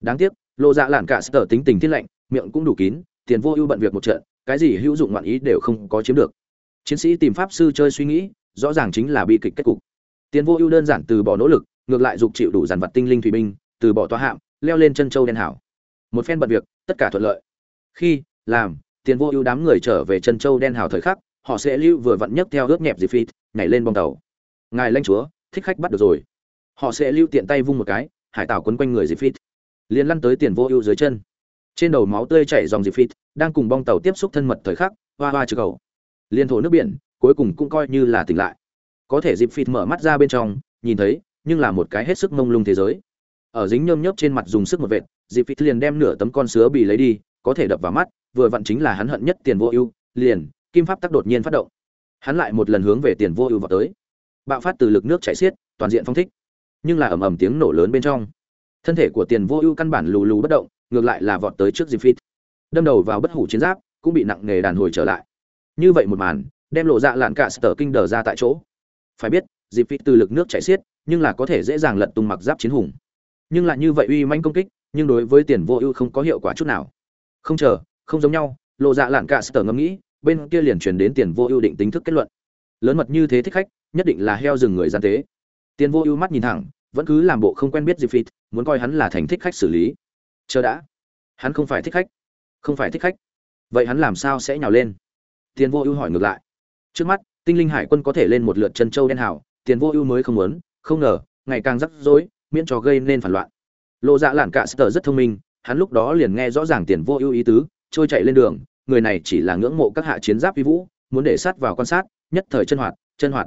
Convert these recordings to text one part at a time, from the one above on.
đáng tiếc lộ dạ lạn cả sở tính tình thiên lạnh, miệng cũng đủ kín, tiền vô ưu bận việc một trận, cái gì hữu dụng ngoạn ý đều không có chiếm được. Chiến sĩ tìm pháp sư chơi suy nghĩ, rõ ràng chính là bi kịch kết cục. Tiền vô ưu đơn giản từ bỏ nỗ lực, ngược lại dục chịu đủ dàn vật tinh linh thủy binh, từ bỏ toa hạm, leo lên chân châu đen hảo. Một phen bận việc, tất cả thuận lợi. Khi, làm, tiền vô ưu đám người trở về chân châu đen hảo thời khắc, họ sẽ lưu vừa vặn nhấc theo ướt nhẹp dịp phi nhảy lên bong tàu. Ngài lanh chúa, thích khách bắt được rồi. Họ sẽ lưu tiện tay vung một cái, hải tảo quấn quanh người dịp phi liền lăn tới tiền vô ưu dưới chân. Trên đầu máu tươi chảy dòng dịp phi đang cùng bong tàu tiếp xúc thân mật thời khắc, hoa hoa trừ cầu. Liên thổ nước biển, cuối cùng cũng coi như là tỉnh lại. Có thể dịp phi mở mắt ra bên trong, nhìn thấy, nhưng là một cái hết sức mông lung thế giới. Ở dính nhôm nhớp trên mặt dùng sức một vệt, dịp phi liền đem nửa tấm con sứa bị lấy đi, có thể đập vào mắt, vừa vặn chính là hắn hận nhất tiền vô ưu, liền, kim pháp tắc đột nhiên phát động. Hắn lại một lần hướng về tiền vô ưu vào tới. Bạo phát từ lực nước chảy xiết, toàn diện phong thích. Nhưng là ầm ầm tiếng nổ lớn bên trong thân thể của tiền vô ưu căn bản lù lù bất động, ngược lại là vọt tới trước dịp phít đâm đầu vào bất hủ chiến giáp, cũng bị nặng nề đàn hồi trở lại. Như vậy một màn, đem lộ dạ lạn cả sở kinh đờ ra tại chỗ. Phải biết dịp phít từ lực nước chảy xiết, nhưng là có thể dễ dàng lật tung mặc giáp chiến hùng. Nhưng lại như vậy uy manh công kích, nhưng đối với tiền vô ưu không có hiệu quả chút nào. Không chờ, không giống nhau, lộ dạ lạn cả sở ngẫm nghĩ, bên kia liền truyền đến tiền vô ưu định tính thức kết luận. Lớn mật như thế thích khách, nhất định là heo rừng người gian tế. Tiền vô ưu mắt nhìn thẳng, vẫn cứ làm bộ không quen biết dịp phít muốn coi hắn là thành thích khách xử lý. Chờ đã. Hắn không phải thích khách. Không phải thích khách. Vậy hắn làm sao sẽ nhào lên? Tiền vô ưu hỏi ngược lại. Trước mắt, tinh linh hải quân có thể lên một lượt chân châu đen hảo tiền vô ưu mới không muốn, không ngờ, ngày càng rắc rối, miễn cho gây nên phản loạn. Lộ dạ lản cả sờ rất thông minh, hắn lúc đó liền nghe rõ ràng tiền vô ưu ý tứ, trôi chạy lên đường, người này chỉ là ngưỡng mộ các hạ chiến giáp vi vũ, muốn để sát vào quan sát, nhất thời chân hoạt chân hoạt.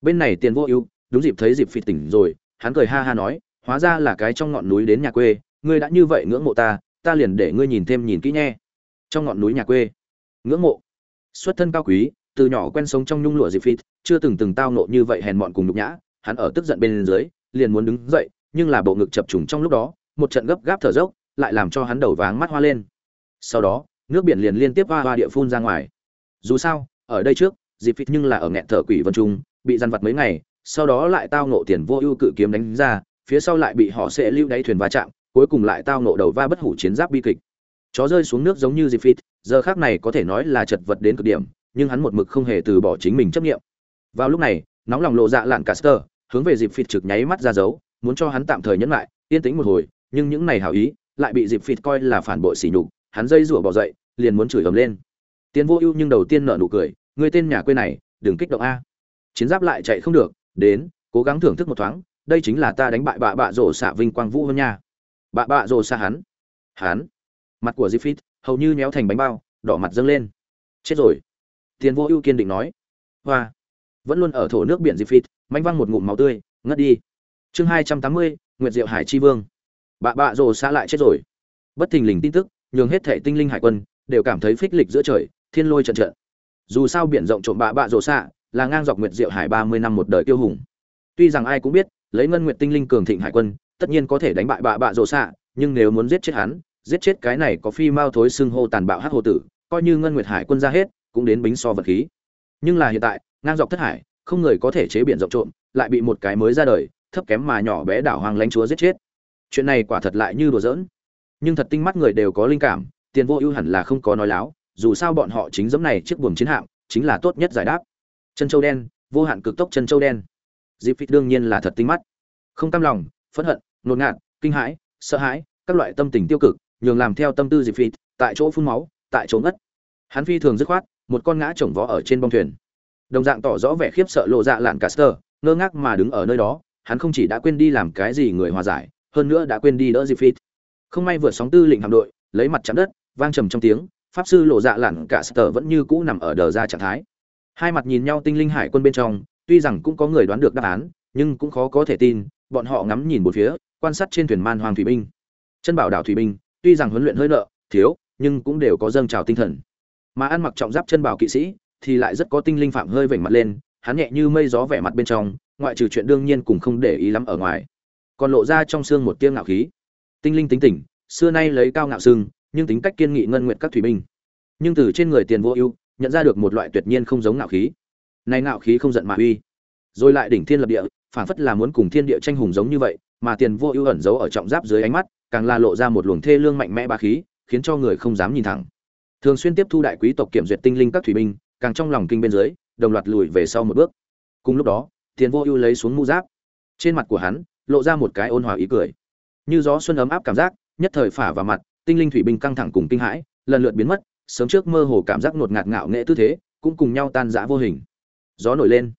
Bên này tiền vô ưu, đúng dịp thấy dịp phịt tỉnh rồi, hắn cười ha ha nói hóa ra là cái trong ngọn núi đến nhà quê, ngươi đã như vậy ngưỡng mộ ta ta liền để ngươi nhìn thêm nhìn kỹ nhé. Trong ngọn núi nhà quê. Ngưỡng mộ. Xuất thân cao quý, từ nhỏ quen sống trong nhung lụa dịp phịt, chưa từng từng tao nộ như vậy hèn mọn cùng nhục nhã, hắn ở tức giận bên dưới, liền muốn đứng dậy, nhưng là bộ ngực chập trùng trong lúc đó, một trận gấp gáp thở dốc, lại làm cho hắn đầu váng mắt hoa lên. Sau đó, nước biển liền liên tiếp hoa hoa địa phun ra ngoài. Dù sao, ở đây trước dịp phịt nhưng là ở nghẹn thở quỷ vân trung, bị dằn vặt mấy ngày, sau đó lại tao nộ tiền vô ưu cự kiếm đánh ra phía sau lại bị họ sẽ lưu đáy thuyền va chạm, cuối cùng lại tao nộ đầu va bất hủ chiến giáp bi kịch. Chó rơi xuống nước giống như dịp phít giờ khác này có thể nói là chật vật đến cực điểm, nhưng hắn một mực không hề từ bỏ chính mình chấp nghiệm. Vào lúc này, nóng lòng lộ dạ lạn caster hướng về dịp phịt trực nháy mắt ra dấu, muốn cho hắn tạm thời nhẫn lại, yên tĩnh một hồi, nhưng những này hảo ý, lại bị dịp phịt coi là phản bội sỉ nhục, hắn dây rủa bỏ dậy, liền muốn chửi ầm lên. Tiến vô ưu nhưng đầu tiên nở nụ cười người tên nhà quê này, đừng kích động a. Chiến giáp lại chạy không được, đến, cố gắng thưởng thức một thoáng đây chính là ta đánh bại bạ bạ rổ xạ vinh quang vũ hơn nha. Bạ bạ rổ xạ hắn. Hắn. Mặt của Zifit hầu như méo thành bánh bao, đỏ mặt dâng lên. Chết rồi. Tiền vô ưu kiên định nói. Hoa. Vẫn luôn ở thổ nước biển Zifit manh văng một ngụm máu tươi, ngất đi. Chương hai trăm tám mươi, nguyệt diệu hải chi vương. Bạ bạ rổ xạ lại chết rồi. Bất thình lình tin tức, nhường hết thể tinh linh hải quân, đều cảm thấy phích lịch giữa trời, thiên lôi trận trận. Dù sao biển rộng trộm bạ bạ rổ xạ, là ngang dọc nguyệt diệu hải ba mươi năm một đời tiêu hùng. Tuy rằng ai cũng biết lấy ngân nguyệt tinh linh cường thịnh hải quân, tất nhiên có thể đánh bại bạ bạ rồ xạ, nhưng nếu muốn giết chết hắn, giết chết cái này có phi mao thối xưng hô tàn bạo hắc hồ tử, coi như ngân nguyệt hải quân ra hết, cũng đến bính so vật khí. Nhưng là hiện tại, ngang dọc thất hải, không người có thể chế biển rộng trộm, lại bị một cái mới ra đời, thấp kém mà nhỏ bé đảo hoàng lãnh chúa giết chết. Chuyện này quả thật lại như đùa giỡn. Nhưng thật tinh mắt người đều có linh cảm, tiền vô ưu hẳn là không có nói láo, dù sao bọn họ chính giống này chiếc buồm chiến hạm, chính là tốt nhất giải đáp. Chân châu đen, vô hạn cực tốc chân châu đen dịp phít đương nhiên là thật tinh mắt. Không cam lòng, phẫn hận nột ngạt, kinh hãi, sợ hãi, các loại tâm tình tiêu cực, nhường làm theo tâm tư dịp phít tại chỗ phun máu, tại chỗ ngất. Hắn phi thường dứt khoát, một con ngã chồng vó ở trên bông thuyền. Đồng dạng tỏ rõ vẻ khiếp sợ lộ dạ lạn caster ngơ ngác mà đứng ở nơi đó, hắn không chỉ đã quên đi làm cái gì người hòa giải, hơn nữa đã quên đi đỡ dịp phít không may vượt sóng tư lệnh hạm đội, lấy mặt chạm đất, vang trầm trong tiếng, pháp sư lộ dạ lạn cả sở vẫn như cũ nằm ở đờ ra trạng thái. Hai mặt nhìn nhau tinh linh hải quân bên trong tuy rằng cũng có người đoán được đáp án, nhưng cũng khó có thể tin, bọn họ ngắm nhìn một phía, quan sát trên thuyền man hoàng thủy binh. Chân bảo đảo thủy binh, tuy rằng huấn luyện hơi nợ, thiếu, nhưng cũng đều có dâng trào tinh thần. Mà ăn mặc trọng giáp chân bảo kỵ sĩ, thì lại rất có tinh linh phạm hơi vểnh mặt lên, hắn nhẹ như mây gió vẻ mặt bên trong, ngoại trừ chuyện đương nhiên cũng không để ý lắm ở ngoài. Còn lộ ra trong xương một tiếng ngạo khí. Tinh linh tính tình, xưa nay lấy cao ngạo xương nhưng tính cách kiên nghị ngân nguyện các thủy binh. Nhưng từ trên người tiền vô ưu, nhận ra được một loại tuyệt nhiên không giống ngạo khí này ngạo khí không giận mà uy. Rồi lại đỉnh thiên lập địa phản phất là muốn cùng thiên địa tranh hùng giống như vậy, mà tiền vô ưu ẩn giấu ở trọng giáp dưới ánh mắt, càng là lộ ra một luồng thê lương mạnh mẽ ba khí, khiến cho người không dám nhìn thẳng. Thường xuyên tiếp thu đại quý tộc kiểm duyệt tinh linh các thủy binh, càng trong lòng kinh bên dưới, đồng loạt lùi về sau một bước. Cùng lúc đó, tiền vô ưu lấy xuống mũ giáp. Trên mặt của hắn, lộ ra một cái ôn hòa ý cười. Như gió xuân ấm áp cảm giác, nhất thời phả vào mặt, tinh linh thủy binh căng thẳng cùng kinh hãi, lần lượt biến mất, sớm trước mơ hồ cảm giác ngột ngạt ngạo nghệ tư thế, cũng cùng nhau tan rã vô hình gió nổi lên.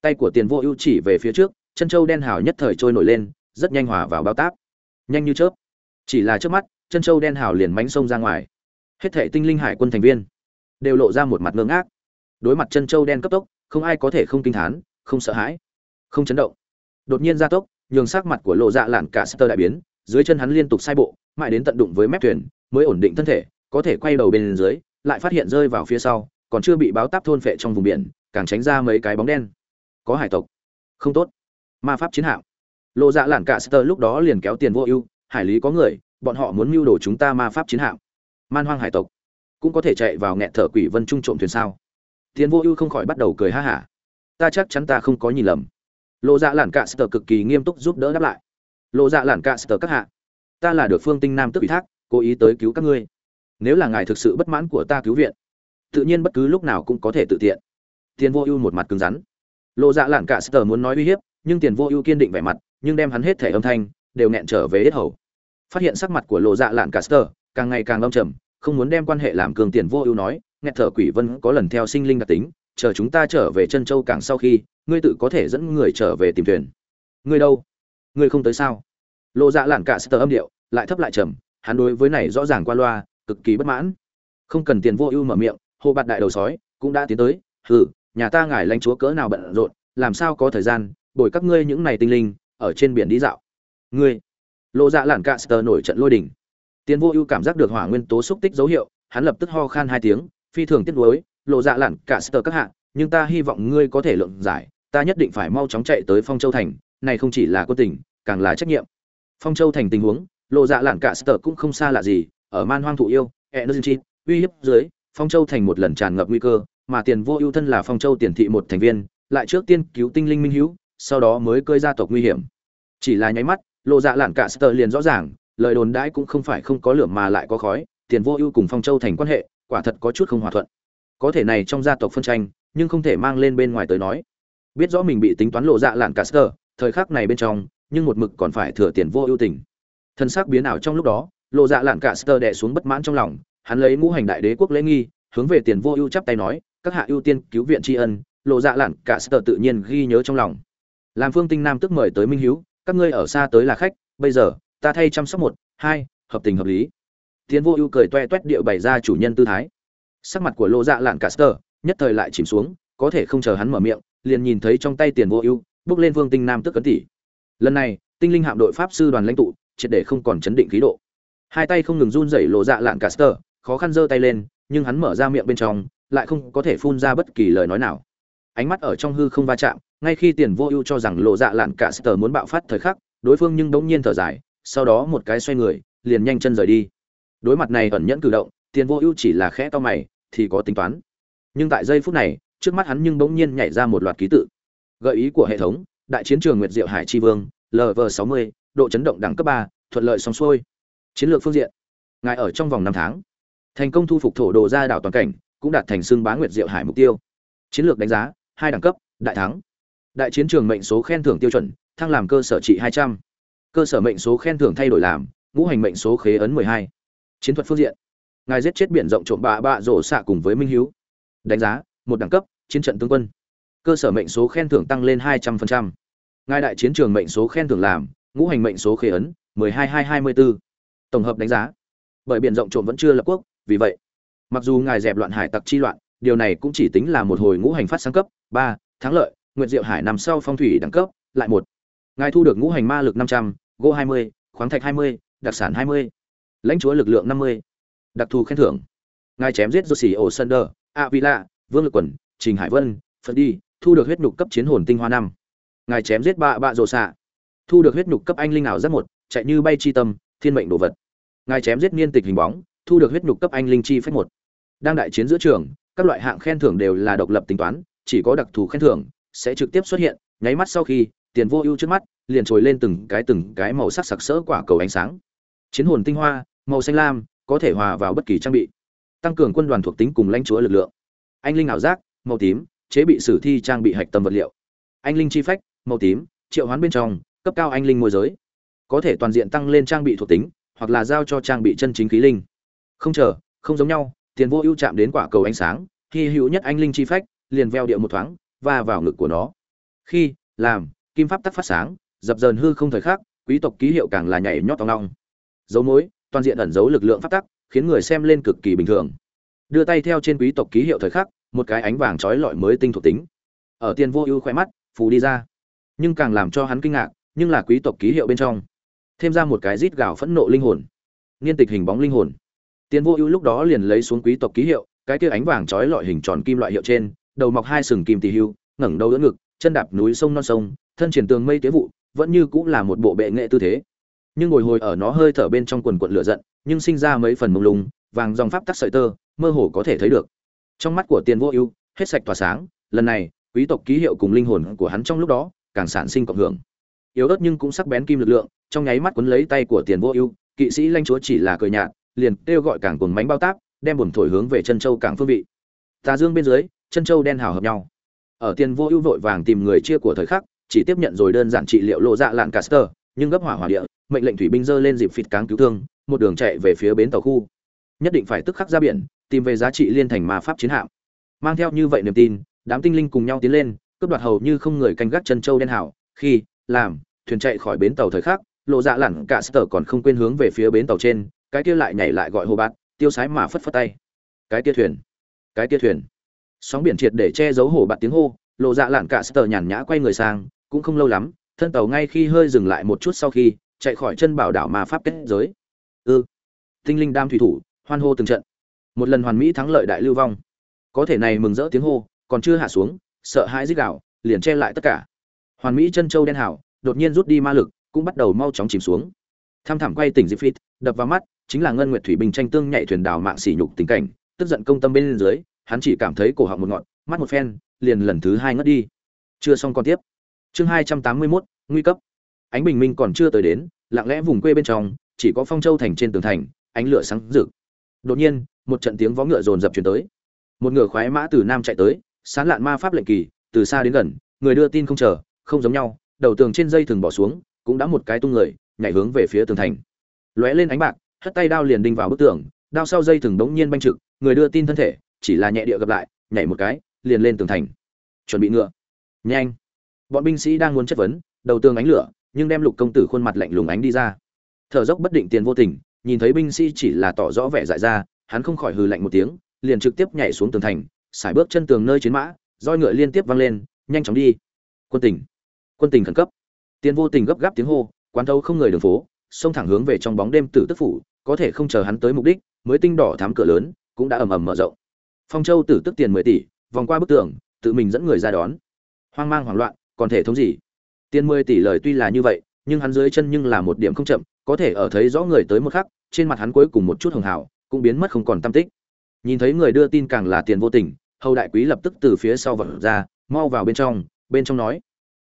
Tay của tiền vô ưu chỉ về phía trước, chân châu đen hào nhất thời trôi nổi lên, rất nhanh hòa vào bao táp. Nhanh như chớp. Chỉ là trước mắt, chân châu đen hào liền mánh sông ra ngoài. Hết thệ tinh linh hải quân thành viên đều lộ ra một mặt ngơ ngác. Đối mặt chân châu đen cấp tốc, không ai có thể không kinh thán, không sợ hãi, không chấn động. Đột nhiên gia tốc, nhường sắc mặt của lộ dạ lạn cả sơ đại biến, dưới chân hắn liên tục sai bộ, mãi đến tận đụng với mép thuyền, mới ổn định thân thể, có thể quay đầu bên dưới, lại phát hiện rơi vào phía sau còn chưa bị báo táp thôn phệ trong vùng biển, càng tránh ra mấy cái bóng đen. Có hải tộc. Không tốt. Ma pháp chiến hạm. Lộ dạ lản cả sơ lúc đó liền kéo tiền vô ưu, hải lý có người, bọn họ muốn mưu đồ chúng ta ma pháp chiến hạm. Man hoang hải tộc. Cũng có thể chạy vào nghẹn thở quỷ vân trung trộm thuyền sao? Tiền vô ưu không khỏi bắt đầu cười ha hả. Ta chắc chắn ta không có nhìn lầm. Lộ dạ lản cạ sơ cực kỳ nghiêm túc giúp đỡ đáp lại. Lộ dạ lản cạ sơ các hạ, ta là được phương tinh nam tức ủy thác, cố ý tới cứu các ngươi. Nếu là ngài thực sự bất mãn của ta cứu viện tự nhiên bất cứ lúc nào cũng có thể tự tiện. Tiền vô ưu một mặt cứng rắn. Lộ dạ lạn cả sờ muốn nói uy hiếp, nhưng tiền vô ưu kiên định vẻ mặt, nhưng đem hắn hết thể âm thanh, đều nghẹn trở về hết hầu. Phát hiện sắc mặt của lộ dạ lạn cả sờ, càng ngày càng âm trầm, không muốn đem quan hệ làm cường tiền vô ưu nói nghẹt thở quỷ vân có lần theo sinh linh đặc tính, chờ chúng ta trở về chân châu càng sau khi, ngươi tự có thể dẫn người trở về tìm thuyền. Ngươi đâu? Ngươi không tới sao? Lộ dạ lạn cả sờ âm điệu, lại thấp lại trầm, hắn đối với này rõ ràng qua loa, cực kỳ bất mãn. Không cần tiền vô ưu mở miệng hồ bạt đại đầu sói cũng đã tiến tới, hừ, nhà ta ngài lãnh chúa cỡ nào bận rộn, làm sao có thời gian bồi các ngươi những này tinh linh ở trên biển đi dạo? Ngươi? Lộ dạ lản cạ sờ nổi trận lôi đỉnh tiến vô ưu cảm giác được hỏa nguyên tố xúc tích dấu hiệu, hắn lập tức ho khan hai tiếng, phi thường tiếc nuối lộ dạ lản cạ sờ các hạ, nhưng ta hy vọng ngươi có thể lượng giải, ta nhất định phải mau chóng chạy tới phong châu thành, này không chỉ là quân tình, càng là trách nhiệm. Phong châu thành tình huống lộ dạ lản cạ sờ cũng không xa lạ gì, ở man hoang thụ yêu, energy, uy hiếp dưới phong châu thành một lần tràn ngập nguy cơ, mà tiền vô ưu thân là phong châu tiền thị một thành viên, lại trước tiên cứu tinh linh minh hữu, sau đó mới cơi gia tộc nguy hiểm. Chỉ là nháy mắt lộ dạ lạn cả sơ liền rõ ràng, lời đồn đãi cũng không phải không có lửa mà lại có khói, tiền vô ưu cùng phong châu thành quan hệ, quả thật có chút không hòa thuận. Có thể này trong gia tộc phân tranh, nhưng không thể mang lên bên ngoài tới nói. Biết rõ mình bị tính toán lộ dạ lạn cả sơ thời khắc này bên trong, nhưng một mực còn phải thừa tiền vô ưu tình thân xác biến ảo trong lúc đó lộ dạ lạn cả sơ đè xuống bất mãn trong lòng hắn lấy ngũ hành đại đế quốc lễ nghi, hướng về tiền vô ưu chắp tay nói, các hạ ưu tiên cứu viện tri ân, lộ dạ lạn, cả sơ tự nhiên ghi nhớ trong lòng. Làm phương tinh nam tức mời tới minh hiếu, các ngươi ở xa tới là khách, bây giờ, ta thay chăm sóc một, hai, hợp tình hợp lý. Tiến vô ưu cười toe toét điệu bày ra chủ nhân tư thái. Sắc mặt của lô dạ lạn caster nhất thời lại chìm xuống, có thể không chờ hắn mở miệng, liền nhìn thấy trong tay tiền vô ưu, bước lên phương tinh nam tức cấn tỷ lần này, tinh linh hạm đội pháp sư đoàn lãnh tụ, triệt để không còn chấn định khí độ. Hai tay không ngừng run rẩy lộ dạ lạn caster khó khăn giơ tay lên, nhưng hắn mở ra miệng bên trong, lại không có thể phun ra bất kỳ lời nói nào. Ánh mắt ở trong hư không va chạm, ngay khi tiền vô ưu cho rằng lộ dạ lạn cả sờ muốn bạo phát thời khắc, đối phương nhưng bỗng nhiên thở dài, sau đó một cái xoay người, liền nhanh chân rời đi. Đối mặt này ẩn nhẫn cử động, tiền vô ưu chỉ là khẽ to mày, thì có tính toán. Nhưng tại giây phút này, trước mắt hắn nhưng bỗng nhiên nhảy ra một loạt ký tự. Gợi ý của hệ thống, đại chiến trường nguyệt diệu hải tri vương lv sáu mươi, độ chấn động đẳng cấp ba, thuận lợi xong xuôi. Chiến lược phương diện, ngài ở trong vòng năm tháng thành công thu phục thổ đồ ra đảo toàn cảnh, cũng đạt thành xưng bá nguyệt diệu hải mục tiêu. Chiến lược đánh giá, hai đẳng cấp, đại thắng. Đại chiến trường mệnh số khen thưởng tiêu chuẩn, thăng làm cơ sở trị hai trăm. Cơ sở mệnh số khen thưởng thay đổi làm, ngũ hành mệnh số khế ấn mười hai. Chiến thuật phương diện. Ngài giết chết biển rộng trộm bạ bạ rổ xạ cùng với minh hiếu. Đánh giá, một đẳng cấp, chiến trận tướng quân. Cơ sở mệnh số khen thưởng tăng lên hai trăm linh ngài đại chiến trường mệnh số khen thưởng làm, ngũ hành mệnh số khế ấn, mười hai hai hai mươi bốn tổng hợp đánh giá. Bởi biển rộng trộm vẫn chưa lập quốc vì vậy, mặc dù ngài dẹp loạn hải tặc chi loạn, điều này cũng chỉ tính là một hồi ngũ hành phát sáng cấp, ba, thắng lợi nguyện diệu hải nằm sau phong thủy đẳng cấp, lại một. Ngài thu được ngũ hành ma lực năm trăm, gỗ hai mươi, khoáng thạch hai mươi, đặc sản hai mươi, lãnh chúa lực lượng năm mươi, đặc thù khen thưởng. Ngài chém giết rô xỉ ổ sân đờ a villa vương lực quần, trình hải vân, phật đi, thu được huyết nhục cấp chiến hồn tinh hoa năm. Ngài chém giết bạ bạ rồ xạ, thu được huyết nhục cấp anh linh ảo rất một, chạy như bay chi tâm, thiên mệnh đồ vật. Ngài chém giết niên tịch hình bóng thu được huyết nhục cấp anh linh chi phách một. Đang đại chiến giữa trường, các loại hạng khen thưởng đều là độc lập tính toán, chỉ có đặc thù khen thưởng sẽ trực tiếp xuất hiện, nháy mắt sau khi, tiền vô ưu trước mắt, liền trồi lên từng cái từng cái màu sắc sặc sỡ quả cầu ánh sáng. Chiến hồn tinh hoa, màu xanh lam, có thể hòa vào bất kỳ trang bị, tăng cường quân đoàn thuộc tính cùng lãnh chúa lực lượng. Anh linh ảo giác, màu tím, chế bị sử thi trang bị hạch tâm vật liệu. Anh linh chi phách, màu tím, triệu hoán bên trong, cấp cao anh linh môi giới. Có thể toàn diện tăng lên trang bị thuộc tính, hoặc là giao cho trang bị chân chính khí linh không chờ, không giống nhau, tiền vô ưu chạm đến quả cầu ánh sáng khi hữu nhất anh linh chi phách, liền veo địa một thoáng và vào ngực của nó. Khi, làm, kim pháp tắc phát sáng, dập dờn hư không thời khắc, quý tộc ký hiệu càng là nhảy nhót tòng long dấu mối, toàn diện ẩn dấu lực lượng pháp tắc, khiến người xem lên cực kỳ bình thường. Đưa tay theo trên quý tộc ký hiệu thời khắc, một cái ánh vàng trói lọi mới tinh thuộc tính. Ở tiền vô ưu khoe mắt, phù đi ra. Nhưng càng làm cho hắn kinh ngạc, nhưng là quý tộc ký hiệu bên trong. Thêm ra một cái rít gào phẫn nộ linh hồn. Niên tịch hình bóng linh hồn tiền vô ưu lúc đó liền lấy xuống quý tộc ký hiệu, cái kia ánh vàng trói lọi hình tròn kim loại hiệu trên, đầu mọc hai sừng kim tỳ hưu, ngẩng đầu đỡ ngực, chân đạp núi sông non sông, thân triển tường mây tế vụ, vẫn như cũng là một bộ bệ nghệ tư thế. Nhưng ngồi hồi ở nó hơi thở bên trong quần quật lửa giận, nhưng sinh ra mấy phần mông lung, vàng dòng pháp tắc sợi tơ, mơ hồ có thể thấy được. Trong mắt của tiền vô ưu, hết sạch tỏa sáng, lần này, quý tộc ký hiệu cùng linh hồn của hắn trong lúc đó, càng sản sinh cộng hưởng. Yếu ớt nhưng cũng sắc bén kim lực lượng, trong nháy mắt cuốn lấy tay của tiền vô ưu, kỵ sĩ lanh chúa chỉ là cười nhạt liền kêu gọi cảng cồn mánh bao táp, đem buồn thổi hướng về chân châu cảng phương vị. Tà dương bên dưới, chân châu đen hào hợp nhau. Ở tiền vô ưu vội vàng tìm người chia của thời khắc, chỉ tiếp nhận rồi đơn giản trị liệu lộ dạ lạn caster, nhưng gấp hỏa hỏa địa, mệnh lệnh thủy binh dơ lên dịp phịt cáng cứu thương, một đường chạy về phía bến tàu khu. Nhất định phải tức khắc ra biển, tìm về giá trị liên thành mà pháp chiến hạm. Mang theo như vậy niềm tin, đám tinh linh cùng nhau tiến lên, cướp đoạt hầu như không người canh gác chân châu đen hảo khi, làm, thuyền chạy khỏi bến tàu thời khắc, lộ dạ lặn cả sở còn không quên hướng về phía bến tàu trên cái kia lại nhảy lại gọi hồ bạt, tiêu sái mà phất phất tay. Cái kia thuyền, cái kia thuyền. Sóng biển triệt để che giấu hồ bạt tiếng hô, lộ dạ lạn cả sờ nhàn nhã quay người sang, cũng không lâu lắm, thân tàu ngay khi hơi dừng lại một chút sau khi, chạy khỏi chân bảo đảo mà pháp kết giới. Ư, tinh linh đam thủy thủ, hoan hô từng trận. Một lần hoàn mỹ thắng lợi đại lưu vong. Có thể này mừng rỡ tiếng hô, còn chưa hạ xuống, sợ hãi dích gạo liền che lại tất cả. Hoàn mỹ chân châu đen hảo đột nhiên rút đi ma lực, cũng bắt đầu mau chóng chìm xuống. Tham thảm quay tỉnh Diệp đập vào mắt chính là ngân nguyệt thủy bình tranh tương nhảy thuyền đào mạng sỉ nhục tình cảnh tức giận công tâm bên dưới hắn chỉ cảm thấy cổ họng một ngọn mắt một phen liền lần thứ hai ngất đi. Chưa xong còn tiếp. Chương hai trăm tám mươi 281, nguy cấp. Ánh bình minh còn chưa tới đến lặng lẽ vùng quê bên trong chỉ có phong châu thành trên tường thành ánh lửa sáng rực. Đột nhiên một trận tiếng vó ngựa rồn rập chuyển tới. Một ngựa khoái mã từ nam chạy tới sán lạn ma pháp lệnh kỳ từ xa đến gần người đưa tin không chờ không giống nhau đầu tường trên dây thường bỏ xuống cũng đã một cái tung người nhảy hướng về phía tường thành. Lóe lên ánh bạc hất tay đao liền đinh vào bức tường đao sau dây thừng đống nhiên banh trực người đưa tin thân thể chỉ là nhẹ địa gặp lại nhảy một cái liền lên tường thành. Chuẩn bị ngựa. Nhanh. Bọn binh sĩ đang muốn chất vấn đầu tường ánh lửa nhưng đem lục công tử khuôn mặt lạnh lùng ánh đi ra. Thở dốc bất định tiền vô tình nhìn thấy binh sĩ chỉ là tỏ rõ vẻ dại ra hắn không khỏi hừ lạnh một tiếng liền trực tiếp nhảy xuống tường thành xài bước chân tường nơi chiến mã roi ngựa liên tiếp vang lên nhanh chóng đi. Quân tình, quân tình khẩn cấp. Tiền vô tình gấp gáp tiếng hô quán thâu không người đường phố xông thẳng hướng về trong bóng đêm tử tức phủ, có thể không chờ hắn tới mục đích, mới tinh đỏ thám cửa lớn, cũng đã ầm ầm mở rộng. Phong châu tử tức tiền mười tỷ, vòng qua bức tường, tự mình dẫn người ra đón. Hoang mang hoảng loạn, còn thể thống gì? Tiền mười tỷ lời tuy là như vậy, nhưng hắn dưới chân nhưng là một điểm không chậm, có thể ở thấy rõ người tới một khắc, trên mặt hắn cuối cùng một chút hường hảo cũng biến mất không còn tâm tích. Nhìn thấy người đưa tin càng là tiền vô tình, hầu đại quý lập tức từ phía sau vật ra, mau vào bên trong bên trong nói,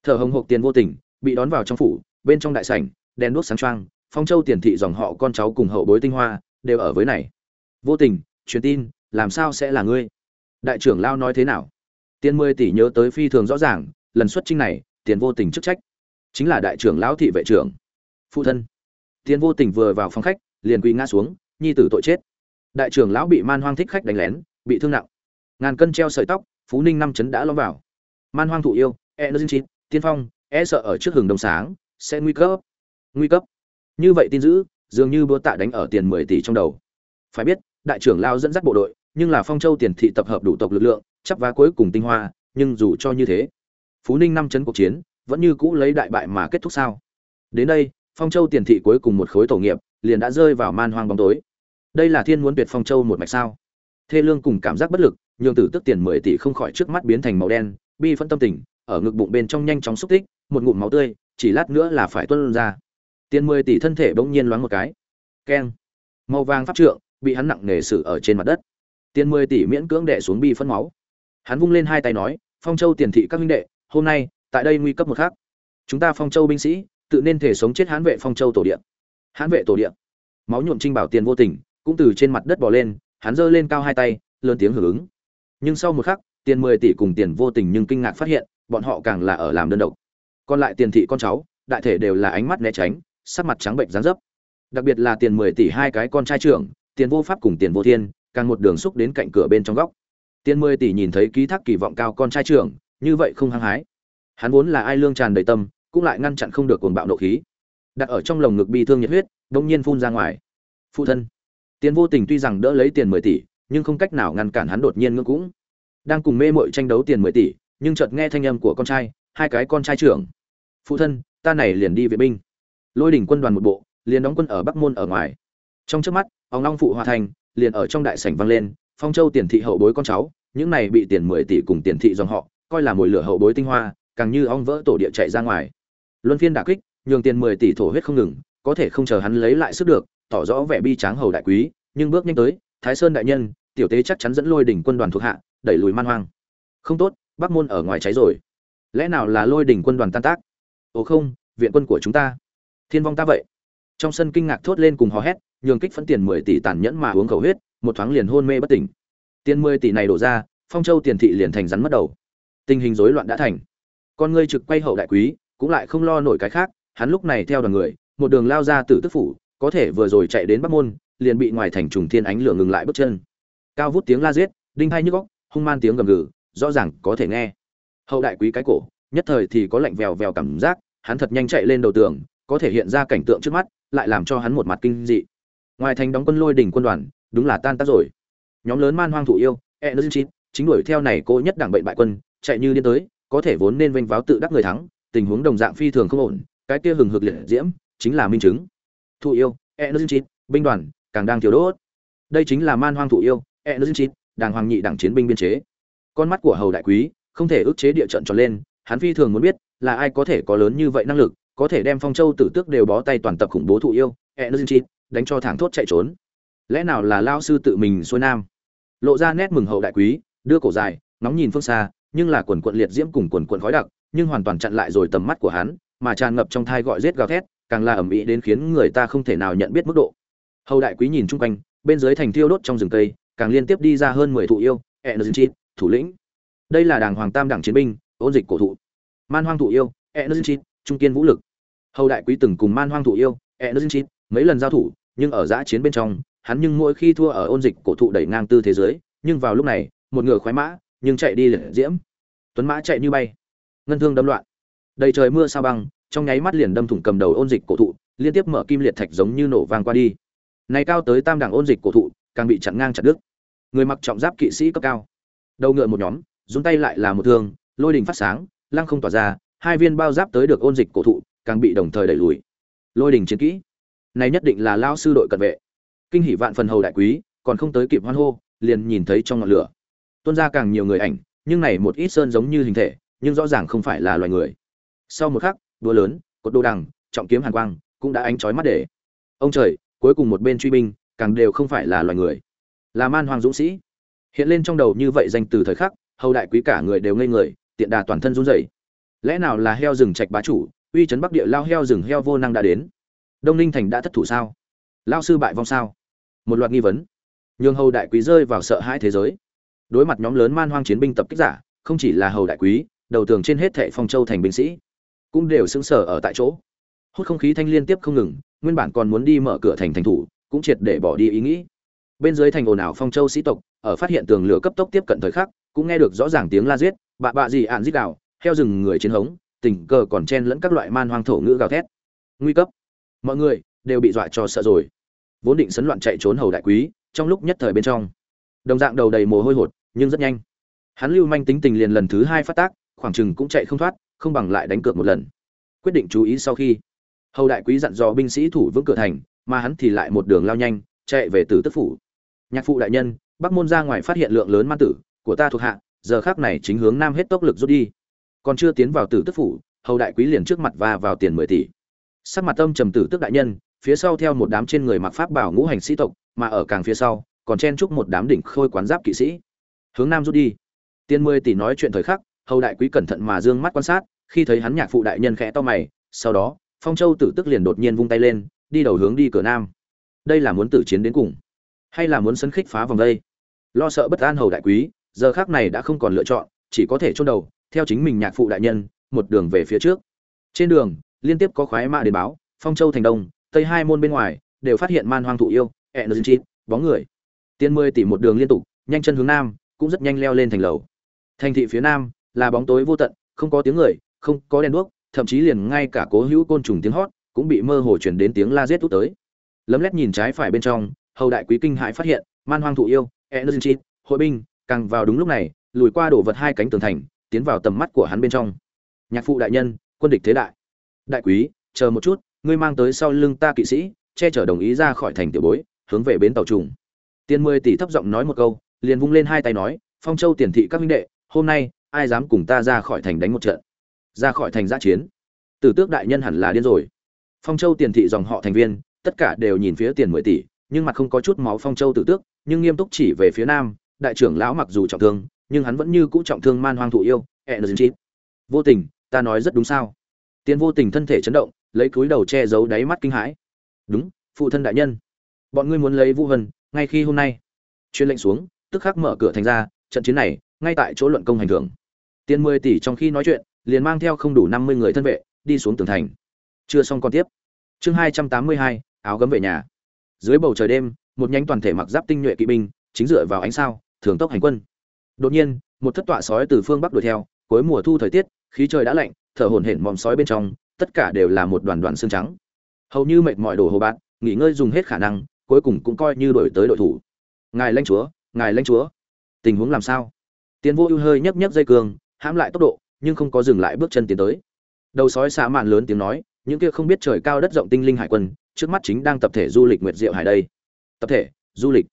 thở hồng hộc tiền vô tình, bị đón vào trong phủ, bên trong đại sảnh đèn đuốc sáng choang, phong châu tiền thị dòng họ con cháu cùng hậu bối tinh hoa, đều ở với này. Vô tình, truyền tin, làm sao sẽ là ngươi? Đại trưởng lao nói thế nào? Tiền mười tỷ nhớ tới phi thường rõ ràng, lần xuất chinh này, tiền vô tình chức trách. Chính là đại trưởng lão thị vệ trưởng. Phụ thân. Tiền vô tình vừa vào phòng khách, liền quỳ ngã xuống, nhi tử tội chết. Đại trưởng lão bị man hoang thích khách đánh lén, bị thương nặng. Ngàn cân treo sợi tóc, phú ninh năm chấn đã lõm vào. Man hoang thụ yêu energy tiên phong e sợ ở trước hừng đông sáng, sẽ nguy cấp nguy cấp. Như vậy tin dữ, dường như búa tạ đánh ở tiền mười tỷ trong đầu. Phải biết, đại trưởng lao dẫn dắt bộ đội, nhưng là phong châu tiền thị tập hợp đủ tộc lực lượng chấp vá cuối cùng tinh hoa, nhưng dù cho như thế, phú ninh năm chấn cuộc chiến, vẫn như cũ lấy đại bại mà kết thúc sao? Đến đây, phong châu tiền thị cuối cùng một khối tổ nghiệp, liền đã rơi vào man hoang bóng tối. Đây là thiên muốn tuyệt phong châu một mạch sao? Thê lương cùng cảm giác bất lực, nhường tử tức tiền mười tỷ không khỏi trước mắt biến thành màu đen, bi phân tâm tình, ở ngực bụng bên trong nhanh chóng xúc tích, một ngụm máu tươi, chỉ lát nữa là phải tuôn ra tiền mười tỷ thân thể bỗng nhiên loáng một cái. Keng. Màu vàng pháp trượng bị hắn nặng nề xử ở trên mặt đất. Tiền mười tỷ miễn cưỡng đệ xuống bi phân máu. Hắn vung lên hai tay nói phong châu tiền thị các minh đệ hôm nay tại đây nguy cấp một khắc, chúng ta phong châu binh sĩ tự nên thể sống chết hãn vệ phong châu tổ địa, hãn vệ tổ địa. máu nhuộm trinh bảo tiền vô tình cũng từ trên mặt đất bò lên hắn giơ lên cao hai tay lớn tiếng hưởng ứng. Nhưng sau một khắc tiền mười tỷ cùng tiền vô tình nhưng kinh ngạc phát hiện bọn họ càng là ở làm đơn độc. Còn lại tiền thị con cháu đại thể đều là ánh mắt né tránh sắc mặt trắng bệnh dáng dấp. Đặc biệt là tiền mười tỷ hai cái con trai trưởng, tiền vô pháp cùng tiền vô thiên, càng một đường xúc đến cạnh cửa bên trong góc. Tiền mười tỷ nhìn thấy ký thác kỳ vọng cao con trai trưởng, như vậy không hăng hái. Hắn vốn là ai lương tràn đầy tâm, cũng lại ngăn chặn không được cuồng bạo nộ khí. Đặt ở trong lồng ngực bi thương nhiệt huyết đông nhiên phun ra ngoài. Phụ thân. Tiền vô tình tuy rằng đỡ lấy tiền mười tỷ, nhưng không cách nào ngăn cản hắn đột nhiên ngưng cũng. Đang cùng mê mội tranh đấu tiền mười tỷ, nhưng chợt nghe thanh âm của con trai, hai cái con trai trưởng. Phụ thân, ta này liền đi vệ binh lôi đỉnh quân đoàn một bộ, liền đóng quân ở bắc môn ở ngoài. Trong trước mắt ông long phụ hòa thành liền ở trong đại sảnh vang lên, phong châu tiền thị hậu bối con cháu, những này bị tiền mười tỷ cùng tiền thị dòng họ, coi là mồi lửa hậu bối tinh hoa, càng như ong vỡ tổ địa chạy ra ngoài. Luân phiên đả kích, nhường tiền mười tỷ thổ huyết không ngừng, có thể không chờ hắn lấy lại sức được, tỏ rõ vẻ bi tráng hầu đại quý, nhưng bước nhanh tới, thái sơn đại nhân, tiểu tế chắc chắn dẫn lôi đỉnh quân đoàn thuộc hạ, đẩy lùi man hoang. Không tốt, bắc môn ở ngoài cháy rồi. Lẽ nào là lôi đỉnh quân đoàn tan tác? Ồ không, viện quân của chúng ta thiên vong ta vậy. Trong sân kinh ngạc thốt lên cùng hò hét, nhường kích phấn tiền mười tỷ tàn nhẫn mà uống khẩu huyết, một thoáng liền hôn mê bất tỉnh. Tiền mười tỷ này đổ ra, phong châu tiền thị liền thành rắn mất đầu. Tình hình rối loạn đã thành. Con ngươi trực quay hậu đại quý, cũng lại không lo nổi cái khác, hắn lúc này theo đoàn người, một đường lao ra từ tức phủ, có thể vừa rồi chạy đến bắc môn, liền bị ngoài thành trùng thiên ánh lửa ngừng lại bước chân. Cao vút tiếng la giết, đinh hay nhức góc hung man tiếng gầm gừ, rõ ràng có thể nghe. Hậu đại quý cái cổ, nhất thời thì có lạnh vèo vèo cảm giác, hắn thật nhanh chạy lên đầu tường có thể hiện ra cảnh tượng trước mắt, lại làm cho hắn một mặt kinh dị. Ngoài thành đóng quân lôi đỉnh quân đoàn, đúng là tan tác rồi. Nhóm lớn man hoang thủ yêu, energy, chính đuổi theo này cô nhất đảng bệnh bại quân, chạy như điên tới, có thể vốn nên vênh váo tự đắc người thắng, tình huống đồng dạng phi thường không ổn, cái kia hừng hực liệt diễm, chính là minh chứng. Thủ yêu, energy, binh đoàn, càng đang thiếu đốt. Đây chính là man hoang thủ yêu, energy, đàng hoàng nhị đảng chiến binh biên chế. Con mắt của hầu đại quý, không thể ức chế địa trận tròn lên, hắn phi thường muốn biết là ai có thể có lớn như vậy năng lực có thể đem phong châu tử tước đều bó tay toàn tập khủng bố thụ yêu, energy, đánh cho thẳng thốt chạy trốn. Lẽ nào là lao sư tự mình xuôi nam? Lộ ra nét mừng hậu đại quý, đưa cổ dài nóng nhìn phương xa, nhưng là quần quận liệt diễm cùng quần quận khói đặc, nhưng hoàn toàn chặn lại rồi tầm mắt của hắn, mà tràn ngập trong thai gọi rết gào thét, càng là ẩm ĩ đến khiến người ta không thể nào nhận biết mức độ. Hậu đại quý nhìn chung quanh, bên dưới thành thiêu đốt trong rừng cây, càng liên tiếp đi ra hơn mười thụ yêu, energy, thủ lĩnh. Đây là đảng hoàng tam đảng chiến binh, ôn dịch cổ thụ. Man hoang thụ yêu, energy, trung kiên vũ lực hầu đại quý từng cùng man hoang thụ yêu e n chít, mấy lần giao thủ, nhưng ở giã chiến bên trong, hắn nhưng mỗi khi thua ở ôn dịch cổ thụ đẩy ngang tư thế giới, nhưng vào lúc này, một ngựa khoái mã, nhưng chạy đi liệt diễm. Tuấn mã chạy như bay. Ngân thương đâm loạn. Đầy trời mưa sao băng, trong nháy mắt liền đâm thủng cầm đầu ôn dịch cổ thụ, liên tiếp mở kim liệt thạch giống như nổ vang qua đi. Này cao tới tam đẳng ôn dịch cổ thụ, càng bị chặn ngang chặt đứt. Người mặc trọng giáp kỵ sĩ cấp cao. Đầu ngựa một nhóm dùng tay lại là một thương, lôi đình phát sáng, lăng không tỏa ra, hai viên bao giáp tới được ôn dịch cổ thụ càng bị đồng thời đẩy lùi. Lôi đình chiến kỹ. Này nhất định là lao sư đội cận vệ. Kinh hỷ vạn phần hầu đại quý, còn không tới kịp hoan hô, liền nhìn thấy trong ngọn lửa. Tuôn ra càng nhiều người ảnh, nhưng này một ít sơn giống như hình thể, nhưng rõ ràng không phải là loài người. Sau một khắc đua lớn, cột đồ đằng, trọng kiếm hàn quang cũng đã ánh chói mắt để. Ông trời, cuối cùng một bên truy binh, càng đều không phải là loài người. Là man hoàng dũng sĩ. Hiện lên trong đầu như vậy danh từ thời khắc, hầu đại quý cả người đều ngây người, tiện đà toàn thân run rẩy. Lẽ nào là heo rừng trạch bá chủ uy chấn bắc địa lao heo rừng heo vô năng đã đến. Đông ninh thành đã thất thủ sao? Lao sư bại vong sao? Một loạt nghi vấn. Nhường hầu đại quý rơi vào sợ hãi thế giới. Đối mặt nhóm lớn man hoang chiến binh tập kích giả, không chỉ là hầu đại quý, đầu tường trên hết thệ phong châu thành binh sĩ, cũng đều sững sờ ở tại chỗ. Hút không khí thanh liên tiếp không ngừng, nguyên bản còn muốn đi mở cửa thành thành thủ, cũng triệt để bỏ đi ý nghĩ. Bên dưới thành ồn ào phong châu sĩ tộc, ở phát hiện tường lửa cấp tốc tiếp cận thời khắc, cũng nghe được rõ ràng tiếng la giết, bạ bạ gì ạn giết đạo heo rừng người chiến hống tình cờ còn chen lẫn các loại man hoang thổ ngữ gào thét. Nguy cấp. Mọi người đều bị dọa cho sợ rồi. Vốn định sấn loạn chạy trốn hầu đại quý, trong lúc nhất thời bên trong. Đồng dạng đầu đầy mồ hôi hột, nhưng rất nhanh. Hắn lưu manh tính tình liền lần thứ hai phát tác, khoảng chừng cũng chạy không thoát, không bằng lại đánh cược một lần. Quyết định chú ý sau khi, hầu đại quý dặn dò binh sĩ thủ vững cửa thành, mà hắn thì lại một đường lao nhanh, chạy về tử tức phủ. Nhạc phụ đại nhân, bắc môn ra ngoài phát hiện lượng lớn man tử của ta thuộc hạ, giờ khác này chính hướng nam hết tốc lực rút đi còn chưa tiến vào tử tức phủ, hầu đại quý liền trước mặt và vào tiền mười tỷ. Sắc mặt âm trầm tử tức đại nhân, phía sau theo một đám trên người mặc pháp bảo ngũ hành sĩ tộc, mà ở càng phía sau, còn chen chúc một đám đỉnh khôi quán giáp kỵ sĩ. Hướng nam rút đi. Tiền mười tỷ nói chuyện thời khắc, hầu đại quý cẩn thận mà dương mắt quan sát, khi thấy hắn nhạc phụ đại nhân khẽ to mày, sau đó, phong châu tử tức liền đột nhiên vung tay lên, đi đầu hướng đi cửa nam. Đây là muốn tử chiến đến cùng, hay là muốn sân khích phá vòng đây? Lo sợ bất an hầu đại quý, giờ khác này đã không còn lựa chọn, chỉ có thể chôn đầu theo chính mình nhạc phụ đại nhân, một đường về phía trước. Trên đường, liên tiếp có khoái mã đến báo, phong châu thành đông, tây hai môn bên ngoài, đều phát hiện man hoang thụ yêu energy bóng người. Tiên mười tỷ một đường liên tục, nhanh chân hướng nam, cũng rất nhanh leo lên thành lầu. Thành thị phía nam, là bóng tối vô tận, không có tiếng người, không có đèn đuốc, thậm chí liền ngay cả cố hữu côn trùng tiếng hót, cũng bị mơ hồ chuyển đến tiếng la giết út tới. Lấm lét nhìn trái phải bên trong, hầu đại quý kinh hãi phát hiện, man hoang thụ yêu energy hội binh, càng vào đúng lúc này, lùi qua đổ vật hai cánh tường thành tiến vào tầm mắt của hắn bên trong. Nhạc phụ đại nhân, quân địch thế đại. Đại quý, chờ một chút, ngươi mang tới sau lưng ta kỵ sĩ, che chở đồng ý ra khỏi thành tiểu bối, hướng về bến tàu trùng. Tiền mười tỷ thấp giọng nói một câu, liền vung lên hai tay nói, phong châu tiền thị các minh đệ, hôm nay, ai dám cùng ta ra khỏi thành đánh một trận? Ra khỏi thành giã chiến. Tử tước đại nhân hẳn là điên rồi. Phong châu tiền thị dòng họ thành viên, tất cả đều nhìn phía tiền mười tỷ, nhưng mặt không có chút máu phong châu tử tước, nhưng nghiêm túc chỉ về phía nam, đại trưởng lão mặc dù trọng thương nhưng hắn vẫn như cũ trọng thương man hoang thụ yêu, energy. Vô tình, ta nói rất đúng sao? Tiến vô tình thân thể chấn động, lấy cúi đầu che giấu đáy mắt kinh hãi. Đúng, phụ thân đại nhân. Bọn ngươi muốn lấy vũ vân ngay khi hôm nay. Chuyên lệnh xuống, tức khắc mở cửa thành ra, trận chiến này, ngay tại chỗ luận công hành thưởng. Tiền mười tỷ trong khi nói chuyện, liền mang theo không đủ năm mươi người thân vệ, đi xuống tường thành. Chưa xong còn tiếp. Chương hai trăm tám mươi hai, áo gấm về nhà. Dưới bầu trời đêm, một nhánh toàn thể mặc giáp tinh nhuệ kỵ binh, chính dựa vào ánh sao thường tốc hành quân đột nhiên, một thất tọa sói từ phương bắc đuổi theo, cuối mùa thu thời tiết, khí trời đã lạnh, thở hổn hển mòm sói bên trong, tất cả đều là một đoàn đoàn xương trắng. Hầu như mệt mỏi đồ hồ bạt, nghỉ ngơi dùng hết khả năng, cuối cùng cũng coi như đổi tới đội thủ. Ngài lãnh chúa, ngài lãnh chúa. Tình huống làm sao? Tiến vô ưu hơi nhấp nhấp dây cương hãm lại tốc độ, nhưng không có dừng lại bước chân tiến tới. Đầu sói xả mạn lớn tiếng nói, những kia không biết trời cao đất rộng tinh linh hải quân, trước mắt chính đang tập thể du lịch nguyệt diệu hải đây. Tập thể, du lịch.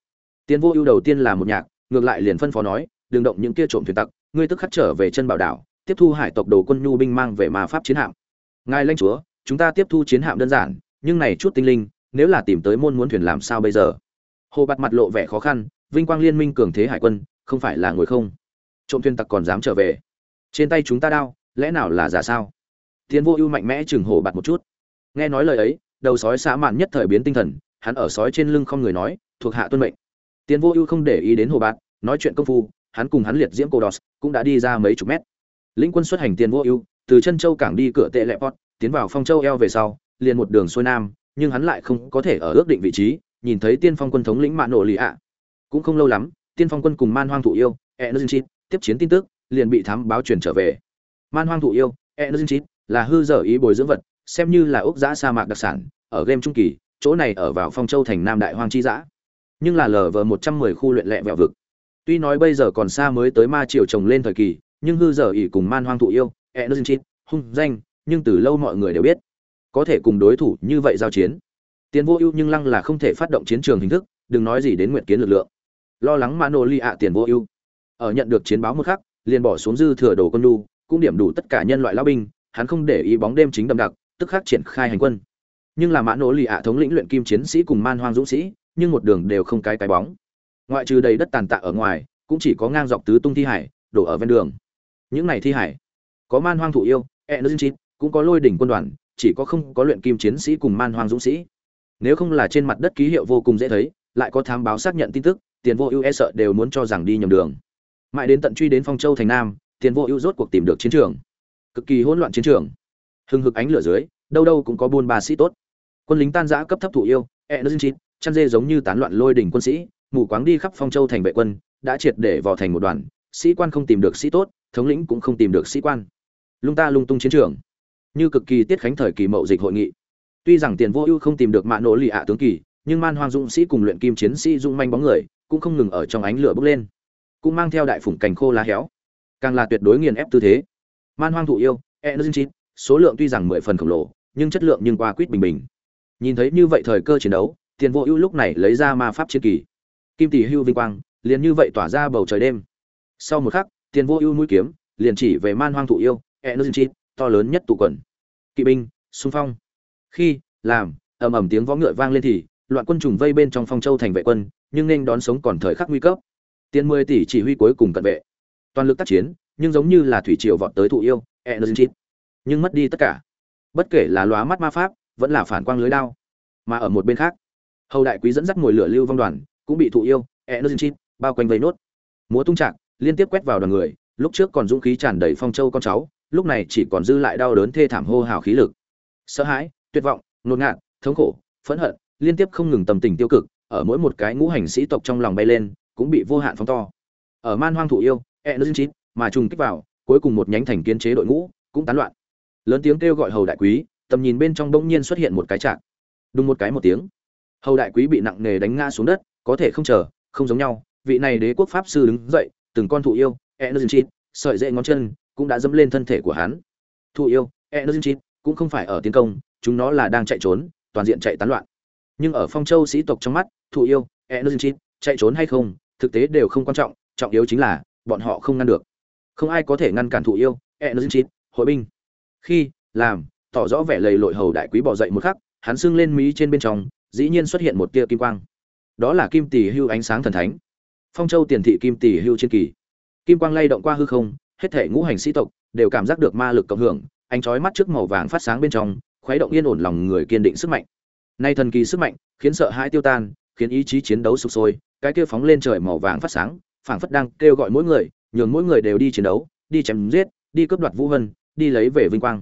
Tiến vô ưu đầu tiên là một nhạc, ngược lại liền phân phó nói đừng động những kia trộm thuyền tặc, ngươi tức khắc trở về chân bảo đảo, tiếp thu hải tộc đồ quân nhu binh mang về ma pháp chiến hạm. Ngài lãnh chúa, chúng ta tiếp thu chiến hạm đơn giản, nhưng này chút tinh linh, nếu là tìm tới môn muốn thuyền làm sao bây giờ? Hồ bạt mặt lộ vẻ khó khăn, vinh quang liên minh cường thế hải quân, không phải là ngồi không? Trộm thuyền tặc còn dám trở về? Trên tay chúng ta đao, lẽ nào là giả sao? Tiến vô ưu mạnh mẽ chừng hồ bạt một chút. Nghe nói lời ấy, đầu sói xã mạn nhất thời biến tinh thần, hắn ở sói trên lưng không người nói, thuộc hạ tuân mệnh. Tiến vô ưu không để ý đến hồ bạt, nói chuyện công phu hắn cùng hắn liệt diễm cô đos cũng đã đi ra mấy chục mét. Lĩnh quân xuất hành tiền vô ưu, từ chân châu cảng đi cửa tệ lẹ pot tiến vào phong châu eo về sau, liền một đường xuôi nam, nhưng hắn lại không có thể ở ước định vị trí, nhìn thấy tiên phong quân thống lĩnh mạn nổ lì ạ. Cũng không lâu lắm, tiên phong quân cùng man hoang thụ yêu, energy, tiếp chiến tin tức, liền bị thám báo truyền trở về. Man hoang thụ yêu, energy là hư dở ý bồi dưỡng vật, xem như là ốc giã sa mạc đặc sản, ở game trung kỳ, chỗ này ở vào phong châu thành nam đại hoang chi giã. Nhưng là lờ vờ một trăm mười khu luyện lẹ vẹo vực tuy nói bây giờ còn xa mới tới ma triều trồng lên thời kỳ, nhưng hư giờ ỉ cùng man hoang thụ yêu, energy, hung danh, nhưng từ lâu mọi người đều biết, có thể cùng đối thủ như vậy giao chiến. Tiền vô ưu nhưng lăng là không thể phát động chiến trường hình thức, đừng nói gì đến nguyện kiến lực lượng. Lo lắng mano li ạ tiền vô ưu. Ở nhận được chiến báo một khắc, liền bỏ xuống dư thừa đồ con nu cũng điểm đủ tất cả nhân loại lao binh, hắn không để ý bóng đêm chính đậm đặc, tức khắc triển khai hành quân. Nhưng là mã nỗ lì ạ thống lĩnh luyện kim chiến sĩ cùng man hoang dũng sĩ, nhưng một đường đều không cái cái bóng ngoại trừ đầy đất tàn tạ ở ngoài, cũng chỉ có ngang dọc tứ tung thi hải, đổ ở ven đường. Những này thi hải, có man hoang thủ yêu energy cũng có lôi đỉnh quân đoàn, chỉ có không có luyện kim chiến sĩ cùng man hoang dũng sĩ. Nếu không là trên mặt đất ký hiệu vô cùng dễ thấy, lại có thám báo xác nhận tin tức, tiền vô ưu e sợ đều muốn cho rằng đi nhầm đường. Mãi đến tận truy đến phong châu thành nam, tiền vô ưu rốt cuộc tìm được chiến trường. Cực kỳ hỗn loạn chiến trường. Hừng hực ánh lửa dưới, đâu đâu cũng có buôn ba sĩ tốt. Quân lính tan giã cấp thấp thủ yêu energy chăn dê giống như tán loạn lôi đỉnh quân sĩ mù quáng đi khắp phong châu thành vệ quân, đã triệt để vào thành một đoàn. Sĩ quan không tìm được sĩ tốt, thống lĩnh cũng không tìm được sĩ quan. Lung ta lung tung chiến trường. Như cực kỳ tiết khánh thời kỳ mậu dịch hội nghị. Tuy rằng tiền vô ưu không tìm được mạ nỗ lì ạ tướng kỳ, nhưng man hoang dũng sĩ cùng luyện kim chiến sĩ dung manh bóng người, cũng không ngừng ở trong ánh lửa bốc lên. Cũng mang theo đại phủng cành khô lá héo. Càng là tuyệt đối nghiền ép tư thế. Man hoang thụ yêu energy số lượng tuy rằng mười phần khổng lồ, nhưng chất lượng nhưng qua quýt bình bình. Nhìn thấy như vậy thời cơ chiến đấu, tiền vô ưu lúc này lấy ra ma pháp chiến kỳ kim tỷ hưu vinh quang, liền như vậy tỏa ra bầu trời đêm. Sau một khắc, tiền vô ưu mũi kiếm liền chỉ về man hoang thụ yêu, energy, to lớn nhất tụ quần. Kỵ binh, xung phong. Khi, làm, ầm ầm tiếng võ ngựa vang lên thì, loạn quân trùng vây bên trong phong châu thành vệ quân, nhưng nên đón sống còn thời khắc nguy cấp. Tiền mười tỷ chỉ huy cuối cùng cận vệ. Toàn lực tác chiến, nhưng giống như là thủy triều vọt tới thụ yêu, energy. Nhưng mất đi tất cả. Bất kể là lóa mắt ma pháp, vẫn là phản quang lưới đao. Mà ở một bên khác, hầu đại quý dẫn dắt ngồi lửa lưu vong đoàn cũng bị thụ yêu, energy bao quanh vây nốt. Múa tung trạc liên tiếp quét vào đoàn người, lúc trước còn dũng khí tràn đầy phong châu con cháu, lúc này chỉ còn dư lại đau đớn thê thảm hô hào khí lực. Sợ hãi, tuyệt vọng, ngột ngạt, thống khổ, phẫn hận, liên tiếp không ngừng tâm tình tiêu cực, ở mỗi một cái ngũ hành sĩ tộc trong lòng bay lên, cũng bị vô hạn phóng to. Ở man hoang thụ yêu, energy mà trùng kích vào, cuối cùng một nhánh thành kiến chế đội ngũ cũng tán loạn. Lớn tiếng kêu gọi hầu đại quý, tầm nhìn bên trong bỗng nhiên xuất hiện một cái trạng đúng một cái một tiếng, hầu đại quý bị nặng nề đánh ngã xuống đất có thể không chờ, không giống nhau. Vị này đế quốc pháp sư đứng dậy, từng con thụ yêu, energy, sợi dễ ngón chân, cũng đã dẫm lên thân thể của hắn. Thụ yêu, energy, cũng không phải ở tiến công, chúng nó là đang chạy trốn, toàn diện chạy tán loạn. Nhưng ở phong châu sĩ tộc trong mắt, thụ yêu, energy, chạy trốn hay không, thực tế đều không quan trọng trọng yếu chính là, bọn họ không ngăn được. Không ai có thể ngăn cản thụ yêu, energy, hội binh. Khi, làm, tỏ rõ vẻ lầy lội hầu đại quý bỏ dậy một khắc, hắn sưng lên mí trên bên trong, dĩ nhiên xuất hiện một tia kim quang đó là kim tỷ hưu ánh sáng thần thánh. Phong châu tiền thị kim tỷ hưu trên kỳ. Kim quang lay động qua hư không, hết thể ngũ hành sĩ tộc đều cảm giác được ma lực cộng hưởng, ánh chói mắt trước màu vàng phát sáng bên trong, khuấy động yên ổn lòng người kiên định sức mạnh. Nay thần kỳ sức mạnh, khiến sợ hãi tiêu tan, khiến ý chí chiến đấu sục sôi, cái kia phóng lên trời màu vàng phát sáng, phảng phất đang kêu gọi mỗi người, nhường mỗi người đều đi chiến đấu, đi chém giết, đi cướp đoạt vũ vân đi lấy về vinh quang.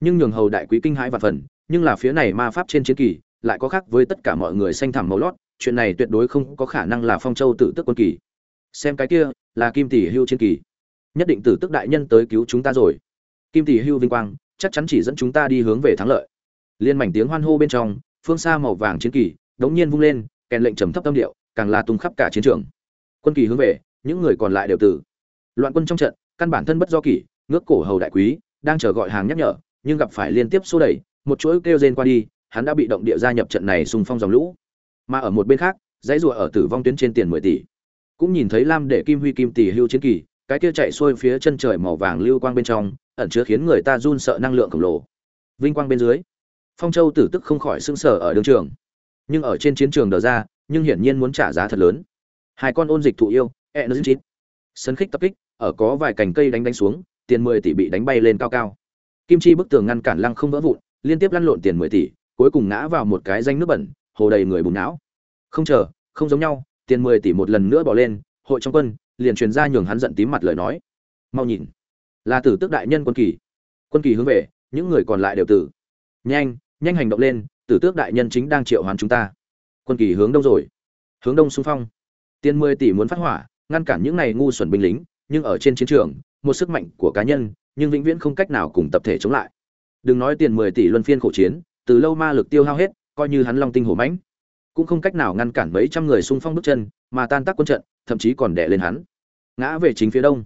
Nhưng nhường hầu đại quý kinh hãi và phần, nhưng là phía này ma pháp trên chiến kỳ lại có khác với tất cả mọi người xanh thẳm màu lót chuyện này tuyệt đối không có khả năng là phong châu tử tức quân kỳ. Xem cái kia, là kim tỷ hưu chiến kỳ. Nhất định tử tức đại nhân tới cứu chúng ta rồi. Kim tỷ hưu vinh quang, chắc chắn chỉ dẫn chúng ta đi hướng về thắng lợi. Liên mảnh tiếng hoan hô bên trong, phương xa màu vàng chiến kỳ, đống nhiên vung lên, kèn lệnh trầm thấp tâm điệu, càng là tung khắp cả chiến trường. Quân kỳ hướng về, những người còn lại đều tử. Loạn quân trong trận, căn bản thân bất do kỷ, ngước cổ hầu đại quý, đang chờ gọi hàng nhắc nhở, nhưng gặp phải liên tiếp xô đẩy, một chuỗi kêu rên qua đi, hắn đã bị động địa gia nhập trận này xung phong dòng lũ mà ở một bên khác, dãy rùa ở tử vong tuyến trên tiền mười tỷ. Cũng nhìn thấy lam để kim huy kim tỷ hưu chiến kỳ, cái kia chạy xuôi phía chân trời màu vàng lưu quang bên trong, ẩn chứa khiến người ta run sợ năng lượng khổng lồ. Vinh quang bên dưới, phong châu tử tức không khỏi sưng sở ở đường trường. Nhưng ở trên chiến trường đờ ra, nhưng hiển nhiên muốn trả giá thật lớn. Hai con ôn dịch thụ yêu, energy. Sân khích tập kích, ở có vài cành cây đánh đánh xuống, tiền mười tỷ bị đánh bay lên cao cao. Kim chi bức tường ngăn cản lăng không vỡ vụn, liên tiếp lăn lộn tiền mười tỷ, cuối cùng ngã vào một cái danh nước bẩn hồ đầy người bùn não. Không chờ, không giống nhau, tiền mười tỷ một lần nữa bỏ lên, hội trong quân, liền truyền ra nhường hắn giận tím mặt lời nói. Mau nhìn. Là tử tước đại nhân quân kỳ. Quân kỳ hướng về, những người còn lại đều tử. Nhanh nhanh hành động lên, tử tước đại nhân chính đang triệu hoán chúng ta. Quân kỳ hướng đông rồi. Hướng đông xung phong. Tiền mười tỷ muốn phát hỏa, ngăn cản những này ngu xuẩn binh lính, nhưng ở trên chiến trường, một sức mạnh của cá nhân, nhưng vĩnh viễn không cách nào cùng tập thể chống lại. Đừng nói tiền mười tỷ luân phiên khổ chiến, từ lâu ma lực tiêu hao hết coi như hắn long tinh hổ mãnh, cũng không cách nào ngăn cản mấy trăm người xung phong bước chân, mà tan tác quân trận, thậm chí còn đè lên hắn. Ngã về chính phía đông.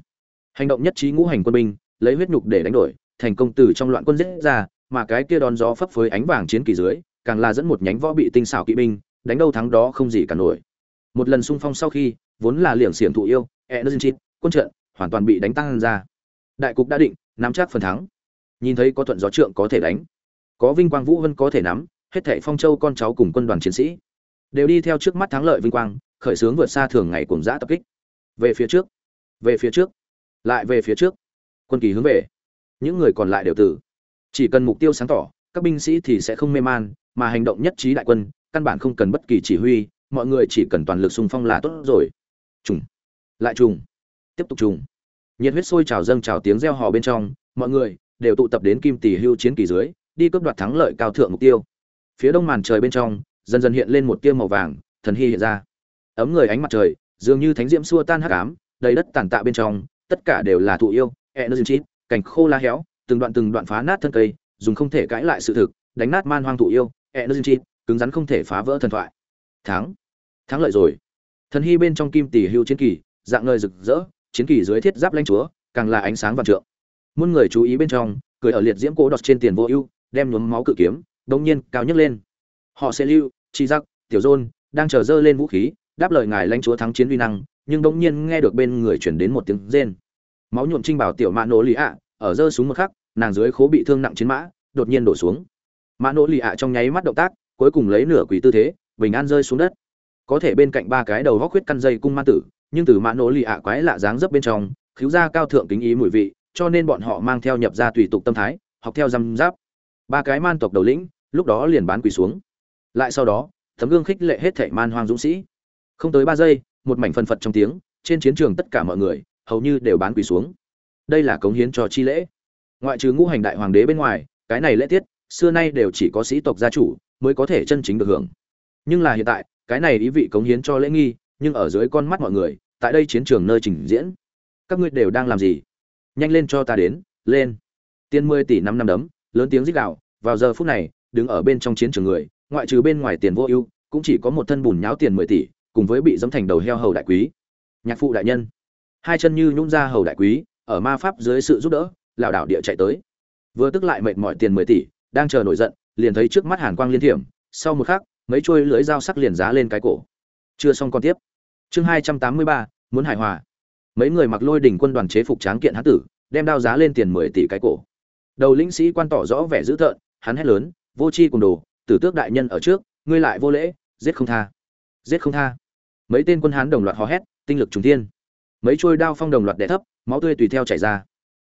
Hành động nhất trí ngũ hành quân binh, lấy huyết nhục để đánh đổi, thành công từ trong loạn quân giết ra, mà cái kia đón gió phấp phới ánh vàng chiến kỳ dưới, càng là dẫn một nhánh võ bị tinh xảo kỵ binh, đánh đâu thắng đó không gì cả nổi. Một lần xung phong sau khi, vốn là liệng xiển thụ yêu, energy, quân trận, hoàn toàn bị đánh tăng ra. Đại cục đã định, nắm chắc phần thắng. Nhìn thấy có thuận gió trượng có thể đánh, có vinh quang vũ vân có thể nắm hết thảy phong châu con cháu cùng quân đoàn chiến sĩ, đều đi theo trước mắt thắng lợi vinh quang, khởi sướng vượt xa thường ngày cùng giã tập kích. Về phía trước, về phía trước, lại về phía trước. Quân kỳ hướng về. Những người còn lại đều tử. Chỉ cần mục tiêu sáng tỏ, các binh sĩ thì sẽ không mê man, mà hành động nhất trí đại quân, căn bản không cần bất kỳ chỉ huy, mọi người chỉ cần toàn lực xung phong là tốt rồi. Trùng. Lại trùng. Tiếp tục trùng. Nhiệt huyết sôi trào dâng trào tiếng reo hò bên trong, mọi người đều tụ tập đến kim tỷ hưu chiến kỳ dưới, đi cướp đoạt thắng lợi cao thượng mục tiêu phía đông màn trời bên trong, dần dần hiện lên một tia màu vàng, thần hy hiện ra. Ấm người ánh mặt trời, dường như thánh diễm xua tan hắc ám, đầy đất tàn tạ bên trong, tất cả đều là thụ yêu, energy, cảnh khô lá héo, từng đoạn từng đoạn phá nát thân cây, dùng không thể cãi lại sự thực, đánh nát man hoang thụ yêu, energy, cứng rắn không thể phá vỡ thần thoại. Thắng. Thắng lợi rồi. Thần hy bên trong kim tỷ hưu chiến kỳ, dạng ngời rực rỡ, chiến kỳ dưới thiết giáp lanh chúa, càng là ánh sáng vạn trượng. Muôn người chú ý bên trong, cười ở liệt diễm cố đọt trên tiền vô ưu, đem nhuốm máu cự kiếm đông nhiên cao nhất lên. Họ sẽ lưu, chi giặc tiểu dôn đang chờ dơ lên vũ khí, đáp lời ngài lãnh chúa thắng chiến uy năng, nhưng đông nhiên nghe được bên người chuyển đến một tiếng rên. Máu nhuộm trinh bảo tiểu mã nổ lì ạ, ở dơ xuống một khắc, nàng dưới khố bị thương nặng chiến mã, đột nhiên đổ xuống. Mã nổ lì ạ trong nháy mắt động tác, cuối cùng lấy nửa quỷ tư thế, bình an rơi xuống đất. Có thể bên cạnh ba cái đầu góc huyết căn dây cung ma tử, nhưng từ mã nổ lì ạ quái lạ dáng dấp bên trong, khiếu ra cao thượng kính ý mùi vị, cho nên bọn họ mang theo nhập ra tùy tục tâm thái, học theo răm giáp. Ba cái man tộc đầu lĩnh lúc đó liền bán quỳ xuống. Lại sau đó, tấm gương khích lệ hết thảy man hoang dũng sĩ. Không tới ba giây, một mảnh phân phật trong tiếng, trên chiến trường tất cả mọi người, hầu như đều bán quỳ xuống. Đây là cống hiến cho chi lễ. Ngoại trừ ngũ hành đại hoàng đế bên ngoài, cái này lễ tiết, xưa nay đều chỉ có sĩ tộc gia chủ mới có thể chân chính được hưởng. Nhưng là hiện tại, cái này ý vị cống hiến cho lễ nghi, nhưng ở dưới con mắt mọi người, tại đây chiến trường nơi trình diễn, các ngươi đều đang làm gì? Nhanh lên cho ta đến, lên. Tiên mười tỷ năm năm đấm, lớn tiếng rít gào, vào giờ phút này đứng ở bên trong chiến trường người, ngoại trừ bên ngoài tiền vô ưu, cũng chỉ có một thân bùn nháo tiền mười tỷ, cùng với bị dẫm thành đầu heo hầu đại quý. Nhạc phụ đại nhân. Hai chân như nhún ra hầu đại quý, ở ma pháp dưới sự giúp đỡ, lảo đảo địa chạy tới. Vừa tức lại mệt mỏi tiền mười tỷ, đang chờ nổi giận, liền thấy trước mắt hàn quang liên thiểm, sau một khắc, mấy chuôi lưỡi dao sắc liền giá lên cái cổ. Chưa xong còn tiếp. Chương hai trăm tám mươi ba, muốn hài hòa. Mấy người mặc lôi đỉnh quân đoàn chế phục tráng kiện hán tử, đem đao giá lên tiền mười tỷ cái cổ. Đầu lĩnh sĩ quan tỏ rõ vẻ dữ tợn, hắn hét lớn vô chi cùng đồ, tử tước đại nhân ở trước, ngươi lại vô lễ, giết không tha. Giết không tha. Mấy tên quân hán đồng loạt hò hét, tinh lực trùng thiên. Mấy trôi đao phong đồng loạt đè thấp, máu tươi tùy theo chảy ra.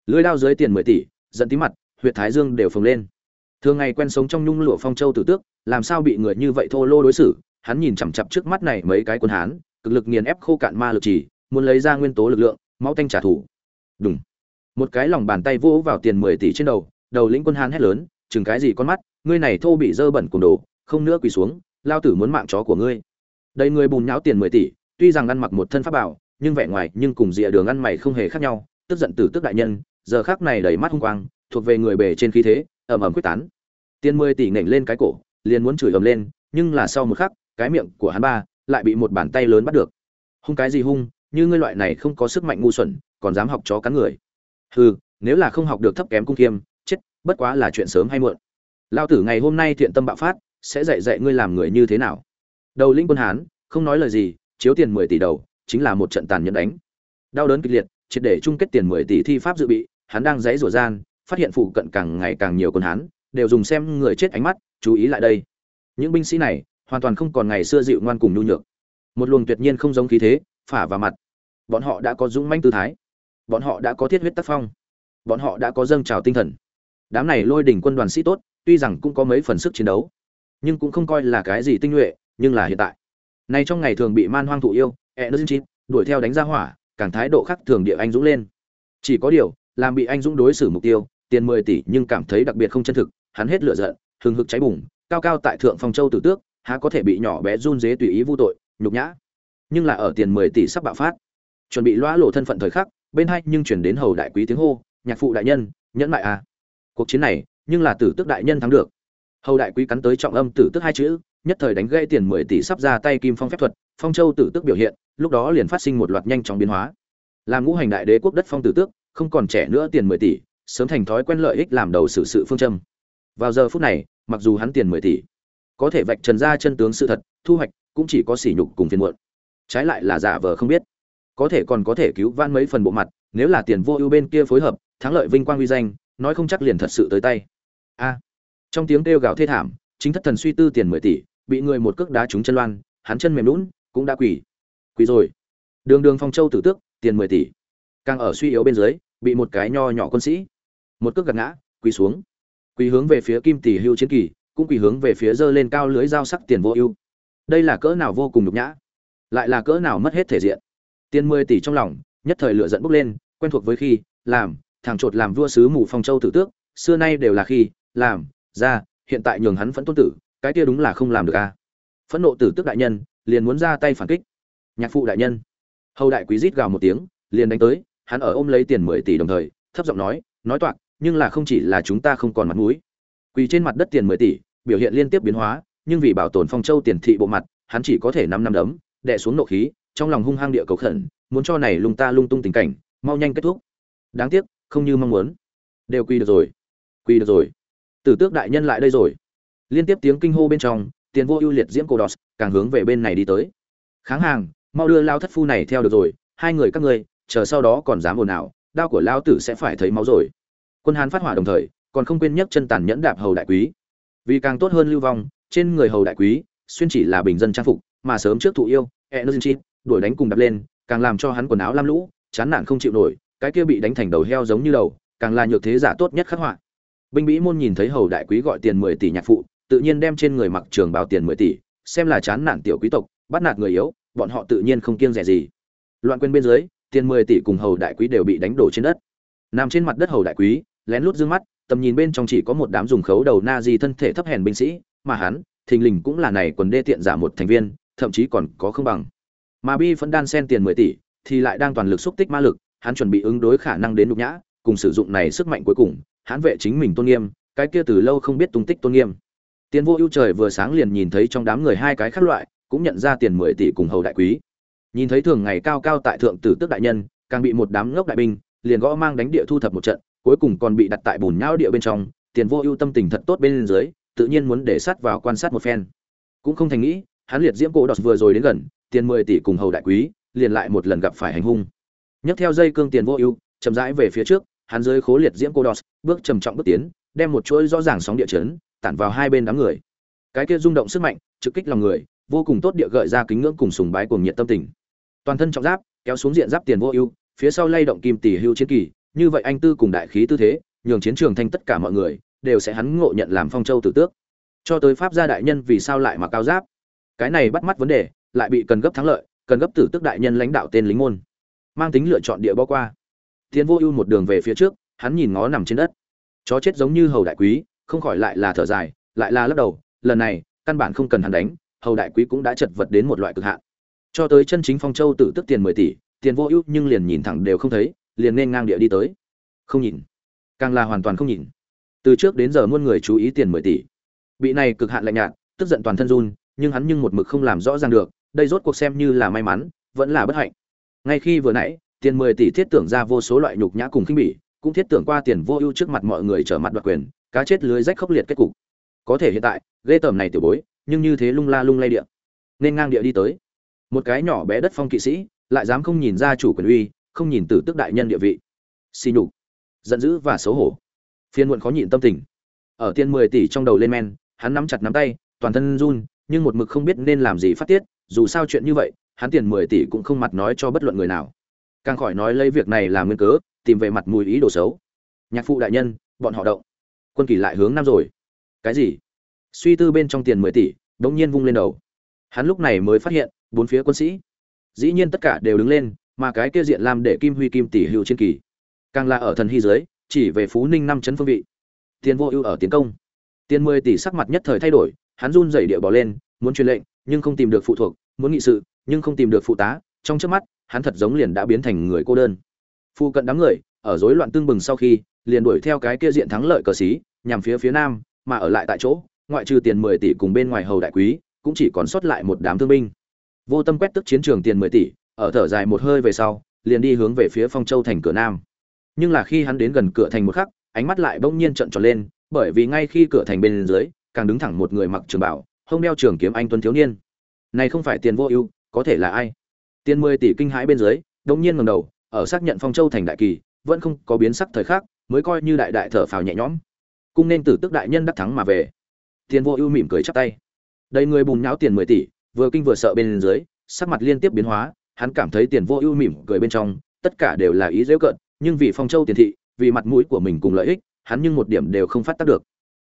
Lưỡi đao dưới tiền mười tỷ dẫn tí mặt, huyệt thái dương đều phồng lên. Thường ngày quen sống trong nhung lụa phong châu tử tước, làm sao bị người như vậy thô lô đối xử? Hắn nhìn chằm chặp trước mắt này mấy cái quân hán, cực lực nghiền ép khô cạn ma lực chỉ, muốn lấy ra nguyên tố lực lượng, máu tanh trả thù. Đúng một cái lòng bàn tay vỗ vào tiền mười tỷ trên đầu đầu lĩnh quân hán hét lớn, chừng cái gì con mắt? Ngươi này thô bị dơ bẩn cùng đồ, không nữa quỳ xuống, lao tử muốn mạng chó của ngươi. Đây người bùn nhão tiền mười tỷ, tuy rằng ăn mặc một thân pháp bảo, nhưng vẻ ngoài nhưng cùng rìa đường ăn mày không hề khác nhau, tức giận từ tức đại nhân, giờ khác này đầy mắt hung quang, thuộc về người bề trên khí thế ẩm ẩm quyết tán. Tiền mười tỷ nểnh lên cái cổ, liền muốn chửi ầm lên, nhưng là sau một khắc, cái miệng của hắn ba lại bị một bàn tay lớn bắt được. Hung cái gì hung, như ngươi loại này không có sức mạnh ngu xuẩn, còn dám học chó cắn người. Hừ, nếu là không học được thấp kém cung kiêm, chết, bất quá là chuyện sớm hay muộn lao tử ngày hôm nay thiện tâm bạo phát, sẽ dạy dạy ngươi làm người như thế nào. Đầu lĩnh quân hán, không nói lời gì, chiếu tiền mười tỷ đầu, chính là một trận tàn nhẫn đánh. Đau đớn kịch liệt, triệt để chung kết tiền mười tỷ thi pháp dự bị, hắn đang dãy rủa gian, phát hiện phụ cận càng ngày càng nhiều quân hán, đều dùng xem người chết ánh mắt, chú ý lại đây. Những binh sĩ này, hoàn toàn không còn ngày xưa dịu ngoan cùng nhu nhược. Một luồng tuyệt nhiên không giống khí thế, phả vào mặt. Bọn họ đã có dũng manh tư thái. Bọn họ đã có thiết huyết tác phong. Bọn họ đã có dâng trào tinh thần. Đám này lôi đỉnh quân đoàn sĩ tốt tuy rằng cũng có mấy phần sức chiến đấu, nhưng cũng không coi là cái gì tinh nhuệ, nhưng là hiện tại. Này trong ngày thường bị man hoang thụ yêu energy đuổi theo đánh ra hỏa, càng thái độ khác thường địa anh dũng lên. Chỉ có điều, làm bị anh dũng đối xử mục tiêu, tiền mười tỷ nhưng cảm thấy đặc biệt không chân thực, hắn hết lửa giận, hừng hực cháy bùng, cao cao tại thượng phong châu tử tước, há có thể bị nhỏ bé run dế tùy ý vu tội, nhục nhã. Nhưng là ở tiền mười tỷ sắp bạo phát, chuẩn bị loã lộ thân phận thời khắc, bên hai nhưng chuyển đến hầu đại quý tiếng hô, nhạc phụ đại nhân, nhẫn mại à. Cuộc chiến này nhưng là tử tước đại nhân thắng được. Hầu đại quý cắn tới trọng âm tử tước hai chữ, nhất thời đánh gây tiền mười tỷ sắp ra tay kim phong phép thuật, phong châu tử tước biểu hiện, lúc đó liền phát sinh một loạt nhanh chóng biến hóa. Làm ngũ hành đại đế quốc đất phong tử tước, không còn trẻ nữa tiền mười tỷ, sớm thành thói quen lợi ích làm đầu sự sự phương châm. Vào giờ phút này, mặc dù hắn tiền mười tỷ, có thể vạch trần ra chân tướng sự thật, thu hoạch cũng chỉ có sỉ nhục cùng phiền muộn. Trái lại là giả vờ không biết. Có thể còn có thể cứu van mấy phần bộ mặt, nếu là tiền vô ưu bên kia phối hợp, thắng lợi vinh quang uy danh, nói không chắc liền thật sự tới tay a. Trong tiếng kêu gào thê thảm, chính thất thần suy tư tiền mười tỷ, bị người một cước đá trúng chân loan, hắn chân mềm lún, cũng đã quỳ. Quỳ rồi. Đường đường phong châu tử tước, tiền mười tỷ. Càng ở suy yếu bên dưới, bị một cái nho nhỏ quân sĩ. Một cước gạt ngã, quỳ xuống. Quỳ hướng về phía kim tỷ hưu chiến kỳ, cũng quỳ hướng về phía dơ lên cao lưới dao sắc tiền vô ưu. Đây là cỡ nào vô cùng nhục nhã. Lại là cỡ nào mất hết thể diện. Tiền mười tỷ trong lòng, nhất thời lửa dẫn bốc lên, quen thuộc với khi, làm, thằng chột làm vua sứ mù phong châu tử tước, xưa nay đều là khi làm, ra, hiện tại nhường hắn phẫn tôn tử, cái kia đúng là không làm được a à. phẫn nộ tử tức đại nhân, liền muốn ra tay phản kích. Nhạc phụ đại nhân. Hầu đại quý rít gào một tiếng, liền đánh tới, hắn ở ôm lấy tiền mười tỷ đồng thời, thấp giọng nói nói toạc, nhưng là không chỉ là chúng ta không còn mặt mũi. Quỳ trên mặt đất tiền mười tỷ, biểu hiện liên tiếp biến hóa, nhưng vì bảo tồn phong châu tiền thị bộ mặt, hắn chỉ có thể năm năm đấm, đè xuống nộ khí, trong lòng hung hăng địa cầu khẩn, muốn cho này lung ta lung tung tình cảnh, mau nhanh kết thúc. Đáng tiếc, không như mong muốn. Đều quy được rồi. Quy được rồi tử tước đại nhân lại đây rồi. Liên tiếp tiếng kinh hô bên trong, tiền vô ưu liệt diễm cổ đọt, càng hướng về bên này đi tới. Kháng hàng, mau đưa lao thất phu này theo được rồi, hai người các ngươi, chờ sau đó còn dám ồn ào, đao của lao tử sẽ phải thấy máu rồi. Quân hán phát hỏa đồng thời, còn không quên nhấc chân tàn nhẫn đạp hầu đại quý. Vì càng tốt hơn lưu vong, trên người hầu đại quý, xuyên chỉ là bình dân trang phục, mà sớm trước thụ yêu energy đuổi đánh cùng đập lên, càng làm cho hắn quần áo lam lũ, chán nản không chịu nổi, cái kia bị đánh thành đầu heo giống như đầu, càng là nhược thế giả tốt nhất khắc họa binh bĩ môn nhìn thấy hầu đại quý gọi tiền mười tỷ nhạc phụ, tự nhiên đem trên người mặc trường bào tiền mười tỷ, xem là chán nản tiểu quý tộc, bắt nạt người yếu, bọn họ tự nhiên không kiêng rẻ gì. Loạn quên bên dưới, tiền mười tỷ cùng hầu đại quý đều bị đánh đổ trên đất. Nằm trên mặt đất hầu đại quý, lén lút dương mắt, tầm nhìn bên trong chỉ có một đám dùng khấu đầu na di thân thể thấp hèn binh sĩ, mà hắn, thình lình cũng là này quần đê tiện giả một thành viên, thậm chí còn có không bằng. Mà bi vẫn đan sen tiền mười tỷ, thì lại đang toàn lực xúc tích ma lực, hắn chuẩn bị ứng đối khả năng đến nhục nhã, cùng sử dụng này sức mạnh cuối cùng Hán vệ chính mình tôn nghiêm, cái kia từ lâu không biết tung tích tôn nghiêm. Tiền vô ưu trời vừa sáng liền nhìn thấy trong đám người hai cái khác loại, cũng nhận ra tiền mười tỷ cùng hầu đại quý. Nhìn thấy thường ngày cao cao tại thượng tử tước đại nhân, càng bị một đám ngốc đại binh, liền gõ mang đánh địa thu thập một trận, cuối cùng còn bị đặt tại bùn nhão địa bên trong, tiền vô ưu tâm tình thật tốt bên dưới, tự nhiên muốn để sát vào quan sát một phen. Cũng không thành nghĩ hắn liệt diễm cổ đọt vừa rồi đến gần, tiền mười tỷ cùng hầu đại quý, liền lại một lần gặp phải hành hung. Nhấc theo dây cương tiền vô ưu, chậm rãi về phía trước hắn Dưới khố liệt diễm cô đọt bước trầm trọng bước tiến, đem một chuỗi rõ ràng sóng địa chấn, tản vào hai bên đám người. Cái kia rung động sức mạnh, trực kích lòng người, vô cùng tốt địa gợi ra kính ngưỡng cùng sùng bái cuồng nhiệt tâm tình. Toàn thân trọng giáp, kéo xuống diện giáp tiền vô ưu, phía sau lay động kim tỷ hưu chiến kỳ, như vậy anh tư cùng đại khí tư thế, nhường chiến trường thanh tất cả mọi người, đều sẽ hắn ngộ nhận làm phong châu tử tước. Cho tới pháp gia đại nhân vì sao lại mặc cao giáp? Cái này bắt mắt vấn đề, lại bị cần gấp thắng lợi, cần gấp tử tước đại nhân lãnh đạo tên lính môn. Mang tính lựa chọn địa bao qua tiến vô ưu một đường về phía trước, hắn nhìn ngó nằm trên đất. Chó chết giống như hầu đại quý, không khỏi lại là thở dài, lại là lắc đầu, lần này, căn bản không cần hắn đánh, hầu đại quý cũng đã chật vật đến một loại cực hạn. Cho tới chân chính phong châu tử tức tiền mười tỷ tiền vô ưu nhưng liền nhìn thẳng đều không thấy, liền nên ngang địa đi tới. Không nhìn. Càng là hoàn toàn không nhìn. Từ trước đến giờ muôn người chú ý tiền mười tỷ. Bị này cực hạn lạnh nhạt, tức giận toàn thân run, nhưng hắn nhưng một mực không làm rõ ràng được, đây rốt cuộc xem như là may mắn, vẫn là bất hạnh. Ngay khi vừa nãy tiền mười tỷ thiết tưởng ra vô số loại nhục nhã cùng khinh bỉ, cũng thiết tưởng qua tiền vô ưu trước mặt mọi người trở mặt đoạt quyền, cá chết lưới rách khốc liệt kết cục. Có thể hiện tại, ghê tởm này tiểu bối, nhưng như thế lung la lung lay địa. Nên ngang địa đi tới. Một cái nhỏ bé đất phong kỵ sĩ, lại dám không nhìn ra chủ quyền uy, không nhìn tử tức đại nhân địa vị. Xì nhục. Giận dữ và xấu hổ. Phiên muộn khó nhịn tâm tình. Ở tiền mười tỷ trong đầu lên men, hắn nắm chặt nắm tay, toàn thân run, nhưng một mực không biết nên làm gì phát tiết, dù sao chuyện như vậy, hắn tiền mười tỷ cũng không mặt nói cho bất luận người nào càng khỏi nói lấy việc này làm nguyên cớ, tìm về mặt mùi ý đồ xấu. Nhạc phụ đại nhân, bọn họ động. Quân kỳ lại hướng nam rồi. Cái gì? Suy tư bên trong tiền mười tỷ, đống nhiên vung lên đầu. Hắn lúc này mới phát hiện, bốn phía quân sĩ. Dĩ nhiên tất cả đều đứng lên, mà cái kia diện làm để kim huy kim tỷ hữu chiến kỳ. Càng là ở thần hy dưới, chỉ về phú ninh năm chấn phương vị. Tiền vô ưu ở tiến công. Tiền mười tỷ sắc mặt nhất thời thay đổi, hắn run rẩy địa bỏ lên, muốn truyền lệnh, nhưng không tìm được phụ thuộc, muốn nghị sự, nhưng không tìm được phụ tá. Trong trước mắt hắn thật giống liền đã biến thành người cô đơn. Phu cận đám người, ở rối loạn tương bừng sau khi, liền đuổi theo cái kia diện thắng lợi cờ xí, nhằm phía phía nam, mà ở lại tại chỗ, ngoại trừ tiền mười tỷ cùng bên ngoài hầu đại quý, cũng chỉ còn sót lại một đám thương binh. Vô tâm quét tức chiến trường tiền mười tỷ, ở thở dài một hơi về sau, liền đi hướng về phía phong châu thành cửa nam. Nhưng là khi hắn đến gần cửa thành một khắc, ánh mắt lại bỗng nhiên trợn tròn lên, bởi vì ngay khi cửa thành bên dưới, càng đứng thẳng một người mặc trường bảo, hông đeo trường kiếm anh tuấn thiếu niên. Này không phải tiền vô ưu, có thể là ai? Tiền mười tỷ kinh hãi bên dưới đột nhiên ngẩng đầu, ở xác nhận phong châu thành đại kỳ, vẫn không có biến sắc thời khắc, mới coi như đại đại thở phào nhẹ nhõm. Cung nên tử tức đại nhân đắc thắng mà về. Tiền vô ưu mỉm cười chắp tay. Đầy người bùn nháo tiền mười tỷ, vừa kinh vừa sợ bên dưới, sắc mặt liên tiếp biến hóa, hắn cảm thấy tiền vô ưu mỉm cười bên trong, tất cả đều là ý giễu cận nhưng vì phong châu tiền thị, vì mặt mũi của mình cùng lợi ích, hắn nhưng một điểm đều không phát tác được.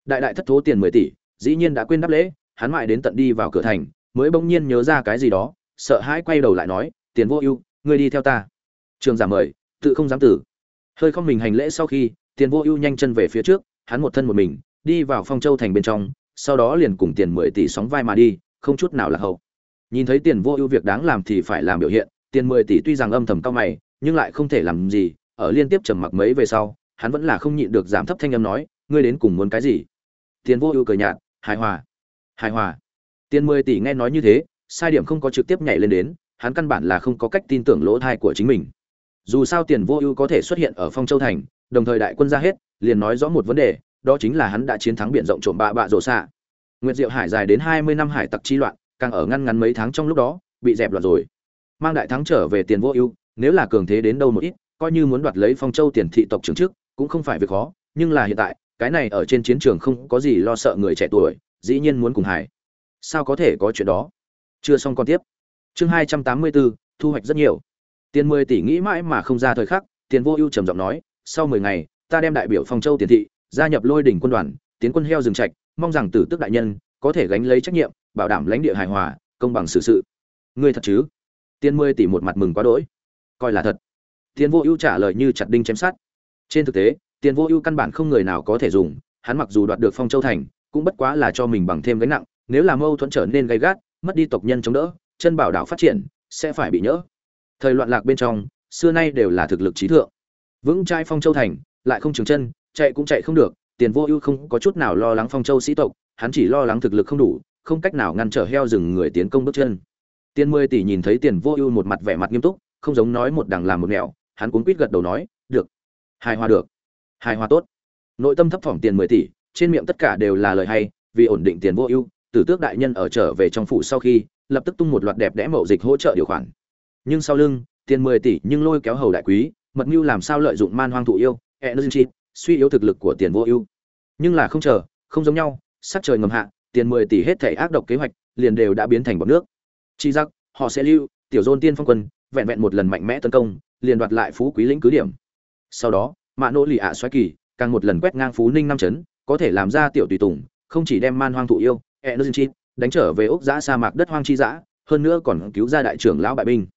Đại đại thất thố tiền mười tỷ, dĩ nhiên đã quên đáp lễ, hắn mãi đến tận đi vào cửa thành, mới bỗng nhiên nhớ ra cái gì đó sợ hãi quay đầu lại nói, tiền vô ưu, ngươi đi theo ta. Trường giả mời, tự không dám tử. Hơi không mình hành lễ sau khi, tiền vô ưu nhanh chân về phía trước, hắn một thân một mình, đi vào phong châu thành bên trong, sau đó liền cùng tiền mười tỷ sóng vai mà đi, không chút nào là hậu. Nhìn thấy tiền vô ưu việc đáng làm thì phải làm biểu hiện, tiền mười tỷ tuy rằng âm thầm cao mày, nhưng lại không thể làm gì, ở liên tiếp trầm mặc mấy về sau, hắn vẫn là không nhịn được giảm thấp thanh âm nói, ngươi đến cùng muốn cái gì? Tiền vô ưu cười nhạt, hài hòa hài hòa. Tiền mười tỷ nghe nói như thế sai điểm không có trực tiếp nhảy lên đến, hắn căn bản là không có cách tin tưởng lỗ thai của chính mình. Dù sao tiền vô ưu có thể xuất hiện ở phong châu thành, đồng thời đại quân ra hết, liền nói rõ một vấn đề, đó chính là hắn đã chiến thắng biển rộng trộm bạ bạ rổ xạ. Nguyệt diệu hải dài đến hai mươi năm hải tặc chi loạn, càng ở ngăn ngắn mấy tháng trong lúc đó, bị dẹp loạn rồi. Mang đại thắng trở về tiền vô ưu, nếu là cường thế đến đâu một ít, coi như muốn đoạt lấy phong châu tiền thị tộc trưởng trước cũng không phải việc khó, nhưng là hiện tại, cái này ở trên chiến trường không có gì lo sợ người trẻ tuổi, dĩ nhiên muốn cùng hải sao có thể có chuyện đó? Chưa xong còn tiếp. Chương hai trăm tám mươi bốn thu hoạch rất nhiều. Tiền mười tỷ nghĩ mãi mà không ra thời khắc tiền vô ưu trầm giọng nói sau mười ngày ta đem đại biểu phong châu tiền thị gia nhập lôi đỉnh quân đoàn tiến quân heo rừng trạch mong rằng tử tức đại nhân có thể gánh lấy trách nhiệm bảo đảm lãnh địa hài hòa công bằng xử sự, sự ngươi thật chứ? Tiên mười tỷ một mặt mừng quá đỗi. Coi là thật. Tiền vô ưu trả lời như chặt đinh chém sát trên thực tế tiền vô ưu căn bản không người nào có thể dùng hắn mặc dù đoạt được phong châu thành cũng bất quá là cho mình bằng thêm gánh nặng nếu làm mâu thuẫn trở nên gay gắt mất đi tộc nhân chống đỡ, chân bảo đảo phát triển, sẽ phải bị nhỡ. Thời loạn lạc bên trong, xưa nay đều là thực lực trí thượng. Vững trai phong châu thành, lại không trường chân, chạy cũng chạy không được, tiền vô ưu không có chút nào lo lắng phong châu sĩ tộc, hắn chỉ lo lắng thực lực không đủ, không cách nào ngăn trở heo rừng người tiến công bước chân. Tiền mười tỷ nhìn thấy tiền vô ưu một mặt vẻ mặt nghiêm túc, không giống nói một đằng làm một nẻo, hắn cuốn quýt gật đầu nói, được, hài hòa được, hài hòa tốt. Nội tâm thấp thỏm tiền mười tỷ, trên miệng tất cả đều là lời hay, vì ổn định tiền vô ưu tử tước đại nhân ở trở về trong phủ sau khi, lập tức tung một loạt đẹp đẽ mậu dịch hỗ trợ điều khoản. Nhưng sau lưng, tiền mười tỷ nhưng lôi kéo hầu đại quý, mật mưu làm sao lợi dụng man hoang thụ yêu, energy, suy yếu thực lực của tiền vô ưu. Nhưng là không chờ, không giống nhau, sắc trời ngầm hạ, tiền mười tỷ hết thảy ác độc kế hoạch liền đều đã biến thành bọt nước. Chi giặc họ sẽ lưu, tiểu dôn tiên phong quân, vẹn vẹn một lần mạnh mẽ tấn công, liền đoạt lại phú quý lĩnh cứ điểm. Sau đó, mạ nỗ lì ạ xoáy kỳ, càng một lần quét ngang phú ninh năm chấn, có thể làm ra tiểu tùy tùng, không chỉ đem man hoang thụ yêu energy đánh trở về ốc giã sa mạc đất hoang chi dã hơn nữa còn cứu ra đại trưởng lão bại binh.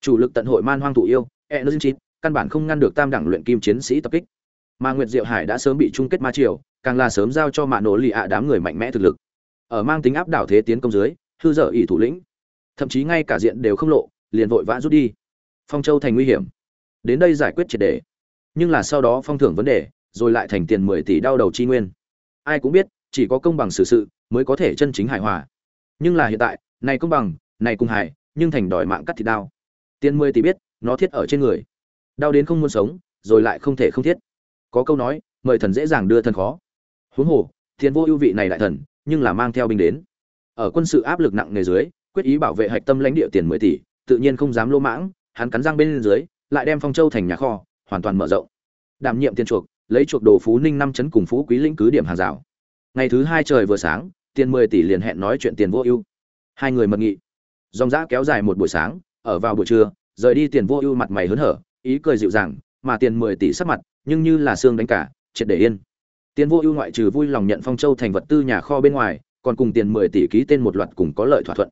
Chủ lực tận hội man hoang thụ yêu energy căn bản không ngăn được tam đẳng luyện kim chiến sĩ tập kích. Mà nguyệt diệu hải đã sớm bị chung kết ma triều càng là sớm giao cho mạ nổ lì ạ đám người mạnh mẽ thực lực. Ở mang tính áp đảo thế tiến công dưới hư dở ỷ thủ lĩnh. Thậm chí ngay cả diện đều không lộ liền vội vã rút đi. Phong châu thành nguy hiểm. Đến đây giải quyết triệt để, nhưng là sau đó phong thưởng vấn đề rồi lại thành tiền mười tỷ đau đầu chi nguyên. Ai cũng biết chỉ có công bằng xử sự mới có thể chân chính hài hòa. Nhưng là hiện tại, này công bằng, này cùng hài, nhưng thành đòi mạng cắt thịt đao. Tiền mười tỷ biết, nó thiết ở trên người. Đau đến không muốn sống, rồi lại không thể không thiết. Có câu nói, mời thần dễ dàng đưa thần khó. Huống hồ, thiên vô ưu vị này đại thần, nhưng là mang theo binh đến. Ở quân sự áp lực nặng nề dưới, quyết ý bảo vệ hạch tâm lãnh địa tiền mười tỷ, tự nhiên không dám lỗ mãng, hắn cắn răng bên dưới, lại đem phong châu thành nhà kho, hoàn toàn mở rộng. Đảm nhiệm tiền chuộc, lấy chuộc đồ phú ninh năm chấn cùng phú quý lĩnh cứ điểm hàng rào. Ngày thứ hai trời vừa sáng tiền mười tỷ liền hẹn nói chuyện tiền vô ưu. Hai người mật nghị. Dòng dã kéo dài một buổi sáng, ở vào buổi trưa, rời đi tiền vô ưu mặt mày hớn hở, ý cười dịu dàng, mà tiền mười tỷ sắc mặt, nhưng như là xương đánh cả, triệt để yên. Tiền vô ưu ngoại trừ vui lòng nhận phong châu thành vật tư nhà kho bên ngoài, còn cùng tiền mười tỷ ký tên một loạt cùng có lợi thỏa thuận.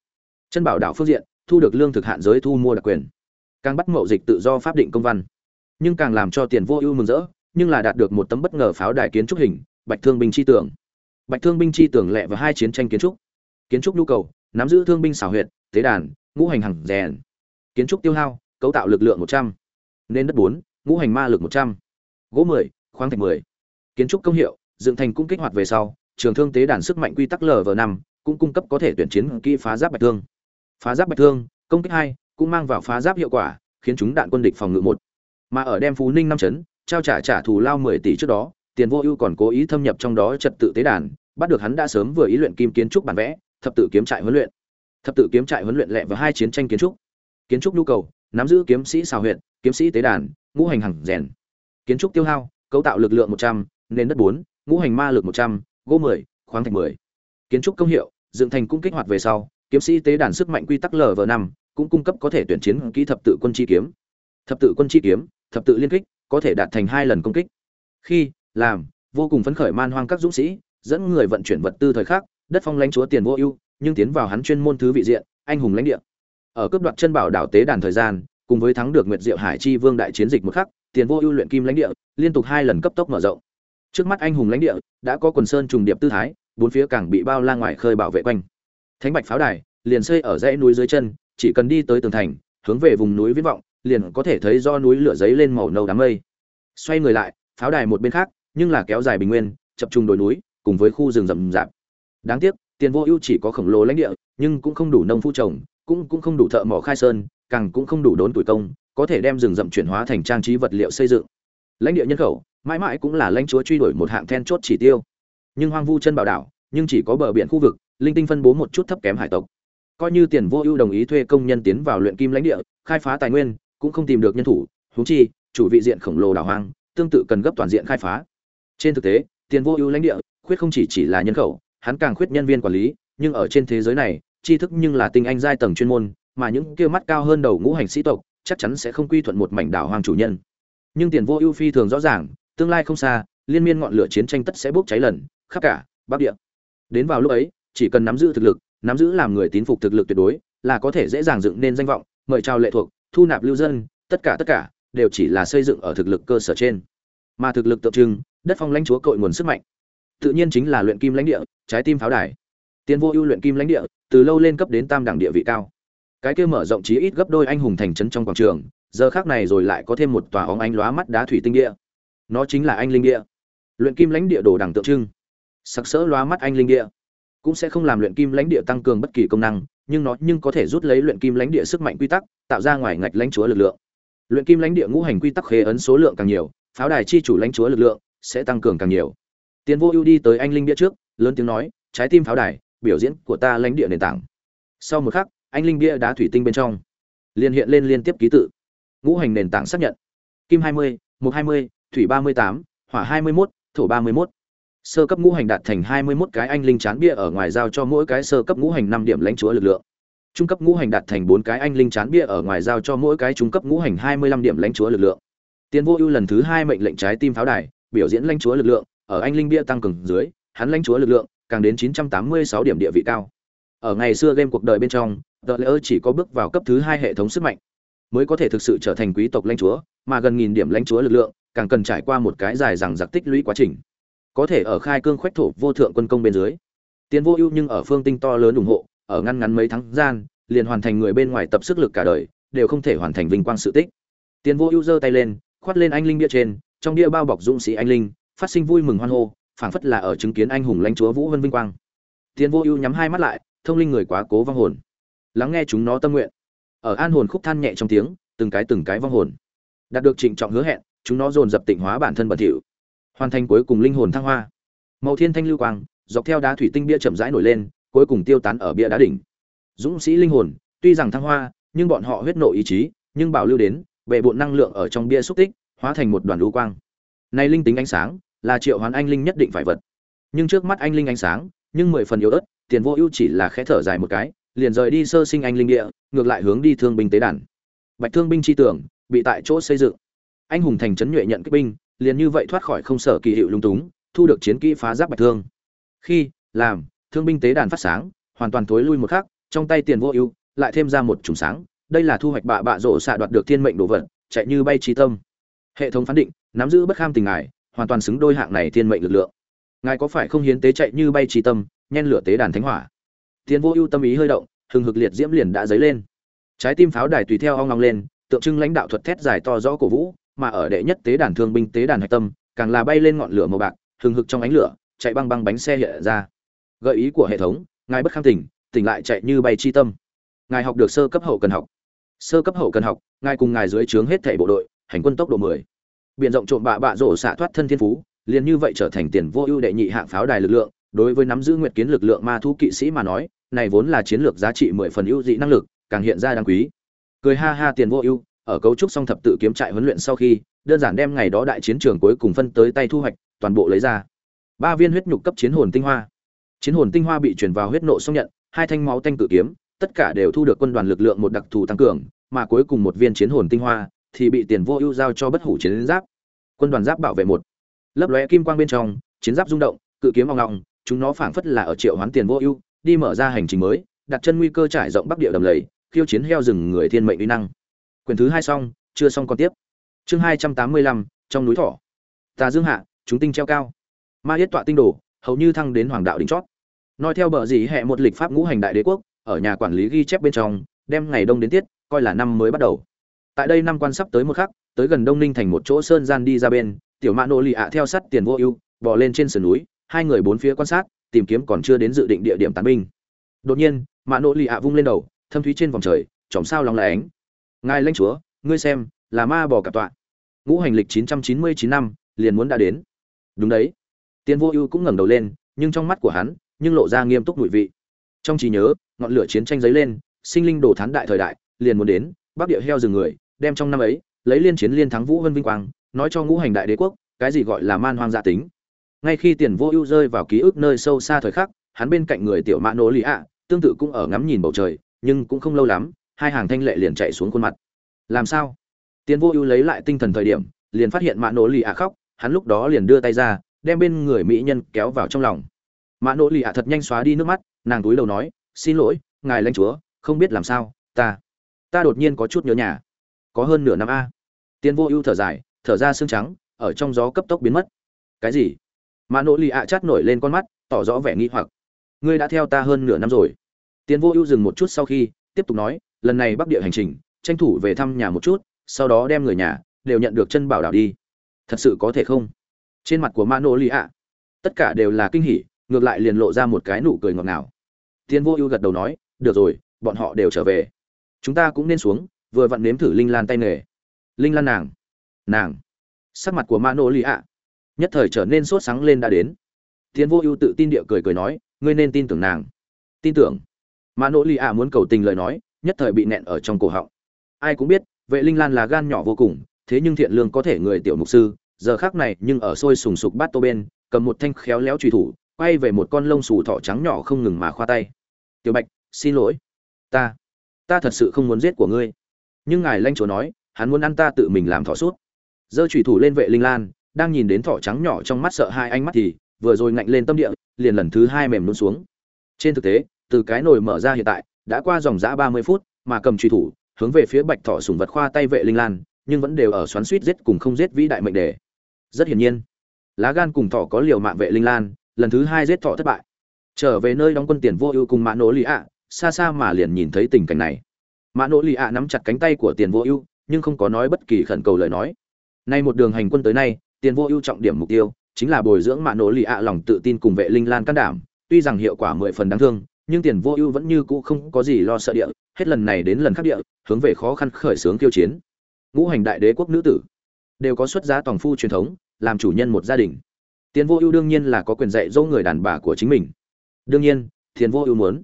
Chân bảo đảo phương diện, thu được lương thực hạn giới thu mua đặc quyền. Càng bắt mậu dịch tự do pháp định công văn. Nhưng càng làm cho tiền vô ưu mừng rỡ, nhưng là đạt được một tấm bất ngờ pháo đài kiến trúc hình, bạch thương binh chi tưởng bạch thương binh chi tưởng lẹ và hai chiến tranh kiến trúc. Kiến trúc nhu cầu, nắm giữ thương binh xảo huyệt, tế đàn, ngũ hành hằng rèn. Kiến trúc tiêu hao, cấu tạo lực lượng một trăm. Nên đất bốn, ngũ hành ma lực một trăm. Gỗ mười, khoáng thạch mười. Kiến trúc công hiệu, dựng thành cũng kích hoạt về sau, trường thương tế đàn sức mạnh quy tắc lv năm, cũng cung cấp có thể tuyển chiến kỹ phá giáp bạch thương. Phá giáp bạch thương, công kích hai, cũng mang vào phá giáp hiệu quả, khiến chúng đạn quân địch phòng ngự một. Mà ở đem phú ninh năm chấn, trao trả trả thù lao mười tỷ trước đó tiền vô ưu còn cố ý thâm nhập trong đó trật tự tế đàn, bắt được hắn đã sớm vừa ý luyện kim kiến trúc bản vẽ, thập tự kiếm trại huấn luyện. Thập tự kiếm trại huấn luyện lẹ và hai chiến tranh kiến trúc. Kiến trúc nhu cầu, nắm giữ kiếm sĩ xào huyện kiếm sĩ tế đàn, ngũ hành hằng rèn. Kiến trúc tiêu hao, cấu tạo lực lượng một trăm, nền đất bốn, ngũ hành ma lực một trăm, gỗ mười, khoáng thạch mười. Kiến trúc công hiệu, dựng thành cung kích hoạt về sau, kiếm sĩ tế đàn sức mạnh quy tắc lv năm, cũng cung cấp có thể tuyển chiến kỹ thập tự quân chi kiếm. Thập tự quân chi kiếm, thập tự liên kích, có thể đạt thành hai lần công kích. Khi làm, vô cùng phấn khởi man hoang các dũng sĩ, dẫn người vận chuyển vật tư thời khắc, đất phong lãnh chúa tiền vô ưu, nhưng tiến vào hắn chuyên môn thứ vị diện, anh hùng lãnh địa. Ở cấp đoạt chân bảo đảo tế đàn thời gian, cùng với thắng được nguyệt diệu hải chi vương đại chiến dịch một khắc, tiền vô ưu luyện kim lãnh địa, liên tục hai lần cấp tốc mở rộng. Trước mắt anh hùng lãnh địa, đã có quần sơn trùng điệp tư thái, bốn phía càng bị bao la ngoài khơi bảo vệ quanh. Thánh bạch pháo đài, liền xây ở dãy núi dưới chân, chỉ cần đi tới tường thành, hướng về vùng núi viễn vọng, liền có thể thấy do núi lửa giấy lên màu nâu đám mây. Xoay người lại, pháo đài một bên khác nhưng là kéo dài bình nguyên, chập trung đồi núi, cùng với khu rừng rậm rạp. Đáng tiếc, tiền vô ưu chỉ có khổng lồ lãnh địa, nhưng cũng không đủ nông phu trồng, cũng cũng không đủ thợ mỏ khai sơn, càng cũng không đủ đốn tuổi công, có thể đem rừng rậm chuyển hóa thành trang trí vật liệu xây dựng. Lãnh địa nhân khẩu, mãi mãi cũng là lãnh chúa truy đuổi một hạng then chốt chỉ tiêu. Nhưng hoang vu chân bảo đảo, nhưng chỉ có bờ biển khu vực, linh tinh phân bố một chút thấp kém hải tộc. Coi như tiền vô ưu đồng ý thuê công nhân tiến vào luyện kim lãnh địa, khai phá tài nguyên, cũng không tìm được nhân thủ, huống chi, chủ vị diện khổng lồ đảo hoang, tương tự cần gấp toàn diện khai phá trên thực tế, tiền vô ưu lãnh địa, khuyết không chỉ chỉ là nhân khẩu, hắn càng khuyết nhân viên quản lý, nhưng ở trên thế giới này, tri thức nhưng là tinh anh giai tầng chuyên môn, mà những kia mắt cao hơn đầu ngũ hành sĩ tộc, chắc chắn sẽ không quy thuận một mảnh đảo hoàng chủ nhân. Nhưng tiền vô ưu phi thường rõ ràng, tương lai không xa, liên miên ngọn lửa chiến tranh tất sẽ bốc cháy lần, khắp cả, bắc địa. Đến vào lúc ấy, chỉ cần nắm giữ thực lực, nắm giữ làm người tín phục thực lực tuyệt đối, là có thể dễ dàng dựng nên danh vọng, mời chào lệ thuộc, thu nạp lưu dân, tất cả tất cả, đều chỉ là xây dựng ở thực lực cơ sở trên. Mà thực lực tượng trưng đất phong lãnh chúa cội nguồn sức mạnh. Tự nhiên chính là luyện kim lãnh địa, trái tim pháo đài. Tiến vô ưu luyện kim lãnh địa, từ lâu lên cấp đến tam đẳng địa vị cao. Cái kia mở rộng chí ít gấp đôi anh hùng thành trấn trong quảng trường, giờ khác này rồi lại có thêm một tòa óng ánh lóa mắt đá thủy tinh địa. Nó chính là anh linh địa. Luyện kim lãnh địa đồ đẳng tượng trưng. Sặc sỡ lóa mắt anh linh địa. Cũng sẽ không làm luyện kim lãnh địa tăng cường bất kỳ công năng, nhưng nó nhưng có thể rút lấy luyện kim lãnh địa sức mạnh quy tắc, tạo ra ngoài ngạch lãnh chúa lực lượng. Luyện kim lãnh địa ngũ hành quy tắc khế ấn số lượng càng nhiều, pháo đài chi chủ lãnh chúa lực lượng sẽ tăng cường càng nhiều. Tiền vô ưu đi tới anh linh bia trước lớn tiếng nói trái tim pháo đài biểu diễn của ta lãnh địa nền tảng. Sau một khắc anh linh bia đá thủy tinh bên trong liền hiện lên liên tiếp ký tự. Ngũ hành nền tảng xác nhận. Kim 20, mục 20, thủy 38, hỏa 21, thổ 31. sơ cấp ngũ hành đạt thành 21 cái anh linh chán bia ở ngoài giao cho mỗi cái sơ cấp ngũ hành 5 điểm lãnh chúa lực lượng. Trung cấp ngũ hành đạt thành 4 cái anh linh chán bia ở ngoài giao cho mỗi cái trung cấp ngũ hành 25 điểm lãnh chúa lực lượng. Tiến vô ưu lần thứ hai mệnh lệnh trái tim pháo đài biểu diễn lãnh chúa lực lượng, ở anh linh bia tăng cường dưới, hắn lãnh chúa lực lượng càng đến 986 điểm địa vị cao. Ở ngày xưa game cuộc đời bên trong, The Layer chỉ có bước vào cấp thứ hai hệ thống sức mạnh, mới có thể thực sự trở thành quý tộc lãnh chúa, mà gần nghìn điểm lãnh chúa lực lượng càng cần trải qua một cái dài rằng giặc tích lũy quá trình. Có thể ở khai cương khoách thổ vô thượng quân công bên dưới tiến vô ưu nhưng ở phương tinh to lớn ủng hộ, ở ngăn ngắn mấy tháng gian, liền hoàn thành người bên ngoài tập sức lực cả đời, đều không thể hoàn thành vinh quang sự tích. Tiến vô ưu giơ tay lên, khoát lên anh linh bia trên trong bia bao bọc dũng sĩ anh linh, phát sinh vui mừng hoan hô, phảng phất là ở chứng kiến anh hùng lãnh chúa vũ vân vinh quang. Tiến vô ưu nhắm hai mắt lại, thông linh người quá cố vong hồn. Lắng nghe chúng nó tâm nguyện. Ở an hồn khúc than nhẹ trong tiếng, từng cái từng cái vong hồn. Đạt được trịnh trọng hứa hẹn, chúng nó dồn dập tịnh hóa bản thân bẩn thỉu. Hoàn thành cuối cùng linh hồn thăng hoa. Màu thiên thanh lưu quang, dọc theo đá thủy tinh bia chậm rãi nổi lên, cuối cùng tiêu tán ở bia đá đỉnh. Dũng sĩ linh hồn, tuy rằng thăng hoa, nhưng bọn họ huyết nộ ý chí, nhưng bảo lưu đến về bộ năng lượng ở trong bia xúc tích hóa thành một đoàn lũ quang. Này linh tính ánh sáng là triệu hoán anh linh nhất định phải vật. Nhưng trước mắt anh linh ánh sáng, nhưng mười phần yếu ớt, tiền vô ưu chỉ là khẽ thở dài một cái, liền rời đi sơ sinh anh linh địa, ngược lại hướng đi thương binh tế đàn. Bạch thương binh chi tưởng, bị tại chỗ xây dựng. Anh hùng thành trấn nhuệ nhận kích binh, liền như vậy thoát khỏi không sở kỳ hiệu lung túng, thu được chiến kỹ phá giáp bạch thương. Khi, làm, thương binh tế đàn phát sáng, hoàn toàn thối lui một khắc, trong tay tiền vô ưu, lại thêm ra một chùm sáng, đây là thu hoạch bạ bạ rộ xạ đoạt được thiên mệnh đồ vật, chạy như bay trí tâm hệ thống phán định, nắm giữ bất kham tình ngài, hoàn toàn xứng đôi hạng này thiên mệnh lực lượng. Ngài có phải không hiến tế chạy như bay trí tâm, nhen lửa tế đàn thánh hỏa? Tiến vô ưu tâm ý hơi động, hừng hực liệt diễm liền đã dấy lên. Trái tim pháo đài tùy theo hoang ngong lên, tượng trưng lãnh đạo thuật thét dài to rõ cổ vũ, mà ở đệ nhất tế đàn thương binh tế đàn hạch tâm, càng là bay lên ngọn lửa màu bạc, hừng hực trong ánh lửa, chạy băng băng bánh xe hiện ra. Gợi ý của hệ thống, ngài bất kham tỉnh tỉnh lại chạy như bay chi tâm. Ngài học được sơ cấp hậu cần học. Sơ cấp hậu cần học, ngài cùng ngài dưới trướng hết thảy bộ đội hành quân tốc độ 10. biển rộng trộm bạ bạ rổ xạ thoát thân thiên phú, liền như vậy trở thành tiền vô ưu đệ nhị hạng pháo đài lực lượng, đối với nắm giữ nguyệt kiến lực lượng ma thú kỵ sĩ mà nói, này vốn là chiến lược giá trị mười phần ưu dị năng lực, càng hiện ra đáng quý. Cười ha ha tiền vô ưu, ở cấu trúc song thập tự kiếm trại huấn luyện sau khi, đơn giản đem ngày đó đại chiến trường cuối cùng phân tới tay thu hoạch, toàn bộ lấy ra. Ba viên huyết nhục cấp chiến hồn tinh hoa. Chiến hồn tinh hoa bị truyền vào huyết nộ xong nhận, hai thanh máu tanh cự kiếm, tất cả đều thu được quân đoàn lực lượng một đặc thù tăng cường, mà cuối cùng một viên chiến hồn tinh hoa thì bị tiền vô ưu giao cho bất hủ chiến giáp. Quân đoàn giáp bảo vệ một. Lấp lóe kim quang bên trong, chiến giáp rung động, cự kiếm vòng ngọng, chúng nó phảng phất là ở triệu hoán tiền vô ưu, đi mở ra hành trình mới, đặt chân nguy cơ trải rộng bắc địa đầm lầy, khiêu chiến heo rừng người thiên mệnh uy năng. Quyền thứ hai xong, chưa xong còn tiếp. Chương hai trăm tám mươi lăm, trong núi thỏ. Tà dương hạ, chúng tinh treo cao. Ma yết tọa tinh đồ, hầu như thăng đến hoàng đạo đỉnh chót. Nói theo bờ dĩ hệ một lịch pháp ngũ hành đại đế quốc, ở nhà quản lý ghi chép bên trong, đem ngày đông đến tiết, coi là năm mới bắt đầu tại đây năm quan sắp tới một khắc, tới gần đông ninh thành một chỗ sơn gian đi ra bên, tiểu mã nô lì ạ theo sắt tiền vô ưu bỏ lên trên sườn núi, hai người bốn phía quan sát, tìm kiếm còn chưa đến dự định địa điểm tán binh. Đột nhiên, mã nô lì ạ vung lên đầu, thâm thúy trên vòng trời, chòm sao lòng ánh ngài lãnh chúa, ngươi xem, là ma bò cả tọa. Ngũ hành lịch 999 năm, liền muốn đã đến. Đúng đấy. Tiền vô ưu cũng ngẩng đầu lên, nhưng trong mắt của hắn, nhưng lộ ra nghiêm túc mùi vị. Trong trí nhớ, ngọn lửa chiến tranh dấy lên, sinh linh đồ thán đại thời đại, liền muốn đến, bắc địa heo rừng người đem trong năm ấy, lấy liên chiến liên thắng vũ vân vinh quang, nói cho ngũ hành đại đế quốc, cái gì gọi là man hoang dạ tính. Ngay khi tiền vô ưu rơi vào ký ức nơi sâu xa thời khắc, hắn bên cạnh người tiểu mã nỗ lý ạ, tương tự cũng ở ngắm nhìn bầu trời, nhưng cũng không lâu lắm, hai hàng thanh lệ liền chạy xuống khuôn mặt. Làm sao? Tiền vô ưu lấy lại tinh thần thời điểm, liền phát hiện mã nỗ lý ạ khóc, hắn lúc đó liền đưa tay ra, đem bên người mỹ nhân kéo vào trong lòng. Mã nỗ lý ạ thật nhanh xóa đi nước mắt, nàng túi đầu nói, xin lỗi, ngài lãnh chúa, không biết làm sao, ta ta đột nhiên có chút nhớ nhà có hơn nửa năm a. Tiền vô ưu thở dài, thở ra xương trắng, ở trong gió cấp tốc biến mất. Cái gì? Mà nỗ lì ạ chát nổi lên con mắt, tỏ rõ vẻ nghi hoặc. Ngươi đã theo ta hơn nửa năm rồi. Tiền vô ưu dừng một chút sau khi, tiếp tục nói, lần này bắc địa hành trình, tranh thủ về thăm nhà một chút, sau đó đem người nhà, đều nhận được chân bảo đảo đi. Thật sự có thể không? Trên mặt của mano lì ạ, tất cả đều là kinh hỉ, ngược lại liền lộ ra một cái nụ cười ngọt ngào. Tiên vô ưu gật đầu nói, được rồi, bọn họ đều trở về. Chúng ta cũng nên xuống vừa vặn nếm thử linh lan tay nghề. Linh lan nàng. Nàng. Sắc mặt của mano lì ạ. Nhất thời trở nên sốt sáng lên đã đến. Tiến vô ưu tự tin địa cười cười nói, ngươi nên tin tưởng nàng. Tin tưởng? Mano lì ạ muốn cầu tình lời nói, nhất thời bị nẹn ở trong cổ họng. Ai cũng biết, vệ linh lan là gan nhỏ vô cùng, thế nhưng thiện lương có thể người tiểu mục sư, giờ khác này nhưng ở sôi sùng sục bát tô bên, cầm một thanh khéo léo trùy thủ, quay về một con lông xù thỏ trắng nhỏ không ngừng mà khoa tay. Tiểu bạch, xin lỗi. Ta ta thật sự không muốn giết của ngươi nhưng ngài lanh chúa nói, hắn muốn ăn ta tự mình làm thỏ sút giơ thủy thủ lên vệ linh lan, đang nhìn đến thỏ trắng nhỏ trong mắt sợ hai ánh mắt thì, vừa rồi ngạnh lên tâm địa, liền lần thứ hai mềm luôn xuống. Trên thực tế, từ cái nồi mở ra hiện tại, đã qua dòng giã ba mươi phút, mà cầm truy thủ, hướng về phía bạch thỏ sùng vật khoa tay vệ linh lan, nhưng vẫn đều ở xoắn suýt giết cùng không giết vĩ đại mệnh đề. Rất hiển nhiên, lá gan cùng thỏ có liều mạng vệ linh lan, lần thứ hai giết thỏ thất bại. Trở về nơi đóng quân tiền vô ưu cùng mã nỗ lì ạ, xa xa mà liền nhìn thấy tình cảnh này mã nỗ lì ạ nắm chặt cánh tay của tiền vô ưu, nhưng không có nói bất kỳ khẩn cầu lời nói. Nay một đường hành quân tới nay, tiền vô ưu trọng điểm mục tiêu chính là bồi dưỡng mã nỗ lì ạ lòng tự tin cùng vệ linh lan can đảm, tuy rằng hiệu quả mười phần đáng thương, nhưng tiền vô ưu vẫn như cũ không có gì lo sợ địa, hết lần này đến lần khác địa, hướng về khó khăn khởi xướng kiêu chiến. Ngũ hành đại đế quốc nữ tử, đều có xuất giá tòng phu truyền thống, làm chủ nhân một gia đình. Tiền vô ưu đương nhiên là có quyền dạy dỗ người đàn bà của chính mình. Đương nhiên, tiền vô ưu muốn,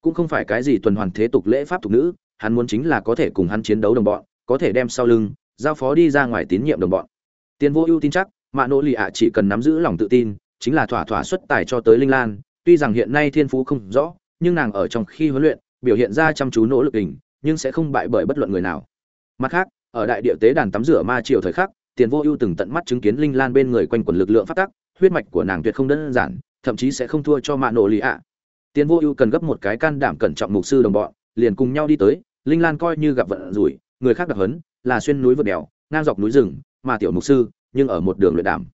cũng không phải cái gì tuần hoàn thế tục lễ pháp tục nữ hắn muốn chính là có thể cùng hắn chiến đấu đồng bọn, có thể đem sau lưng, giao phó đi ra ngoài tín nhiệm đồng bọn. Tiền vô ưu tin chắc mạ nỗ lì ạ chỉ cần nắm giữ lòng tự tin, chính là thỏa thỏa xuất tài cho tới linh lan. Tuy rằng hiện nay thiên phú không rõ, nhưng nàng ở trong khi huấn luyện, biểu hiện ra chăm chú nỗ lực hình, nhưng sẽ không bại bởi bất luận người nào. Mặt khác, ở đại địa tế đàn tắm rửa ma triều thời khắc tiền vô ưu từng tận mắt chứng kiến linh lan bên người quanh quẩn lực lượng phát tắc, huyết mạch của nàng tuyệt không đơn giản, thậm chí sẽ không thua cho mạ nỗ lì ạ. Tiền vô ưu cần gấp một cái can đảm cẩn trọng mục sư đồng bọn, liền cùng nhau đi tới linh lan coi như gặp vận rủi, người khác đặc hấn là xuyên núi vượt đèo, ngang dọc núi rừng, mà tiểu mục sư nhưng ở một đường luyện đảm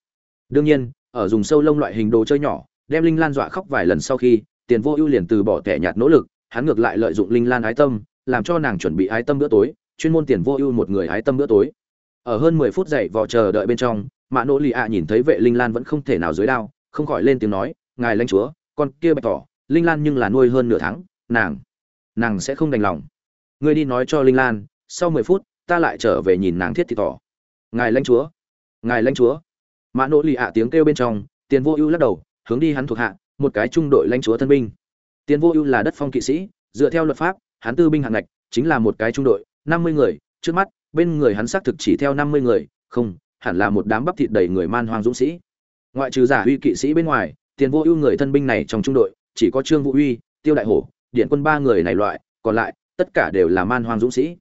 đương nhiên, ở dùng sâu lông loại hình đồ chơi nhỏ, đem linh lan dọa khóc vài lần sau khi, tiền vô ưu liền từ bỏ tẻ nhạt nỗ lực, hắn ngược lại lợi dụng linh lan ái tâm, làm cho nàng chuẩn bị ái tâm bữa tối, chuyên môn tiền vô ưu một người ái tâm bữa tối. Ở hơn mười phút dậy vò chờ đợi bên trong mạ nỗ lì ạ nhìn thấy vệ linh lan vẫn không thể nào dưới đao, không khỏi lên tiếng nói, ngài lãnh chúa, con kia bạch tỏ linh lan nhưng là nuôi hơn nửa tháng, nàng nàng sẽ không đành lòng ngươi đi nói cho linh lan, sau mười phút, ta lại trở về nhìn nàng thiết thị tỏ ngài lãnh chúa. Ngài lãnh chúa. Mã nỗ lì ạ tiếng kêu bên trong, tiền vô ưu lắc đầu, hướng đi hắn thuộc hạ, một cái trung đội lãnh chúa thân binh. Tiền vô ưu là đất phong kỵ sĩ, dựa theo luật pháp, hắn tư binh hạng ngạch, chính là một cái trung đội, năm mươi người, trước mắt, bên người hắn xác thực chỉ theo năm mươi người, không, hẳn là một đám bắp thịt đầy người man hoang dũng sĩ. Ngoại trừ giả uy kỵ sĩ bên ngoài, tiền vô ưu người thân binh này trong trung đội, chỉ có trương vũ uy, tiêu đại hổ, điện quân ba người này loại, còn lại tất cả đều là man hoang dũng sĩ.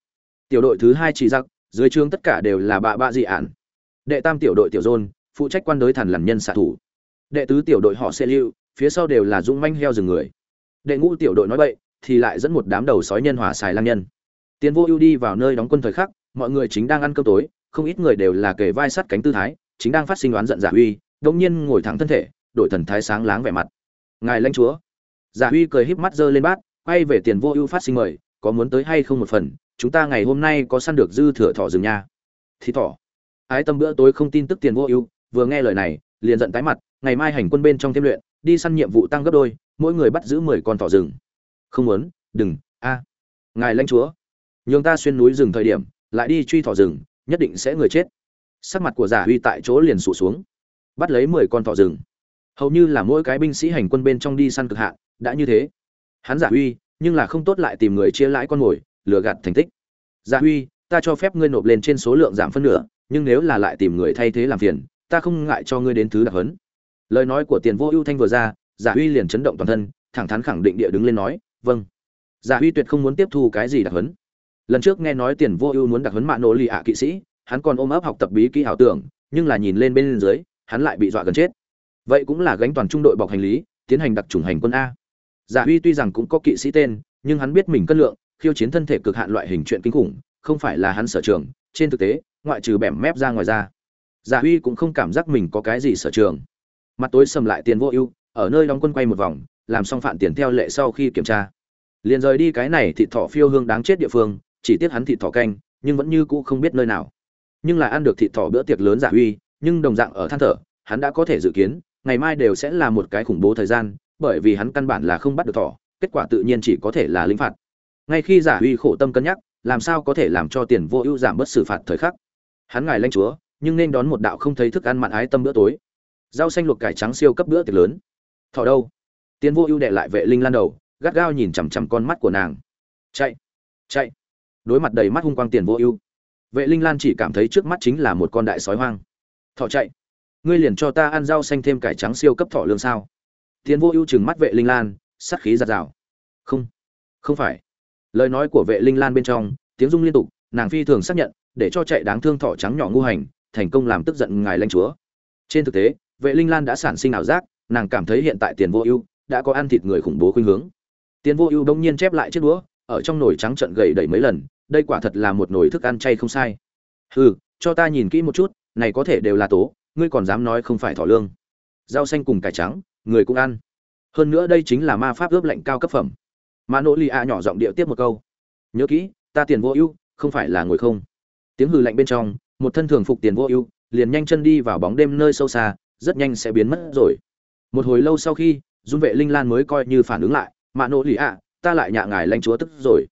Tiểu đội thứ hai chỉ giặc, dưới trương tất cả đều là bạ bạ dị ản. Đệ tam tiểu đội tiểu dôn, phụ trách quan đối thần lằn nhân xạ thủ. Đệ tứ tiểu đội họ xe lưu, phía sau đều là dũng manh heo rừng người. Đệ ngũ tiểu đội nói bậy, thì lại dẫn một đám đầu sói nhân hòa xài lang nhân. Tiền vô ưu đi vào nơi đóng quân thời khắc, mọi người chính đang ăn cơm tối, không ít người đều là kề vai sắt cánh tư thái, chính đang phát sinh đoán giận giả uy đông nhiên ngồi thẳng thân thể đổi thần thái sáng láng vẻ mặt. Ngài lãnh chúa. Giả uy cười híp mắt giơ lên bát, quay về tiền vô ưu phát sinh mời có muốn tới hay không một phần, chúng ta ngày hôm nay có săn được dư thừa thỏ rừng nha. Thì thỏ. Ái tâm bữa tối không tin tức tiền vô ưu, vừa nghe lời này, liền giận tái mặt, ngày mai hành quân bên trong thêm luyện, đi săn nhiệm vụ tăng gấp đôi, mỗi người bắt giữ mười con thỏ rừng. Không muốn, đừng, a. Ngài lãnh chúa. Nhường ta xuyên núi rừng thời điểm, lại đi truy thỏ rừng, nhất định sẽ người chết. Sắc mặt của giả huy tại chỗ liền sụt xuống. Bắt lấy mười con thỏ rừng. Hầu như là mỗi cái binh sĩ hành quân bên trong đi săn cực hạn, đã như thế. Hắn giả huy nhưng là không tốt lại tìm người chia lãi con mồi, lừa gạt thành tích. Gia huy, ta cho phép ngươi nộp lên trên số lượng giảm phân nửa, nhưng nếu là lại tìm người thay thế làm phiền, ta không ngại cho ngươi đến thứ đặc hấn lời nói của tiền vô ưu thanh vừa ra giả huy liền chấn động toàn thân, thẳng thắn khẳng định địa đứng lên nói vâng. Giả huy tuyệt không muốn tiếp thu cái gì đặc hấn lần trước nghe nói tiền vô ưu muốn đặc huấn mạ nổ lì ạ kỵ sĩ, hắn còn ôm ấp học tập bí kỹ ảo tưởng, nhưng là nhìn lên bên dưới, hắn lại bị dọa gần chết. Vậy cũng là gánh toàn trung đội bọc hành lý, tiến hành đặc trùng hành quân a giả huy tuy rằng cũng có kỵ sĩ tên, nhưng hắn biết mình cân lượng, khiêu chiến thân thể cực hạn loại hình chuyện kinh khủng, không phải là hắn sở trường. Trên thực tế, ngoại trừ bẻm mép ra ngoài ra, giả huy cũng không cảm giác mình có cái gì sở trường. Mặt tối sầm lại tiền vô ưu, ở nơi đóng quân quay một vòng, làm xong phản tiền theo lệ sau khi kiểm tra. Liền rời đi cái này thịt thỏ phiêu hương đáng chết địa phương, chỉ tiếc hắn thịt thỏ canh, nhưng vẫn như cũ không biết nơi nào. Nhưng lại ăn được thịt thỏ bữa tiệc lớn giả huy, nhưng đồng dạng ở than thở, hắn đã có thể dự kiến, ngày mai đều sẽ là một cái khủng bố thời gian bởi vì hắn căn bản là không bắt được thỏ, kết quả tự nhiên chỉ có thể là linh phạt. Ngay khi giả huy khổ tâm cân nhắc, làm sao có thể làm cho tiền vô ưu giảm bớt xử phạt thời khắc? Hắn ngài lanh chúa, nhưng nên đón một đạo không thấy thức ăn mặn ái tâm bữa tối. Rau xanh luộc cải trắng siêu cấp bữa tiệc lớn. Thỏ đâu? Tiền vô ưu đệ lại vệ linh lan đầu, gắt gao nhìn chằm chằm con mắt của nàng. Chạy chạy. Đối mặt đầy mắt hung quang tiền vô ưu, vệ linh lan chỉ cảm thấy trước mắt chính là một con đại sói hoang. Thỏ chạy. Ngươi liền cho ta ăn rau xanh thêm cải trắng siêu cấp thỏ lương sao? Tiền vô ưu chừng mắt vệ linh lan, sát khí giật rào. Không không phải. Lời nói của vệ linh lan bên trong, tiếng rung liên tục, nàng phi thường xác nhận, để cho chạy đáng thương thỏ trắng nhỏ ngu hành, thành công làm tức giận ngài lãnh chúa. Trên thực tế, vệ linh lan đã sản sinh ảo giác, nàng cảm thấy hiện tại tiền vô ưu đã có ăn thịt người khủng bố khuynh hướng. Tiền vô ưu đông nhiên chép lại chiếc đũa, ở trong nồi trắng trận gầy đẩy mấy lần, đây quả thật là một nồi thức ăn chay không sai. Hừ, cho ta nhìn kỹ một chút, này có thể đều là tố, ngươi còn dám nói không phải thỏ lương. Rau xanh cùng cải trắng người cũng ăn. Hơn nữa đây chính là ma pháp ướp lạnh cao cấp phẩm. Mà nỗ lì a nhỏ giọng điệu tiếp một câu. Nhớ kỹ, ta tiền vô ưu, không phải là ngồi không. Tiếng hừ lạnh bên trong, một thân thường phục tiền vô ưu, liền nhanh chân đi vào bóng đêm nơi sâu xa, rất nhanh sẽ biến mất rồi. Một hồi lâu sau khi, dung vệ linh lan mới coi như phản ứng lại mạ nỗ lì ạ, ta lại nhạ ngài lanh chúa tức rồi.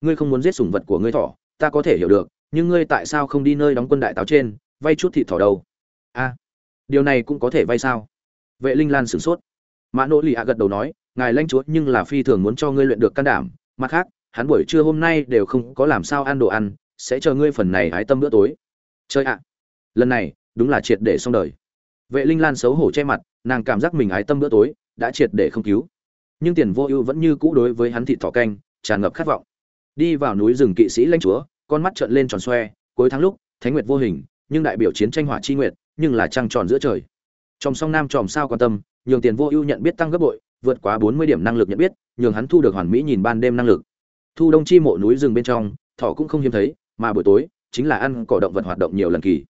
Ngươi không muốn giết sủng vật của ngươi thỏ, ta có thể hiểu được, nhưng ngươi tại sao không đi nơi đóng quân đại táo trên, vay chút thịt thỏ đâu? A, điều này cũng có thể vay sao? Vệ linh lan sửng sốt. Mã nỗ lì ạ gật đầu nói, ngài lanh chúa nhưng là phi thường muốn cho ngươi luyện được can đảm. Mặt khác, hắn buổi trưa hôm nay đều không có làm sao ăn đồ ăn, sẽ chờ ngươi phần này hái tâm bữa tối. Chơi ạ. Lần này, đúng là triệt để xong đời. Vệ linh lan xấu hổ che mặt, nàng cảm giác mình ái tâm bữa tối, đã triệt để không cứu. Nhưng tiền vô ưu vẫn như cũ đối với hắn thị thỏ canh, tràn ngập khát vọng. Đi vào núi rừng kỵ sĩ lanh chúa, con mắt trợn lên tròn xoe, cuối tháng lúc, thánh nguyệt vô hình, nhưng đại biểu chiến tranh hỏa chi nguyệt, nhưng là trăng tròn giữa trời trong song nam tròm sao quan tâm, nhường tiền vô ưu nhận biết tăng gấp bội, vượt quá bốn mươi điểm năng lực nhận biết, nhường hắn thu được hoàn mỹ nhìn ban đêm năng lực. Thu đông chi mộ núi rừng bên trong thỏ cũng không hiếm thấy, mà buổi tối, chính là ăn cỏ động vật hoạt động nhiều lần kỳ.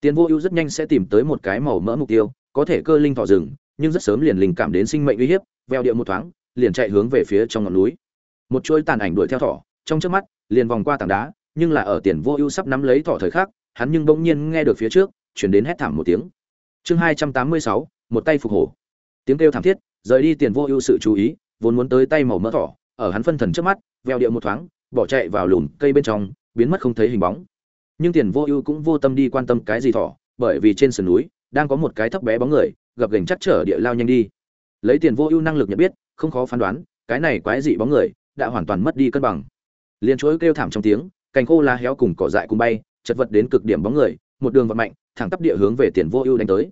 Tiền vô ưu rất nhanh sẽ tìm tới một cái màu mỡ mục tiêu, có thể cơ linh thỏ rừng, nhưng rất sớm liền linh cảm đến sinh mệnh uy hiếp, veo địa một thoáng, liền chạy hướng về phía trong ngọn núi. Một chuỗi tàn ảnh đuổi theo thỏ, trong chớp mắt, liền vòng qua tảng đá, nhưng là ở tiền vô ưu sắp nắm lấy thỏ thời khắc, hắn nhưng bỗng nhiên nghe được phía trước truyền đến hét thảm một tiếng chương hai trăm tám mươi sáu, một tay phục hổ. Tiếng kêu thảm thiết, rời đi tiền vô ưu sự chú ý, vốn muốn tới tay màu mỡ thỏ, ở hắn phân thần trước mắt veo điệu một thoáng, bỏ chạy vào lùm cây bên trong, biến mất không thấy hình bóng. Nhưng tiền vô ưu cũng vô tâm đi quan tâm cái gì thỏ, bởi vì trên sườn núi, đang có một cái thấp bé bóng người, gập gành chắc trở địa lao nhanh đi. Lấy tiền vô ưu năng lực nhận biết, không khó phán đoán, cái này quái dị bóng người, đã hoàn toàn mất đi cân bằng. Liền chuỗi kêu thảm trong tiếng, cành khô lá héo cùng cỏ dại cùng bay, chật vật đến cực điểm bóng người, một đường vận mạnh thẳng tắp địa hướng về tiền vô ưu đánh tới.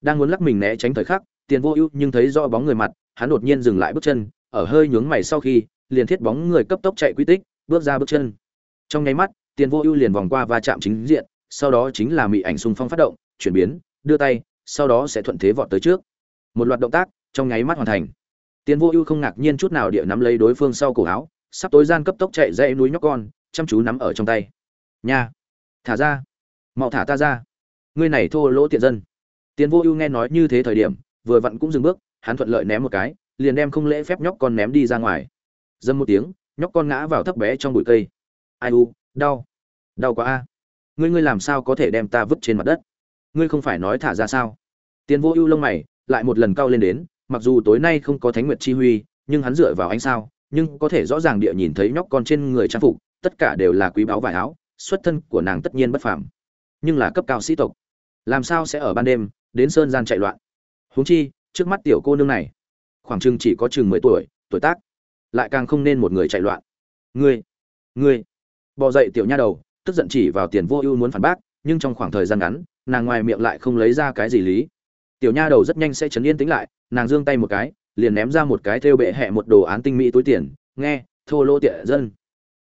Đang muốn lắc mình né tránh thời khắc, tiền vô ưu nhưng thấy do bóng người mặt, hắn đột nhiên dừng lại bước chân, ở hơi nhướng mày sau khi, liền thiết bóng người cấp tốc chạy quy tích, bước ra bước chân. Trong nháy mắt, tiền vô ưu liền vòng qua va chạm chính diện, sau đó chính là mị ảnh xung phong phát động, chuyển biến, đưa tay, sau đó sẽ thuận thế vọt tới trước. Một loạt động tác, trong nháy mắt hoàn thành. Tiền vô ưu không ngạc nhiên chút nào địa nắm lấy đối phương sau cổ áo, sắp tối gian cấp tốc chạy dây núi nhóc con, chăm chú nắm ở trong tay. Nha, thả ra. Mau thả ta ra ngươi này thô lỗ tiện dân. Tiền vô ưu nghe nói như thế thời điểm, vừa vặn cũng dừng bước, hắn thuận lợi ném một cái, liền đem không lễ phép nhóc con ném đi ra ngoài. Dâm một tiếng, nhóc con ngã vào thấp bé trong bụi cây. Ai u, đau. Đau quá a. Ngươi ngươi làm sao có thể đem ta vứt trên mặt đất? Ngươi không phải nói thả ra sao? Tiền vô ưu lông mày, lại một lần cao lên đến, mặc dù tối nay không có thánh nguyệt chi huy, nhưng hắn dựa vào ánh sao, nhưng có thể rõ ràng địa nhìn thấy nhóc con trên người trang phục, tất cả đều là quý báu vải áo, xuất thân của nàng tất nhiên bất phàm, nhưng là cấp cao sĩ tộc làm sao sẽ ở ban đêm, đến sơn gian chạy loạn? Huống chi, trước mắt tiểu cô nương này, khoảng chừng chỉ có chừng mười tuổi tuổi tác, lại càng không nên một người chạy loạn. Ngươi ngươi, bò dậy tiểu nha đầu, tức giận chỉ vào tiền vô ưu muốn phản bác, nhưng trong khoảng thời gian ngắn, nàng ngoài miệng lại không lấy ra cái gì lý. Tiểu nha đầu rất nhanh sẽ chấn yên tĩnh lại, nàng giương tay một cái, liền ném ra một cái thêu bệ hẹ một đồ án tinh mỹ túi tiền, nghe, thô lỗ tiện dân,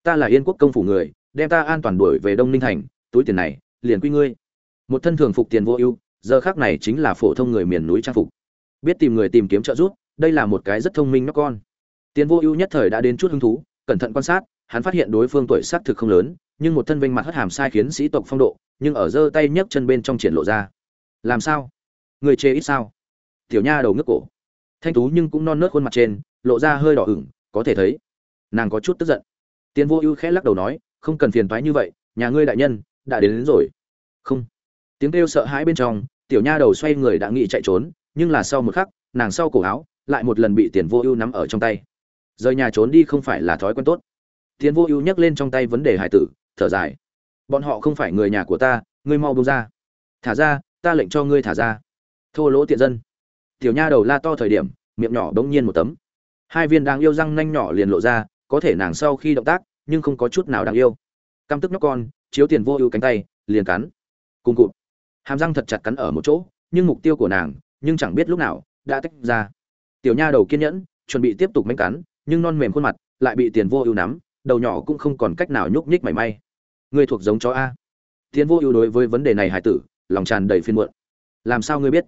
ta là yên quốc công phủ người, đem ta an toàn đuổi về đông ninh thành, túi tiền này, liền quy ngươi một thân thường phục tiền vô ưu giờ khác này chính là phổ thông người miền núi trang phục biết tìm người tìm kiếm trợ giúp đây là một cái rất thông minh nhóc con Tiền Vô Ưu nhất thời đã đến chút hứng thú, cẩn thận quan sát, hắn phát hiện đối phương tuổi xác thực không lớn, nhưng một thân vinh mặt hất hàm sai khiến sĩ tộc phong độ, nhưng ở giơ tay nhấc chân bên trong triển lộ ra. Làm sao? Người chê ít sao? Tiểu nha đầu ngước cổ. Thanh tú nhưng cũng non nớt khuôn mặt trên, lộ ra hơi đỏ ửng, có thể thấy. Nàng có chút tức giận. Tiền Vô Ưu khẽ lắc đầu nói, không cần phiền toái như vậy, nhà ngươi đại nhân đã đến, đến rồi. Không. Tiếng kêu sợ hãi bên trong, tiểu nha đầu xoay người đã nghĩ chạy trốn, nhưng là sau một khắc, nàng sau cổ áo lại một lần bị Tiền Vô Ưu nắm ở trong tay. Rời nhà trốn đi không phải là thói quen tốt. Tiền Vô Ưu nhắc lên trong tay vấn đề hải tử, thở dài. Bọn họ không phải người nhà của ta, ngươi mau buông ra. Thả ra, ta lệnh cho ngươi thả ra. Thô lỗ tiện dân. Tiểu nha đầu la to thời điểm, miệng nhỏ bỗng nhiên một tấm. Hai viên đang yêu răng nanh nhỏ liền lộ ra, có thể nàng sau khi động tác, nhưng không có chút nào đáng yêu. Căm tức nhóc con, chiếu Tiền Vô Ưu cánh tay, liền cắn. Cùng cụt. Hàm răng thật chặt cắn ở một chỗ, nhưng mục tiêu của nàng, nhưng chẳng biết lúc nào đã tách ra. Tiểu nha đầu kiên nhẫn, chuẩn bị tiếp tục mánh cắn, nhưng non mềm khuôn mặt lại bị Tiền Vô Ưu nắm, đầu nhỏ cũng không còn cách nào nhúc nhích mảy may. Ngươi thuộc giống chó a. Tiền vô ưu đối với vấn đề này hải tử lòng tràn đầy phiên muộn. Làm sao ngươi biết?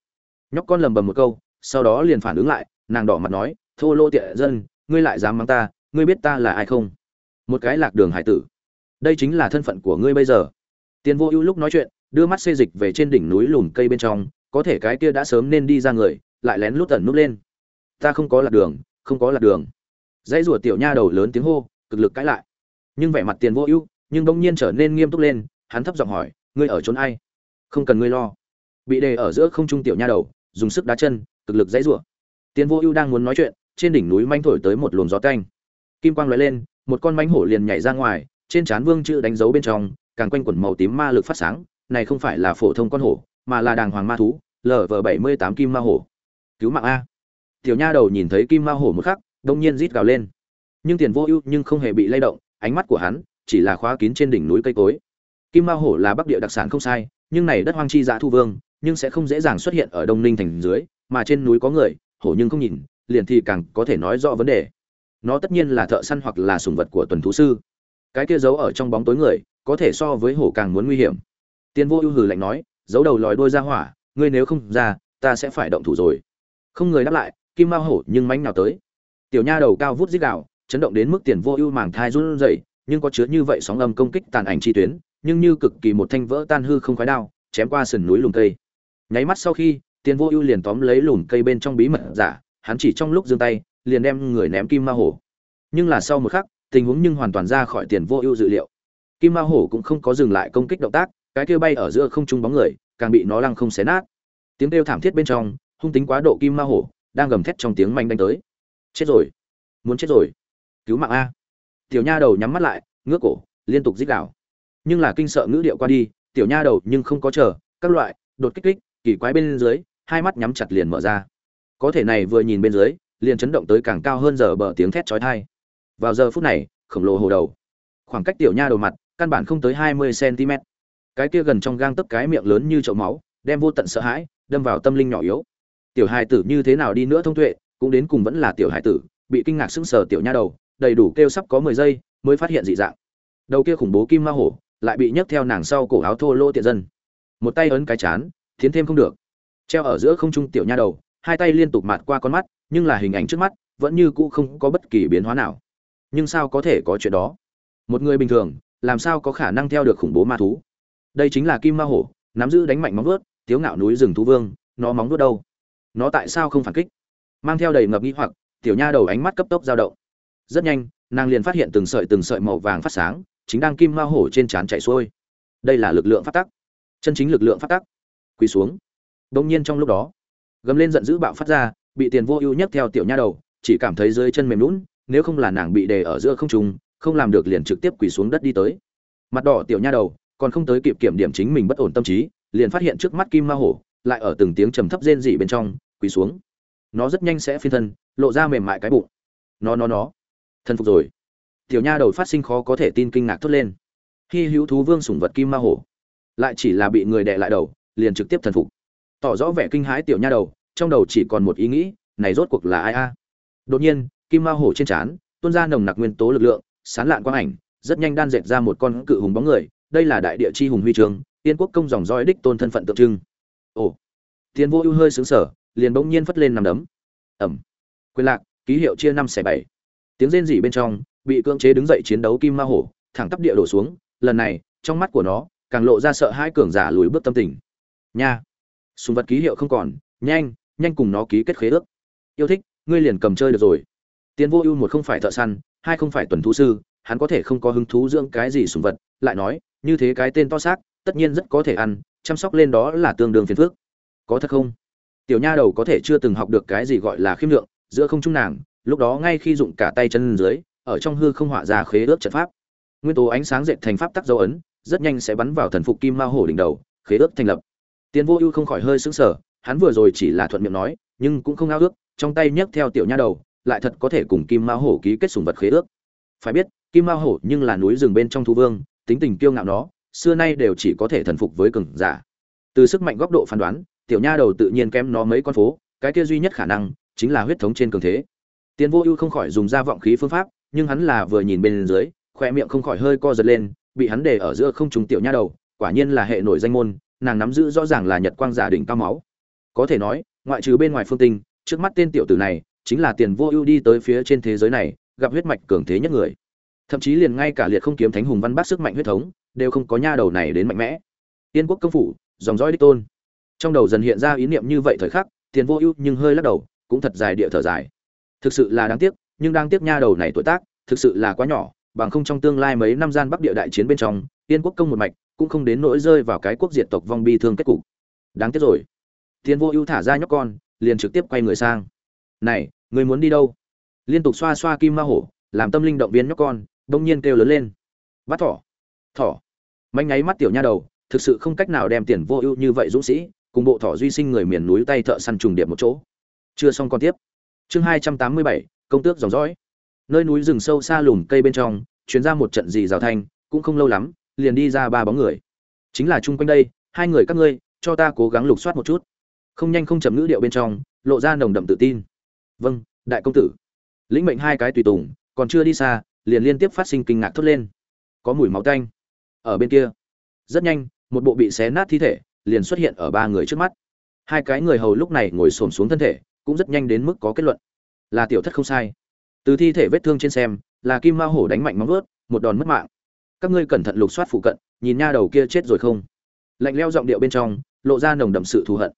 Nhóc con lầm bầm một câu sau đó liền phản ứng lại nàng đỏ mặt nói thô lô tiện dân ngươi lại dám mắng ta ngươi biết ta là ai không? Một cái lạc đường hải tử. Đây chính là thân phận của ngươi bây giờ. Tiền vô ưu lúc nói chuyện đưa mắt xê dịch về trên đỉnh núi lùn cây bên trong, có thể cái kia đã sớm nên đi ra người, lại lén lút tẩn núp lên. Ta không có lạc đường, không có lạc đường. Dãy rủa tiểu nha đầu lớn tiếng hô, cực lực cãi lại. Nhưng vẻ mặt tiền vô ưu, nhưng bỗng nhiên trở nên nghiêm túc lên, hắn thấp giọng hỏi, ngươi ở trốn ai? Không cần ngươi lo. Bị đề ở giữa không trung tiểu nha đầu, dùng sức đá chân, cực lực dãy rủa tiền vô ưu đang muốn nói chuyện, trên đỉnh núi manh thổi tới một luồng gió canh kim quang lóe lên, một con manh hổ liền nhảy ra ngoài, trên trán vương chữ đánh dấu bên trong, càng quanh quẩn màu tím ma lực phát sáng này không phải là phổ thông con hổ, mà là đàng hoàng ma thú lv bảy mươi tám kim ma hổ. Cứu mạng a. Tiểu nha đầu nhìn thấy kim ma hổ một khắc, đông nhiên rít gào lên. Nhưng tiền vô ưu nhưng không hề bị lay động, ánh mắt của hắn chỉ là khóa kín trên đỉnh núi cây cối. Kim ma hổ là bắc địa đặc sản không sai, nhưng này đất hoang chi dã thu vương, nhưng sẽ không dễ dàng xuất hiện ở đông ninh thành dưới, mà trên núi có người, hổ nhưng không nhìn, liền thì càng có thể nói rõ vấn đề. Nó tất nhiên là thợ săn hoặc là sùng vật của tuần thú sư. Cái kia giấu ở trong bóng tối người, có thể so với hổ càng muốn nguy hiểm. Tiền vô ưu hừ lạnh nói giấu đầu lòi đuôi ra hỏa ngươi nếu không ra ta sẽ phải động thủ rồi không người đáp lại kim mao hổ nhưng mãnh nào tới tiểu nha đầu cao vút rít đạo chấn động đến mức tiền vô ưu màng thai run rẩy, nhưng có chứa như vậy sóng âm công kích tàn ảnh chi tuyến, nhưng như cực kỳ một thanh vỡ tan hư không khoái đao, chém qua sườn núi lùm cây. Nháy mắt sau khi, tiền vô ưu liền tóm lấy lùm cây bên trong bí mật giả, hắn chỉ trong lúc giương tay, liền đem người ném kim ma hổ. Nhưng là sau một khắc, tình huống nhưng hoàn toàn ra khỏi tiền vô ưu dự liệu. Kim ma hổ cũng không có dừng lại công kích động tác, cái kia bay ở giữa không trung bóng người, càng bị nó lăng không xé nát. Tiếng kêu thảm thiết bên trong, hung tính quá độ kim ma hổ, đang gầm thét trong tiếng manh đánh tới. Chết rồi, muốn chết rồi. Cứu mạng a. Tiểu nha đầu nhắm mắt lại ngước cổ liên tục dích đảo nhưng là kinh sợ ngữ điệu qua đi tiểu nha đầu nhưng không có chờ các loại đột kích kích kỳ quái bên dưới hai mắt nhắm chặt liền mở ra. Có thể này vừa nhìn bên dưới liền chấn động tới càng cao hơn giờ bờ tiếng thét chói tai. Vào giờ phút này khổng lồ hồ đầu. Khoảng cách tiểu nha đầu mặt căn bản không tới hai mươi cm cái kia gần trong gang tấc cái miệng lớn như chậu máu, đem vô tận sợ hãi đâm vào tâm linh nhỏ yếu. Tiểu hài tử như thế nào đi nữa thông tuệ, cũng đến cùng vẫn là tiểu hài tử, bị kinh ngạc sững sờ tiểu nha đầu, đầy đủ kêu sắp có mười giây mới phát hiện dị dạng. Đầu kia khủng bố kim ma hổ lại bị nhấc theo nàng sau cổ áo thô lô tiện dân. Một tay ấn cái chán tiến thêm không được. Treo ở giữa không trung tiểu nha đầu, hai tay liên tục mạt qua con mắt, nhưng là hình ảnh trước mắt vẫn như cũ không có bất kỳ biến hóa nào. Nhưng sao có thể có chuyện đó? Một người bình thường, làm sao có khả năng theo được khủng bố ma thú? Đây chính là kim ma hổ, nắm giữ đánh mạnh móng vuốt, tiếu ngạo núi rừng thú vương, nó móng vuốt đâu? Nó tại sao không phản kích? Mang theo đầy ngập nghi hoặc, tiểu nha đầu ánh mắt cấp tốc dao động. Rất nhanh, nàng liền phát hiện từng sợi từng sợi màu vàng phát sáng, chính đang kim ma hổ trên trán chạy xuôi. Đây là lực lượng phát tắc. Chân chính lực lượng phát tắc. Quỳ xuống. Đông nhiên trong lúc đó, gầm lên giận dữ bạo phát ra, bị tiền vô ưu nhất theo tiểu nha đầu, chỉ cảm thấy dưới chân mềm lún nếu không là nàng bị đề ở giữa không trung, không làm được liền trực tiếp quỳ xuống đất đi tới. Mặt đỏ tiểu nha đầu còn không tới kịp kiểm điểm chính mình bất ổn tâm trí, liền phát hiện trước mắt kim ma hổ lại ở từng tiếng trầm thấp rên rỉ bên trong, quỳ xuống. Nó rất nhanh sẽ phiên thân, lộ ra mềm mại cái bụng. Nó nó nó. Thần phục rồi. Tiểu nha đầu phát sinh khó có thể tin kinh ngạc thốt lên. Khi hữu thú vương sủng vật kim ma hổ. Lại chỉ là bị người đè lại đầu, liền trực tiếp thần phục. Tỏ rõ vẻ kinh hãi tiểu nha đầu, trong đầu chỉ còn một ý nghĩ, này rốt cuộc là ai a? Đột nhiên, kim ma hổ trên trán, tuôn ra nồng nặc nguyên tố lực lượng, sán lạn quang ảnh, rất nhanh đan dệt ra một con cự hùng bóng người đây là đại địa chi hùng huy trường, tiên quốc công dòng dõi đích tôn thân phận tượng trưng. Ồ tiền vô ưu hơi xứng sở liền bỗng nhiên phất lên nằm đấm. Ẩm, quyền lạc, ký hiệu chia năm xẻ bảy. Tiếng rên rỉ bên trong, bị cưỡng chế đứng dậy chiến đấu kim ma hổ, thẳng tắp địa đổ xuống, lần này, trong mắt của nó, càng lộ ra sợ hai cường giả lùi bước tâm tình. Nha sùng vật ký hiệu không còn, nhanh nhanh cùng nó ký kết khế ước. Yêu thích, ngươi liền cầm chơi được rồi. Tiến vô ưu một không phải thợ săn, hai không phải tuần thú sư, hắn có thể không có hứng thú dưỡng cái gì sùng vật lại nói, như thế cái tên to xác, tất nhiên rất có thể ăn, chăm sóc lên đó là tương đương phiền phước có thật không? Tiểu nha đầu có thể chưa từng học được cái gì gọi là khiêm lượng, giữa không trung nàng, lúc đó ngay khi dụng cả tay chân dưới, ở trong hư không họa ra khế ước trận pháp. Nguyên tố ánh sáng dệt thành pháp tắc dấu ấn, rất nhanh sẽ bắn vào thần phục kim ma hổ đỉnh đầu, khế ước thành lập. Tiến vô ưu không khỏi hơi sững sờ, hắn vừa rồi chỉ là thuận miệng nói, nhưng cũng không ao ước, trong tay nhấc theo tiểu nha đầu, lại thật có thể cùng kim ma hổ ký kết sùng vật khế ước. Phải biết, kim ma hổ nhưng là núi rừng bên trong thu vương tính tình kiêu ngạo nó, xưa nay đều chỉ có thể thần phục với cường giả. Từ sức mạnh góc độ phán đoán, tiểu nha đầu tự nhiên kém nó mấy con phố, cái kia duy nhất khả năng chính là huyết thống trên cường thế. Tiến vô ưu không khỏi dùng ra vọng khí phương pháp, nhưng hắn là vừa nhìn bên dưới, khoe miệng không khỏi hơi co giật lên, bị hắn để ở giữa không trùng tiểu nha đầu, quả nhiên là hệ nổi danh môn, nàng nắm giữ rõ ràng là nhật quang giả đỉnh cao máu. Có thể nói, ngoại trừ bên ngoài phương tinh, trước mắt tên tiểu tử này chính là tiền vô ưu đi tới phía trên thế giới này, gặp huyết mạch cường thế nhất người thậm chí liền ngay cả liệt không kiếm thánh hùng văn bát sức mạnh huyết thống, đều không có nha đầu này đến mạnh mẽ. Tiên quốc công phủ, dòng dõi đích tôn. Trong đầu dần hiện ra ý niệm như vậy thời khắc, tiền vô ưu nhưng hơi lắc đầu, cũng thật dài địa thở dài. Thực sự là đáng tiếc, nhưng đang tiếc nha đầu này tuổi tác, thực sự là quá nhỏ, bằng không trong tương lai mấy năm gian bắc địa đại chiến bên trong, tiên quốc công một mạch, cũng không đến nỗi rơi vào cái quốc diệt tộc vong bi thương kết cục. Đáng tiếc rồi. Tiền vô ưu thả ra nhóc con, liền trực tiếp quay người sang. Này, người muốn đi đâu? Liên tục xoa xoa kim ma hổ, làm tâm linh động viên nhóc con đông nhiên kêu lớn lên. Bắt thỏ thỏ. Manh ngáy mắt tiểu nha đầu, thực sự không cách nào đem tiền vô ưu như vậy dũng sĩ, cùng bộ thỏ duy sinh người miền núi tay thợ săn trùng điệp một chỗ. Chưa xong còn tiếp. Chương hai trăm tám mươi bảy, công tước dòng dõi. Nơi núi rừng sâu xa lùm cây bên trong chuyến ra một trận gì rào thanh, cũng không lâu lắm, liền đi ra ba bóng người. Chính là chung quanh đây, hai người các ngươi, cho ta cố gắng lục soát một chút. Không nhanh không chậm ngữ điệu bên trong, lộ ra nồng đậm tự tin. Vâng đại công tử. Lĩnh mệnh hai cái tùy tùng, còn chưa đi xa liền liên tiếp phát sinh kinh ngạc thốt lên. Có mùi máu tanh. Ở bên kia, rất nhanh, một bộ bị xé nát thi thể liền xuất hiện ở ba người trước mắt. Hai cái người hầu lúc này ngồi xổm xuống thân thể, cũng rất nhanh đến mức có kết luận. Là tiểu thất không sai. Từ thi thể vết thương trên xem, là kim ma hổ đánh mạnh móng ướt một đòn mất mạng. Các ngươi cẩn thận lục soát phụ cận, nhìn nha đầu kia chết rồi không? Lạnh leo giọng điệu bên trong, lộ ra nồng đậm sự thù hận.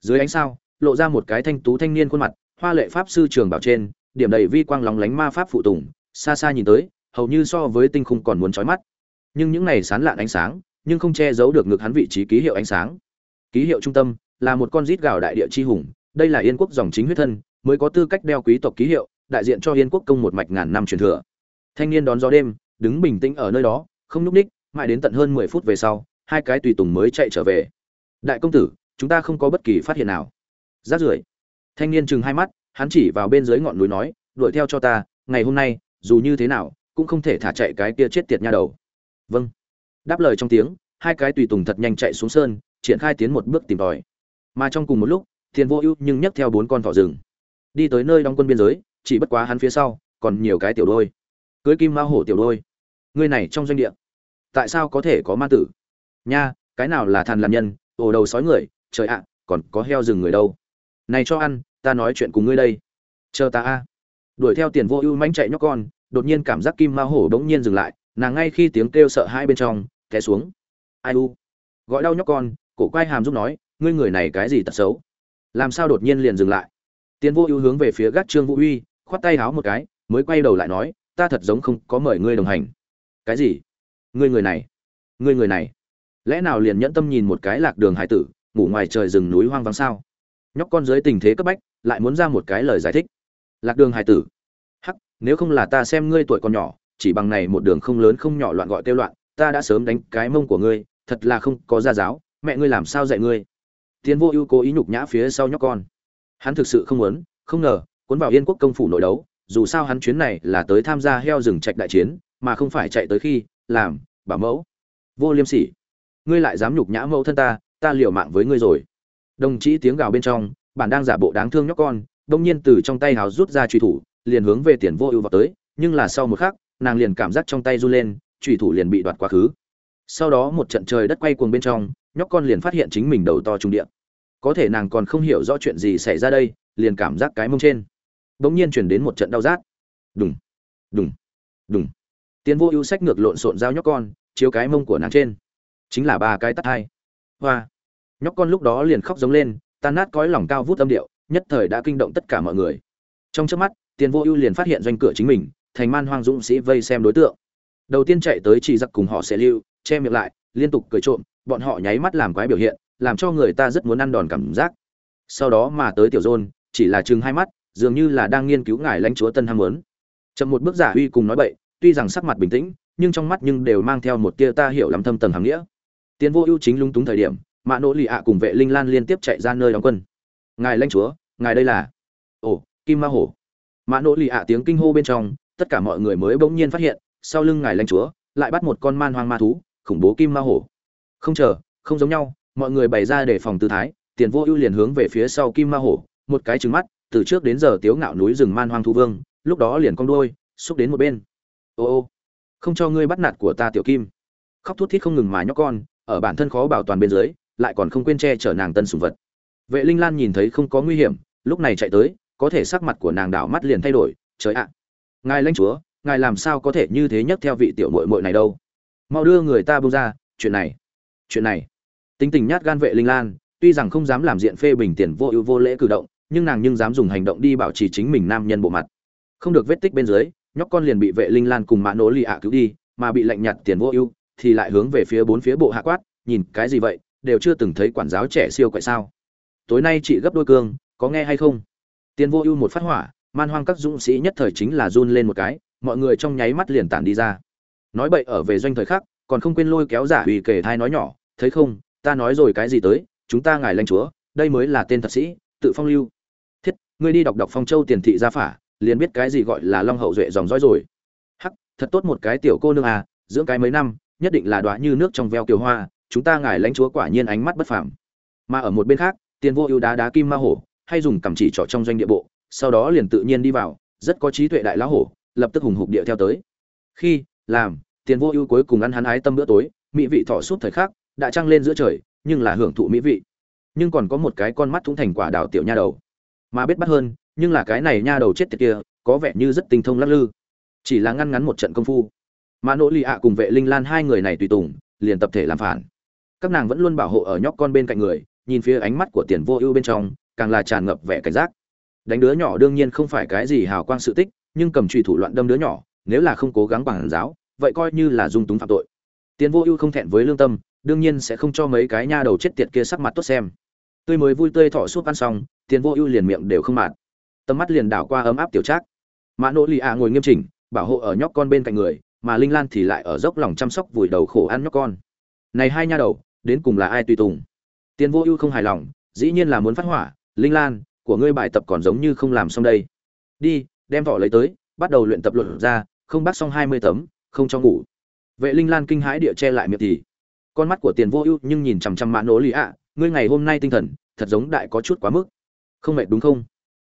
Dưới ánh sao, lộ ra một cái thanh tú thanh niên khuôn mặt, hoa lệ pháp sư trường bảo trên, điểm đầy vi quang lóng lánh ma pháp phụ tùng xa xa nhìn tới, hầu như so với tinh khung còn muốn chói mắt. Nhưng những này sán lạn ánh sáng, nhưng không che giấu được ngực hắn vị trí ký hiệu ánh sáng. Ký hiệu trung tâm là một con rít gào đại địa chi hùng, đây là yên quốc dòng chính huyết thân, mới có tư cách đeo quý tộc ký hiệu, đại diện cho yên quốc công một mạch ngàn năm truyền thừa. Thanh niên đón gió đêm, đứng bình tĩnh ở nơi đó, không núp ních, mãi đến tận hơn mười phút về sau, hai cái tùy tùng mới chạy trở về. Đại công tử, chúng ta không có bất kỳ phát hiện nào. Rát rưởi. Thanh niên chừng hai mắt, hắn chỉ vào bên dưới ngọn núi nói, đuổi theo cho ta, ngày hôm nay dù như thế nào, cũng không thể thả chạy cái kia chết tiệt nha đầu. Vâng. Đáp lời trong tiếng, hai cái tùy tùng thật nhanh chạy xuống sơn, triển khai tiến một bước tìm tòi. Mà trong cùng một lúc tiền vô ưu nhưng nhấc theo bốn con thỏ rừng. Đi tới nơi đóng quân biên giới, chỉ bất quá hắn phía sau, còn nhiều cái tiểu đôi. Cưới kim ma hổ tiểu đôi. Ngươi này trong doanh địa, tại sao có thể có ma tử? Nha, cái nào là thằn làm nhân, ồ đầu sói người, trời ạ, còn có heo rừng người đâu? Này cho ăn, ta nói chuyện cùng ngươi đây. Chờ ta a đuổi theo tiền vô ưu mánh chạy nhóc con, đột nhiên cảm giác kim ma hổ đống nhiên dừng lại, nàng ngay khi tiếng kêu sợ hai bên trong, té xuống. Ai u? Gọi đau nhóc con, cổ quai hàm giúp nói, ngươi người này cái gì tật xấu? Làm sao đột nhiên liền dừng lại? Tiền vô ưu hướng về phía gác trương vũ uy, khoát tay háo một cái, mới quay đầu lại nói, ta thật giống không có mời ngươi đồng hành. Cái gì? Ngươi người này? Ngươi người này? Lẽ nào liền nhẫn tâm nhìn một cái lạc đường hải tử, ngủ ngoài trời rừng núi hoang vắng sao? Nhóc con dưới tình thế cấp bách, lại muốn ra một cái lời giải thích lạc đường hải tử. Hắc, nếu không là ta xem ngươi tuổi còn nhỏ, chỉ bằng này một đường không lớn không nhỏ loạn gọi tiêu loạn, ta đã sớm đánh cái mông của ngươi, thật là không có gia giáo, mẹ ngươi làm sao dạy ngươi? Tiến vô ưu cố ý nhục nhã phía sau nhóc con. Hắn thực sự không muốn, không ngờ, cuốn vào yên quốc công phủ nội đấu, dù sao hắn chuyến này là tới tham gia heo rừng trạch đại chiến, mà không phải chạy tới khi, làm, bảo mẫu. Vô liêm sỉ. Ngươi lại dám nhục nhã mẫu thân ta ta liều mạng với ngươi rồi. Đồng chí tiếng gào bên trong, bản đang giả bộ đáng thương nhóc con đông nhiên từ trong tay hào rút ra truy thủ, liền hướng về tiền vô ưu vào tới, nhưng là sau một khắc, nàng liền cảm giác trong tay run lên truy thủ liền bị đoạt quá khứ. Sau đó một trận trời đất quay cuồng bên trong, nhóc con liền phát hiện chính mình đầu to trung địa. Có thể nàng còn không hiểu rõ chuyện gì xảy ra đây, liền cảm giác cái mông trên. Bỗng nhiên chuyển đến một trận đau rát. Đùng đùng đùng. Tiền vô ưu sách ngược lộn xộn dao nhóc con, chiếu cái mông của nàng trên. Chính là ba cái tắt hai. Hoa. Nhóc con lúc đó liền khóc giống lên, tan nát cõi lòng cao vút âm điệu nhất thời đã kinh động tất cả mọi người. Trong trước mắt, tiền vô ưu liền phát hiện doanh cửa chính mình, thành man hoang dũng sĩ vây xem đối tượng. Đầu tiên chạy tới chỉ giặc cùng họ sẽ lưu, che miệng lại, liên tục cười trộm, bọn họ nháy mắt làm quái biểu hiện, làm cho người ta rất muốn ăn đòn cảm giác. Sau đó mà tới tiểu dôn, chỉ là chừng hai mắt, dường như là đang nghiên cứu ngài lãnh chúa tân ham muốn. Chậm một bước giả uy cùng nói bậy, tuy rằng sắc mặt bình tĩnh, nhưng trong mắt nhưng đều mang theo một tia ta hiểu lắm thâm tầng hàng nghĩa. Tiến vô ưu chính lung túng thời điểm mạ nỗ lì ạ cùng vệ linh lan liên tiếp chạy ra nơi đóng quân. Ngài lãnh chúa ngài đây là? Ồ, kim ma hổ. Mã nỗ lì ạ tiếng kinh hô bên trong, tất cả mọi người mới bỗng nhiên phát hiện, sau lưng ngài lãnh chúa, lại bắt một con man hoang ma thú, khủng bố kim ma hổ. Không chờ, không giống nhau, mọi người bày ra để phòng tư thái, tiền vô ưu liền hướng về phía sau kim ma hổ, một cái trứng mắt, từ trước đến giờ tiếu ngạo núi rừng man hoang thu vương, lúc đó liền cong đôi xúc đến một bên. Ô ô, không cho ngươi bắt nạt của ta tiểu kim. Khóc thút thít không ngừng mà nhóc con, ở bản thân khó bảo toàn bên dưới, lại còn không quên che chở nàng tân sùng vật. Vệ linh lan nhìn thấy không có nguy hiểm lúc này chạy tới, có thể sắc mặt của nàng đảo mắt liền thay đổi, trời ạ. Ngài lãnh chúa, ngài làm sao có thể như thế nhất theo vị tiểu muội muội này đâu? Mau đưa người ta buông ra, chuyện này chuyện này. Tính tình nhát gan vệ linh lan, tuy rằng không dám làm diện phê bình tiền vô ưu vô lễ cử động, nhưng nàng nhưng dám dùng hành động đi bảo trì chính mình nam nhân bộ mặt. Không được vết tích bên dưới, nhóc con liền bị vệ linh lan cùng mã nỗ lì ạ cứu đi, mà bị lạnh nhạt tiền vô ưu, thì lại hướng về phía bốn phía bộ hạ quát, nhìn cái gì vậy, đều chưa từng thấy quản giáo trẻ siêu quậy sao? Tối nay chị gấp đôi cương có nghe hay không? Tiền vô ưu một phát hỏa, man hoang các dũng sĩ nhất thời chính là run lên một cái, mọi người trong nháy mắt liền tản đi ra. Nói bậy ở về doanh thời khắc, còn không quên lôi kéo giả ủy kể thai nói nhỏ, thấy không, ta nói rồi cái gì tới, chúng ta ngài lãnh chúa, đây mới là tên thật sĩ, tự phong lưu. Thiết, ngươi đi đọc đọc phong châu tiền thị gia phả, liền biết cái gì gọi là long hậu duệ dòng dõi rồi. Hắc, thật tốt một cái tiểu cô nương à dưỡng cái mấy năm, nhất định là đoá như nước trong veo kiều hoa, chúng ta ngài lãnh chúa quả nhiên ánh mắt bất phàm. Mà ở một bên khác tiền vô ưu đá đá kim ma hổ hay dùng cầm chỉ trỏ trong doanh địa bộ, sau đó liền tự nhiên đi vào, rất có trí tuệ đại lão hổ, lập tức hùng hục địa theo tới. Khi, làm, tiền vô ưu cuối cùng ăn hắn ái tâm bữa tối, mỹ vị thọ suốt thời khắc, đã trăng lên giữa trời, nhưng là hưởng thụ mỹ vị. Nhưng còn có một cái con mắt thủng thành quả đào tiểu nha đầu. Mà biết bắt hơn, nhưng là cái này nha đầu chết tiệt kia, có vẻ như rất tinh thông lắc lư. Chỉ là ngăn ngắn một trận công phu. Mà nỗ lì ạ cùng vệ linh lan hai người này tùy tùng, liền tập thể làm phản. Các nàng vẫn luôn bảo hộ ở nhóc con bên cạnh người, nhìn phía ánh mắt của tiền vô ưu bên trong càng là tràn ngập vẻ cảnh giác. Đánh đứa nhỏ đương nhiên không phải cái gì hào quang sự tích, nhưng cầm trùy thủ loạn đâm đứa nhỏ, nếu là không cố gắng bằng giáo, vậy coi như là dung túng phạm tội. Tiên vô ưu không thẹn với lương tâm, đương nhiên sẽ không cho mấy cái nha đầu chết tiệt kia sắc mặt tốt xem. Tươi mới vui tươi thọ suốt ăn xong tiên vô ưu liền miệng đều không mạt. Tầm mắt liền đảo qua ấm áp tiểu trác. Mã nỗ lì ạ ngồi nghiêm chỉnh, bảo hộ ở nhóc con bên cạnh người, mà linh lan thì lại ở dốc lòng chăm sóc vùi đầu khổ ăn nhóc con. Này hai nha đầu, đến cùng là ai tùy tùng? Tiên vô ưu không hài lòng, dĩ nhiên là muốn phát hỏa linh lan, của ngươi bài tập còn giống như không làm xong đây. Đi, đem vỏ lấy tới, bắt đầu luyện tập luận ra, không bắt xong hai mươi tấm, không cho ngủ. Vệ linh lan kinh hãi địa che lại miệng thì. Con mắt của tiền vô ưu nhưng nhìn chằm chằm mã nỗ lì ạ, ngươi ngày hôm nay tinh thần, thật giống đại có chút quá mức. Không mệt đúng không?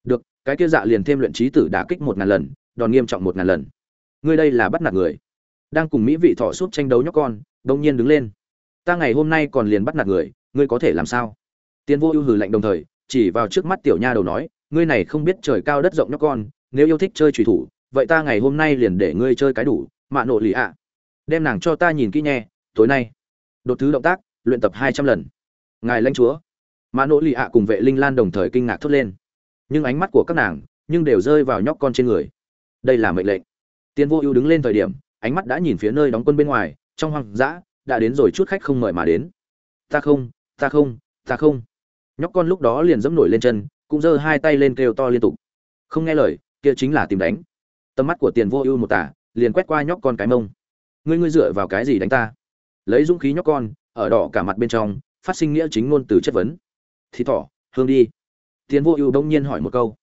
Được, cái kia dạ liền thêm luyện trí tử đả kích một ngàn lần, đòn nghiêm trọng một ngàn lần. Ngươi đây là bắt nạt người. Đang cùng mỹ vị thọ súp tranh đấu nhóc con đông nhiên đứng lên. Ta ngày hôm nay còn liền bắt nạt người, ngươi có thể làm sao? Tiền vô ưu hừ lạnh đồng thời chỉ vào trước mắt tiểu nha đầu nói ngươi này không biết trời cao đất rộng nhóc con nếu yêu thích chơi trùy thủ vậy ta ngày hôm nay liền để ngươi chơi cái đủ mạ nộ lì ạ. Đem nàng cho ta nhìn kỹ nhé, tối nay. Đột thứ động tác luyện tập hai trăm lần. Ngài lãnh chúa. Mạ nộ lì ạ cùng vệ linh lan đồng thời kinh ngạc thốt lên. Nhưng ánh mắt của các nàng nhưng đều rơi vào nhóc con trên người. Đây là mệnh lệnh. Tiên vô ưu đứng lên thời điểm ánh mắt đã nhìn phía nơi đóng quân bên ngoài trong hoang dã đã đến rồi chút khách không mời mà đến. Ta không ta không ta không nhóc con lúc đó liền dẫm nổi lên chân, cũng giơ hai tay lên kêu to liên tục. Không nghe lời, kia chính là tìm đánh. Tầm mắt của tiền vô ưu một tả, liền quét qua nhóc con cái mông. Ngươi ngươi dựa vào cái gì đánh ta? Lấy dũng khí nhóc con, ở đỏ cả mặt bên trong, phát sinh nghĩa chính ngôn từ chất vấn. Thì thỏ, hương đi. Tiền vô ưu đông nhiên hỏi một câu.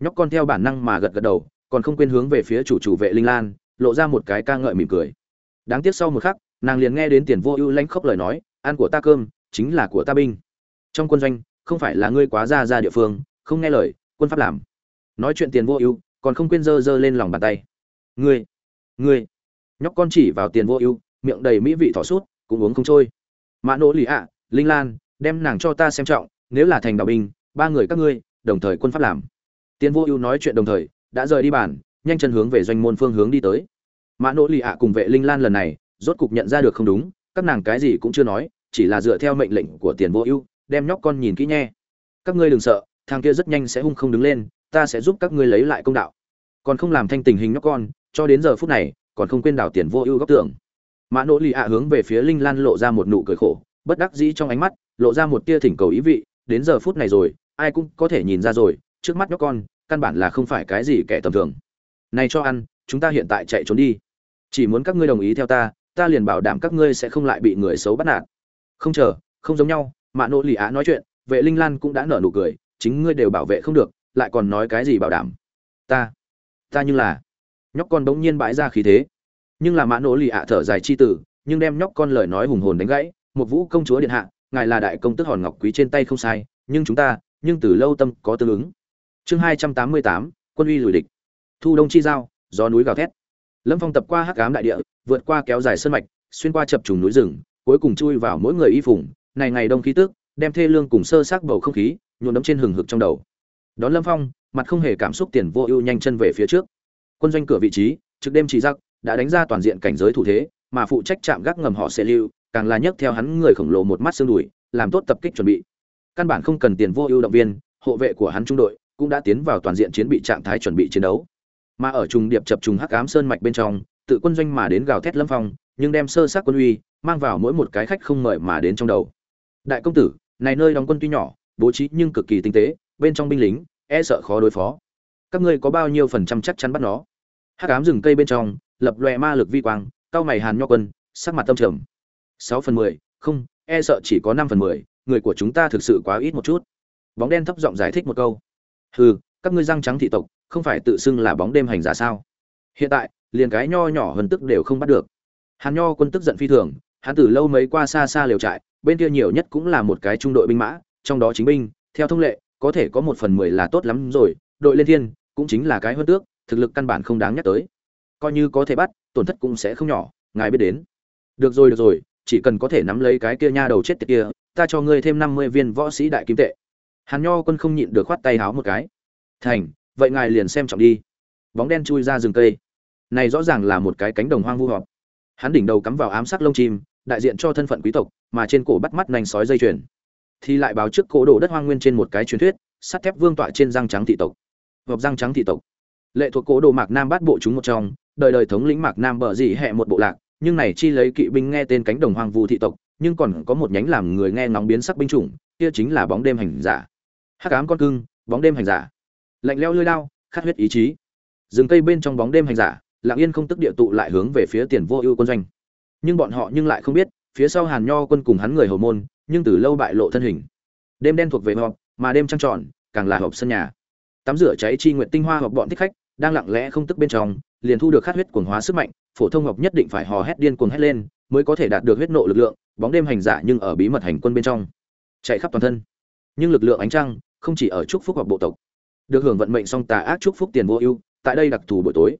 Nhóc con theo bản năng mà gật gật đầu, còn không quên hướng về phía chủ chủ vệ linh lan, lộ ra một cái ca ngợi mỉm cười. Đáng tiếc sau một khắc, nàng liền nghe đến tiền vô ưu lanh khóc lời nói, ăn của ta cơm, chính là của ta binh. Trong quân doanh không phải là ngươi quá ra ra địa phương, không nghe lời, quân pháp làm. Nói chuyện tiền vô ưu, còn không quên dơ dơ lên lòng bàn tay. Ngươi ngươi. Nhóc con chỉ vào tiền vô ưu, miệng đầy mỹ vị thỏ sút, cũng uống không trôi. Mã nỗ lì ạ, linh lan, đem nàng cho ta xem trọng, nếu là thành đạo binh, ba người các ngươi, đồng thời quân pháp làm. Tiền vô ưu nói chuyện đồng thời, đã rời đi bàn, nhanh chân hướng về doanh môn phương hướng đi tới. Mã nỗ lì ạ cùng vệ linh lan lần này, rốt cục nhận ra được không đúng, các nàng cái gì cũng chưa nói, chỉ là dựa theo mệnh lệnh của tiền vô ưu đem nhóc con nhìn kỹ nhé. Các ngươi đừng sợ, thằng kia rất nhanh sẽ hung không đứng lên, ta sẽ giúp các ngươi lấy lại công đạo. Còn không làm thanh tình hình nhóc con, cho đến giờ phút này, còn không quên đảo tiền vô ưu góc tưởng mã nỗ lì ạ hướng về phía linh lan lộ ra một nụ cười khổ, bất đắc dĩ trong ánh mắt, lộ ra một tia thỉnh cầu ý vị, đến giờ phút này rồi, ai cũng có thể nhìn ra rồi, trước mắt nhóc con, căn bản là không phải cái gì kẻ tầm thường. Này cho ăn, chúng ta hiện tại chạy trốn đi. Chỉ muốn các ngươi đồng ý theo ta ta liền bảo đảm các ngươi sẽ không lại bị người xấu bắt nạt. Không chờ, không giống nhau mạ nỗ lì á nói chuyện, vệ linh lan cũng đã nở nụ cười, chính ngươi đều bảo vệ không được, lại còn nói cái gì bảo đảm? Ta ta như là, nhóc con bỗng nhiên bãi ra khí thế. Nhưng là mã nỗ lì ạ thở dài chi tử, nhưng đem nhóc con lời nói hùng hồn đánh gãy, một vũ công chúa điện hạ, ngài là đại công tức hòn ngọc quý trên tay không sai, nhưng chúng ta, nhưng từ lâu tâm có tương ứng. Chương hai trăm tám mươi tám, quân uy lùi địch. Thu đông chi giao, gió núi gào thét. Lâm phong tập qua hắc ám đại địa, vượt qua kéo dài sân mạch, xuyên qua chập trùng núi rừng, cuối cùng chui vào mỗi người y phủng này ngày đông khí tức, đem thê lương cùng sơ xác bầu không khí nhuộm đấm trên hừng hực trong đầu. Đón lâm phong, mặt không hề cảm xúc tiền vô ưu nhanh chân về phía trước. Quân doanh cửa vị trí, trực đêm chỉ giặc, đã đánh ra toàn diện cảnh giới thủ thế, mà phụ trách chạm gác ngầm họ sẽ lưu, càng là nhấc theo hắn người khổng lồ một mắt xương đùi, làm tốt tập kích chuẩn bị. Căn bản không cần tiền vô ưu động viên, hộ vệ của hắn trung đội cũng đã tiến vào toàn diện chiến bị trạng thái chuẩn bị chiến đấu. Mà ở trùng điệp chập trùng hắc ám sơn mạch bên trong, tự quân doanh mà đến gào thét lâm phong, nhưng đem sơ xác quân uy mang vào mỗi một cái khách không mời mà đến trong đầu đại công tử, này nơi đóng quân tuy nhỏ, bố trí nhưng cực kỳ tinh tế, bên trong binh lính e sợ khó đối phó. Các ngươi có bao nhiêu phần trăm chắc chắn bắt nó? Hắc ám rừng cây bên trong, lập loè ma lực vi quang, cao mày hàn nho quân, sắc mặt tâm trầm. Sáu phần mười, không e sợ chỉ có năm phần mười, người của chúng ta thực sự quá ít một chút. Bóng đen thấp giọng giải thích một câu. Hừ, các ngươi răng trắng thị tộc, không phải tự xưng là bóng đêm hành giả sao? Hiện tại, liền cái nho nhỏ hơn tức đều không bắt được. Hàn nho quân tức giận phi thường hắn từ lâu mấy qua xa xa liều trại, bên kia nhiều nhất cũng là một cái trung đội binh mã, trong đó chính binh, theo thông lệ, có thể có một phần mười là tốt lắm rồi, đội lên thiên, cũng chính là cái hơn tước, thực lực căn bản không đáng nhắc tới. Coi như có thể bắt, tổn thất cũng sẽ không nhỏ, ngài biết đến. Được rồi được rồi, chỉ cần có thể nắm lấy cái kia nha đầu chết tiệt kia, ta cho ngươi thêm năm mươi viên võ sĩ đại kim tệ. Hàn nho quân không nhịn được khoát tay háo một cái. Thành, vậy ngài liền xem trọng đi. Bóng đen chui ra rừng cây. Này rõ ràng là một cái cánh đồng hoang vu họp. Hắn đỉnh đầu cắm vào ám sắc lông chim đại diện cho thân phận quý tộc, mà trên cổ bắt mắt nành sói dây chuyền. Thì lại báo trước cổ đồ đất hoang nguyên trên một cái truyền thuyết, sắt thép vương tọa trên răng trắng thị tộc. Hợp răng trắng thị tộc. Lệ thuộc cổ đồ mạc nam bát bộ chúng một trong, đời đời thống lĩnh mạc nam bờ dị hẹ một bộ lạc, nhưng này chi lấy kỵ binh nghe tên cánh đồng hoang vu thị tộc, nhưng còn có một nhánh làm người nghe ngóng biến sắc binh chủng, kia chính là bóng đêm hành giả. Hắc ám con cưng, bóng đêm hành giả. Lạnh leo lưỡi lao khát huyết ý chí. Rừng cây bên trong bóng đêm hành giả, lặng yên không tức địa tụ lại hướng về phía tiền vô ưu quân doanh nhưng bọn họ nhưng lại không biết, phía sau hàn nho quân cùng hắn người hầu môn, nhưng từ lâu bại lộ thân hình. Đêm đen thuộc về họp, mà đêm trăng tròn, càng là hộp sân nhà. Tắm rửa cháy chi nguyện tinh hoa hoặc bọn thích khách, đang lặng lẽ không tức bên trong, liền thu được khát huyết cuồng hóa sức mạnh, phổ thông ngọc nhất định phải hò hét điên cuồng hét lên, mới có thể đạt được huyết nộ lực lượng, bóng đêm hành giả nhưng ở bí mật hành quân bên trong. Chạy khắp toàn thân. Nhưng lực lượng ánh trăng, không chỉ ở chúc phúc hoặc bộ tộc. Được hưởng vận mệnh song tà ác chúc phúc tiền vô ưu, tại đây đặc thù buổi tối.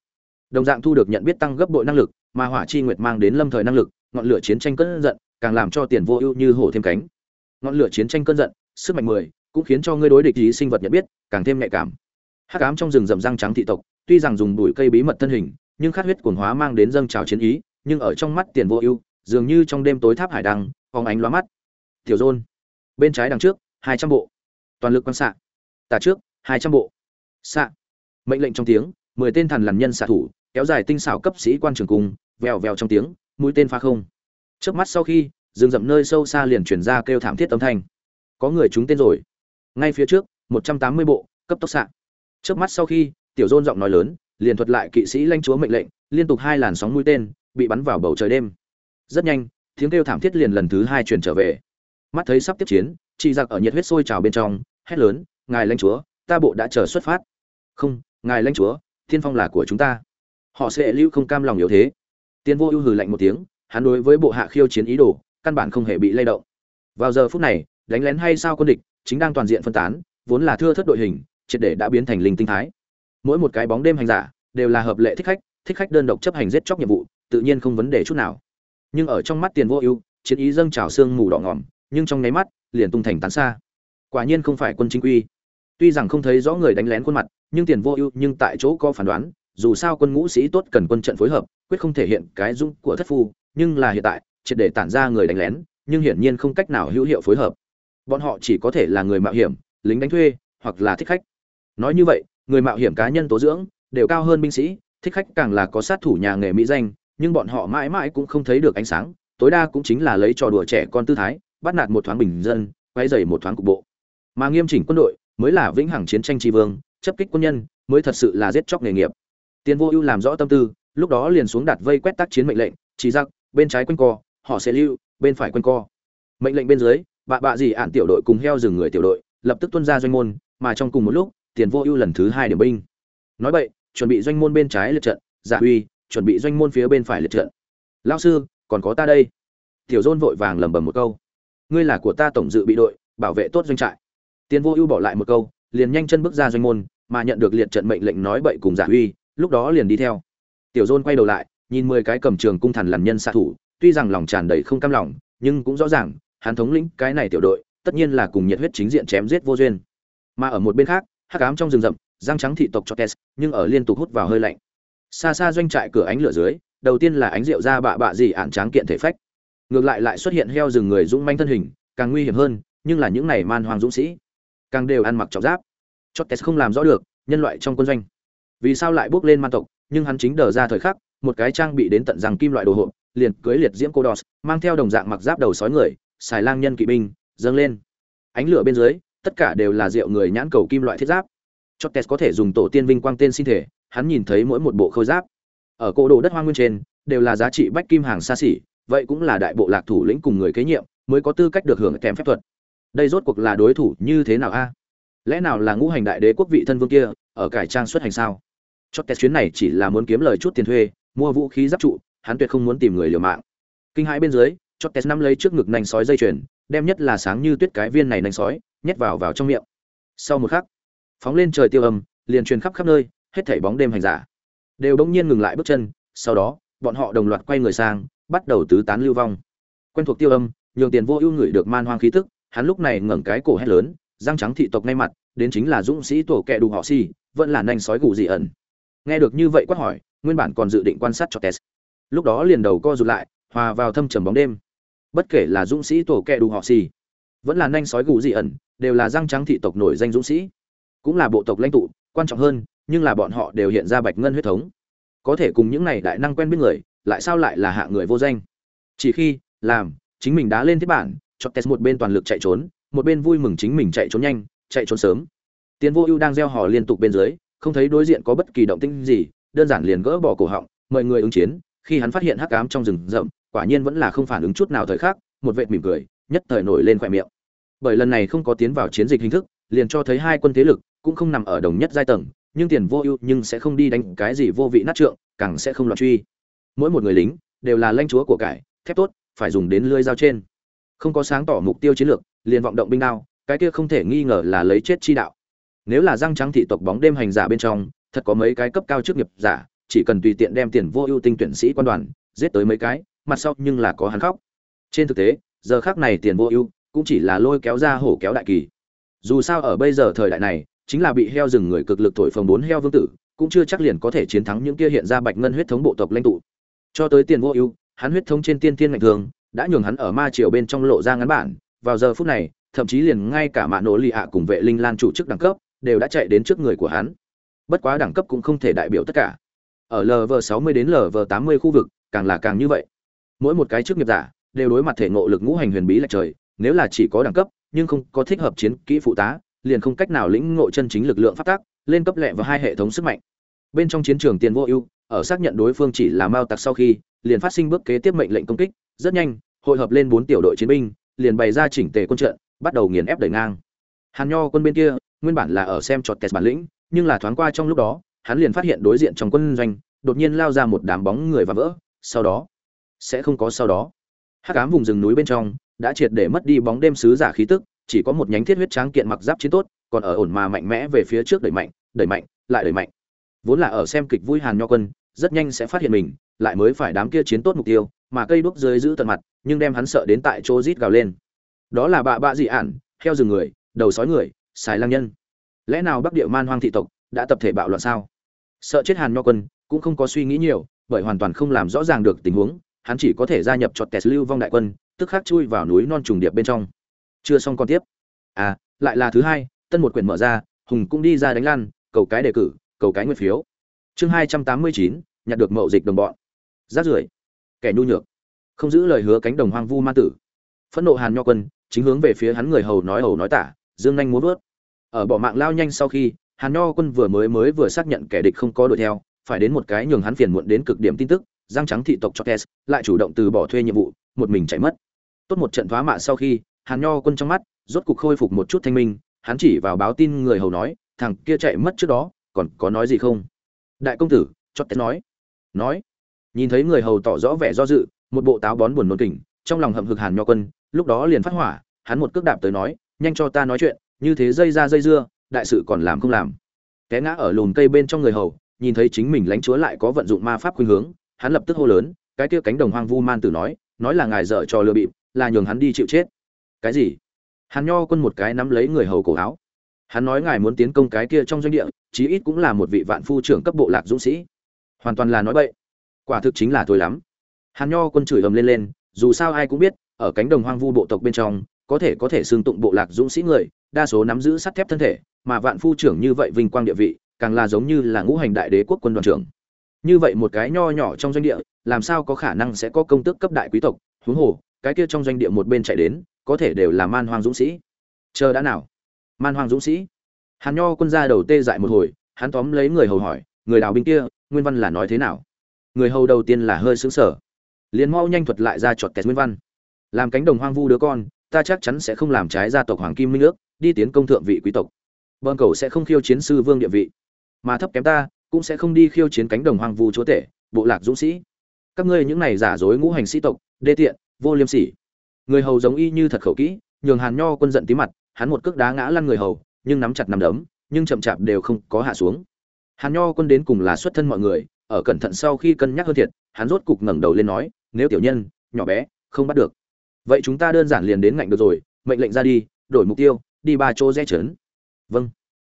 Đồng dạng thu được nhận biết tăng gấp bội năng lực mà hỏa chi nguyệt mang đến lâm thời năng lực, ngọn lửa chiến tranh cơn giận, càng làm cho tiền vô ưu như hổ thêm cánh. Ngọn lửa chiến tranh cơn giận, sức mạnh mười, cũng khiến cho ngươi đối địch ý sinh vật nhận biết, càng thêm nhạy cảm. Hắc ám trong rừng rậm răng trắng thị tộc, tuy rằng dùng bụi cây bí mật thân hình, nhưng khát huyết cuồng hóa mang đến dâng trào chiến ý, nhưng ở trong mắt tiền vô ưu, dường như trong đêm tối tháp hải đăng, phóng ánh lóa mắt. Tiểu rôn bên trái đằng trước, hai trăm bộ. Toàn lực quan xạ. Tả trước, hai trăm bộ. Xạ. Mệnh lệnh trong tiếng, mười tên thần lằn nhân xạ thủ kéo dài tinh xảo cấp sĩ quan trường cung, vèo vèo trong tiếng, mũi tên phá không. Chớp mắt sau khi, rừng rậm nơi sâu xa liền truyền ra kêu thảm thiết âm thanh. Có người trúng tên rồi. Ngay phía trước, một trăm tám mươi bộ, cấp tốc xạ. Chớp mắt sau khi, tiểu dôn giọng nói lớn, liền thuật lại kỵ sĩ lãnh chúa mệnh lệnh, liên tục hai làn sóng mũi tên, bị bắn vào bầu trời đêm. Rất nhanh, tiếng kêu thảm thiết liền lần thứ hai truyền trở về. Mắt thấy sắp tiếp chiến chị giặc ở nhiệt huyết sôi trào bên trong, hét lớn, ngài lãnh chúa, ta bộ đã chờ xuất phát. Không, ngài lãnh chúa, thiên phong là của chúng ta họ sẽ lưu không cam lòng yếu thế. Tiên vô ưu hừ lạnh một tiếng, hắn đối với bộ hạ khiêu chiến ý đồ, căn bản không hề bị lay động. Vào giờ phút này, đánh lén hay sao quân địch, chính đang toàn diện phân tán, vốn là thưa thất đội hình, triệt để đã biến thành linh tinh thái. Mỗi một cái bóng đêm hành giả, đều là hợp lệ thích khách thích khách đơn độc chấp hành giết chóc nhiệm vụ, tự nhiên không vấn đề chút nào. Nhưng ở trong mắt tiền vô ưu, chiến ý dâng trào xương mù đỏ ngỏm nhưng trong nháy mắt, liền tung thành tán xa. Quả nhiên không phải quân chính quy. Tuy rằng không thấy rõ người đánh lén khuôn mặt, nhưng tiền vô ưu nhưng tại chỗ có phán đoán dù sao quân ngũ sĩ tốt cần quân trận phối hợp, quyết không thể hiện cái dung của thất phu, nhưng là hiện tại, triệt để tản ra người đánh lén, nhưng hiển nhiên không cách nào hữu hiệu phối hợp. Bọn họ chỉ có thể là người mạo hiểm, lính đánh thuê, hoặc là thích khách. Nói như vậy, người mạo hiểm cá nhân tố dưỡng, đều cao hơn binh sĩ, thích khách càng là có sát thủ nhà nghề mỹ danh, nhưng bọn họ mãi mãi cũng không thấy được ánh sáng, tối đa cũng chính là lấy trò đùa trẻ con tư thái, bắt nạt một thoáng bình dân, quấy rầy một thoáng cục bộ. Mà nghiêm chỉnh quân đội, mới là vĩnh hằng chiến tranh tri vương, chấp kích quân nhân, mới thật sự là giết chóc nghề nghiệp tiền vô ưu làm rõ tâm tư lúc đó liền xuống đặt vây quét tác chiến mệnh lệnh chỉ giặc bên trái quanh co họ sẽ lưu bên phải quanh co. Mệnh lệnh bên dưới bạ bạ gì án tiểu đội cùng heo rừng người tiểu đội lập tức tuân ra doanh môn mà trong cùng một lúc tiền vô ưu lần thứ hai điểm binh. Nói vậy chuẩn bị doanh môn bên trái liệt trận giả huy, chuẩn bị doanh môn phía bên phải liệt trận. Lão sư còn có ta đây. Tiểu dôn vội vàng lẩm bẩm một câu. Ngươi là của ta tổng dự bị đội bảo vệ tốt doanh trại. Tiền vô ưu bỏ lại một câu liền nhanh chân bước ra doanh môn mà nhận được liệt trận mệnh lệnh nói bậy cùng giả huy lúc đó liền đi theo. Tiểu dôn quay đầu lại, nhìn mười cái cầm trường cung thần lằn nhân xạ thủ, tuy rằng lòng tràn đầy không cam lòng, nhưng cũng rõ ràng, hắn thống lĩnh cái này tiểu đội, tất nhiên là cùng nhiệt huyết chính diện chém giết vô duyên. Mà ở một bên khác, hắc ám trong rừng rậm, răng trắng thị tộc cho tes nhưng ở liên tục hút vào hơi lạnh. Xa xa doanh trại cửa ánh lửa dưới, đầu tiên là ánh rượu ra bạ bạ gì ạn tráng kiện thể phách. Ngược lại lại xuất hiện heo rừng người dũng manh thân hình, càng nguy hiểm hơn, nhưng là những này man hoang dũng sĩ, càng đều ăn mặc trọng giáp. Chót không làm rõ được, nhân loại trong quân doanh vì sao lại bước lên man tộc, nhưng hắn chính đờ ra thời khắc, một cái trang bị đến tận rằng kim loại đồ hộp, liền cưới liệt diễm cô đos mang theo đồng dạng mặc giáp đầu sói người, xài lang nhân kỵ binh, dâng lên. Ánh lửa bên dưới, tất cả đều là rượu người nhãn cầu kim loại thiết giáp. Cho tes có thể dùng tổ tiên vinh quang tên sinh thể, hắn nhìn thấy mỗi một bộ khôi giáp. Ở cổ đồ đất hoang nguyên trên, đều là giá trị bách kim hàng xa xỉ, vậy cũng là đại bộ lạc thủ lĩnh cùng người kế nhiệm, mới có tư cách được hưởng kèm phép thuật. Đây rốt cuộc là đối thủ như thế nào a? Lẽ nào là ngũ hành đại đế quốc vị thân vương kia, ở cải trang xuất hành sao? Chót test chuyến này chỉ là muốn kiếm lời chút tiền thuê, mua vũ khí giáp trụ, hắn tuyệt không muốn tìm người liều mạng. Kinh hãi bên dưới chót test năm lấy trước ngực nành sói dây chuyền, đem nhất là sáng như tuyết cái viên này nành sói, nhét vào vào trong miệng. Sau một khắc, phóng lên trời tiêu âm, liền truyền khắp khắp nơi, hết thảy bóng đêm hành giả. Đều đống nhiên ngừng lại bước chân, sau đó, bọn họ đồng loạt quay người sang, bắt đầu tứ tán lưu vong. Quen thuộc tiêu âm, nhường tiền vô ưu người được man hoang khí tức, hắn lúc này ngẩng cái cổ hét lớn, răng trắng thị tộc ngay mặt, đến chính là dũng sĩ tổ kẹ đủ họ si vẫn là nanh sói gù dị ẩn nghe được như vậy quát hỏi, nguyên bản còn dự định quan sát cho test. Lúc đó liền đầu co rụt lại, hòa vào thâm trầm bóng đêm. Bất kể là dũng sĩ tổ kẹ đủ họ xì, vẫn là nanh sói gù dị ẩn, đều là răng trắng thị tộc nổi danh dũng sĩ. Cũng là bộ tộc lãnh tụ, quan trọng hơn, nhưng là bọn họ đều hiện ra bạch ngân huyết thống. Có thể cùng những này đại năng quen biết người, lại sao lại là hạ người vô danh? Chỉ khi, làm, chính mình đã lên thiết bản, cho test một bên toàn lực chạy trốn, một bên vui mừng chính mình chạy trốn nhanh, chạy trốn sớm. Tiến vô ưu đang gieo hò liên tục bên dưới không thấy đối diện có bất kỳ động tĩnh gì, đơn giản liền gỡ bỏ cổ họng, mời người ứng chiến. Khi hắn phát hiện hắc ám trong rừng rậm, quả nhiên vẫn là không phản ứng chút nào thời khắc, một vệt mỉm cười, nhất thời nổi lên khóe miệng. Bởi lần này không có tiến vào chiến dịch hình thức, liền cho thấy hai quân thế lực cũng không nằm ở đồng nhất giai tầng, nhưng tiền vô ưu nhưng sẽ không đi đánh cái gì vô vị nát trượng, càng sẽ không loạn truy. Mỗi một người lính đều là lãnh chúa của cải, thép tốt, phải dùng đến lưỡi dao trên. Không có sáng tỏ mục tiêu chiến lược, liền vọng động binh đao, cái kia không thể nghi ngờ là lấy chết chi đạo nếu là răng trắng thị tộc bóng đêm hành giả bên trong, thật có mấy cái cấp cao chức nghiệp giả, chỉ cần tùy tiện đem tiền vô ưu tinh tuyển sĩ quan đoàn, giết tới mấy cái, mặt sau nhưng là có hắn khóc. Trên thực tế, giờ khác này tiền vô ưu cũng chỉ là lôi kéo ra hổ kéo đại kỳ. Dù sao ở bây giờ thời đại này, chính là bị heo rừng người cực lực thổi phồng bốn heo vương tử, cũng chưa chắc liền có thể chiến thắng những kia hiện ra bạch ngân huyết thống bộ tộc lãnh tụ. Cho tới tiền vô ưu, hắn huyết thống trên tiên tiên ngạch thường, đã nhường hắn ở ma triều bên trong lộ ra ngắn bản. Vào giờ phút này, thậm chí liền ngay cả mạ nổ lì ạ cùng vệ linh lan chủ chức đẳng cấp đều đã chạy đến trước người của hắn. Bất quá đẳng cấp cũng không thể đại biểu tất cả. Ở lv 60 đến lv 80 khu vực, càng là càng như vậy. Mỗi một cái chức nghiệp giả đều đối mặt thể ngộ lực ngũ hành huyền bí lệch trời, nếu là chỉ có đẳng cấp, nhưng không có thích hợp chiến kỹ phụ tá, liền không cách nào lĩnh ngộ chân chính lực lượng phát tác lên cấp lệ vào hai hệ thống sức mạnh. Bên trong chiến trường tiền vô ưu, ở xác nhận đối phương chỉ là mao tặc sau khi, liền phát sinh bước kế tiếp mệnh lệnh công kích, rất nhanh, hội hợp lên bốn tiểu đội chiến binh, liền bày ra chỉnh tề quân trận, bắt đầu nghiền ép đẩy ngang. Hàn nho quân bên kia nguyên bản là ở xem trọt kẹt bản lĩnh, nhưng là thoáng qua trong lúc đó, hắn liền phát hiện đối diện trong quân doanh, đột nhiên lao ra một đám bóng người và vỡ, sau đó, sẽ không có sau đó. Hát cám vùng rừng núi bên trong, đã triệt để mất đi bóng đêm sứ giả khí tức, chỉ có một nhánh thiết huyết tráng kiện mặc giáp chiến tốt, còn ở ổn mà mạnh mẽ về phía trước đẩy mạnh đẩy mạnh, lại đẩy mạnh. Vốn là ở xem kịch vui hàn nho quân, rất nhanh sẽ phát hiện mình, lại mới phải đám kia chiến tốt mục tiêu, mà cây đuốc dưới giữ tận mặt, nhưng đem hắn sợ đến tại chỗ rít gào lên. Đó là bạ bạ dị ản, heo rừng người, đầu sói người xài lang nhân. Lẽ nào bắc địa man hoang thị tộc đã tập thể bạo loạn sao? Sợ chết hàn nho quân cũng không có suy nghĩ nhiều, bởi hoàn toàn không làm rõ ràng được tình huống, hắn chỉ có thể gia nhập cho tẹt lưu vong đại quân, tức khắc chui vào núi non trùng điệp bên trong. Chưa xong con tiếp. À lại là thứ hai, tân một quyển mở ra, hùng cũng đi ra đánh lan, cầu cái đề cử, cầu cái nguyên phiếu. Chương hai trăm tám mươi chín, nhặt được mậu dịch đồng bọn. Rát rưởi. Kẻ nhu nhược. Không giữ lời hứa cánh đồng hoang vu ma tử. Phẫn nộ hàn nho quân, chính hướng về phía hắn người hầu nói hầu nói tả, dương nhanh muốn vớt ở bỏ mạng lao nhanh sau khi, hàn nho quân vừa mới mới vừa xác nhận kẻ địch không có đuổi theo, phải đến một cái nhường hắn phiền muộn đến cực điểm tin tức, giang trắng thị tộc cho tes lại chủ động từ bỏ thuê nhiệm vụ, một mình chạy mất. Tốt một trận thoá mạ sau khi, hàn nho quân trong mắt rốt cục khôi phục một chút thanh minh, hắn chỉ vào báo tin người hầu nói, thằng kia chạy mất trước đó, còn có nói gì không? Đại công tử cho tes nói. Nói. Nhìn thấy người hầu tỏ rõ vẻ do dự, một bộ táo bón buồn nôn kỉnh, trong lòng hậm hực hàn nho quân, lúc đó liền phát hỏa, hắn một cước đạp tới nói, nhanh cho ta nói chuyện như thế dây ra dây dưa, đại sự còn làm không làm. Té ngã ở lùm cây bên trong người hầu, nhìn thấy chính mình lãnh chúa lại có vận dụng ma pháp khuynh hướng, hắn lập tức hô lớn, cái kia cánh đồng hoang vu man tử nói nói là ngài dở trò lừa bịp, là nhường hắn đi chịu chết. Cái gì? Hắn nho quân một cái nắm lấy người hầu cổ áo. Hắn nói ngài muốn tiến công cái kia trong doanh địa, chí ít cũng là một vị vạn phu trưởng cấp bộ lạc dũng sĩ. Hoàn toàn là nói bậy. Quả thực chính là thôi lắm. Hắn nho quân chửi ầm lên lên, dù sao ai cũng biết, ở cánh đồng hoang vu bộ tộc bên trong có thể có thể xương tụng bộ lạc dũng sĩ người, đa số nắm giữ sắt thép thân thể, mà vạn phu trưởng như vậy vinh quang địa vị, càng là giống như là ngũ hành đại đế quốc quân đoàn trưởng. Như vậy một cái nho nhỏ trong doanh địa, làm sao có khả năng sẽ có công tước cấp đại quý tộc? Huống hồ, cái kia trong doanh địa một bên chạy đến, có thể đều là man hoang dũng sĩ. Chờ đã nào? Man hoang dũng sĩ. Hàn nho quân ra đầu tê dại một hồi, hắn tóm lấy người hầu hỏi, người đào binh kia, nguyên văn là nói thế nào? Người hầu đầu tiên là hơi sững sờ. Liền mau nhanh thuật lại ra chọt kẹt nguyên văn. Làm cánh đồng hoang vu đứa con ta chắc chắn sẽ không làm trái gia tộc hoàng kim minh ước, đi tiến công thượng vị quý tộc. Bơn cầu sẽ không khiêu chiến sư vương địa vị, mà thấp kém ta cũng sẽ không đi khiêu chiến cánh đồng hoàng vu chúa tể, bộ lạc dũng sĩ. Các ngươi những này giả dối ngũ hành sĩ tộc, đê tiện, vô liêm sỉ. Người hầu giống y như thật khẩu kỹ, nhường hàn nho quân giận tí mặt, hắn một cước đá ngã lăn người hầu, nhưng nắm chặt nắm đấm, nhưng chậm chạp đều không có hạ xuống. Hàn nho quân đến cùng là xuất thân mọi người, ở cẩn thận sau khi cân nhắc hơn thiệt, hắn rốt cục ngẩng đầu lên nói, nếu tiểu nhân, nhỏ bé, không bắt được vậy chúng ta đơn giản liền đến ngạnh được rồi, mệnh lệnh ra đi, đổi mục tiêu, đi ba chỗ rẽ trấn. Vâng.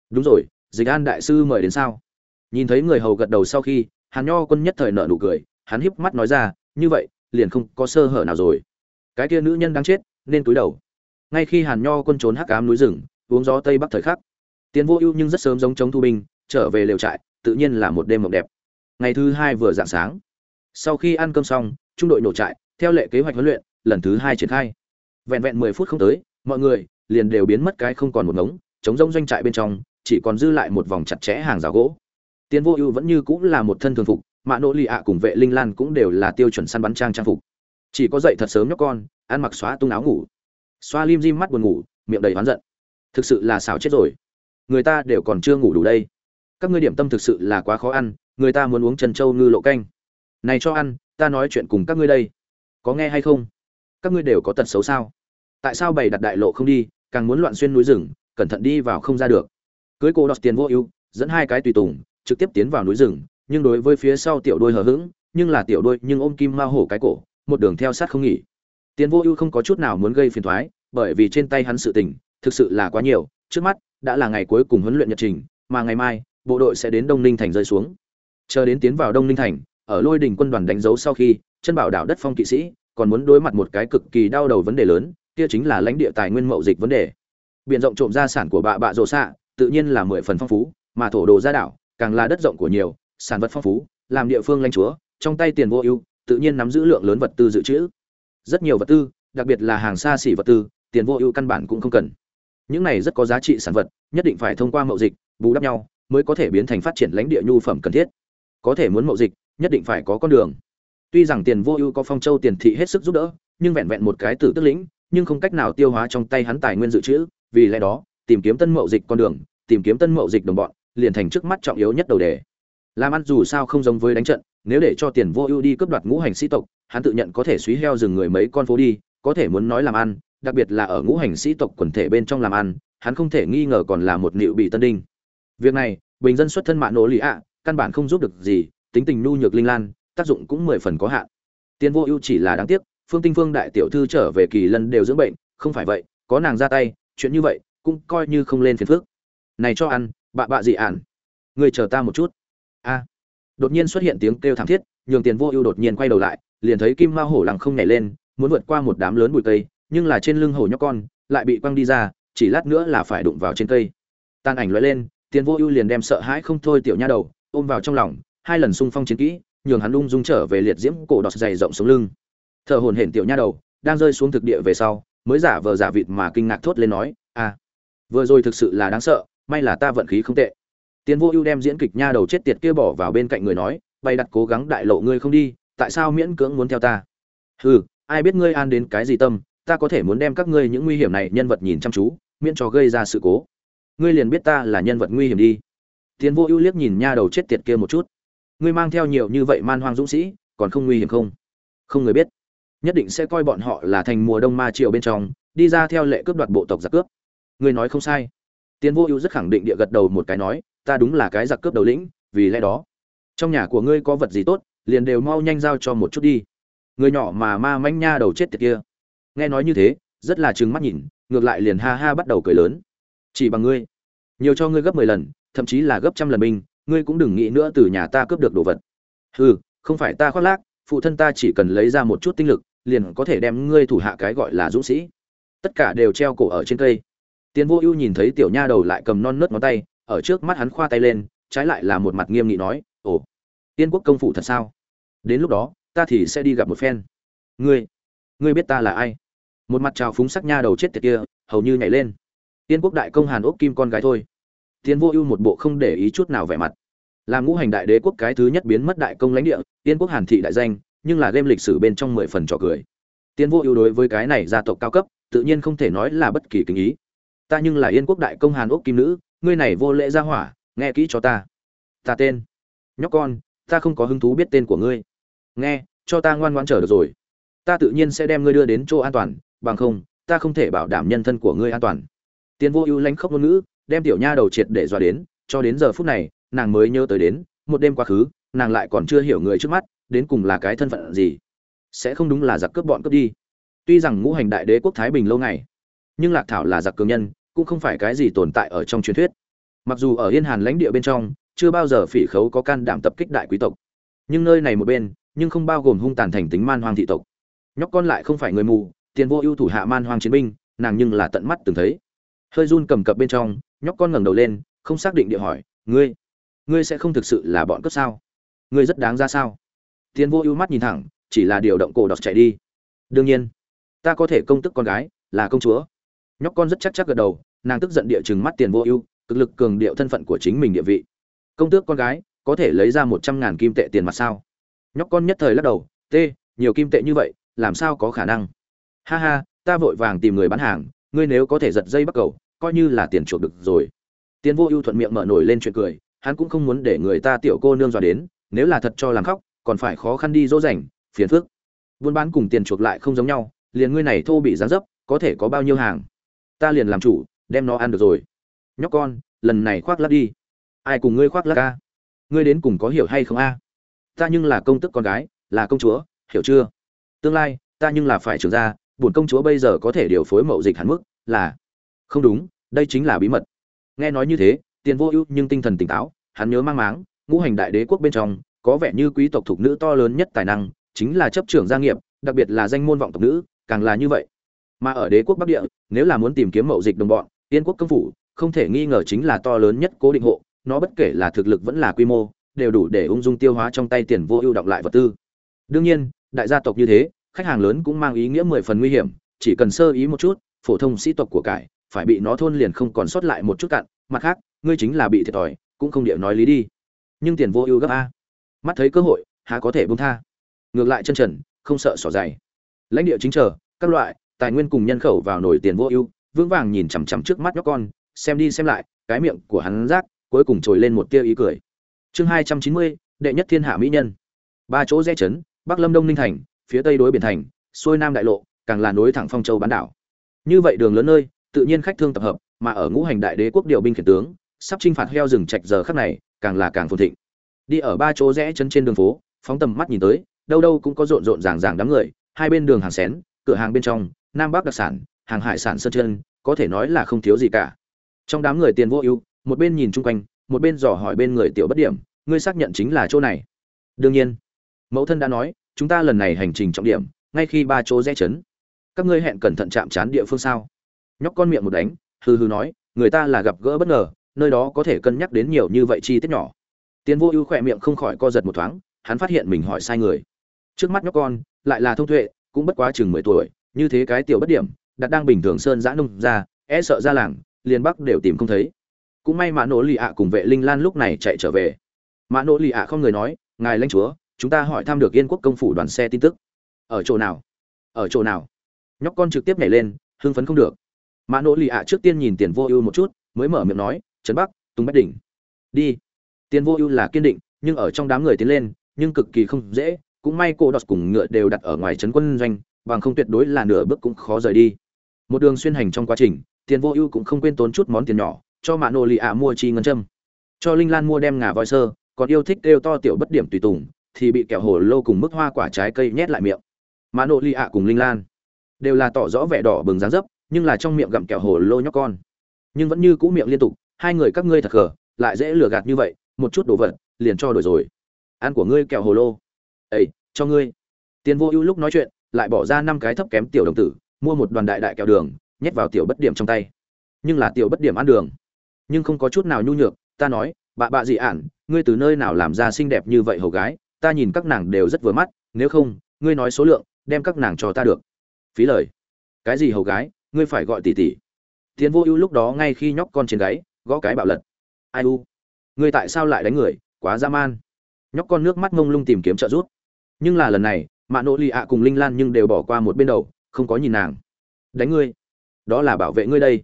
Đúng rồi, dịch an đại sư mời đến sao? Nhìn thấy người hầu gật đầu sau khi, hàn nho quân nhất thời nợ nụ cười, hắn híp mắt nói ra, như vậy, liền không có sơ hở nào rồi. Cái kia nữ nhân đang chết, nên cúi đầu. Ngay khi hàn nho quân trốn hắc ám núi rừng, uống gió tây bắc thời khắc tiến vô ưu nhưng rất sớm giống chống thu binh, trở về lều trại, tự nhiên là một đêm mộng đẹp. Ngày thứ hai vừa dạng sáng, sau khi ăn cơm xong, trung đội nổ trại, theo lệ kế hoạch huấn luyện lần thứ hai triển khai. Vẹn vẹn mười phút không tới, mọi người liền đều biến mất cái không còn một ngống, chống rông doanh trại bên trong, chỉ còn dư lại một vòng chặt chẽ hàng rào gỗ. Tiến vô ưu vẫn như cũng là một thân thường phục mạ nỗ lì ạ cùng vệ linh lan cũng đều là tiêu chuẩn săn bắn trang trang phục. Chỉ có dậy thật sớm nhóc con, ăn mặc xóa tung áo ngủ. Xoa lim dim mắt buồn ngủ, miệng đầy oán giận. Thực sự là xảo chết rồi. Người ta đều còn chưa ngủ đủ đây. Các ngươi điểm tâm thực sự là quá khó ăn, người ta muốn uống trần châu ngư lộ canh. Này cho ăn, ta nói chuyện cùng các ngươi đây. Có nghe hay không? Các ngươi đều có tật xấu sao? Tại sao bày đặt đại lộ không đi, càng muốn loạn xuyên núi rừng, cẩn thận đi vào không ra được. Cưới cô đọt tiền vô ưu, dẫn hai cái tùy tùng, trực tiếp tiến vào núi rừng, nhưng đối với phía sau tiểu đôi hờ hững, nhưng là tiểu đôi nhưng ôm kim ma hổ cái cổ, một đường theo sát không nghỉ. Tiền vô ưu không có chút nào muốn gây phiền thoái, bởi vì trên tay hắn sự tình, thực sự là quá nhiều, trước mắt, đã là ngày cuối cùng huấn luyện nhật trình, mà ngày mai, bộ đội sẽ đến đông ninh thành rơi xuống. Chờ đến tiến vào đông ninh thành, ở lôi đình quân đoàn đánh dấu sau khi, chân bảo đảo đất phong kỵ sĩ còn muốn đối mặt một cái cực kỳ đau đầu vấn đề lớn, kia chính là lãnh địa tài nguyên mậu dịch vấn đề. Biện rộng trộm gia sản của bạ bạ rộ xạ, tự nhiên là mười phần phong phú, mà thổ đồ gia đảo, càng là đất rộng của nhiều, sản vật phong phú, làm địa phương lãnh chúa, trong tay tiền vô ưu, tự nhiên nắm giữ lượng lớn vật tư dự trữ. Rất nhiều vật tư, đặc biệt là hàng xa xỉ vật tư, tiền vô ưu căn bản cũng không cần. Những này rất có giá trị sản vật, nhất định phải thông qua mậu dịch, bù đắp nhau, mới có thể biến thành phát triển lãnh địa nhu phẩm cần thiết. Có thể muốn mậu dịch, nhất định phải có con đường tuy rằng tiền vô ưu có phong châu tiền thị hết sức giúp đỡ, nhưng vẹn vẹn một cái tử tức lĩnh, nhưng không cách nào tiêu hóa trong tay hắn tài nguyên dự trữ, vì lẽ đó, tìm kiếm tân mậu dịch con đường, tìm kiếm tân mậu dịch đồng bọn, liền thành trước mắt trọng yếu nhất đầu đề. Làm ăn dù sao không giống với đánh trận, nếu để cho tiền vô ưu đi cướp đoạt ngũ hành sĩ tộc, hắn tự nhận có thể suy heo rừng người mấy con phố đi, có thể muốn nói làm ăn, đặc biệt là ở ngũ hành sĩ tộc quần thể bên trong làm ăn, hắn không thể nghi ngờ còn là một nịu bị tân đinh. Việc này, bình dân xuất thân mạng nổ lì ạ, căn bản không giúp được gì, tính tình nhu nhược linh lan tác dụng cũng mười phần có hạn. Tiền vô ưu chỉ là đáng tiếc, phương tinh phương đại tiểu thư trở về kỳ lân đều dưỡng bệnh, không phải vậy, có nàng ra tay, chuyện như vậy cũng coi như không lên phiền phước này cho ăn, bạ bạ dị ản. Người chờ ta một chút. A. Đột nhiên xuất hiện tiếng kêu thảm thiết, nhường tiền vô ưu đột nhiên quay đầu lại, liền thấy kim mao hổ lặng không nhảy lên, muốn vượt qua một đám lớn bụi cây, nhưng là trên lưng hổ nhóc con lại bị quăng đi ra, chỉ lát nữa là phải đụng vào trên cây. Tan ảnh lóe lên tiền vô ưu liền đem sợ hãi không thôi tiểu nha đầu ôm vào trong lòng, hai lần xung phong chiến kỹ nhường hắn ung dung trở về liệt diễm cổ đọt dày rộng xuống lưng. Thở hồn hển tiểu nha đầu, đang rơi xuống thực địa về sau, mới giả vờ giả vịt mà kinh ngạc thốt lên nói a vừa rồi thực sự là đáng sợ, may là ta vận khí không tệ. Tiến vô ưu đem diễn kịch nha đầu chết tiệt kia bỏ vào bên cạnh người nói, bày đặt cố gắng đại lộ ngươi không đi, tại sao miễn cưỡng muốn theo ta? Hừ, ai biết ngươi an đến cái gì tâm, ta có thể muốn đem các ngươi những nguy hiểm này nhân vật nhìn chăm chú, miễn cho gây ra sự cố. Ngươi liền biết ta là nhân vật nguy hiểm đi. Tiến vô ưu liếc nhìn nha đầu chết tiệt kia một chút ngươi mang theo nhiều như vậy man hoang dũng sĩ, còn không nguy hiểm không? Không người biết. Nhất định sẽ coi bọn họ là thành mùa đông ma triều bên trong, đi ra theo lệ cướp đoạt bộ tộc giặc cướp. Ngươi nói không sai. Tiến vô ưu rất khẳng định địa gật đầu một cái nói, ta đúng là cái giặc cướp đầu lĩnh, vì lẽ đó, trong nhà của ngươi có vật gì tốt, liền đều mau nhanh giao cho một chút đi. Người nhỏ mà ma manh nha đầu chết tiệt kia. Nghe nói như thế, rất là trừng mắt nhìn, ngược lại liền ha ha bắt đầu cười lớn. Chỉ bằng ngươi. Nhiều cho ngươi gấp mười lần, thậm chí là gấp trăm lần binh ngươi cũng đừng nghĩ nữa từ nhà ta cướp được đồ vật. Hừ, không phải ta khoác lác, phụ thân ta chỉ cần lấy ra một chút tinh lực, liền có thể đem ngươi thủ hạ cái gọi là dũng sĩ. Tất cả đều treo cổ ở trên cây. Tiền vô ưu nhìn thấy tiểu nha đầu lại cầm non nớt ngón tay, ở trước mắt hắn khoa tay lên, trái lại là một mặt nghiêm nghị nói, ồ, tiên quốc công phủ thật sao? Đến lúc đó, ta thì sẽ đi gặp một phen. Ngươi ngươi biết ta là ai? Một mặt trào phúng sắc nha đầu chết tiệt kia, hầu như nhảy lên. Tiên quốc đại công hàn ốc kim con gái thôi tiên vô ưu một bộ không để ý chút nào vẻ mặt. Làm ngũ hành đại đế quốc cái thứ nhất biến mất đại công lãnh địa, tiên quốc hàn thị đại danh, nhưng là game lịch sử bên trong mười phần trò cười. Tiên vô ưu đối với cái này gia tộc cao cấp, tự nhiên không thể nói là bất kỳ kính ý. Ta nhưng là yên quốc đại công hàn ốc kim nữ, ngươi này vô lễ ra hỏa, nghe kỹ cho ta. Ta tên. Nhóc con, ta không có hứng thú biết tên của ngươi. Nghe, cho ta ngoan ngoãn chờ được rồi. Ta tự nhiên sẽ đem ngươi đưa đến chỗ an toàn, bằng không, ta không thể bảo đảm nhân thân của ngươi an toàn. Tiên vô ưu lãnh khóc ngôn ngữ đem tiểu nha đầu triệt để dọa đến, cho đến giờ phút này, nàng mới nhớ tới đến, một đêm quá khứ, nàng lại còn chưa hiểu người trước mắt, đến cùng là cái thân phận gì. Sẽ không đúng là giặc cướp bọn cướp đi. Tuy rằng ngũ hành đại đế quốc thái bình lâu ngày, nhưng lạc thảo là giặc cường nhân, cũng không phải cái gì tồn tại ở trong truyền thuyết. Mặc dù ở yên hàn lãnh địa bên trong, chưa bao giờ phỉ khấu có can đảm tập kích đại quý tộc. Nhưng nơi này một bên, nhưng không bao gồm hung tàn thành tính man hoang thị tộc. Nhóc con lại không phải người mù, tiền vô ưu thủ hạ man hoang chiến binh, nàng nhưng là tận mắt từng thấy hơi run cầm cập bên trong, nhóc con ngẩng đầu lên, không xác định địa hỏi, ngươi ngươi sẽ không thực sự là bọn cướp sao? Ngươi rất đáng ra sao? Tiền vô ưu mắt nhìn thẳng, chỉ là điều động cổ đọc chạy đi. Đương nhiên, ta có thể công tức con gái, là công chúa. Nhóc con rất chắc chắc gật đầu, nàng tức giận địa chừng mắt tiền vô ưu, cực lực cường điệu thân phận của chính mình địa vị. Công tước con gái, có thể lấy ra một trăm ngàn kim tệ tiền mặt sao? Nhóc con nhất thời lắc đầu t nhiều kim tệ như vậy, làm sao có khả năng? Ha ha, ta vội vàng tìm người bán hàng ngươi nếu có thể giật dây bắt cầu, coi như là tiền chuộc được rồi. Tiền vô ưu thuận miệng mở nổi lên chuyện cười, hắn cũng không muốn để người ta tiểu cô nương dọa đến, nếu là thật cho làm khóc, còn phải khó khăn đi dỗ dành, phiền phức. Buôn bán cùng tiền chuộc lại không giống nhau, liền ngươi này thô bị gián dấp, có thể có bao nhiêu hàng? Ta liền làm chủ, đem nó ăn được rồi. Nhóc con, lần này khoác lắc đi. Ai cùng ngươi khoác lắc ca ngươi đến cùng có hiểu hay không a? Ta nhưng là công tức con gái, là công chúa, hiểu chưa? Tương lai, ta nhưng là phải trưởng gia bổn công chúa bây giờ có thể điều phối mậu dịch hẳn mức là, không đúng, đây chính là bí mật. Nghe nói như thế, tiền vô ưu nhưng tinh thần tỉnh táo, hắn nhớ mang máng, ngũ hành đại đế quốc bên trong, có vẻ như quý tộc thuộc nữ to lớn nhất tài năng, chính là chấp trưởng gia nghiệp, đặc biệt là danh môn vọng tộc nữ, càng là như vậy. Mà ở đế quốc bắc địa, nếu là muốn tìm kiếm mậu dịch đồng bọn, tiên quốc công phủ, không thể nghi ngờ chính là to lớn nhất cố định hộ, nó bất kể là thực lực vẫn là quy mô, đều đủ để ung dung tiêu hóa trong tay tiền vô ưu đọc lại vật tư. Đương nhiên, đại gia tộc như thế khách hàng lớn cũng mang ý nghĩa mười phần nguy hiểm, chỉ cần sơ ý một chút, phổ thông sĩ tộc của cải phải bị nó thôn liền không còn sót lại một chút cặn. mặt khác, ngươi chính là bị thiệt thòi, cũng không điệu nói lý đi. Nhưng tiền vô ưu gấp a. Mắt thấy cơ hội, há có thể bông tha. Ngược lại chân trần, không sợ xỏ dày. Lãnh địa chính chờ, các loại, tài nguyên cùng nhân khẩu vào nổi tiền vô ưu, vững vàng nhìn chằm chằm trước mắt nhóc con, xem đi xem lại, cái miệng của hắn rác, cuối cùng trồi lên một tia ý cười. Chương hai trăm chín mươi, đệ nhất thiên hạ mỹ nhân. Ba chỗ rẽ chấn, bắc lâm đông ninh thành phía tây đối biển thành, xuôi nam đại lộ, càng là nối thẳng phong châu bán đảo. Như vậy đường lớn nơi, tự nhiên khách thương tập hợp, mà ở ngũ hành đại đế quốc điều binh khiển tướng, sắp chinh phạt heo rừng trạch giờ khắc này, càng là càng phồn thịnh. Đi ở ba chỗ rẽ chân trên đường phố, phóng tầm mắt nhìn tới, đâu đâu cũng có rộn rộn ràng ràng đám người, hai bên đường hàng xén, cửa hàng bên trong, nam bắc đặc sản, hàng hải sản sơn chân, có thể nói là không thiếu gì cả. Trong đám người tiền vô ưu, một bên nhìn chung quanh, một bên dò hỏi bên người tiểu bất điểm, ngươi xác nhận chính là chỗ này. Đương nhiên, mẫu thân đã nói chúng ta lần này hành trình trọng điểm, ngay khi ba chỗ rẽ chấn. Các ngươi hẹn cẩn thận chạm trán địa phương sao? Nhóc con miệng một đánh, hừ hừ nói, người ta là gặp gỡ bất ngờ, nơi đó có thể cân nhắc đến nhiều như vậy chi tiết nhỏ. Tiến vô ưu khỏe miệng không khỏi co giật một thoáng, hắn phát hiện mình hỏi sai người. Trước mắt nhóc con, lại là thông tuệ, cũng bất quá chừng mười tuổi, như thế cái tiểu bất điểm, đặt đang bình thường sơn giã nông ra e sợ ra làng, liền bắc đều tìm không thấy. Cũng may mã nỗ lì ạ cùng vệ linh lan lúc này chạy trở về. Mã nỗ lì ạ không người nói, ngài lãnh chúa chúng ta hỏi thăm được yên quốc công phủ đoàn xe tin tức. Ở chỗ nào? Ở chỗ nào? Nhóc con trực tiếp nhảy lên, hưng phấn không được. Mã nỗ lì ạ trước tiên nhìn tiền vô ưu một chút, mới mở miệng nói, trấn bắc, tùng bách đỉnh. Đi. Tiền vô ưu là kiên định, nhưng ở trong đám người tiến lên, nhưng cực kỳ không dễ, cũng may cô đọt cùng ngựa đều đặt ở ngoài trấn quân doanh, bằng không tuyệt đối là nửa bước cũng khó rời đi. Một đường xuyên hành trong quá trình, tiền vô ưu cũng không quên tốn chút món tiền nhỏ, cho mạ nô lì ạ mua chi ngân châm. Cho linh lan mua đem ngà voi sơ, còn yêu thích kêu to tiểu bất điểm tùy tùng thì bị kẹo hồ lô cùng mức hoa quả trái cây nhét lại miệng. Mà nô Ly ạ cùng linh lan đều là tỏ rõ vẻ đỏ bừng dáng dấp, nhưng là trong miệng gặm kẹo hồ lô nhóc con. Nhưng vẫn như cũ miệng liên tục, hai người các ngươi thật khờ, lại dễ lừa gạt như vậy, một chút đồ vật, liền cho đổi rồi. Ăn của ngươi kẹo hồ lô. Ấy cho ngươi. Tiền vô ưu lúc nói chuyện, lại bỏ ra năm cái thấp kém tiểu đồng tử, mua một đoàn đại đại kẹo đường, nhét vào tiểu bất điểm trong tay. Nhưng là tiểu bất điểm ăn đường. Nhưng không có chút nào nhu nhược, ta nói, bà bạ dị ản, ngươi từ nơi nào làm ra xinh đẹp như vậy hầu gái? Ta nhìn các nàng đều rất vừa mắt, nếu không, ngươi nói số lượng, đem các nàng cho ta được. Phí lời. Cái gì hầu gái, ngươi phải gọi tỷ tỷ. Tiến vô ưu lúc đó ngay khi nhóc con trên gáy, gõ cái bạo lật. Ai u? Ngươi tại sao lại đánh người? Quá dã man. Nhóc con nước mắt mông lung tìm kiếm trợ giúp. Nhưng là lần này, mạ nỗ lì ạ cùng linh lan nhưng đều bỏ qua một bên đầu, không có nhìn nàng. Đánh ngươi. Đó là bảo vệ ngươi đây.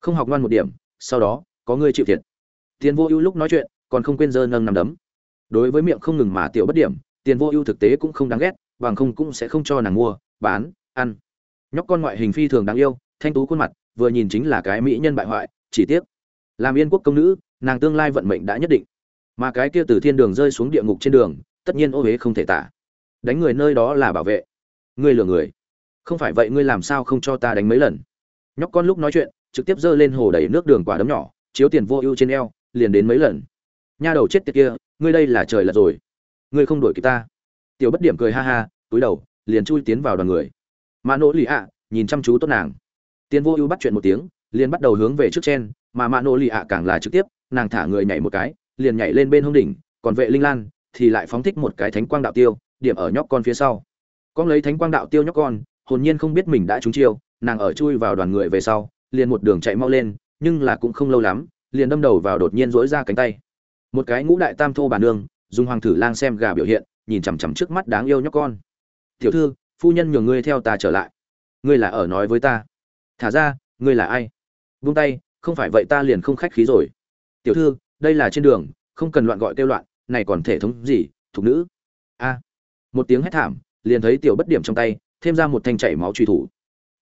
Không học ngoan một điểm, sau đó, có ngươi chịu thiệt. Tiến vô ưu lúc nói chuyện, còn không quên dơ nâng nằm đấm đối với miệng không ngừng mà tiểu bất điểm, tiền vô ưu thực tế cũng không đáng ghét, bằng không cũng sẽ không cho nàng mua, bán, ăn. Nhóc con ngoại hình phi thường đáng yêu, thanh tú khuôn mặt, vừa nhìn chính là cái mỹ nhân bại hoại, chỉ tiếc. Làm yên quốc công nữ, nàng tương lai vận mệnh đã nhất định. Mà cái kia từ thiên đường rơi xuống địa ngục trên đường, tất nhiên ô huế không thể tả. Đánh người nơi đó là bảo vệ. Ngươi lừa người. Không phải vậy ngươi làm sao không cho ta đánh mấy lần? Nhóc con lúc nói chuyện, trực tiếp giơ lên hồ đầy nước đường quả đấm nhỏ, chiếu tiền vô ưu trên eo, liền đến mấy lần. Nha đầu chết tiệt kia ngươi đây là trời lật rồi. Ngươi không đuổi kịp ta. Tiểu bất điểm cười ha ha, túi đầu, liền chui tiến vào đoàn người. Mà nỗ lì ạ, nhìn chăm chú tốt nàng. Tiền vô ưu bắt chuyện một tiếng, liền bắt đầu hướng về trước trên mà mạ nỗ lì ạ càng là trực tiếp, nàng thả người nhảy một cái, liền nhảy lên bên hông đỉnh, còn vệ linh lan, thì lại phóng thích một cái thánh quang đạo tiêu, điểm ở nhóc con phía sau. Con lấy thánh quang đạo tiêu nhóc con, hồn nhiên không biết mình đã trúng chiêu, nàng ở chui vào đoàn người về sau, liền một đường chạy mau lên, nhưng là cũng không lâu lắm, liền đâm đầu vào đột nhiên dỗi ra cánh tay một cái ngũ đại tam thô bà nương, dùng hoàng thử lang xem gà biểu hiện, nhìn chằm chằm trước mắt đáng yêu nhóc con. Tiểu thư, phu nhân nhường ngươi theo ta trở lại. Ngươi là ở nói với ta. Thả ra, ngươi là ai? Vung tay, không phải vậy ta liền không khách khí rồi. Tiểu thư, đây là trên đường, không cần loạn gọi kêu loạn, này còn thể thống gì, thục nữ? A. Một tiếng hét thảm, liền thấy tiểu bất điểm trong tay, thêm ra một thanh chảy máu truy thủ.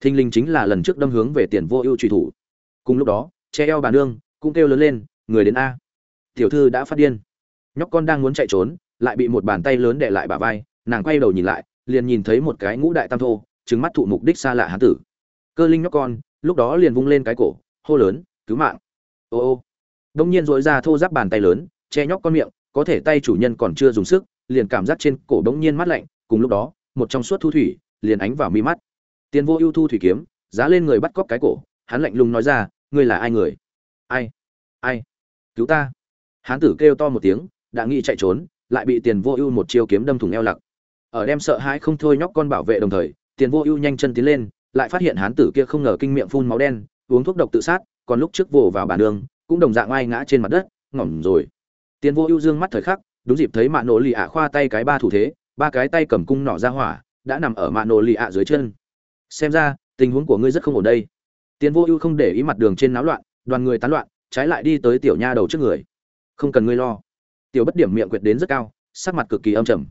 Thinh linh chính là lần trước đâm hướng về tiền vô ưu truy thủ. Cùng lúc đó, che eo bà nương cũng kêu lớn lên, người đến a tiểu thư đã phát điên. Nhóc con đang muốn chạy trốn, lại bị một bàn tay lớn đè lại bả vai, nàng quay đầu nhìn lại, liền nhìn thấy một cái ngũ đại tam thô trứng mắt thụ mục đích xa lạ hán tử. Cơ linh nhóc con, lúc đó liền vung lên cái cổ, hô lớn, cứu mạng! Ô ô. Đông nhiên dội ra thô giáp bàn tay lớn, che nhóc con miệng, có thể tay chủ nhân còn chưa dùng sức, liền cảm giác trên cổ đống nhiên mát lạnh, cùng lúc đó, một trong suốt thu thủy, liền ánh vào mi mắt. Tiền vô ưu thu thủy kiếm, giá lên người bắt cóc cái cổ, hắn lạnh lùng nói ra, ngươi là ai người? Ai ai? Cứu ta! Hán tử kêu to một tiếng, đã nghĩ chạy trốn, lại bị tiền vô ưu một chiêu kiếm đâm thủng eo lặc. Ở đem sợ hãi không thôi nhóc con bảo vệ đồng thời, tiền vô ưu nhanh chân tiến lên, lại phát hiện hán tử kia không ngờ kinh miệng phun máu đen, uống thuốc độc tự sát, còn lúc trước vồ vào bàn đường, cũng đồng dạng ai ngã trên mặt đất, ngỏm rồi. Tiền vô ưu dương mắt thời khắc, đúng dịp thấy mạ nổ lì ạ khoa tay cái ba thủ thế, ba cái tay cầm cung nỏ ra hỏa, đã nằm ở mạ nổ lì ạ dưới chân. Xem ra, tình huống của ngươi rất không ổn đây. Tiền vô ưu không để ý mặt đường trên náo loạn, đoàn người tán loạn, trái lại đi tới tiểu nha đầu trước người không cần ngươi lo. Tiểu bất điểm miệng quyệt đến rất cao, sắc mặt cực kỳ âm trầm.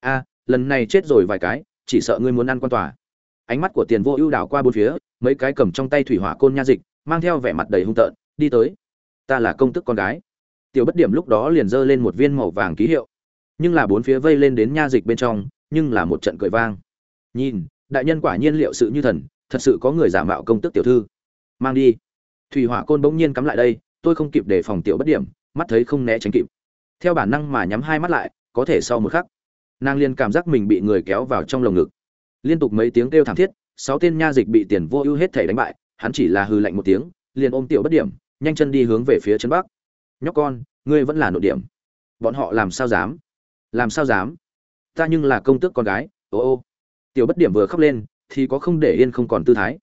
A, lần này chết rồi vài cái, chỉ sợ ngươi muốn ăn quan tòa. Ánh mắt của tiền vô ưu đảo qua bốn phía, mấy cái cầm trong tay thủy hỏa côn nha dịch, mang theo vẻ mặt đầy hung tợn, đi tới. Ta là công tức con gái. Tiểu bất điểm lúc đó liền giơ lên một viên màu vàng ký hiệu. Nhưng là bốn phía vây lên đến nha dịch bên trong, nhưng là một trận cười vang. Nhìn, đại nhân quả nhiên liệu sự như thần, thật sự có người giả mạo công tức tiểu thư. Mang đi. Thủy hỏa côn bỗng nhiên cắm lại đây, tôi không kịp đề phòng tiểu bất điểm mắt thấy không né tránh kịp. Theo bản năng mà nhắm hai mắt lại, có thể sau một khắc, nàng liền cảm giác mình bị người kéo vào trong lồng ngực. Liên tục mấy tiếng kêu thảm thiết, sáu tên nha dịch bị tiền vô ưu hết thể đánh bại, hắn chỉ là hư lạnh một tiếng, liền ôm tiểu bất điểm, nhanh chân đi hướng về phía chân bắc. Nhóc con, ngươi vẫn là nội điểm. Bọn họ làm sao dám? Làm sao dám? Ta nhưng là công tước con gái, ô ô. Tiểu bất điểm vừa khóc lên, thì có không để yên không còn tư thái.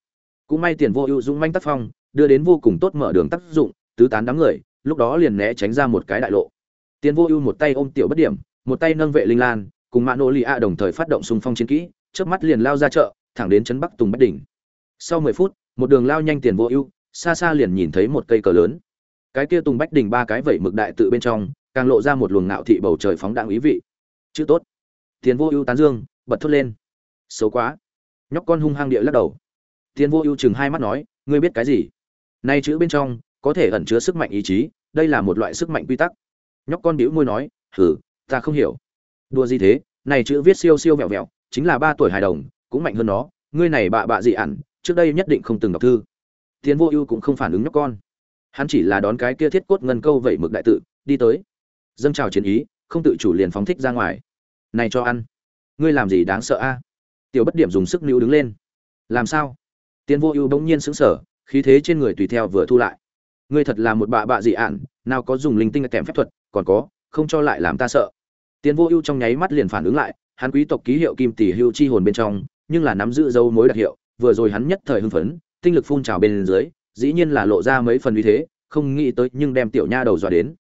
Cũng may tiền vô ưu dũng manh tác phong, đưa đến vô cùng tốt mở đường tác dụng, tứ tán đám người lúc đó liền né tránh ra một cái đại lộ. Tiến vô ưu một tay ôm tiểu bất điểm, một tay nâng vệ linh lan, cùng mã nô lì a đồng thời phát động xung phong chiến kỹ trước mắt liền lao ra chợ, thẳng đến trấn bắc tùng bách đỉnh. Sau mười phút, một đường lao nhanh tiền vô ưu, xa xa liền nhìn thấy một cây cờ lớn. Cái kia tùng bách đỉnh ba cái vẩy mực đại tự bên trong, càng lộ ra một luồng ngạo thị bầu trời phóng đạn ý vị. Chữ tốt. Tiền vô ưu tán dương, bật thốt lên. Xấu quá. Nhóc con hung hăng địa lắc đầu. Tiền vô ưu chừng hai mắt nói, ngươi biết cái gì? Nay chữ bên trong có thể ẩn chứa sức mạnh ý chí, đây là một loại sức mạnh quy tắc. Nhóc con bĩu môi nói, hử, ta không hiểu. Đùa gì thế? Này chữ viết siêu siêu vẹo vẹo, chính là ba tuổi hài đồng, cũng mạnh hơn nó. Ngươi này bạ bạ gì ẩn, trước đây nhất định không từng đọc thư. Tiến vô ưu cũng không phản ứng nhóc con. Hắn chỉ là đón cái kia thiết cốt ngân câu vậy mực đại tự, đi tới. Dâng chào chiến ý, không tự chủ liền phóng thích ra ngoài. Này cho ăn. Ngươi làm gì đáng sợ a? Tiểu bất điểm dùng sức níu đứng lên. Làm sao? Tiến vô ưu bỗng nhiên sững sờ, khí thế trên người tùy theo vừa thu lại ngươi thật là một bạ bạ dị ạn, nào có dùng linh tinh kèm phép thuật, còn có, không cho lại làm ta sợ. Tiền vô ưu trong nháy mắt liền phản ứng lại, hắn quý tộc ký hiệu kim tỷ hưu chi hồn bên trong, nhưng là nắm giữ dấu mối đặc hiệu, vừa rồi hắn nhất thời hưng phấn, tinh lực phun trào bên dưới, dĩ nhiên là lộ ra mấy phần uy thế, không nghĩ tới nhưng đem tiểu nha đầu dọa đến.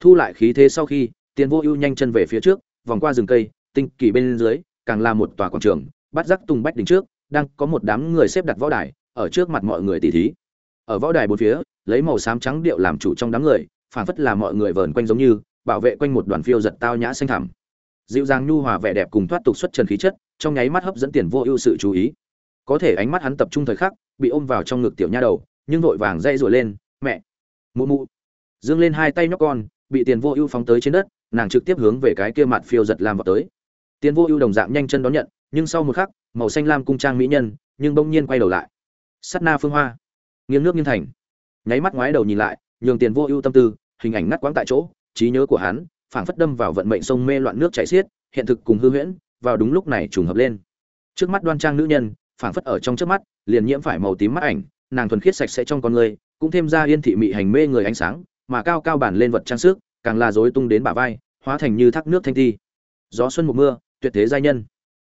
Thu lại khí thế sau khi tiền vô ưu nhanh chân về phía trước, vòng qua rừng cây, tinh kỳ bên dưới, càng là một tòa quảng trường, bắt giác tung bách đỉnh trước, đang có một đám người xếp đặt võ đài, ở trước mặt mọi người tỉ thí ở võ đài bốn phía, lấy màu xám trắng điệu làm chủ trong đám người phản phất là mọi người vờn quanh giống như, bảo vệ quanh một đoàn phiêu giật tao nhã xanh thẳm. Dịu dàng nhu hòa vẻ đẹp cùng thoát tục xuất trần khí chất, trong nháy mắt hấp dẫn tiền vô ưu sự chú ý. Có thể ánh mắt hắn tập trung thời khắc, bị ôm vào trong ngực tiểu nha đầu, nhưng vội vàng dây rủa lên, mẹ, mụ mụ. Dương lên hai tay nhóc con, bị tiền vô ưu phóng tới trên đất, nàng trực tiếp hướng về cái kia mặt phiêu giật làm vào tới. Tiền vô ưu đồng dạng nhanh chân đón nhận, nhưng sau một khắc, màu xanh lam cung trang mỹ nhân, nhưng bỗng nhiên quay đầu lại. Sắt na phương hoa nghiêng nước nghiêng thành. Nháy mắt ngoái đầu nhìn lại, nhường tiền vô ưu tâm tư, hình ảnh ngắt quãng tại chỗ, trí nhớ của hắn phảng phất đâm vào vận mệnh sông mê loạn nước chảy xiết, hiện thực cùng hư huyễn, vào đúng lúc này trùng hợp lên. Trước mắt đoan trang nữ nhân, phảng phất ở trong trước mắt, liền nhiễm phải màu tím mắt ảnh, nàng thuần khiết sạch sẽ trong con người, cũng thêm ra yên thị mị hành mê người ánh sáng, mà cao cao bản lên vật trang sức, càng là rối tung đến bả vai, hóa thành như thác nước thanh thi. Gió xuân mùa mưa, tuyệt thế giai nhân.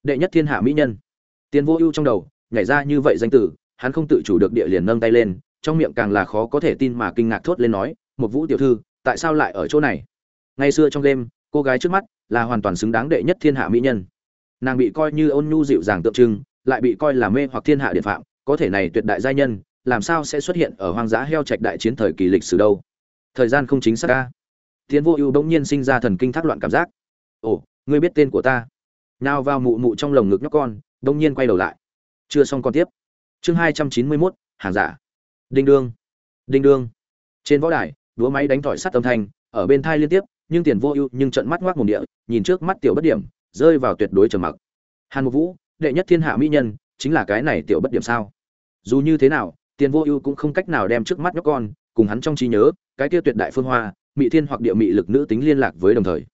Đệ nhất thiên hạ mỹ nhân. Tiền vô ưu trong đầu, nhảy ra như vậy danh tử hắn không tự chủ được địa liền nâng tay lên, trong miệng càng là khó có thể tin mà kinh ngạc thốt lên nói một vũ tiểu thư, tại sao lại ở chỗ này? Ngày xưa trong đêm, cô gái trước mắt là hoàn toàn xứng đáng đệ nhất thiên hạ mỹ nhân. Nàng bị coi như ôn nhu dịu dàng tượng trưng, lại bị coi là mê hoặc thiên hạ điện phạm, có thể này tuyệt đại giai nhân, làm sao sẽ xuất hiện ở hoang dã heo trạch đại chiến thời kỳ lịch sử đâu? Thời gian không chính xác ca tiến vô ưu bỗng nhiên sinh ra thần kinh thác loạn cảm giác. Ồ, ngươi biết tên của ta. Nào vào mụ mụ trong lồng ngực nhóc con, bỗng nhiên quay đầu lại. Chưa xong con tiếp chương hai trăm chín mươi mốt, hàng giả. Đinh đương. Đinh đương. Trên võ đài đúa máy đánh thỏi sắt âm thanh, ở bên thai liên tiếp, nhưng tiền vô ưu, nhưng trận mắt ngoác mồm địa, nhìn trước mắt tiểu bất điểm, rơi vào tuyệt đối trầm mặc. Hàn mục vũ, đệ nhất thiên hạ mỹ nhân, chính là cái này tiểu bất điểm sao? Dù như thế nào, tiền vô ưu cũng không cách nào đem trước mắt nhóc con, cùng hắn trong trí nhớ, cái kia tuyệt đại phương hoa, mỹ thiên hoặc địa mỹ lực nữ tính liên lạc với đồng thời.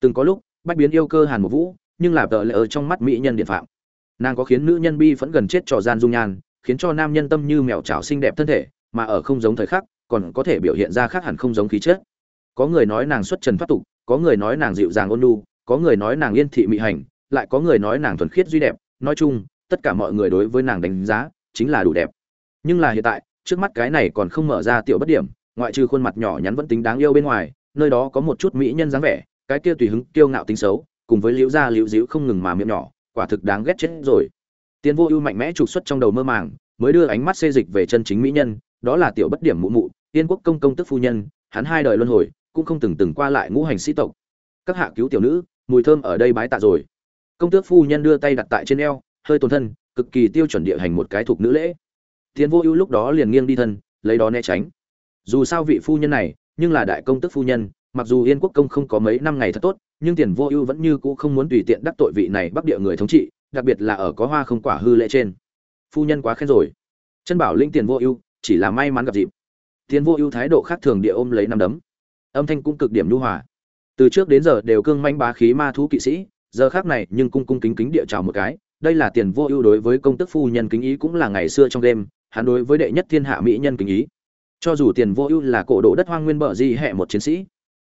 Từng có lúc, bách biến yêu cơ hàn mục vũ, nhưng là tợ lệ ở trong mắt mỹ nhân điện phạm. Nàng có khiến nữ nhân bi vẫn gần chết trò gian dung nhan khiến cho nam nhân tâm như mèo chảo xinh đẹp thân thể, mà ở không giống thời khắc, còn có thể biểu hiện ra khác hẳn không giống khí chất. Có người nói nàng xuất trần thoát tục, có người nói nàng dịu dàng ôn nhu, có người nói nàng yên thị mị hành, lại có người nói nàng thuần khiết duy đẹp. Nói chung, tất cả mọi người đối với nàng đánh giá chính là đủ đẹp. Nhưng là hiện tại, trước mắt cái này còn không mở ra tiểu bất điểm, ngoại trừ khuôn mặt nhỏ nhắn vẫn tính đáng yêu bên ngoài, nơi đó có một chút mỹ nhân dáng vẻ, cái kia tùy hứng kiêu ngạo tính xấu, cùng với liễu gia liễu díu không ngừng mà miệng nhỏ, quả thực đáng ghét chết rồi. Tiền vô ưu mạnh mẽ trục xuất trong đầu mơ màng, mới đưa ánh mắt xê dịch về chân chính mỹ nhân, đó là tiểu bất điểm mụ mụ, tiên quốc công công tức phu nhân, hắn hai đời luân hồi, cũng không từng từng qua lại ngũ hành sĩ tộc. Các hạ cứu tiểu nữ, mùi thơm ở đây bái tạ rồi. Công tước phu nhân đưa tay đặt tại trên eo, hơi tổn thân, cực kỳ tiêu chuẩn địa hành một cái thuộc nữ lễ. Tiền vô ưu lúc đó liền nghiêng đi thân, lấy đó né tránh. Dù sao vị phu nhân này, nhưng là đại công tức phu nhân, mặc dù yên quốc công không có mấy năm ngày thật tốt, nhưng tiền vô ưu vẫn như cũ không muốn tùy tiện đắc tội vị này bắc địa người thống trị đặc biệt là ở có hoa không quả hư lễ trên. Phu nhân quá khen rồi. Chân bảo linh tiền vô ưu, chỉ là may mắn gặp dịp. Tiền vô ưu thái độ khác thường địa ôm lấy năm đấm. Âm thanh cũng cực điểm nhu hòa. Từ trước đến giờ đều cương manh bá khí ma thú kỵ sĩ, giờ khác này nhưng cung cung kính kính địa chào một cái. Đây là tiền vô ưu đối với công tức phu nhân kính ý cũng là ngày xưa trong đêm, hắn đối với đệ nhất thiên hạ mỹ nhân kính ý. Cho dù tiền vô ưu là cổ độ đất hoang nguyên bờ di hệ một chiến sĩ,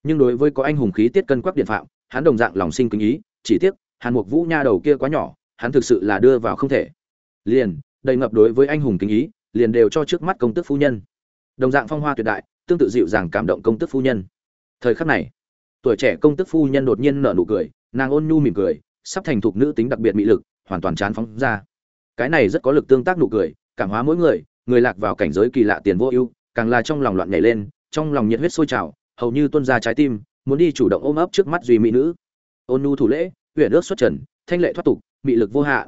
nhưng đối với có anh hùng khí tiết cân quắc điện phạm, hắn đồng dạng lòng sinh kính ý, chỉ tiếc, hàn mục vũ nha đầu kia quá nhỏ hắn thực sự là đưa vào không thể. Liền, đầy ngập đối với anh hùng kính ý, liền đều cho trước mắt công tước phu nhân. Đồng dạng phong hoa tuyệt đại, tương tự dịu dàng cảm động công tước phu nhân. Thời khắc này, tuổi trẻ công tước phu nhân đột nhiên nở nụ cười, nàng ôn nhu mỉm cười, sắp thành thục nữ tính đặc biệt mỹ lực, hoàn toàn chán phóng ra. Cái này rất có lực tương tác nụ cười, cảm hóa mỗi người người lạc vào cảnh giới kỳ lạ tiền vô ưu, càng là trong lòng loạn nhảy lên, trong lòng nhiệt huyết sôi trào, hầu như tuôn ra trái tim, muốn đi chủ động ôm ấp trước mắt duy mỹ nữ. Ôn nhu thủ lễ huyện ước xuất trần thanh lệ thoát tục, mị lực vô hạ.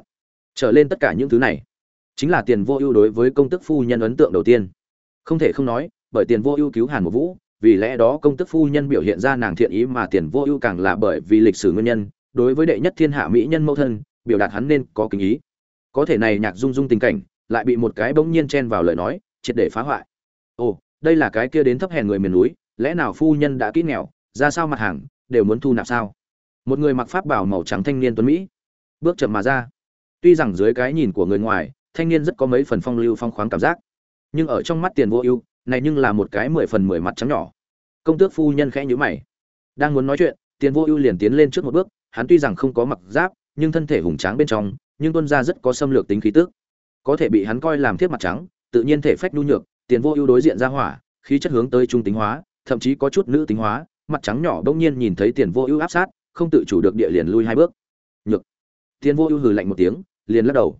Trở lên tất cả những thứ này, chính là tiền vô ưu đối với công tức phu nhân ấn tượng đầu tiên. Không thể không nói, bởi tiền vô ưu cứu hàn một vũ, vì lẽ đó công tức phu nhân biểu hiện ra nàng thiện ý mà tiền vô ưu càng là bởi vì lịch sử nguyên nhân, đối với đệ nhất thiên hạ mỹ nhân mẫu thân, biểu đạt hắn nên có kính ý. Có thể này nhạc dung dung tình cảnh, lại bị một cái bỗng nhiên chen vào lời nói, triệt để phá hoại. Ồ, đây là cái kia đến thấp hèn người miền núi, lẽ nào phu nhân đã kỹ nghèo, ra sao mặt hàng, đều muốn thu nạp sao? Một người mặc pháp bảo màu trắng thanh niên tuấn mỹ, bước chậm mà ra. Tuy rằng dưới cái nhìn của người ngoài, thanh niên rất có mấy phần phong lưu phong khoáng cảm giác, nhưng ở trong mắt tiền vô ưu, này nhưng là một cái mười phần mười mặt trắng nhỏ. Công tước phu nhân khẽ nhíu mày. Đang muốn nói chuyện, tiền vô ưu liền tiến lên trước một bước, hắn tuy rằng không có mặc giáp, nhưng thân thể hùng tráng bên trong, nhưng tuân ra rất có xâm lược tính khí tức. Có thể bị hắn coi làm thiết mặt trắng, tự nhiên thể phách nhu nhược, tiền vô ưu đối diện ra hỏa, khí chất hướng tới trung tính hóa, thậm chí có chút nữ tính hóa, mặt trắng nhỏ bỗng nhiên nhìn thấy tiền vô ưu áp sát không tự chủ được địa liền lui hai bước. Nhược. Tiên vô ưu hừ lạnh một tiếng, liền lắc đầu.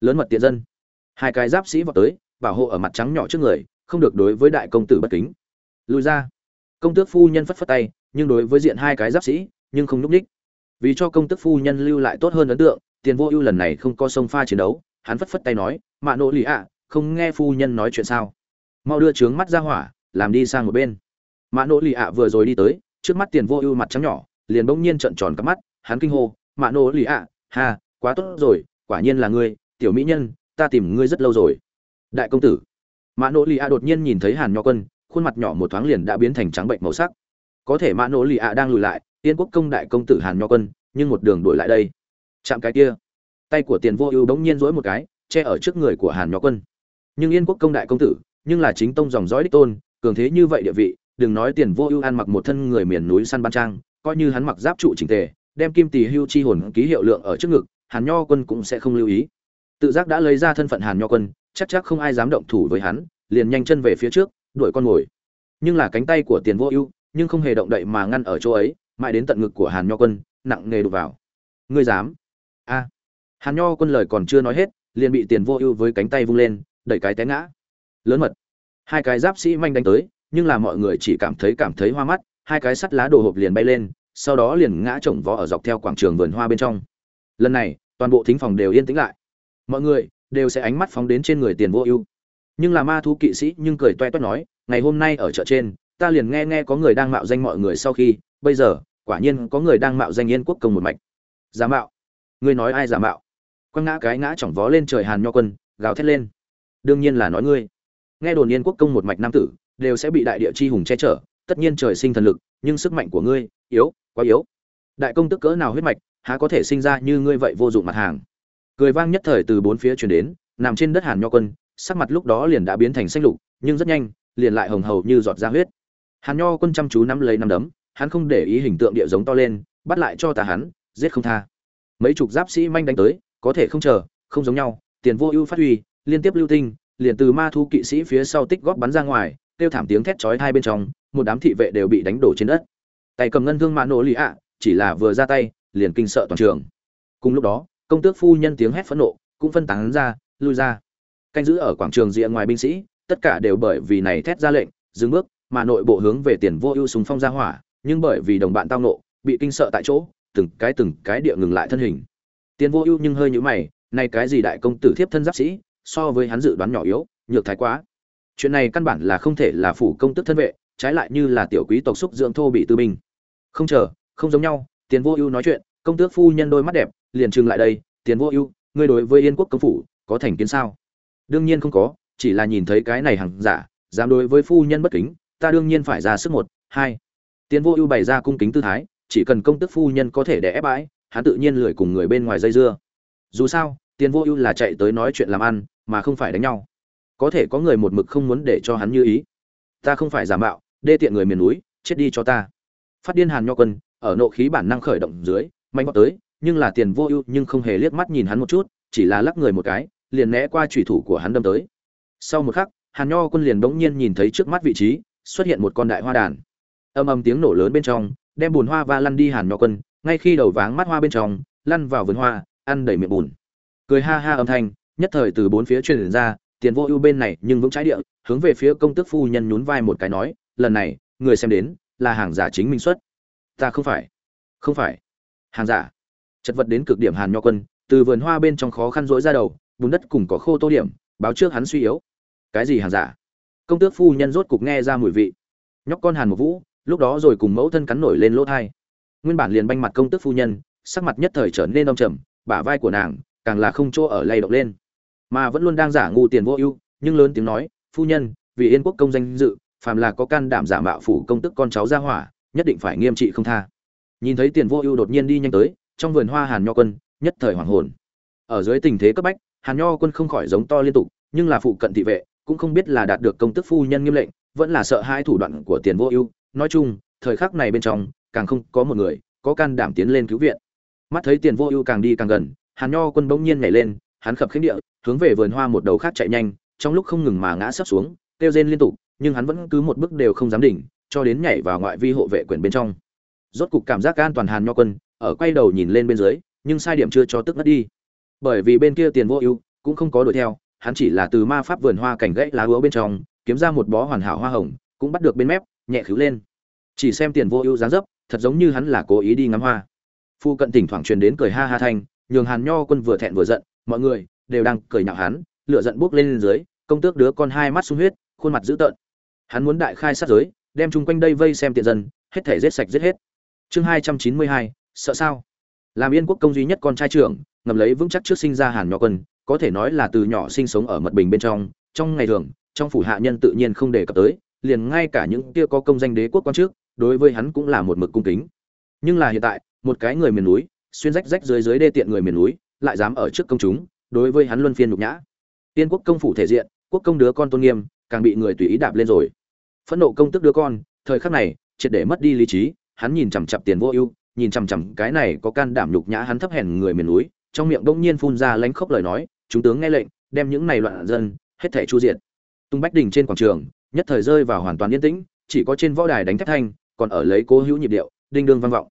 Lớn mật tiện dân. Hai cái giáp sĩ vào tới, bảo hộ ở mặt trắng nhỏ trước người, không được đối với đại công tử bất kính. Lui ra. Công tước phu nhân phất phất tay, nhưng đối với diện hai cái giáp sĩ, nhưng không núp ních vì cho công tước phu nhân lưu lại tốt hơn ấn tượng tiền vô ưu lần này không có sông pha chiến đấu, hắn phất phất tay nói, mạ nỗ lì ạ, không nghe phu nhân nói chuyện sao? Mau đưa trướng mắt ra hỏa, làm đi sang một bên. Mạ nỗ lì ạ vừa rồi đi tới, trước mắt tiền vô ưu mặt trắng nhỏ liền bỗng nhiên trợn tròn cắp mắt, hắn kinh hô, mạ nỗ lì ạ, ha, quá tốt rồi, quả nhiên là ngươi, tiểu mỹ nhân, ta tìm ngươi rất lâu rồi. Đại công tử, mạ nỗ lì ạ đột nhiên nhìn thấy hàn nho quân, khuôn mặt nhỏ một thoáng liền đã biến thành trắng bệnh màu sắc. Có thể mạ nỗ lì ạ đang lùi lại, tiên quốc công đại công tử hàn nho quân, nhưng một đường đuổi lại đây. Chạm cái kia, tay của tiền vô ưu bỗng nhiên dỗi một cái, che ở trước người của hàn nho quân. Nhưng yên quốc công đại công tử, nhưng là chính tông dòng dõi đích tôn, cường thế như vậy địa vị, đừng nói tiền vô ưu ăn mặc một thân người miền núi săn ban trang coi như hắn mặc giáp trụ chỉnh tề, đem kim tỷ hưu chi hồn ký hiệu lượng ở trước ngực, hàn nho quân cũng sẽ không lưu ý. Tự giác đã lấy ra thân phận hàn nho quân, chắc chắc không ai dám động thủ với hắn, liền nhanh chân về phía trước, đuổi con ngồi. Nhưng là cánh tay của tiền vô ưu, nhưng không hề động đậy mà ngăn ở chỗ ấy, mãi đến tận ngực của hàn nho quân, nặng nề đục vào. Ngươi dám? A. Hàn nho quân lời còn chưa nói hết, liền bị tiền vô ưu với cánh tay vung lên, đẩy cái té ngã. Lớn mật. Hai cái giáp sĩ manh đánh tới, nhưng là mọi người chỉ cảm thấy cảm thấy hoa mắt hai cái sắt lá đồ hộp liền bay lên, sau đó liền ngã chồng vó ở dọc theo quảng trường vườn hoa bên trong. Lần này, toàn bộ thính phòng đều yên tĩnh lại. Mọi người đều sẽ ánh mắt phóng đến trên người tiền vô ưu. Nhưng là ma thú kỵ sĩ nhưng cười toe toét nói, ngày hôm nay ở chợ trên, ta liền nghe nghe có người đang mạo danh mọi người sau khi, bây giờ, quả nhiên có người đang mạo danh yên quốc công một mạch. Giả mạo? Ngươi nói ai giả mạo? Quăng ngã cái ngã chỏng vó lên trời hàn nho quân, gào thét lên. Đương nhiên là nói ngươi. Nghe đồn yên quốc công một mạch nam tử đều sẽ bị đại địa chi hùng che chở tất nhiên trời sinh thần lực, nhưng sức mạnh của ngươi yếu, quá yếu. Đại công tức cỡ nào huyết mạch, há có thể sinh ra như ngươi vậy vô dụng mặt hàng. Cười vang nhất thời từ bốn phía truyền đến, nằm trên đất hàn nho quân, sắc mặt lúc đó liền đã biến thành xanh lục, nhưng rất nhanh, liền lại hồng hầu như giọt ra huyết. Hàn nho quân chăm chú nắm lấy nắm đấm, hắn không để ý hình tượng địa giống to lên, bắt lại cho ta hắn, giết không tha. Mấy chục giáp sĩ manh đánh tới, có thể không chờ, không giống nhau, tiền vô ưu phát huy, liên tiếp lưu tinh, liền từ ma thu kỵ sĩ phía sau tích góp bắn ra ngoài, kêu thảm tiếng thét chói hai bên trong một đám thị vệ đều bị đánh đổ trên đất. Tay cầm ngân thương mã nổ lì ạ, chỉ là vừa ra tay, liền kinh sợ toàn trường. Cùng lúc đó, công tước phu nhân tiếng hét phẫn nộ cũng phân tán ra, lui ra. Canh giữ ở quảng trường rìa ngoài binh sĩ, tất cả đều bởi vì này thét ra lệnh, dừng bước, mà nội bộ hướng về tiền vô ưu súng phong ra hỏa, nhưng bởi vì đồng bạn tao nộ, bị kinh sợ tại chỗ, từng cái từng cái địa ngừng lại thân hình. Tiền vô ưu nhưng hơi nhũ mày nay cái gì đại công tử thiếp thân giáp sĩ, so với hắn dự đoán nhỏ yếu, nhược thái quá. Chuyện này căn bản là không thể là phủ công tức thân vệ trái lại như là tiểu quý tộc xúc dưỡng thô bị tư binh không chờ không giống nhau tiền vô ưu nói chuyện công tước phu nhân đôi mắt đẹp liền trừng lại đây tiền vô ưu ngươi đối với yên quốc công phủ có thành kiến sao đương nhiên không có chỉ là nhìn thấy cái này hàng giả dám đối với phu nhân bất kính ta đương nhiên phải ra sức một hai Tiền Vô Ưu bày ra cung kính tư thái, chỉ cần công tước phu nhân có thể để ép bãi, hắn tự nhiên lười cùng người bên ngoài dây dưa. Dù sao, Tiền Vô Ưu là chạy tới nói chuyện làm ăn, mà không phải đánh nhau. Có thể có người một mực không muốn để cho hắn như ý. Ta không phải giả mạo, đê tiện người miền núi, chết đi cho ta. Phát điên Hàn Nho Quân, ở nộ khí bản năng khởi động dưới, mạnh vọt tới, nhưng là Tiền Vô Ưu nhưng không hề liếc mắt nhìn hắn một chút, chỉ là lắc người một cái, liền né qua chủy thủ của hắn đâm tới. Sau một khắc, Hàn Nho Quân liền bỗng nhiên nhìn thấy trước mắt vị trí, xuất hiện một con đại hoa đàn âm âm tiếng nổ lớn bên trong đem bùn hoa va lăn đi hàn nho quân ngay khi đầu váng mắt hoa bên trong lăn vào vườn hoa ăn đầy miệng bùn cười ha ha âm thanh nhất thời từ bốn phía truyền ra tiền vô ưu bên này nhưng vững trái địa hướng về phía công tước phu nhân nhún vai một cái nói lần này, người xem đến là hàng giả chính minh xuất. Ta không phải. Không phải. Hàng giả. Chật vật đến cực điểm hàn nho quân, từ vườn hoa bên trong khó khăn rỗi ra đầu, bùn đất cùng có khô tô điểm, báo trước hắn suy yếu. Cái gì hàng giả? Công tước phu nhân rốt cục nghe ra mùi vị. Nhóc con hàn một vũ, lúc đó rồi cùng mẫu thân cắn nổi lên lỗ thai. Nguyên bản liền banh mặt công tước phu nhân, sắc mặt nhất thời trở nên đông trầm, bả vai của nàng càng là không chỗ ở lay động lên. Mà vẫn luôn đang giả ngu tiền vô ưu, nhưng lớn tiếng nói, phu nhân, vì yên quốc công danh dự phàm là có can đảm giả mạo phủ công tức con cháu ra hỏa, nhất định phải nghiêm trị không tha. Nhìn thấy tiền vô ưu đột nhiên đi nhanh tới, trong vườn hoa hàn nho quân, nhất thời hoàng hồn. Ở dưới tình thế cấp bách, hàn nho quân không khỏi giống to liên tục, nhưng là phụ cận thị vệ, cũng không biết là đạt được công tức phu nhân nghiêm lệnh, vẫn là sợ hai thủ đoạn của tiền vô ưu. Nói chung, thời khắc này bên trong, càng không có một người có can đảm tiến lên cứu viện. Mắt thấy tiền vô ưu càng đi càng gần, hàn nho quân bỗng nhiên nhảy lên, hắn khập khiễng địa, hướng về vườn hoa một đầu khác chạy nhanh, trong lúc không ngừng mà ngã sấp xuống, kêu rên liên tục nhưng hắn vẫn cứ một bước đều không dám đỉnh, cho đến nhảy vào ngoại vi hộ vệ quyền bên trong. Rốt cục cảm giác an toàn hàn nho quân, ở quay đầu nhìn lên bên dưới, nhưng sai điểm chưa cho tức mất đi. Bởi vì bên kia tiền vô ưu, cũng không có đuổi theo, hắn chỉ là từ ma pháp vườn hoa cảnh gãy lá úa bên trong, kiếm ra một bó hoàn hảo hoa hồng, cũng bắt được bên mép, nhẹ khứu lên. Chỉ xem tiền vô ưu dáng dấp, thật giống như hắn là cố ý đi ngắm hoa. Phu cận thỉnh thoảng truyền đến cười ha ha thanh, nhường hàn nho quân vừa thẹn vừa giận, mọi người đều đang cười nhạo hắn, lửa giận buốc lên dưới, công tước đứa con hai mắt sung huyết khuôn mặt dữ tợn. Hắn muốn đại khai sát giới, đem chung quanh đây vây xem tiện dân, hết thể giết sạch giết hết. Chương hai trăm chín mươi hai, sợ sao? Làm yên quốc công duy nhất con trai trưởng, ngầm lấy vững chắc trước sinh ra hàn nho quân, có thể nói là từ nhỏ sinh sống ở mật bình bên trong trong ngày thường, trong phủ hạ nhân tự nhiên không đề cập tới, liền ngay cả những kia có công danh đế quốc quan trước, đối với hắn cũng là một mực cung kính. Nhưng là hiện tại, một cái người miền núi, xuyên rách rách dưới dưới đê tiện người miền núi, lại dám ở trước công chúng, đối với hắn luân phiên nhục nhã. Tiên quốc công phủ thể diện, quốc công đứa con tôn nghiêm càng bị người tùy ý đạp lên rồi. Phẫn nộ công tức đứa con, thời khắc này, triệt để mất đi lý trí, hắn nhìn chằm chằm tiền vô ưu, nhìn chằm chằm cái này có can đảm nhục nhã hắn thấp hèn người miền núi, trong miệng bỗng nhiên phun ra lánh khốc lời nói, chúng tướng nghe lệnh, đem những này loạn dân, hết thể chu diệt. Tung bách đình trên quảng trường, nhất thời rơi vào hoàn toàn yên tĩnh, chỉ có trên võ đài đánh thép thanh, còn ở lấy cố hữu nhịp điệu, đinh đương vang vọng.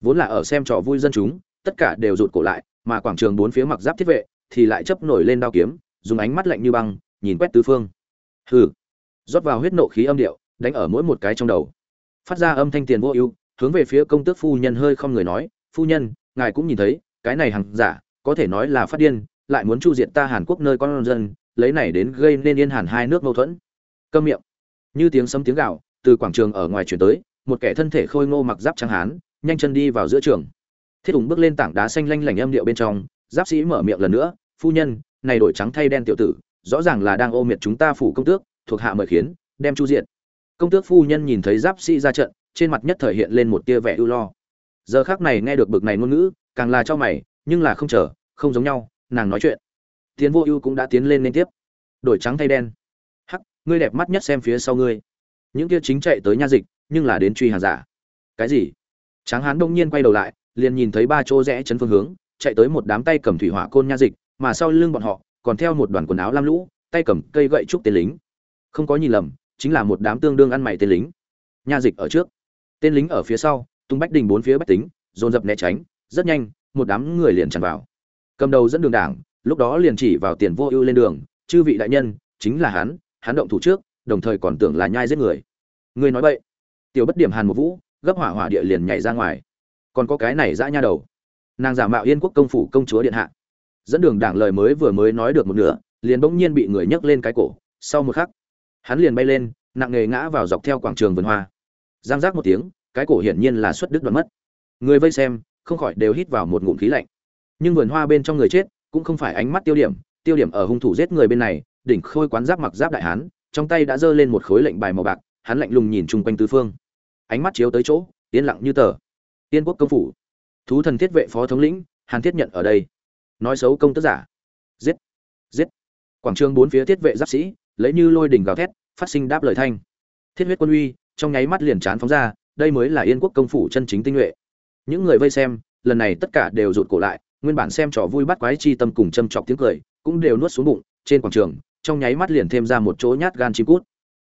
Vốn là ở xem trò vui dân chúng, tất cả đều rụt cổ lại, mà quảng trường bốn phía mặc giáp thiết vệ thì lại chấp nổi lên đao kiếm, dùng ánh mắt lạnh như băng, nhìn quét tứ phương hừ. Rót vào huyết nộ khí âm điệu, đánh ở mỗi một cái trong đầu. Phát ra âm thanh tiền vô ưu, hướng về phía công tước phu nhân hơi không người nói, phu nhân, ngài cũng nhìn thấy, cái này hàng giả, có thể nói là phát điên, lại muốn chu diệt ta hàn quốc nơi con dân, lấy này đến gây nên yên hàn hai nước mâu thuẫn. Câm miệng. Như tiếng sấm tiếng gạo từ quảng trường ở ngoài chuyển tới, một kẻ thân thể khôi ngô mặc giáp trắng hán, nhanh chân đi vào giữa trường. Thiết ủng bước lên tảng đá xanh lanh lảnh âm điệu bên trong, giáp sĩ mở miệng lần nữa, phu nhân, này đổi trắng thay đen tiểu tử rõ ràng là đang ô miệt chúng ta phủ công tước, thuộc hạ mời khiến, đem chu diện công tước phu nhân nhìn thấy giáp sĩ ra trận, trên mặt nhất thời hiện lên một tia vẻ ưu lo. Giờ khác này nghe được bực này ngôn ngữ, càng là cho mày, nhưng là không chờ, không giống nhau, nàng nói chuyện. Tiến vô ưu cũng đã tiến lên liên tiếp. Đổi trắng thay đen. Hắc, ngươi đẹp mắt nhất xem phía sau ngươi. Những kia chính chạy tới nha dịch, nhưng là đến truy hàng giả. Cái gì? Tráng hán đông nhiên quay đầu lại, liền nhìn thấy ba chỗ rẽ chấn phương hướng, chạy tới một đám tay cầm thủy hỏa côn nha dịch, mà sau lưng bọn họ còn theo một đoàn quần áo lam lũ, tay cầm cây gậy trúc tên lính. Không có nhìn lầm, chính là một đám tương đương ăn mày tên lính. Nha dịch ở trước. Tên lính ở phía sau, tung bách đình bốn phía bách tính, dồn dập né tránh, rất nhanh, một đám người liền tràn vào. Cầm đầu dẫn đường đảng, lúc đó liền chỉ vào tiền vô ưu lên đường, chư vị đại nhân, chính là hắn hắn động thủ trước, đồng thời còn tưởng là nhai giết người. Người nói vậy tiểu bất điểm hàn một vũ, gấp hỏa hỏa địa liền nhảy ra ngoài. Còn có cái này dã nha đầu. Nàng giả mạo yên quốc công phủ công chúa điện hạ dẫn đường đảng lời mới vừa mới nói được một nửa, liền bỗng nhiên bị người nhấc lên cái cổ. Sau một khắc, hắn liền bay lên, nặng nề ngã vào dọc theo quảng trường vườn hoa. Giang giác một tiếng, cái cổ hiển nhiên là xuất đứt đoạn mất. Người vây xem, không khỏi đều hít vào một ngụm khí lạnh. Nhưng vườn hoa bên trong người chết, cũng không phải ánh mắt tiêu điểm tiêu điểm ở hung thủ giết người bên này, đỉnh khôi quán giáp mặc giáp đại hán, trong tay đã giơ lên một khối lệnh bài màu bạc, hắn lạnh lùng nhìn chung quanh tứ phương. Ánh mắt chiếu tới chỗ, yên lặng như tờ. Tiên quốc công phủ. Thú thần thiết vệ phó thống lĩnh, hàn thiết nhận ở đây nói xấu công tức giả. Giết giết. Quảng trường bốn phía thiết vệ giáp sĩ, lấy như lôi đỉnh gào thét, phát sinh đáp lời thanh. Thiết huyết quân uy, trong nháy mắt liền chán phóng ra, đây mới là yên quốc công phủ chân chính tinh nhuệ. Những người vây xem, lần này tất cả đều rụt cổ lại, nguyên bản xem trò vui bắt quái chi tâm cùng châm chọc tiếng cười, cũng đều nuốt xuống bụng, trên quảng trường, trong nháy mắt liền thêm ra một chỗ nhát gan chim cút.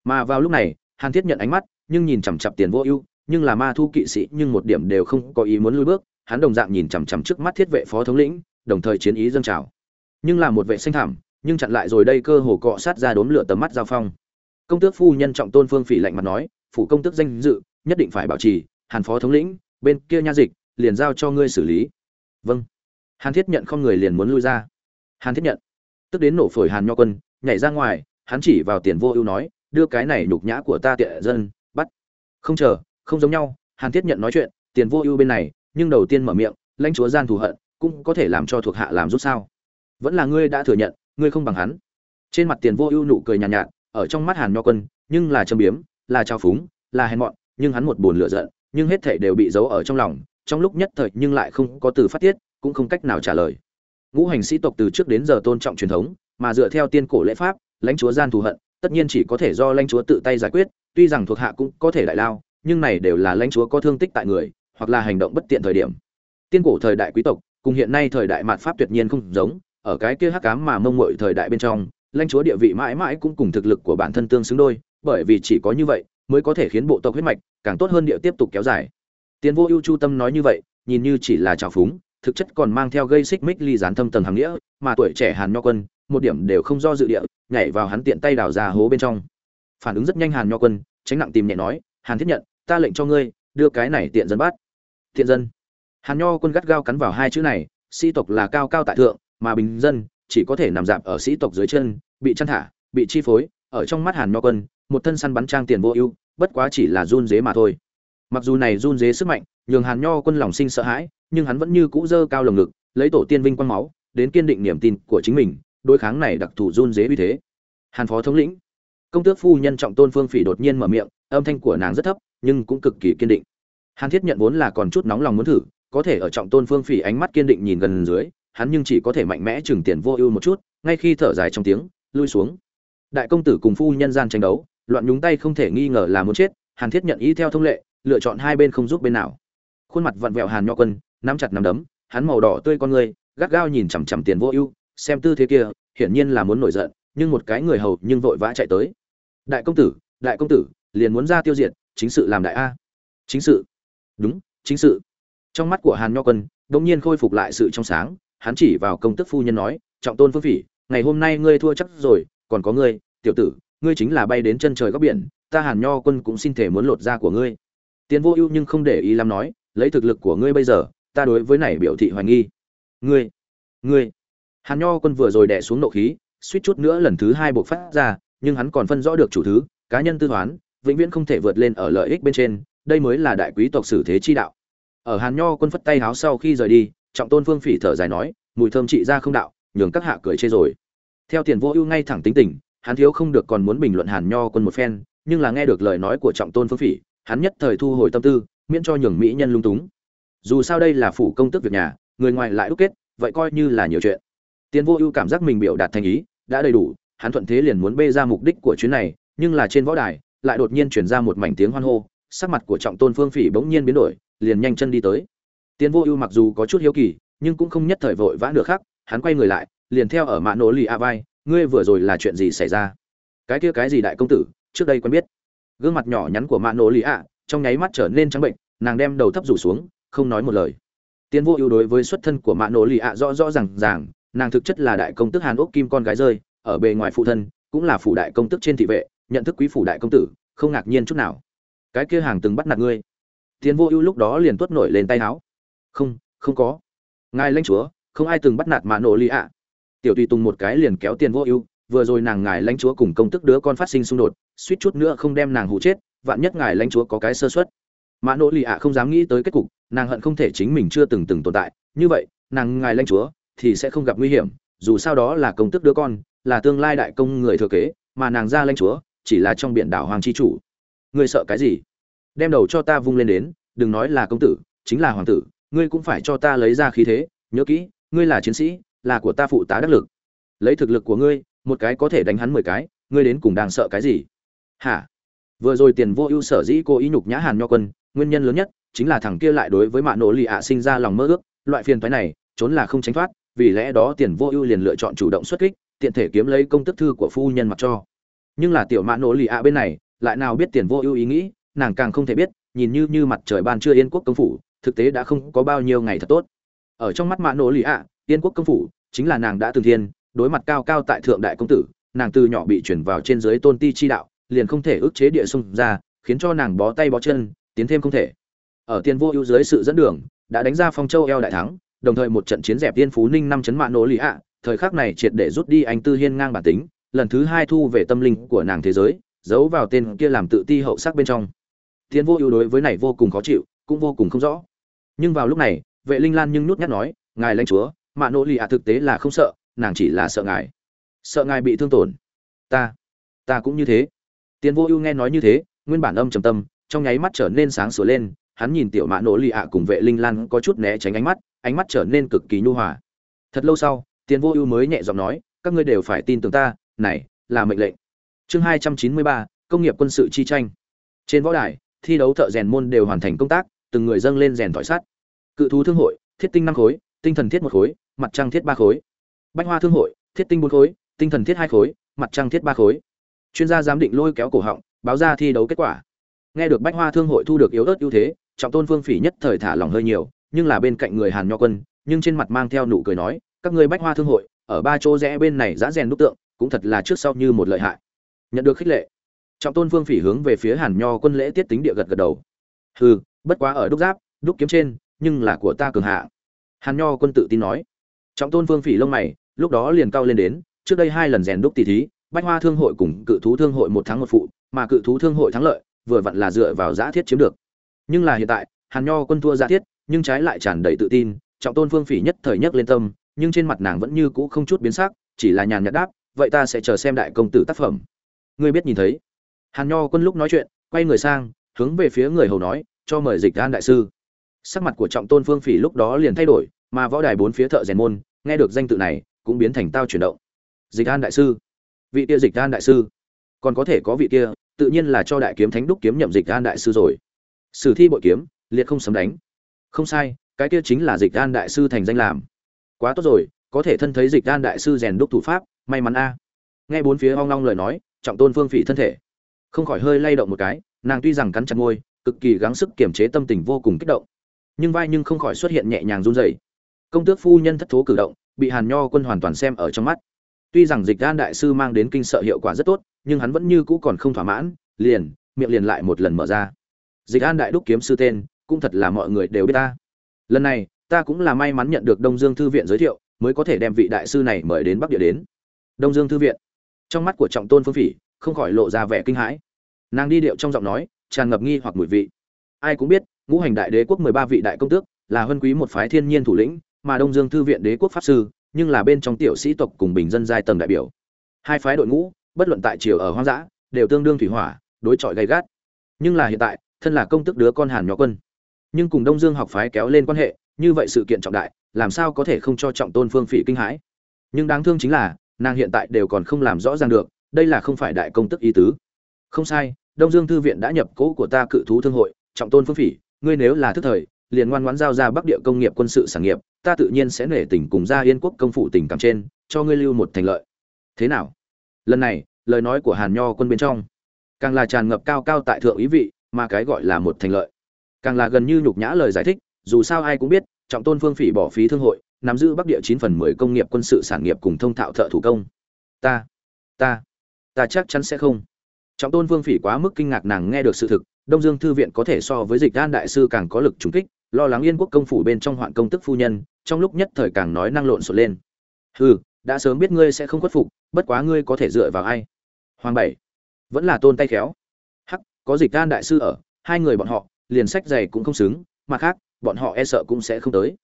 Mà vào lúc này, hàn thiết nhận ánh mắt, nhưng nhìn chằm chặp tiền vô ưu, nhưng là ma thu kỵ sĩ, nhưng một điểm đều không có ý muốn lùi bước, hắn đồng dạng nhìn chằm chằm trước mắt thiết vệ phó thống lĩnh đồng thời chiến ý dâng trào. Nhưng là một vệ xanh thảm nhưng chặn lại rồi đây cơ hồ cọ sát ra đốm lửa tầm mắt giao phong. Công tước phu nhân trọng tôn phương phỉ lạnh mặt nói, phủ công tước danh dự, nhất định phải bảo trì, hàn phó thống lĩnh, bên kia nha dịch, liền giao cho ngươi xử lý. Vâng. Hàn thiết nhận không người liền muốn lui ra. Hàn thiết nhận, tức đến nổ phổi hàn nho quân, nhảy ra ngoài, hắn chỉ vào tiền vô ưu nói, đưa cái này nhục nhã của ta tiệ dân, bắt. Không chờ, không giống nhau. Hàn thiết nhận nói chuyện, tiền vô ưu bên này, nhưng đầu tiên mở miệng, lãnh chúa gian thù hận cũng có thể làm cho thuộc hạ làm rút sao? Vẫn là ngươi đã thừa nhận ngươi không bằng hắn. Trên mặt tiền vô ưu nụ cười nhàn nhạt, nhạt ở trong mắt hàn nho quân nhưng là châm biếm là trao phúng là hèn mọn nhưng hắn một buồn lựa giận nhưng hết thảy đều bị giấu ở trong lòng trong lúc nhất thời nhưng lại không có từ phát tiết cũng không cách nào trả lời. Ngũ hành sĩ tộc từ trước đến giờ tôn trọng truyền thống mà dựa theo tiên cổ lễ pháp lãnh chúa gian thù hận tất nhiên chỉ có thể do lãnh chúa tự tay giải quyết tuy rằng thuộc hạ cũng có thể đại lao nhưng này đều là lãnh chúa có thương tích tại người hoặc là hành động bất tiện thời điểm. Tiên cổ thời đại quý tộc cùng hiện nay thời đại mạt pháp tuyệt nhiên không giống, ở cái kia hắc ám mà mông muội thời đại bên trong, lãnh chúa địa vị mãi mãi cũng cùng thực lực của bản thân tương xứng đôi, bởi vì chỉ có như vậy mới có thể khiến bộ tộc huyết mạch càng tốt hơn địa tiếp tục kéo dài. Tiên vô ưu chu tâm nói như vậy, nhìn như chỉ là trào phúng, thực chất còn mang theo gây xích mích ly gián thâm tầng hàng nghĩa, mà tuổi trẻ hàn nho quân, một điểm đều không do dự địa, nhảy vào hắn tiện tay đào ra hố bên trong. Phản ứng rất nhanh hàn nho quân, tránh nặng tìm nhẹ nói, hàn thiết nhận, ta lệnh cho ngươi, đưa cái này tiện dân bắt. Tiện dân? Hàn nho quân gắt gao cắn vào hai chữ này, sĩ tộc là cao cao tại thượng, mà bình dân, chỉ có thể nằm dạp ở sĩ tộc dưới chân, bị chăn thả, bị chi phối, ở trong mắt hàn nho quân, một thân săn bắn trang tiền vô ưu, bất quá chỉ là run dế mà thôi. Mặc dù này run dế sức mạnh, nhường hàn nho quân lòng sinh sợ hãi, nhưng hắn vẫn như cũ dơ cao lồng ngực, lấy tổ tiên vinh quang máu, đến kiên định niềm tin của chính mình, đối kháng này đặc thù run dế uy thế. Hàn phó thống lĩnh, công tước phu nhân trọng tôn phương phỉ đột nhiên mở miệng, âm thanh của nàng rất thấp, nhưng cũng cực kỳ kiên định. Hàn thiết nhận vốn là còn chút nóng lòng muốn thử có thể ở trọng tôn phương phỉ ánh mắt kiên định nhìn gần dưới, hắn nhưng chỉ có thể mạnh mẽ chừng tiền vô ưu một chút, ngay khi thở dài trong tiếng, lui xuống. Đại công tử cùng phu nhân gian tranh đấu, loạn nhúng tay không thể nghi ngờ là muốn chết, hàn thiết nhận ý theo thông lệ, lựa chọn hai bên không giúp bên nào. Khuôn mặt vặn vẹo hàn nho quân, nắm chặt nắm đấm, hắn màu đỏ tươi con người, gắt gao nhìn chằm chằm tiền vô ưu, xem tư thế kia, hiển nhiên là muốn nổi giận, nhưng một cái người hầu nhưng vội vã chạy tới. Đại công tử, đại công tử, liền muốn ra tiêu diệt, chính sự làm đại a. Chính sự. Đúng, chính sự trong mắt của hàn nho quân đột nhiên khôi phục lại sự trong sáng, hắn chỉ vào công tức phu nhân nói, trọng tôn phương phỉ, ngày hôm nay ngươi thua chắc rồi, còn có ngươi, tiểu tử, ngươi chính là bay đến chân trời góc biển, ta hàn nho quân cũng xin thể muốn lột da của ngươi. Tiến vô ưu nhưng không để ý lắm nói, lấy thực lực của ngươi bây giờ, ta đối với này biểu thị hoài nghi. Ngươi ngươi. Hàn nho quân vừa rồi đè xuống nộ khí, suýt chút nữa lần thứ hai buộc phát ra, nhưng hắn còn phân rõ được chủ thứ, cá nhân tư toán, vĩnh viễn không thể vượt lên ở lợi ích bên trên, đây mới là đại quý tộc sử thế chi đạo ở hàn nho quân phất tay háo sau khi rời đi, trọng tôn phương phỉ thở dài nói, mùi thơm trị ra không đạo, nhường các hạ cười chê rồi. Theo tiền vô ưu ngay thẳng tính tình, hắn thiếu không được còn muốn bình luận hàn nho quân một phen, nhưng là nghe được lời nói của trọng tôn phương phỉ, hắn nhất thời thu hồi tâm tư, miễn cho nhường mỹ nhân lung túng. Dù sao đây là phủ công tước việc nhà, người ngoài lại đúc kết, vậy coi như là nhiều chuyện. Tiền vô ưu cảm giác mình biểu đạt thành ý, đã đầy đủ, hắn thuận thế liền muốn bê ra mục đích của chuyến này, nhưng là trên võ đài, lại đột nhiên chuyển ra một mảnh tiếng hoan hô, sắc mặt của trọng tôn phương phỉ bỗng nhiên biến đổi liền nhanh chân đi tới. Tiến vô ưu mặc dù có chút hiếu kỳ, nhưng cũng không nhất thời vội vã được khác hắn quay người lại, liền theo ở mạ nổ lì a vai, ngươi vừa rồi là chuyện gì xảy ra? Cái kia cái gì đại công tử, trước đây quen biết. Gương mặt nhỏ nhắn của mạ nổ lì a, trong nháy mắt trở nên trắng bệnh, nàng đem đầu thấp rủ xuống, không nói một lời. Tiến vô ưu đối với xuất thân của mạ nổ lì a rõ rõ r à n g ràng, nàng thực chất là đại công tức hàn ốc kim con gái rơi, ở bề ngoài phụ thân, cũng là phủ đại công tức trên thị vệ, nhận thức quý phủ đại công tử, không ngạc nhiên chút nào. Cái kia hàng từng bắt nạt ngươi tiến vô ưu lúc đó liền tuốt nổi lên tay áo. Không không có. Ngài lãnh chúa, không ai từng bắt nạt mạ nổ lì ạ. Tiểu tùy tùng một cái liền kéo tiền vô ưu, vừa rồi nàng ngài lãnh chúa cùng công tức đứa con phát sinh xung đột, suýt chút nữa không đem nàng hụ chết, vạn nhất ngài lãnh chúa có cái sơ suất. Mã nỗ lì ạ không dám nghĩ tới kết cục, nàng hận không thể chính mình chưa từng từng tồn tại. Như vậy, nàng ngài lãnh chúa thì sẽ không gặp nguy hiểm, dù sao đó là công tức đứa con, là tương lai đại công người thừa kế, mà nàng ra lãnh chúa chỉ là trong biển đảo hoàng chi chủ. Ngươi sợ cái gì? Đem đầu cho ta vung lên đến, đừng nói là công tử, chính là hoàng tử, ngươi cũng phải cho ta lấy ra khí thế, nhớ kỹ, ngươi là chiến sĩ, là của ta phụ tá đắc lực. Lấy thực lực của ngươi, một cái có thể đánh hắn mười cái, ngươi đến cùng đang sợ cái gì? Hả? Vừa rồi tiền vô ưu sở dĩ cô ý nhục nhã hàn nho quân, nguyên nhân lớn nhất chính là thằng kia lại đối với mạ nổ lì ạ sinh ra lòng mơ ước, loại phiền thoái này, trốn là không tránh thoát, vì lẽ đó tiền vô ưu liền lựa chọn chủ động xuất kích, tiện thể kiếm lấy công tức thư của phu nhân mặc cho. Nhưng là tiểu mạ nổ lì ạ bên này, lại nào biết tiền vô ưu ý nghĩ nàng càng không thể biết, nhìn như như mặt trời ban trưa yên quốc công phủ, thực tế đã không có bao nhiêu ngày thật tốt. Ở trong mắt mã nỗ lì ạ, yên quốc công phủ chính là nàng đã từng thiên, đối mặt cao cao tại thượng đại công tử, nàng từ nhỏ bị chuyển vào trên dưới tôn ti chi đạo, liền không thể ức chế địa xung ra, khiến cho nàng bó tay bó chân, tiến thêm không thể. Ở tiền vô ưu dưới sự dẫn đường, đã đánh ra phong châu eo đại thắng, đồng thời một trận chiến dẹp tiên phú ninh năm chấn mạ nỗ lì ạ, thời khắc này triệt để rút đi anh tư hiên ngang bản tính, lần thứ hai thu về tâm linh của nàng thế giới, giấu vào tên kia làm tự ti hậu sắc bên trong. Tiến vô ưu đối với này vô cùng khó chịu, cũng vô cùng không rõ. Nhưng vào lúc này, vệ linh lan nhưng nhút nhát nói, ngài lãnh chúa, mạ nỗ lì ạ thực tế là không sợ, nàng chỉ là sợ ngài. Sợ ngài bị thương tổn. Ta ta cũng như thế. Tiền vô ưu nghe nói như thế, nguyên bản âm trầm tâm, trong nháy mắt trở nên sáng sủa lên, hắn nhìn tiểu mạ nỗ lì ạ cùng vệ linh lan có chút né tránh ánh mắt ánh mắt trở nên cực kỳ nhu hòa. Thật lâu sau, tiến vô ưu mới nhẹ giọng nói, các ngươi đều phải tin tưởng ta, này là mệnh lệnh. Chương hai trăm chín mươi ba, công nghiệp quân sự chi tranh. Trên võ đài thi đấu thợ rèn môn đều hoàn thành công tác, từng người dâng lên rèn thỏi sắt. Cự thú thương hội, thiết tinh năm khối, tinh thần thiết một khối, mặt trăng thiết ba khối. Bách hoa thương hội, thiết tinh bốn khối, tinh thần thiết hai khối, mặt trăng thiết ba khối. Chuyên gia giám định lôi kéo cổ họng, báo ra thi đấu kết quả. Nghe được bách hoa thương hội thu được yếu ớt ưu thế, trọng tôn phương phỉ nhất thời thả lỏng hơi nhiều, nhưng là bên cạnh người hàn nho quân, nhưng trên mặt mang theo nụ cười nói, các ngươi bách hoa thương hội, ở ba chỗ rẽ bên này giá rèn đúc tượng, cũng thật là trước sau như một lợi hại. Nhận được khích lệ trọng tôn vương phỉ hướng về phía hàn nho quân lễ tiết tính địa gật gật đầu. Hừ, bất quá ở đúc giáp, đúc kiếm trên, nhưng là của ta cường hạ. Hàn nho quân tự tin nói. Trọng tôn vương phỉ lông mày, lúc đó liền cao lên đến, trước đây hai lần rèn đúc tỷ thí, bách hoa thương hội cùng cự thú thương hội một tháng một phụ, mà cự thú thương hội thắng lợi, vừa vặn là dựa vào giá thiết chiếm được. Nhưng là hiện tại, hàn nho quân thua giá thiết, nhưng trái lại tràn đầy tự tin, trọng tôn phương phỉ nhất thời nhất lên tâm, nhưng trên mặt nàng vẫn như cũ không chút biến sắc, chỉ là nhàn nhạt đáp, vậy ta sẽ chờ xem đại công tử tác phẩm. Ngươi biết nhìn thấy hàn nho quân lúc nói chuyện, quay người sang, hướng về phía người hầu nói, cho mời dịch an đại sư. Sắc mặt của trọng tôn phương phỉ lúc đó liền thay đổi, mà võ đài bốn phía thợ rèn môn, nghe được danh tự này, cũng biến thành tao chuyển động. Dịch an đại sư. Vị kia dịch an đại sư. Còn có thể có vị kia, tự nhiên là cho đại kiếm thánh đúc kiếm nhậm dịch an đại sư rồi. Sử thi bội kiếm, liệt không sấm đánh. Không sai, cái kia chính là dịch an đại sư thành danh làm. Quá tốt rồi, có thể thân thấy dịch an đại sư rèn đúc thủ pháp, may mắn a. Nghe bốn phía hoang long lời nói, trọng tôn phương phỉ thân thể không khỏi hơi lay động một cái, nàng tuy rằng cắn chặt môi, cực kỳ gắng sức kiềm chế tâm tình vô cùng kích động, nhưng vai nhưng không khỏi xuất hiện nhẹ nhàng run rẩy. Công tước phu nhân thất thố cử động, bị hàn nho quân hoàn toàn xem ở trong mắt. Tuy rằng dịch an đại sư mang đến kinh sợ hiệu quả rất tốt, nhưng hắn vẫn như cũ còn không thỏa mãn, liền, miệng liền lại một lần mở ra. Dịch an đại đúc kiếm sư tên, cũng thật là mọi người đều biết ta. Lần này, ta cũng là may mắn nhận được đông dương thư viện giới thiệu, mới có thể đem vị đại sư này mời đến bắc địa đến. Đông dương thư viện. Trong mắt của trọng tôn phương phỉ không khỏi lộ ra vẻ kinh hãi. Nàng đi điệu trong giọng nói, tràn ngập nghi hoặc mùi vị. Ai cũng biết, ngũ hành đại đế quốc mười ba vị đại công tước là huân quý một phái thiên nhiên thủ lĩnh, mà đông dương thư viện đế quốc pháp sư, nhưng là bên trong tiểu sĩ tộc cùng bình dân giai tầng đại biểu. Hai phái đội ngũ, bất luận tại triều ở hoang dã, đều tương đương thủy hỏa, đối chọi gay gắt. Nhưng là hiện tại, thân là công tức đứa con hàn nhỏ quân. Nhưng cùng đông dương học phái kéo lên quan hệ, như vậy sự kiện trọng đại, làm sao có thể không cho trọng tôn phương phỉ kinh hãi? Nhưng đáng thương chính là, nàng hiện tại đều còn không làm rõ ràng được đây là không phải đại công tức ý tứ. Không sai, đông dương thư viện đã nhập cố của ta cự thú thương hội, trọng tôn phương phỉ, ngươi nếu là thức thời, liền ngoan ngoãn giao ra bắc địa công nghiệp quân sự sản nghiệp, ta tự nhiên sẽ nể tình cùng ra yên quốc công phủ tình cảm trên, cho ngươi lưu một thành lợi. Thế nào? Lần này, lời nói của hàn nho quân bên trong, càng là tràn ngập cao cao tại thượng ý vị, mà cái gọi là một thành lợi. Càng là gần như nhục nhã lời giải thích, dù sao ai cũng biết, trọng tôn phương phỉ bỏ phí thương hội, nắm giữ bắc địa chín phần mười công nghiệp quân sự sản nghiệp cùng thông thạo thợ thủ công. Ta ta ta chắc chắn sẽ không. Trọng tôn vương phỉ quá mức kinh ngạc nàng nghe được sự thực, đông dương thư viện có thể so với dịch đan đại sư càng có lực trúng kích, lo lắng yên quốc công phủ bên trong hoạn công tức phu nhân, trong lúc nhất thời càng nói năng lộn xộn lên. Hừ, đã sớm biết ngươi sẽ không khuất phục, bất quá ngươi có thể dựa vào ai? Hoàng bảy, vẫn là tôn tay khéo. Hắc, có dịch đan đại sư ở, hai người bọn họ, liền sách giày cũng không xứng, mà khác, bọn họ e sợ cũng sẽ không tới.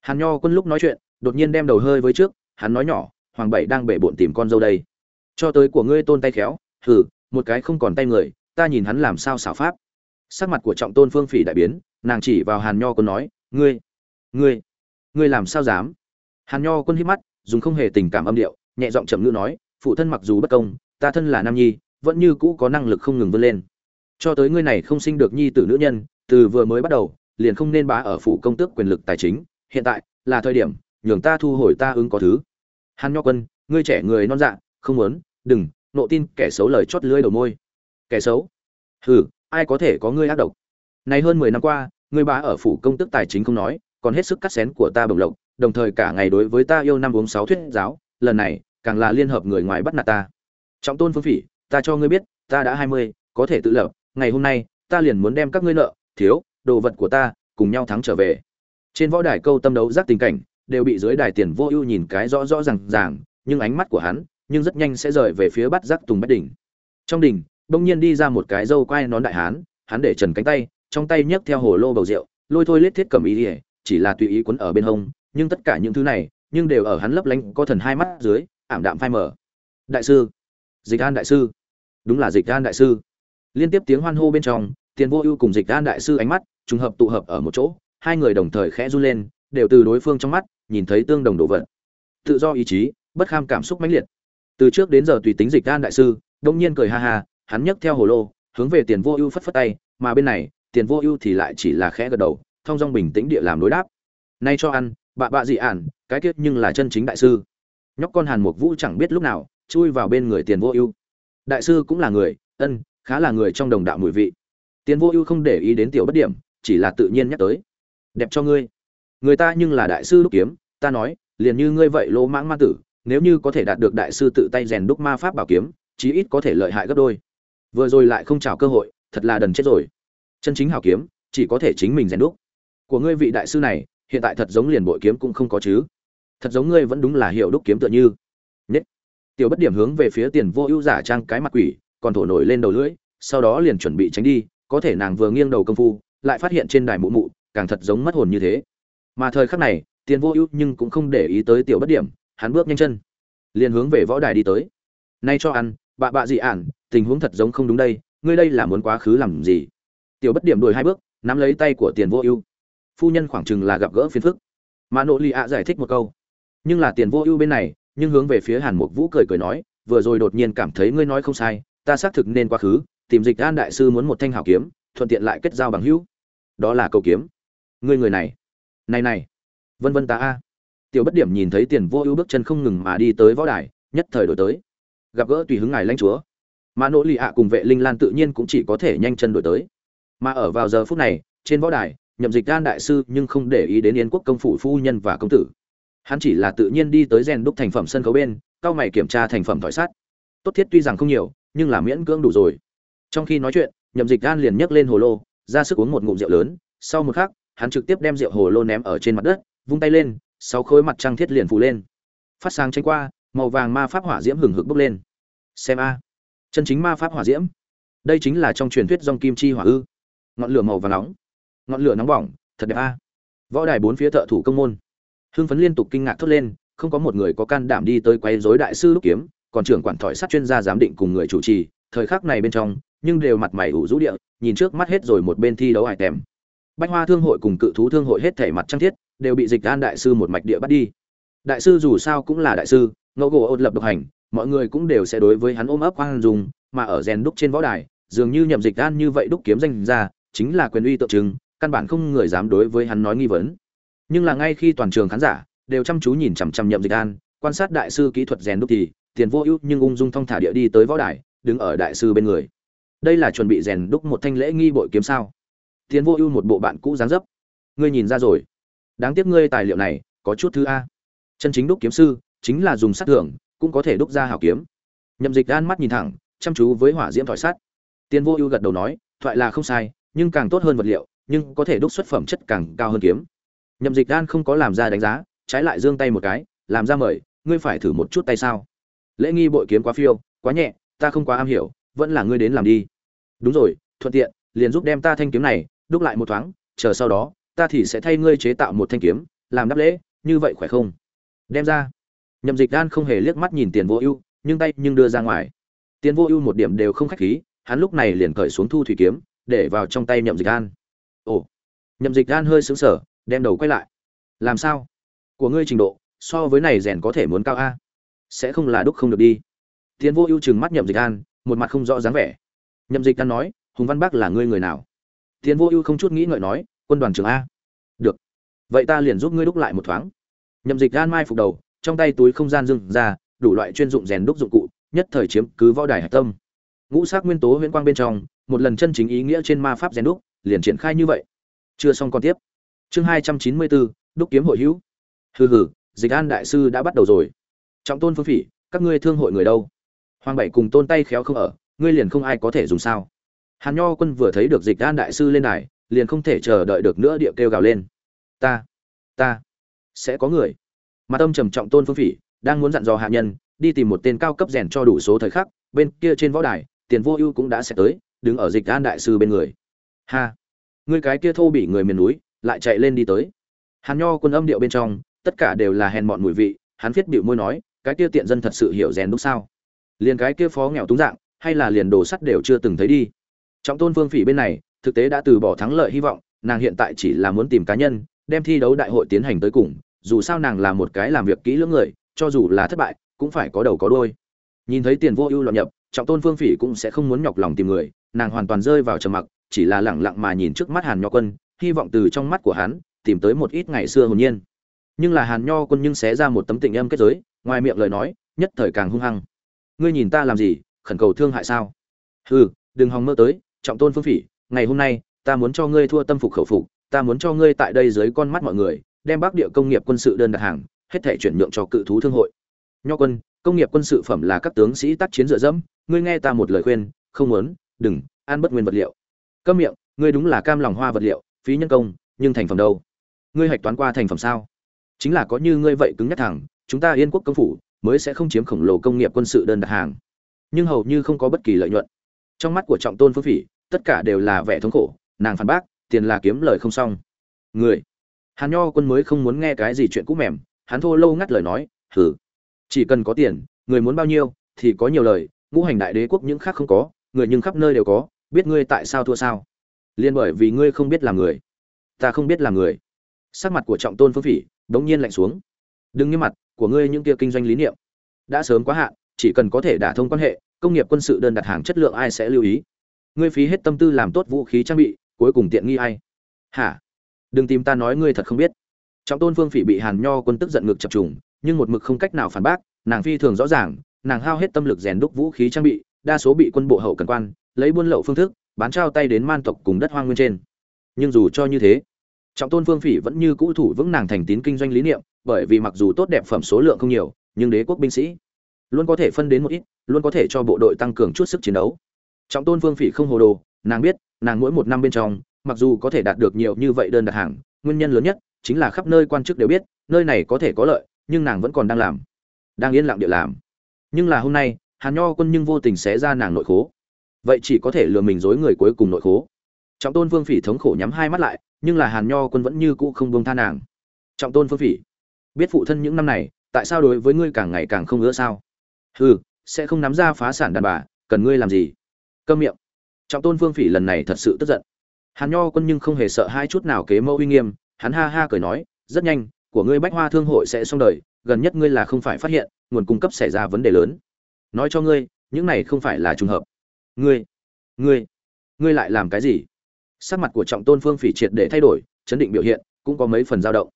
Hàn nho quân lúc nói chuyện, đột nhiên đem đầu hơi với trước, hắn nói nhỏ, hoàng bảy đang bể bộn tìm con dâu đây cho tới của ngươi tôn tay khéo, hừ, một cái không còn tay người, ta nhìn hắn làm sao xảo pháp. Sắc mặt của trọng tôn phương phỉ đại biến, nàng chỉ vào hàn nho quân nói, ngươi ngươi ngươi làm sao dám? Hàn nho quân hít mắt, dùng không hề tình cảm âm điệu, nhẹ giọng chậm ngữ nói, phụ thân mặc dù bất công, ta thân là nam nhi, vẫn như cũ có năng lực không ngừng vươn lên. Cho tới ngươi này không sinh được nhi tử nữ nhân, từ vừa mới bắt đầu, liền không nên bá ở phủ công tước quyền lực tài chính, hiện tại là thời điểm, nhường ta thu hồi ta ứng có thứ. Hàn nho quân, ngươi trẻ người non dạ không muốn đừng, nộ tin, kẻ xấu lời chót lưỡi đầu môi. Kẻ xấu? Hừ, ai có thể có ngươi ác độc? Này hơn mười năm qua, ngươi bá ở phủ công tước tài chính không nói, còn hết sức cắt xén của ta bồng lộc, đồng thời cả ngày đối với ta yêu năm uống sáu thuyết giáo, lần này, càng là liên hợp người ngoài bắt nạt ta. Trọng tôn phương phỉ, ta cho ngươi biết, ta đã hai mươi, có thể tự lập, ngày hôm nay, ta liền muốn đem các ngươi nợ, thiếu, đồ vật của ta, cùng nhau thắng trở về. Trên võ đài câu tâm đấu giác tình cảnh, đều bị dưới đài tiền vô ưu nhìn cái rõ rõ ràng ràng, nhưng ánh mắt của hắn nhưng rất nhanh sẽ rời về phía bắt giác tùng bách đỉnh. Trong đỉnh, bỗng nhiên đi ra một cái dâu quai nón đại hán, hắn để trần cánh tay, trong tay nhấc theo hồ lô bầu rượu, lôi thôi lết thiết cầm ý ỉa, chỉ là tùy ý quấn ở bên hông, nhưng tất cả những thứ này, nhưng đều ở hắn lấp lánh có thần hai mắt dưới, ảm đạm phai mở đại sư, dịch an đại sư. Đúng là dịch an đại sư. Liên tiếp tiếng hoan hô bên trong, tiền vô ưu cùng dịch an đại sư ánh mắt, trùng hợp tụ hợp ở một chỗ, hai người đồng thời khẽ run lên, đều từ đối phương trong mắt, nhìn thấy tương đồng đồ vật. Tự do ý chí, bất kham cảm xúc mãnh liệt từ trước đến giờ tùy tính dịch an đại sư, đông nhiên cười ha ha, hắn nhấc theo hồ lô, hướng về tiền vô ưu phất phất tay, mà bên này, tiền vô ưu thì lại chỉ là khẽ gật đầu, thong dong bình tĩnh địa làm đối đáp. Nay cho ăn, bạ bạ dị ản, cái tiết nhưng là chân chính đại sư. Nhóc con hàn mục vũ chẳng biết lúc nào, chui vào bên người tiền vô ưu. Đại sư cũng là người, ân, khá là người trong đồng đạo mùi vị. Tiền vô ưu không để ý đến tiểu bất điểm, chỉ là tự nhiên nhắc tới. Đẹp cho ngươi. Người ta nhưng là đại sư lúc kiếm, ta nói, liền như ngươi vậy lỗ mãng ma tử nếu như có thể đạt được đại sư tự tay rèn đúc ma pháp bảo kiếm, chí ít có thể lợi hại gấp đôi. Vừa rồi lại không chào cơ hội, thật là đần chết rồi. Chân chính hào kiếm, chỉ có thể chính mình rèn đúc. Của ngươi vị đại sư này, hiện tại thật giống liền bội kiếm cũng không có chứ. Thật giống ngươi vẫn đúng là hiệu đúc kiếm tựa như. Nhất tiểu bất điểm hướng về phía tiền vô ưu giả trang cái mặt quỷ, còn thổ nổi lên đầu lưỡi, sau đó liền chuẩn bị tránh đi, có thể nàng vừa nghiêng đầu công phu, lại phát hiện trên đài mụ mụ, càng thật giống mất hồn như thế. Mà thời khắc này, tiền vô ưu nhưng cũng không để ý tới tiểu bất điểm hắn bước nhanh chân, liền hướng về võ đài đi tới. Nay cho ăn, bạ bạ dị ản, tình huống thật giống không đúng đây, ngươi đây là muốn quá khứ làm gì? Tiểu bất điểm đổi hai bước, nắm lấy tay của tiền vô ưu. Phu nhân khoảng chừng là gặp gỡ phiền phức. Mà nội lì ạ giải thích một câu. Nhưng là tiền vô ưu bên này, nhưng hướng về phía hàn mục vũ cười cười nói, vừa rồi đột nhiên cảm thấy ngươi nói không sai, ta xác thực nên quá khứ, tìm dịch an đại sư muốn một thanh hảo kiếm, thuận tiện lại kết giao bằng hữu. Đó là cầu kiếm. Ngươi người này. Này này. Vân vân ta a tiểu bất điểm nhìn thấy tiền vô ưu bước chân không ngừng mà đi tới võ đài, nhất thời đổi tới. Gặp gỡ tùy hứng ngài lãnh chúa. Mà nỗi lì ạ cùng vệ linh lan tự nhiên cũng chỉ có thể nhanh chân đổi tới. Mà ở vào giờ phút này, trên võ đài, nhậm dịch gan đại sư nhưng không để ý đến yến quốc công phủ phu nhân và công tử. Hắn chỉ là tự nhiên đi tới rèn đúc thành phẩm sân khấu bên, cao mày kiểm tra thành phẩm thỏi sát tốt thiết tuy rằng không nhiều, nhưng là miễn cưỡng đủ rồi. Trong khi nói chuyện, nhậm dịch gan liền nhấc lên hồ lô, ra sức uống một ngụm rượu lớn. Sau một khắc, hắn trực tiếp đem rượu hồ lô ném ở trên mặt đất, vung tay lên sáu khối mặt trăng thiết liền phủ lên. Phát sáng tranh qua, màu vàng ma pháp hỏa diễm hừng hực bốc lên. Xem a, chân chính ma pháp hỏa diễm. Đây chính là trong truyền thuyết dòng kim chi hỏa ư. Ngọn lửa màu vàng nóng. Ngọn lửa nóng bỏng, thật đẹp a. Võ đài bốn phía thợ thủ công môn. Hưng phấn liên tục kinh ngạc thốt lên, không có một người có can đảm đi tới quấy rối đại sư lúc kiếm, còn trưởng quản thỏi sát chuyên gia giám định cùng người chủ trì, thời khắc này bên trong, nhưng đều mặt mày ủ rũ địa, nhìn trước mắt hết rồi một bên thi đấu hải tèm. Bách hoa thương hội cùng cự thú thương hội hết thể mặt trang thiết đều bị dịch an đại sư một mạch địa bắt đi. Đại sư dù sao cũng là đại sư ngẫu gỗ ôn lập độc hành, mọi người cũng đều sẽ đối với hắn ôm ấp hoang dùng mà ở rèn đúc trên võ đài, dường như nhậm dịch an như vậy đúc kiếm danh ra, chính là quyền uy tượng trưng, căn bản không người dám đối với hắn nói nghi vấn. Nhưng là ngay khi toàn trường khán giả đều chăm chú nhìn chằm chằm nhậm dịch an, quan sát đại sư kỹ thuật rèn đúc thì tiền vô ưu nhưng ung dung thong thả địa đi tới võ đài, đứng ở đại sư bên người. Đây là chuẩn bị rèn đúc một thanh lễ nghi bội kiếm sao? Tiền vô ưu một bộ bạn cũ dáng dấp. Ngươi nhìn ra rồi đáng tiếc ngươi tài liệu này có chút thứ a. Chân chính đúc kiếm sư chính là dùng sát thưởng, cũng có thể đúc ra hảo kiếm. Nhậm dịch đan mắt nhìn thẳng, chăm chú với hỏa diễm thỏi sắt. Tiên vô ưu gật đầu nói, thoại là không sai, nhưng càng tốt hơn vật liệu, nhưng có thể đúc xuất phẩm chất càng cao hơn kiếm. Nhậm dịch đan không có làm ra đánh giá, trái lại giương tay một cái, làm ra mời, ngươi phải thử một chút tay sao? Lễ nghi bội kiếm quá phiêu, quá nhẹ, ta không quá am hiểu, vẫn là ngươi đến làm đi. Đúng rồi, thuận tiện, liền giúp đem ta thanh kiếm này đúc lại một thoáng, chờ sau đó ta thì sẽ thay ngươi chế tạo một thanh kiếm, làm đáp lễ, như vậy khỏe không? Đem ra. Nhậm dịch đan không hề liếc mắt nhìn tiền vô ưu, nhưng tay nhưng đưa ra ngoài. Tiền vô ưu một điểm đều không khách khí, hắn lúc này liền cởi xuống thu thủy kiếm, để vào trong tay nhậm dịch đan. Ồ. Nhậm dịch đan hơi sững sờ, đem đầu quay lại. Làm sao? Của ngươi trình độ, so với này rèn có thể muốn cao a? Sẽ không là đúc không được đi. Tiến vô ưu chừng mắt nhậm dịch an một mặt không rõ dáng vẻ. Nhậm dịch an nói, hùng văn bắc là ngươi người nào? Tiến vô ưu không chút nghĩ ngợi nói quân đoàn trưởng a. Được. Vậy ta liền giúp ngươi đúc lại một thoáng. Nhậm dịch an mai phục đầu, trong tay túi không gian dưng ra, đủ loại chuyên dụng rèn đúc dụng cụ, nhất thời chiếm cứ võ đài hạch tâm. Ngũ sắc nguyên tố huyễn quang bên trong, một lần chân chính ý nghĩa trên ma pháp rèn đúc, liền triển khai như vậy. Chưa xong còn tiếp. Chương hai trăm chín mươi bốn đúc kiếm hội hữu. Hừ hừ, dịch an đại sư đã bắt đầu rồi. Trọng tôn phương phỉ, các ngươi thương hội người đâu? Hoàng bảy cùng tôn tay khéo không ở, ngươi liền không ai có thể dùng sao? Hàn nho quân vừa thấy được dịch an đại sư lên đài liền không thể chờ đợi được nữa địa kêu gào lên. Ta ta, sẽ có người. Mà tâm trầm trọng tôn phương phỉ đang muốn dặn dò hạ nhân, đi tìm một tên cao cấp rèn cho đủ số thời khắc, bên kia trên võ đài, tiền vô ưu cũng đã sẽ tới, đứng ở dịch an đại sư bên người. Ha, ngươi cái kia thô bị người miền núi, lại chạy lên đi tới. Hàn nho quân âm điệu bên trong, tất cả đều là hèn mọn mùi vị, hắn viết bịu môi nói, cái kia tiện dân thật sự hiểu rèn đúc sao? Liền cái kia phó nghèo túng dạng, hay là liền đồ sắt đều chưa từng thấy đi. Trọng tôn phương phỉ bên này thực tế đã từ bỏ thắng lợi hy vọng, nàng hiện tại chỉ là muốn tìm cá nhân, đem thi đấu đại hội tiến hành tới cùng, dù sao nàng là một cái làm việc kỹ lưỡng người, cho dù là thất bại, cũng phải có đầu có đôi nhìn thấy tiền vô ưu loạn nhập, trọng tôn phương phỉ cũng sẽ không muốn nhọc lòng tìm người, nàng hoàn toàn rơi vào trầm mặc, chỉ là lẳng lặng mà nhìn trước mắt hàn nho quân, hy vọng từ trong mắt của hắn, tìm tới một ít ngày xưa hồn nhiên. Nhưng là hàn nho quân nhưng xé ra một tấm tình âm kết giới, ngoài miệng lời nói, nhất thời càng hung hăng. Ngươi nhìn ta làm gì, khẩn cầu thương hại sao? Hừ, đừng hòng mơ tới, trọng tôn phương phỉ ngày hôm nay, ta muốn cho ngươi thua tâm phục khẩu phục, ta muốn cho ngươi tại đây dưới con mắt mọi người, đem bắc địa công nghiệp quân sự đơn đặt hàng, hết thể chuyển nhượng cho cự thú thương hội. Nho quân, công nghiệp quân sự phẩm là các tướng sĩ tác chiến dựa dẫm, ngươi nghe ta một lời khuyên, không muốn, đừng, ăn bất nguyên vật liệu. Câm miệng, ngươi đúng là cam lòng hoa vật liệu, phí nhân công, nhưng thành phẩm đâu? Ngươi hạch toán qua thành phẩm sao? Chính là có như ngươi vậy cứng nhắc thẳng, chúng ta yên quốc công phủ mới sẽ không chiếm khổng lồ công nghiệp quân sự đơn đặt hàng. Nhưng hầu như không có bất kỳ lợi nhuận. Trong mắt của trọng tôn phương phỉ tất cả đều là vẻ thống khổ, nàng phản bác, tiền là kiếm, lời không xong. Người, hàn nho quân mới không muốn nghe cái gì chuyện cũ mềm, hắn thô lâu ngắt lời nói hử chỉ cần có tiền, người muốn bao nhiêu thì có nhiều lời, ngũ hành đại đế quốc những khác không có, người nhưng khắp nơi đều có, biết ngươi tại sao thua sao? Liên bởi vì ngươi không biết làm người, ta không biết làm người. Sắc mặt của trọng tôn phương phỉ đống nhiên lạnh xuống. Đừng như mặt, của ngươi những kia kinh doanh lý niệm đã sớm quá hạn, chỉ cần có thể đả thông quan hệ, công nghiệp quân sự đơn đặt hàng chất lượng ai sẽ lưu ý? Ngươi phí hết tâm tư làm tốt vũ khí trang bị, cuối cùng tiện nghi ai? Hả? Đừng tìm ta nói ngươi thật không biết. Trọng tôn phương phỉ bị hàn nho quân tức giận ngực chập trùng, nhưng một mực không cách nào phản bác, nàng phi thường rõ ràng, nàng hao hết tâm lực rèn đúc vũ khí trang bị, đa số bị quân bộ hậu cần quan, lấy buôn lậu phương thức, bán trao tay đến man tộc cùng đất hoang nguyên trên. Nhưng dù cho như thế, trọng tôn phương phỉ vẫn như cũ thủ vững nàng thành tín kinh doanh lý niệm, bởi vì mặc dù tốt đẹp phẩm số lượng không nhiều, nhưng đế quốc binh sĩ luôn có thể phân đến một ít, luôn có thể cho bộ đội tăng cường chút sức chiến đấu trọng tôn phương phỉ không hồ đồ, nàng biết, nàng mỗi một năm bên trong, mặc dù có thể đạt được nhiều như vậy đơn đặt hàng, nguyên nhân lớn nhất chính là khắp nơi quan chức đều biết, nơi này có thể có lợi, nhưng nàng vẫn còn đang làm, đang yên lặng địa làm. Nhưng là hôm nay, hàn nho quân nhưng vô tình xé ra nàng nội khố. Vậy chỉ có thể lừa mình dối người cuối cùng nội khố. Trọng tôn vương phỉ thống khổ nhắm hai mắt lại, nhưng là hàn nho quân vẫn như cũ không bông tha nàng. Trọng tôn phương phỉ, biết phụ thân những năm này, tại sao đối với ngươi càng ngày càng không ngỡ sao? Hừ, sẽ không nắm ra phá sản đàn bà, cần ngươi làm gì? Câm miệng. Trọng tôn vương phỉ lần này thật sự tức giận. Hàn nho quân nhưng không hề sợ hai chút nào kế mẫu uy nghiêm, hắn ha ha cười nói, rất nhanh, của ngươi bách hoa thương hội sẽ xong đời, gần nhất ngươi là không phải phát hiện, nguồn cung cấp xảy ra vấn đề lớn. Nói cho ngươi, những này không phải là trùng hợp. Ngươi ngươi ngươi lại làm cái gì? Sắc mặt của trọng tôn phương phỉ triệt để thay đổi, chấn định biểu hiện, cũng có mấy phần dao động.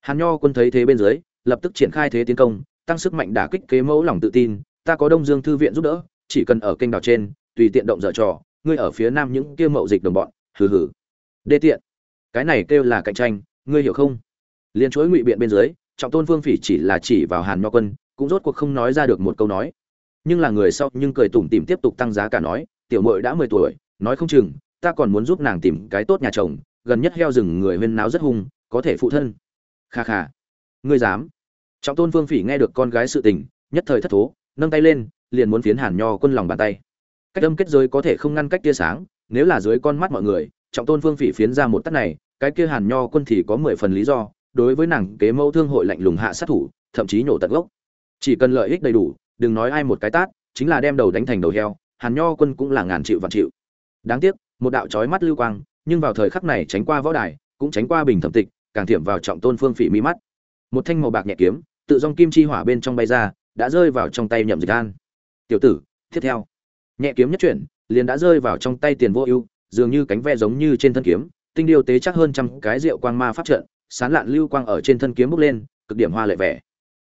Hàn nho quân thấy thế bên dưới, lập tức triển khai thế tiến công, tăng sức mạnh đả kích kế mẫu lòng tự tin, ta có đông dương thư viện giúp đỡ, chỉ cần ở kênh đào trên tùy tiện động dở trò, ngươi ở phía nam những kia mậu dịch đồng bọn, hừ hừ. Đê tiện. Cái này kêu là cạnh tranh, ngươi hiểu không? Liên chuỗi ngụy biện bên dưới, trọng tôn vương phỉ chỉ là chỉ vào hàn nho quân, cũng rốt cuộc không nói ra được một câu nói. Nhưng là người sau nhưng cười tủm tìm tiếp tục tăng giá cả nói, tiểu mội đã mười tuổi, nói không chừng, ta còn muốn giúp nàng tìm cái tốt nhà chồng, gần nhất heo rừng người huyên náo rất hung, có thể phụ thân. Kha kha. Ngươi dám? Trọng tôn vương phỉ nghe được con gái sự tình, nhất thời thất thố, nâng tay lên, liền muốn phiến hàn nho quân lòng bàn tay cách âm kết giới có thể không ngăn cách tia sáng, nếu là dưới con mắt mọi người, trọng tôn phương phỉ phiến ra một tắt này, cái kia hàn nho quân thì có mười phần lý do, đối với nàng kế mẫu thương hội lạnh lùng hạ sát thủ, thậm chí nhổ tận gốc. Chỉ cần lợi ích đầy đủ, đừng nói ai một cái tát, chính là đem đầu đánh thành đầu heo, hàn nho quân cũng là ngàn chịu vạn chịu. Đáng tiếc, một đạo chói mắt lưu quang, nhưng vào thời khắc này tránh qua võ đài, cũng tránh qua bình thẩm tịch, càng thiểm vào trọng tôn phương phỉ mi mắt. Một thanh màu bạc nhẹ kiếm, tự dòng kim chi hỏa bên trong bay ra, đã rơi vào trong tay nhậm dịch an. Tiểu tử, tiếp theo nhẹ kiếm nhất chuyển, liền đã rơi vào trong tay tiền vô ưu, dường như cánh ve giống như trên thân kiếm, tinh điêu tế chắc hơn trăm cái rượu quang ma pháp trận, sán lạn lưu quang ở trên thân kiếm bốc lên, cực điểm hoa lệ vẻ.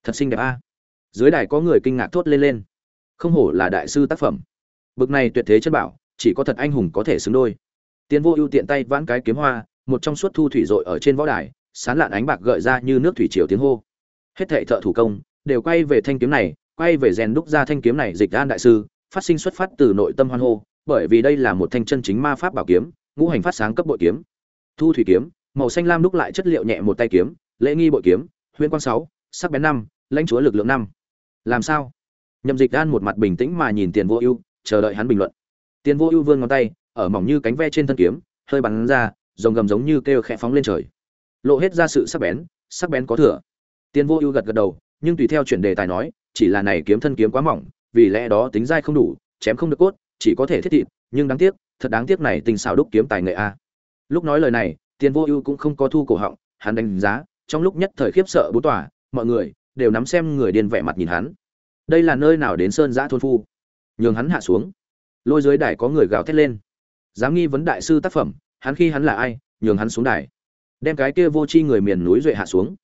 Thật xinh đẹp a. Dưới đài có người kinh ngạc thốt lên lên. Không hổ là đại sư tác phẩm. Bực này tuyệt thế chân bảo, chỉ có thật anh hùng có thể xứng đôi. Tiến vô ưu tiện tay vãn cái kiếm hoa, một trong suốt thu thủy dội ở trên võ đài, sán lạn ánh bạc gợi ra như nước thủy triều tiếng hô. Hết thệ thợ thủ công, đều quay về thanh kiếm này, quay về rèn đúc ra thanh kiếm này dịch an đại sư phát sinh xuất phát từ nội tâm hoan hô, bởi vì đây là một thanh chân chính ma pháp bảo kiếm, ngũ hành phát sáng cấp bội kiếm. Thu thủy kiếm, màu xanh lam đúc lại chất liệu nhẹ một tay kiếm, lễ nghi bội kiếm huyền quang sáu, sắc bén năm, lãnh chúa lực lượng năm. Làm sao? Nhậm dịch an một mặt bình tĩnh mà nhìn tiền vô ưu, chờ đợi hắn bình luận. Tiền vô ưu vươn ngón tay, ở mỏng như cánh ve trên thân kiếm, hơi bắn ra, rồng gầm giống như kêu khẽ phóng lên trời. Lộ hết ra sự sắc bén sắc bén có thừa. Tiền vô ưu gật gật đầu, nhưng tùy theo chuyển đề tài nói, chỉ là này kiếm thân kiếm quá mỏng vì lẽ đó tính dai không đủ, chém không được cốt, chỉ có thể thiết thịt, nhưng đáng tiếc, thật đáng tiếc này tình xảo đúc kiếm tài nghệ a. Lúc nói lời này, tiền vô ưu cũng không có thu cổ họng, hắn đánh giá, trong lúc nhất thời khiếp sợ bố tỏa mọi người đều nắm xem người điên vẻ mặt nhìn hắn. Đây là nơi nào đến sơn giã thôn phu? Nhường hắn hạ xuống. Lôi dưới đài có người gào thét lên. Dám nghi vấn đại sư tác phẩm, hắn khi hắn là ai, nhường hắn xuống đài. Đem cái kia vô chi người miền núi duệ hạ xuống.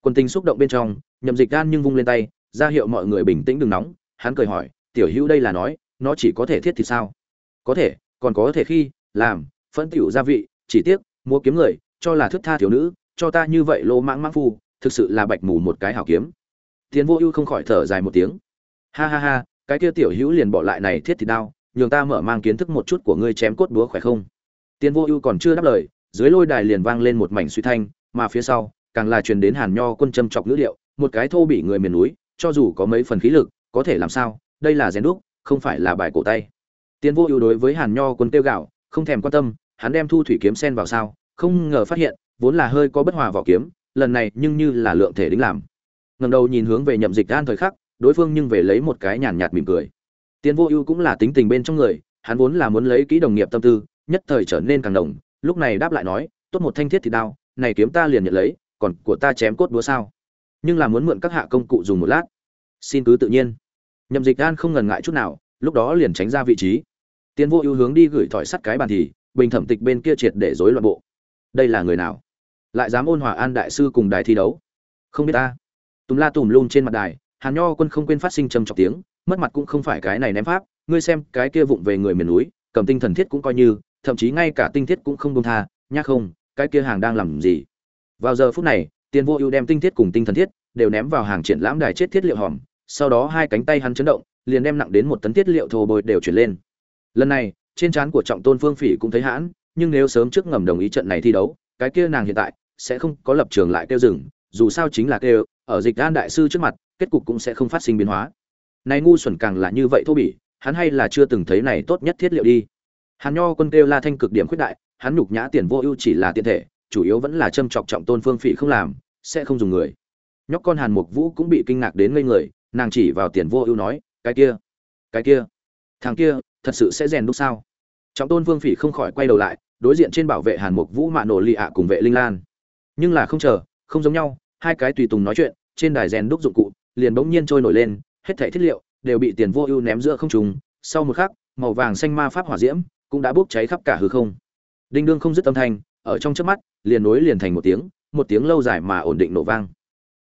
Quân tình xúc động bên trong, nhậm dịch gan nhưng vung lên tay, ra hiệu mọi người bình tĩnh đừng nóng hắn cười hỏi, tiểu hữu đây là nói, nó chỉ có thể thiết thì sao? Có thể, còn có thể khi, làm, phẫn tiểu gia vị, chỉ tiếc mua kiếm người, cho là thức tha thiếu nữ, cho ta như vậy lô mãng mãng phu, thực sự là bạch mù một cái hảo kiếm. Tiến vô ưu không khỏi thở dài một tiếng. Ha ha ha, cái kia tiểu hữu liền bỏ lại này thiết thì đau nhường ta mở mang kiến thức một chút của ngươi chém cốt búa khỏe không? Tiến vô ưu còn chưa đáp lời, dưới lôi đài liền vang lên một mảnh suy thanh, mà phía sau, càng là truyền đến hàn nho quân châm chọc ngữ điệu, một cái thô bị người miền núi, cho dù có mấy phần khí lực có thể làm sao, đây là rèn đúc, không phải là bài cổ tay. Tiến vô ưu đối với hàn nho quân tiêu gạo, không thèm quan tâm, hắn đem thu thủy kiếm sen vào sao, không ngờ phát hiện, vốn là hơi có bất hòa vỏ kiếm, lần này nhưng như là lượng thể đính làm. Ngầm đầu nhìn hướng về nhậm dịch gan thời khắc, đối phương nhưng về lấy một cái nhàn nhạt mỉm cười. Tiến vô ưu cũng là tính tình bên trong người, hắn vốn là muốn lấy kỹ đồng nghiệp tâm tư, nhất thời trở nên càng đồng, lúc này đáp lại nói, tốt một thanh thiết thì đao này kiếm ta liền nhận lấy, còn của ta chém cốt đúa sao? Nhưng là muốn mượn các hạ công cụ dùng một lát xin cứ tự nhiên. Nhậm dịch an không ngần ngại chút nào, lúc đó liền tránh ra vị trí. Tiến vô ưu hướng đi gửi thỏi sắt cái bàn thì, bình thẩm tịch bên kia triệt để rối loạn bộ. Đây là người nào? Lại dám ôn hòa an đại sư cùng đài thi đấu? Không biết ta. Tùm la tùm luôn trên mặt đài, hàn nho quân không quên phát sinh trầm trọng tiếng, mất mặt cũng không phải cái này ném pháp, ngươi xem, cái kia vụng về người miền núi, cầm tinh thần thiết cũng coi như, thậm chí ngay cả tinh thiết cũng không buông tha, nhắc không, cái kia hàng đang làm gì? Vào giờ phút này tiền vô ưu đem tinh thiết cùng tinh thần thiết đều ném vào hàng triển lãm đài chết thiết liệu hòm sau đó hai cánh tay hắn chấn động, liền đem nặng đến một tấn thiết liệu thô bồi đều chuyển lên. Lần này, trên trán của trọng tôn phương phỉ cũng thấy hãn, nhưng nếu sớm trước ngầm đồng ý trận này thi đấu, cái kia nàng hiện tại sẽ không có lập trường lại kêu dừng, dù sao chính là kêu, ở dịch an đại sư trước mặt, kết cục cũng sẽ không phát sinh biến hóa. Này ngu xuẩn càng là như vậy thô bỉ, hắn hay là chưa từng thấy này tốt nhất thiết liệu đi. Hàn nho quân kêu la thanh cực điểm khuyết đại, hắn nhục nhã tiền vô ưu chỉ là tiện thể, chủ yếu vẫn là châm chọc trọng tôn phương phỉ không làm, sẽ không dùng người. Nhóc con hàn mục vũ cũng bị kinh ngạc đến ngây người nàng chỉ vào tiền vô ưu nói, cái kia cái kia, thằng kia, thật sự sẽ rèn đúc sao? Trọng tôn vương phỉ không khỏi quay đầu lại, đối diện trên bảo vệ hàn mục vũ mạ nổ lì ạ cùng vệ linh lan. Nhưng là không chờ, không giống nhau, hai cái tùy tùng nói chuyện, trên đài rèn đúc dụng cụ liền bỗng nhiên trôi nổi lên, hết thảy thiết liệu đều bị tiền vô ưu ném giữa không trung, sau một khắc, màu vàng xanh ma pháp hỏa diễm cũng đã bốc cháy khắp cả hư không. Đinh đương không dứt âm thanh, ở trong chớp mắt, liền nối liền thành một tiếng một tiếng lâu dài mà ổn định nổ vang.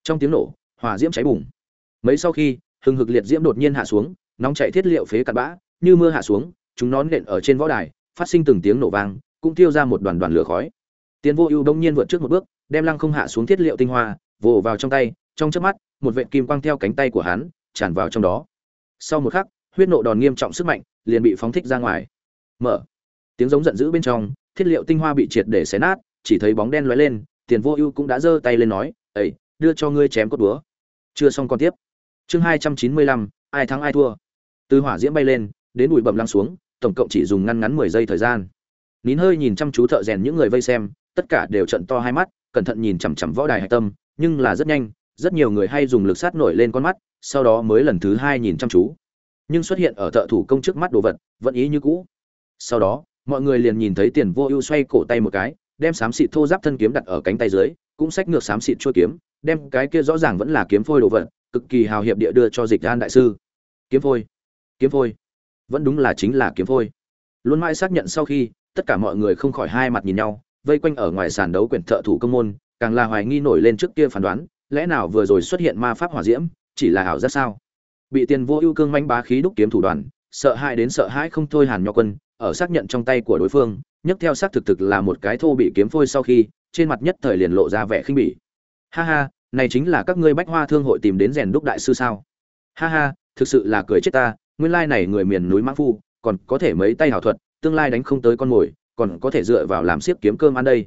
Trong tiếng nổ, hỏa diễm cháy bùng mấy sau khi, hừng hực liệt diễm đột nhiên hạ xuống, nóng chảy thiết liệu phế cặn bã, như mưa hạ xuống, chúng nón nện ở trên võ đài, phát sinh từng tiếng nổ vang, cũng tiêu ra một đoàn đoàn lửa khói. Tiến vô ưu đông nhiên vượt trước một bước, đem lăng không hạ xuống thiết liệu tinh hoa, vồ vào trong tay, trong chớp mắt, một vệt kim quang theo cánh tay của hắn, tràn vào trong đó. Sau một khắc, huyết nộ đòn nghiêm trọng sức mạnh liền bị phóng thích ra ngoài. Mở. Tiếng giống giận dữ bên trong, thiết liệu tinh hoa bị triệt để xé nát, chỉ thấy bóng đen lóe lên tiền vô ưu cũng đã giơ tay lên nói ấy đưa cho ngươi chém cốt búa. Chưa xong còn tiếp chương hai trăm chín mươi lăm, ai thắng ai thua. Từ hỏa diễm bay lên, đến bụi bầm lăng xuống, tổng cộng chỉ dùng ngăn ngắn mười giây thời gian. Nín hơi nhìn chăm chú thợ rèn những người vây xem, tất cả đều trận to hai mắt, cẩn thận nhìn chằm chằm võ đài hạch tâm, nhưng là rất nhanh, rất nhiều người hay dùng lực sát nổi lên con mắt, sau đó mới lần thứ hai nhìn chăm chú. Nhưng xuất hiện ở thợ thủ công trước mắt đồ vật, vẫn ý như cũ. Sau đó, mọi người liền nhìn thấy tiền vô ưu xoay cổ tay một cái, đem xám xịt thô giáp thân kiếm đặt ở cánh tay dưới, cũng xách ngược xám xịt chua kiếm, đem cái kia rõ ràng vẫn là kiếm phôi đồ vật cực kỳ hào hiệp địa đưa cho dịch an đại sư. Kiếm phôi kiếm phôi. Vẫn đúng là chính là kiếm phôi. Luôn mãi xác nhận sau khi, tất cả mọi người không khỏi hai mặt nhìn nhau, vây quanh ở ngoài sàn đấu quyển thợ thủ công môn, càng là hoài nghi nổi lên trước kia phán đoán, lẽ nào vừa rồi xuất hiện ma pháp hỏa diễm, chỉ là ảo giác sao? Bị tiền vô ưu cương manh bá khí đúc kiếm thủ đoàn, sợ hãi đến sợ hãi không thôi hàn nho quân, ở xác nhận trong tay của đối phương, nhấc theo xác thực thực là một cái thô bị kiếm phôi sau khi, trên mặt nhất thời liền lộ ra vẻ khinh bỉ. Ha ha này chính là các ngươi bách hoa thương hội tìm đến rèn đúc đại sư sao? Ha ha, thực sự là cười chết ta, nguyên lai này người miền núi mã phu, còn có thể mấy tay hảo thuật, tương lai đánh không tới con mồi, còn có thể dựa vào làm siếc kiếm cơm ăn đây.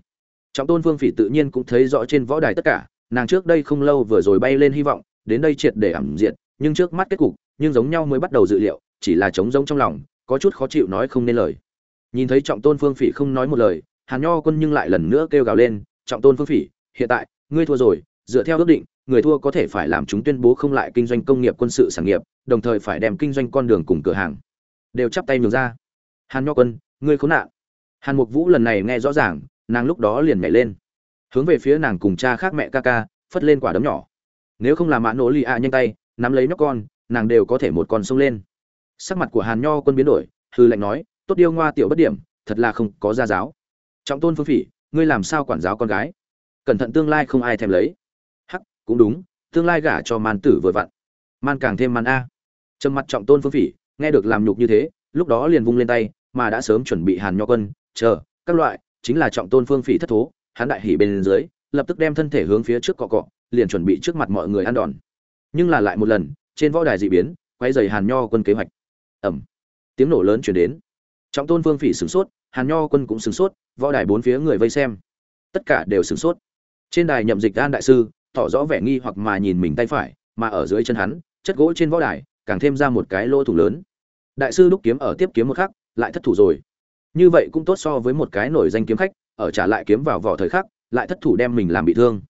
Trọng tôn vương phỉ tự nhiên cũng thấy rõ trên võ đài tất cả, nàng trước đây không lâu vừa rồi bay lên hy vọng, đến đây triệt để ẩm diện nhưng trước mắt kết cục, nhưng giống nhau mới bắt đầu dự liệu, chỉ là trống rỗng trong lòng, có chút khó chịu nói không nên lời. Nhìn thấy trọng tôn phương phỉ không nói một lời, hàn nho quân nhưng lại lần nữa kêu gào lên, trọng tôn phương phỉ, hiện tại, ngươi thua rồi dựa theo ước định, người thua có thể phải làm chúng tuyên bố không lại kinh doanh công nghiệp quân sự sản nghiệp, đồng thời phải đem kinh doanh con đường cùng cửa hàng đều chắp tay nhường ra. Hàn nho quân, ngươi khốn nạn. Hàn mục vũ lần này nghe rõ ràng, nàng lúc đó liền nhảy lên. Hướng về phía nàng cùng cha khác mẹ ca ca, phất lên quả đấm nhỏ. Nếu không làm mã nỗ lì ạ nhanh tay, nắm lấy nhóc con, nàng đều có thể một con sông lên. Sắc mặt của hàn nho quân biến đổi, hư lệnh nói, tốt điêu ngoa tiểu bất điểm, thật là không có gia giáo. Trọng tôn phương phỉ, ngươi làm sao quản giáo con gái? Cẩn thận tương lai không ai thèm lấy cũng đúng, tương lai gả cho man tử vừa vặn. Man càng thêm man a. Trầm mặt trọng tôn phương phỉ, nghe được làm nhục như thế, lúc đó liền vung lên tay, mà đã sớm chuẩn bị hàn nho quân, chờ, các loại, chính là trọng tôn phương phỉ thất thố, hắn đại hỉ bên dưới, lập tức đem thân thể hướng phía trước cọ cọ, liền chuẩn bị trước mặt mọi người ăn đòn. Nhưng là lại một lần, trên võ đài dị biến quay dày hàn nho quân kế hoạch. Ẩm tiếng nổ lớn chuyển đến. Trọng tôn phương phỉ sửng sốt, hàn nho quân cũng sửng sốt, võ đài bốn phía người vây xem. Tất cả đều sửng sốt. Trên đài nhậm dịch an đại sư tỏ rõ vẻ nghi hoặc mà nhìn mình tay phải, mà ở dưới chân hắn, chất gỗ trên võ đài, càng thêm ra một cái lỗ thủ lớn. Đại sư lúc kiếm ở tiếp kiếm một khắc, lại thất thủ rồi. Như vậy cũng tốt so với một cái nổi danh kiếm khách, ở trả lại kiếm vào vỏ thời khắc, lại thất thủ đem mình làm bị thương.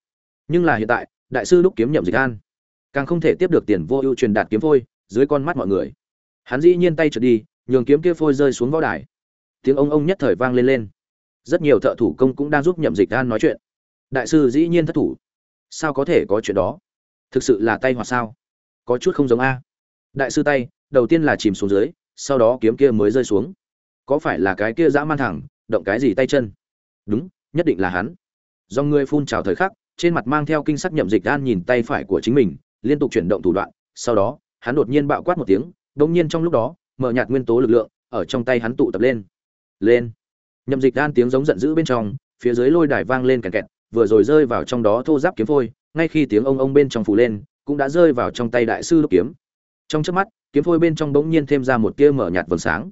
Nhưng là hiện tại, đại sư lúc kiếm nhậm dịch an. Càng không thể tiếp được tiền vô ưu truyền đạt kiếm phôi, dưới con mắt mọi người. Hắn dĩ nhiên tay trượt đi, nhường kiếm kia phôi rơi xuống võ đài. Tiếng ông ông nhất thời vang lên lên. Rất nhiều thợ thủ công cũng đang giúp nhậm dịch an nói chuyện. Đại sư dĩ nhiên thất thủ sao có thể có chuyện đó? Thực sự là tay hoặc sao? Có chút không giống a. Đại sư tay, đầu tiên là chìm xuống dưới, sau đó kiếm kia mới rơi xuống. Có phải là cái kia dã man thẳng, động cái gì tay chân? Đúng, nhất định là hắn. Do ngươi phun trào thời khắc, trên mặt mang theo kinh sắc nhậm dịch an nhìn tay phải của chính mình, liên tục chuyển động thủ đoạn, sau đó, hắn đột nhiên bạo quát một tiếng, đống nhiên trong lúc đó, mở nhạt nguyên tố lực lượng, ở trong tay hắn tụ tập lên. Lên. Nhậm dịch an tiếng giống giận dữ bên trong, phía dưới lôi đài vang lên kẹt kẹt vừa rồi rơi vào trong đó thô giáp kiếm phôi, ngay khi tiếng ông ông bên trong phủ lên, cũng đã rơi vào trong tay đại sư lúc kiếm. Trong chớp mắt, kiếm phôi bên trong bỗng nhiên thêm ra một tia mở nhạt vầng sáng.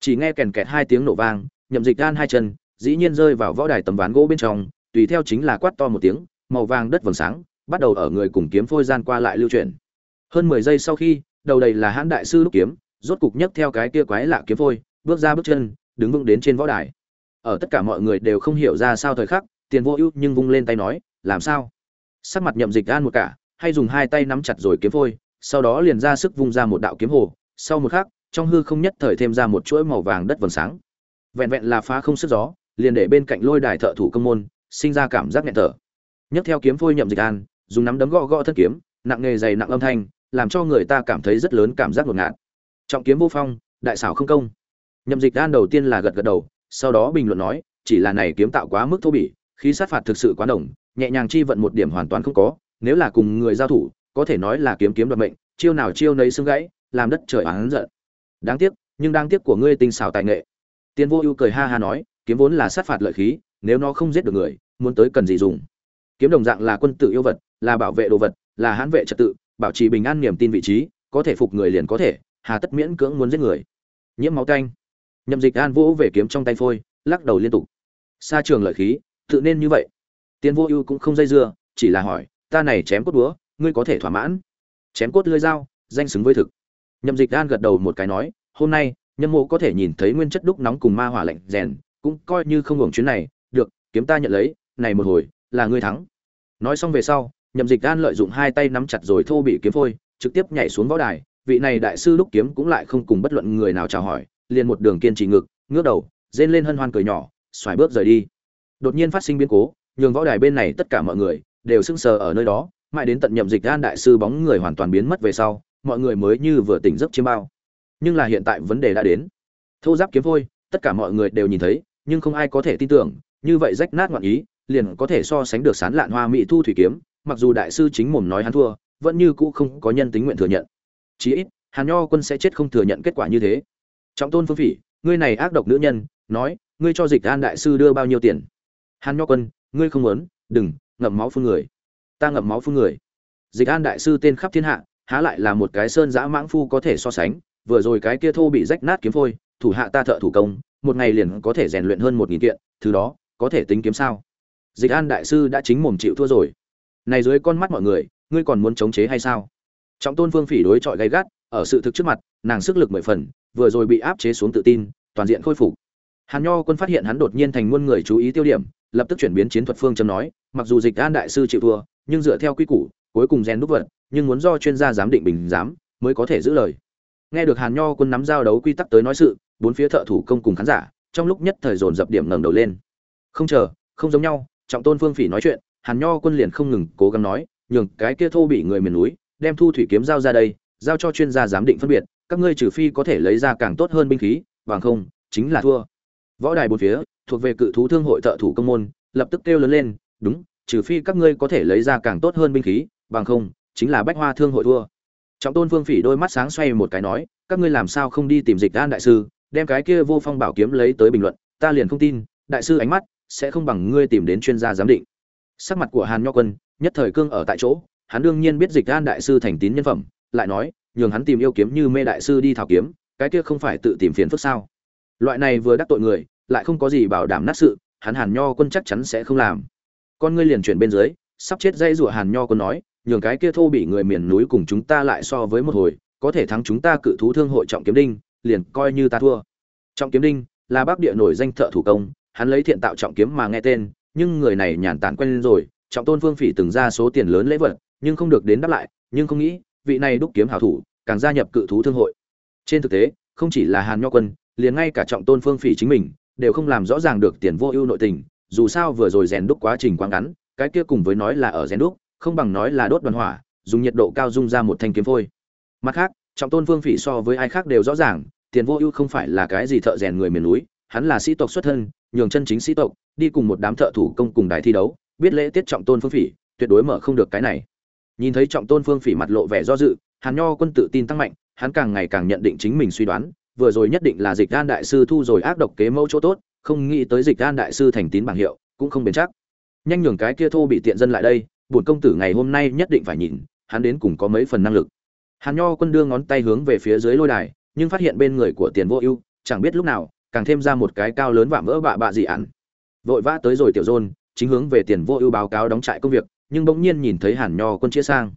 Chỉ nghe kèn kẹt hai tiếng nổ vang, nhậm dịch gan hai chân, dĩ nhiên rơi vào võ đài tấm ván gỗ bên trong, tùy theo chính là quát to một tiếng, màu vàng đất vầng sáng, bắt đầu ở người cùng kiếm phôi gian qua lại lưu chuyển. Hơn mười giây sau khi, đầu đầy là hãn đại sư lúc kiếm, rốt cục nhấc theo cái kia quái lạ kiếm phôi, bước ra bước chân, đứng vững đến trên võ đài. Ở tất cả mọi người đều không hiểu ra sao thời khắc tiền vô ưu nhưng vung lên tay nói, làm sao? Sắc mặt nhậm dịch gan một cả, hay dùng hai tay nắm chặt rồi kiếm phôi, sau đó liền ra sức vung ra một đạo kiếm hồ. Sau một khắc, trong hư không nhất thời thêm ra một chuỗi màu vàng đất vầng sáng. Vẹn vẹn là phá không sức gió, liền để bên cạnh lôi đài thợ thủ công môn, sinh ra cảm giác nghẹn thở. Nhấc theo kiếm phôi nhậm dịch an dùng nắm đấm gõ gõ thân kiếm, nặng nghề dày nặng âm thanh, làm cho người ta cảm thấy rất lớn cảm giác ngột ngạt. Trọng kiếm vô phong, đại xảo không công. Nhậm dịch an đầu tiên là gật gật đầu, sau đó bình luận nói, chỉ là này kiếm tạo quá mức thô bỉ khí sát phạt thực sự quá đồng nhẹ nhàng chi vận một điểm hoàn toàn không có, nếu là cùng người giao thủ, có thể nói là kiếm kiếm đoạt mệnh, chiêu nào chiêu nấy xương gãy, làm đất trời oán giận. Đáng tiếc, nhưng đáng tiếc của ngươi tinh xảo tài nghệ. Tiên vô ưu cười ha ha nói, kiếm vốn là sát phạt lợi khí, nếu nó không giết được người, muốn tới cần gì dùng? Kiếm đồng dạng là quân tử yêu vật, là bảo vệ đồ vật, là hãn vệ trật tự, bảo trì bình an niềm tin vị trí, có thể phục người liền có thể, hà tất miễn cưỡng muốn giết người. Nhiễm máu tanh. Nhậm dịch an vỗ về kiếm trong tay phôi, lắc đầu liên tục. Xa trường lợi khí tự nên như vậy. Tiên vô ưu cũng không dây dưa, chỉ là hỏi, ta này chém cốt búa, ngươi có thể thỏa mãn? Chém cốt lưỡi dao, danh xứng với thực. Nhậm dịch an gật đầu một cái nói, hôm nay nhâm mộ có thể nhìn thấy nguyên chất đúc nóng cùng ma hỏa lạnh rèn, cũng coi như không hưởng chuyến này, được, kiếm ta nhận lấy, này một hồi, là ngươi thắng. Nói xong về sau, nhậm dịch an lợi dụng hai tay nắm chặt rồi thô bị kiếm phôi, trực tiếp nhảy xuống võ đài, vị này đại sư lúc kiếm cũng lại không cùng bất luận người nào chào hỏi, liền một đường kiên trì ngực, ngước đầu, rên lên hân hoan cười nhỏ, xoài bước rời đi đột nhiên phát sinh biến cố, nhường võ đài bên này tất cả mọi người đều sững sờ ở nơi đó, mãi đến tận nhậm dịch an đại sư bóng người hoàn toàn biến mất về sau, mọi người mới như vừa tỉnh giấc chiêm bao. Nhưng là hiện tại vấn đề đã đến. Thô giáp kiếm phôi, tất cả mọi người đều nhìn thấy, nhưng không ai có thể tin tưởng, như vậy rách nát ngoạn ý, liền có thể so sánh được sán lạn hoa mỹ thu thủy kiếm, mặc dù đại sư chính mồm nói hắn thua, vẫn như cũ không có nhân tính nguyện thừa nhận. Chí ít, hàn nho quân sẽ chết không thừa nhận kết quả như thế. Trọng tôn phương phỉ, ngươi này ác độc nữ nhân, nói, ngươi cho dịch an đại sư đưa bao nhiêu tiền? Hàn nho quân, ngươi không muốn, đừng, ngậm máu phun người. Ta ngậm máu phun người. Dịch an đại sư tên khắp thiên hạ, há lại là một cái sơn dã mãng phu có thể so sánh, vừa rồi cái kia thô bị rách nát kiếm phôi, thủ hạ ta thợ thủ công, một ngày liền có thể rèn luyện hơn một nghìn kiện, thứ đó, có thể tính kiếm sao? Dịch an đại sư đã chính mồm chịu thua rồi. Này dưới con mắt mọi người, ngươi còn muốn chống chế hay sao? Trọng tôn vương phỉ đối chọi gay gắt, ở sự thực trước mặt, nàng sức lực mười phần, vừa rồi bị áp chế xuống tự tin, toàn diện khôi phục. Hàn nho quân phát hiện hắn đột nhiên thành muôn người chú ý tiêu điểm lập tức chuyển biến chiến thuật phương châm nói, mặc dù dịch an đại sư chịu thua, nhưng dựa theo quy củ, cuối cùng rèn đúc vật, nhưng muốn do chuyên gia giám định bình giám, mới có thể giữ lời. Nghe được hàn nho quân nắm giao đấu quy tắc tới nói sự, bốn phía thợ thủ công cùng khán giả, trong lúc nhất thời dồn dập điểm ngẩng đầu lên. Không chờ, không giống nhau, trọng tôn phương phỉ nói chuyện, hàn nho quân liền không ngừng cố gắng nói, nhường cái kia thô bị người miền núi, đem thu thủy kiếm giao ra đây, giao cho chuyên gia giám định phân biệt, các ngươi trừ phi có thể lấy ra càng tốt hơn binh khí, bằng không, chính là thua. Võ đài bốn phía thuộc về cự thú thương hội thợ thủ công môn, lập tức kêu lớn lên, đúng, trừ phi các ngươi có thể lấy ra càng tốt hơn binh khí, bằng không, chính là bách hoa thương hội thua. Trọng tôn vương phỉ đôi mắt sáng xoay một cái nói, các ngươi làm sao không đi tìm dịch an đại sư, đem cái kia vô phong bảo kiếm lấy tới bình luận, ta liền không tin, đại sư ánh mắt sẽ không bằng ngươi tìm đến chuyên gia giám định. Sắc mặt của hàn nho quân nhất thời cương ở tại chỗ, hắn đương nhiên biết dịch an đại sư thành tín nhân phẩm, lại nói, nhường hắn tìm yêu kiếm như mê đại sư đi thảo kiếm, cái kia không phải tự tìm phiền phức sao? Loại này vừa đắc tội người lại không có gì bảo đảm nát sự, hắn hàn nho quân chắc chắn sẽ không làm. Con ngươi liền chuyển bên dưới, sắp chết dây rủa hàn nho quân nói, nhường cái kia thô bị người miền núi cùng chúng ta lại so với một hồi, có thể thắng chúng ta cự thú thương hội trọng kiếm đinh, liền coi như ta thua. Trọng kiếm đinh là bắc địa nổi danh thợ thủ công, hắn lấy thiện tạo trọng kiếm mà nghe tên, nhưng người này nhàn tản quen lên rồi, trọng tôn phương phỉ từng ra số tiền lớn lễ vật, nhưng không được đến đáp lại, nhưng không nghĩ, vị này đúc kiếm hảo thủ, càng gia nhập cự thú thương hội. Trên thực tế, không chỉ là hàn nho quân, liền ngay cả trọng tôn phương phỉ chính mình đều không làm rõ ràng được tiền vô ưu nội tình, dù sao vừa rồi rèn đúc quá trình quá ngắn, cái kia cùng với nói là ở rèn đúc, không bằng nói là đốt đoàn hỏa, dùng nhiệt độ cao dung ra một thanh kiếm phôi. Mặt khác, trọng tôn vương phỉ so với ai khác đều rõ ràng, tiền vô ưu không phải là cái gì thợ rèn người miền núi, hắn là sĩ tộc xuất thân, nhường chân chính sĩ tộc, đi cùng một đám thợ thủ công cùng đài thi đấu, biết lễ tiết trọng tôn phương phỉ, tuyệt đối mở không được cái này. Nhìn thấy trọng tôn phương phỉ mặt lộ vẻ do dự, hàn nho quân tự tin tăng mạnh, hắn càng ngày càng nhận định chính mình suy đoán vừa rồi nhất định là dịch an đại sư thu rồi ác độc kế mẫu chỗ tốt, không nghĩ tới dịch an đại sư thành tín bảng hiệu, cũng không bền chắc. Nhanh nhường cái kia thô bị tiện dân lại đây, bổn công tử ngày hôm nay nhất định phải nhìn, hắn đến cùng có mấy phần năng lực. Hàn nho quân đưa ngón tay hướng về phía dưới lôi đài, nhưng phát hiện bên người của tiền vô ưu, chẳng biết lúc nào, càng thêm ra một cái cao lớn vạm vỡ bạ bạ dị ản. Vội vã tới rồi tiểu dôn, chính hướng về tiền vô ưu báo cáo đóng trại công việc, nhưng bỗng nhiên nhìn thấy hàn nho quân chia sang.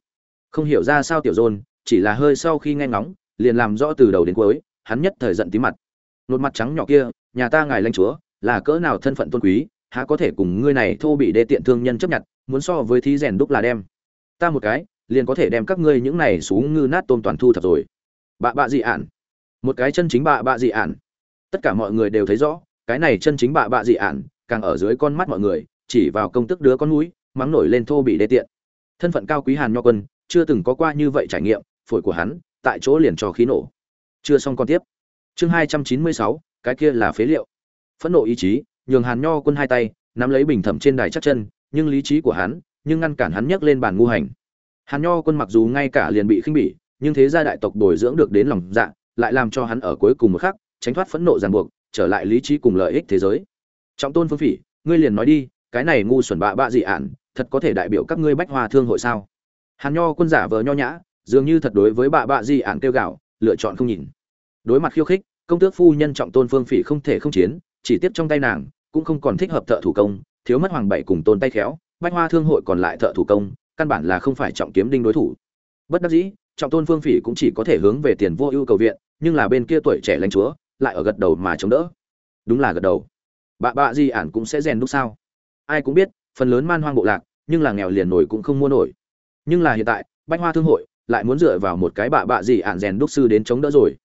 Không hiểu ra sao tiểu dôn, chỉ là hơi sau khi nghe ngóng, liền làm rõ từ đầu đến cuối hắn nhất thời giận tí mặt. Nột mặt trắng nhỏ kia, nhà ta ngài lãnh chúa, là cỡ nào thân phận tôn quý, há có thể cùng ngươi này thô bị đê tiện thương nhân chấp nhận, muốn so với thí rèn đúc là đem. Ta một cái, liền có thể đem các ngươi những này xuống ngư nát tôm toàn thu thập rồi. Bạ bạ dị ản. Một cái chân chính bạ bạ dị ản. Tất cả mọi người đều thấy rõ, cái này chân chính bạ bạ dị ản, càng ở dưới con mắt mọi người, chỉ vào công tức đứa con núi mắng nổi lên thô bị đê tiện. Thân phận cao quý hàn nho quân, chưa từng có qua như vậy trải nghiệm, phổi của hắn, tại chỗ liền cho khí nổ chưa xong còn tiếp. Chương hai trăm chín mươi sáu, cái kia là phế liệu. Phẫn nộ ý chí, nhường hàn nho quân hai tay, nắm lấy bình thẩm trên đài chắc chân, nhưng lý trí của hắn, nhưng ngăn cản hắn nhấc lên bàn ngu hành. Hàn nho quân mặc dù ngay cả liền bị khinh bỉ, nhưng thế gia đại tộc bồi dưỡng được đến lòng dạ lại làm cho hắn ở cuối cùng một khắc, tránh thoát phẫn nộ ràng buộc, trở lại lý trí cùng lợi ích thế giới. Trọng tôn phương phỉ, ngươi liền nói đi, cái này ngu xuẩn bạ bạ dị ản, thật có thể đại biểu các ngươi bách hoa thương hội sao? Hàn nho quân giả vờ nho nhã, dường như thật đối với bạ bạ dị ản kêu gạo lựa chọn không nhìn. Đối mặt khiêu khích, công tước phu nhân trọng tôn phương phỉ không thể không chiến, chỉ tiếp trong tay nàng, cũng không còn thích hợp thợ thủ công, thiếu mất hoàng bảy cùng tôn tay khéo, bách hoa thương hội còn lại thợ thủ công, căn bản là không phải trọng kiếm đinh đối thủ. Bất đắc dĩ, trọng tôn phương phỉ cũng chỉ có thể hướng về tiền vô ưu cầu viện, nhưng là bên kia tuổi trẻ lãnh chúa, lại ở gật đầu mà chống đỡ. Đúng là gật đầu. Bạ bạ gì ản cũng sẽ rèn đúc sao? Ai cũng biết, phần lớn man hoang bộ lạc, nhưng là nghèo liền nổi cũng không mua nổi. Nhưng là hiện tại, bách hoa thương hội lại muốn dựa vào một cái bạ bạ gì ản rèn đúc sư đến chống đỡ rồi.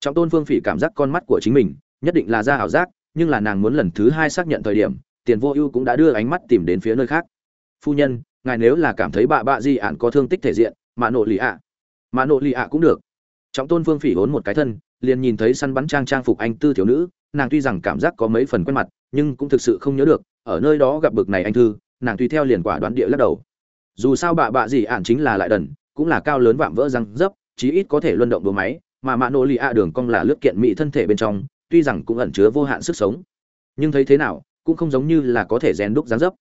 Trọng tôn phương phỉ cảm giác con mắt của chính mình, nhất định là ra ảo giác, nhưng là nàng muốn lần thứ hai xác nhận thời điểm, tiền vô ưu cũng đã đưa ánh mắt tìm đến phía nơi khác. Phu nhân, ngài nếu là cảm thấy bạ bạ gì ạn có thương tích thể diện, mà nộ lì ạ. Mà nộ lì ạ cũng được. Trọng tôn phương phỉ hốn một cái thân, liền nhìn thấy săn bắn trang trang phục anh tư thiếu nữ, nàng tuy rằng cảm giác có mấy phần quen mặt, nhưng cũng thực sự không nhớ được, ở nơi đó gặp bực này anh thư, nàng tùy theo liền quả đoán địa lắc đầu. Dù sao bạ bạ gì ạn chính là lại đần cũng là cao lớn vạm vỡ răng dấp, chí ít có thể luân động đố máy, mà mạ nổ lì ạ đường cong là lướt kiện mỹ thân thể bên trong, tuy rằng cũng ẩn chứa vô hạn sức sống. Nhưng thấy thế nào, cũng không giống như là có thể rèn đúc dáng dấp.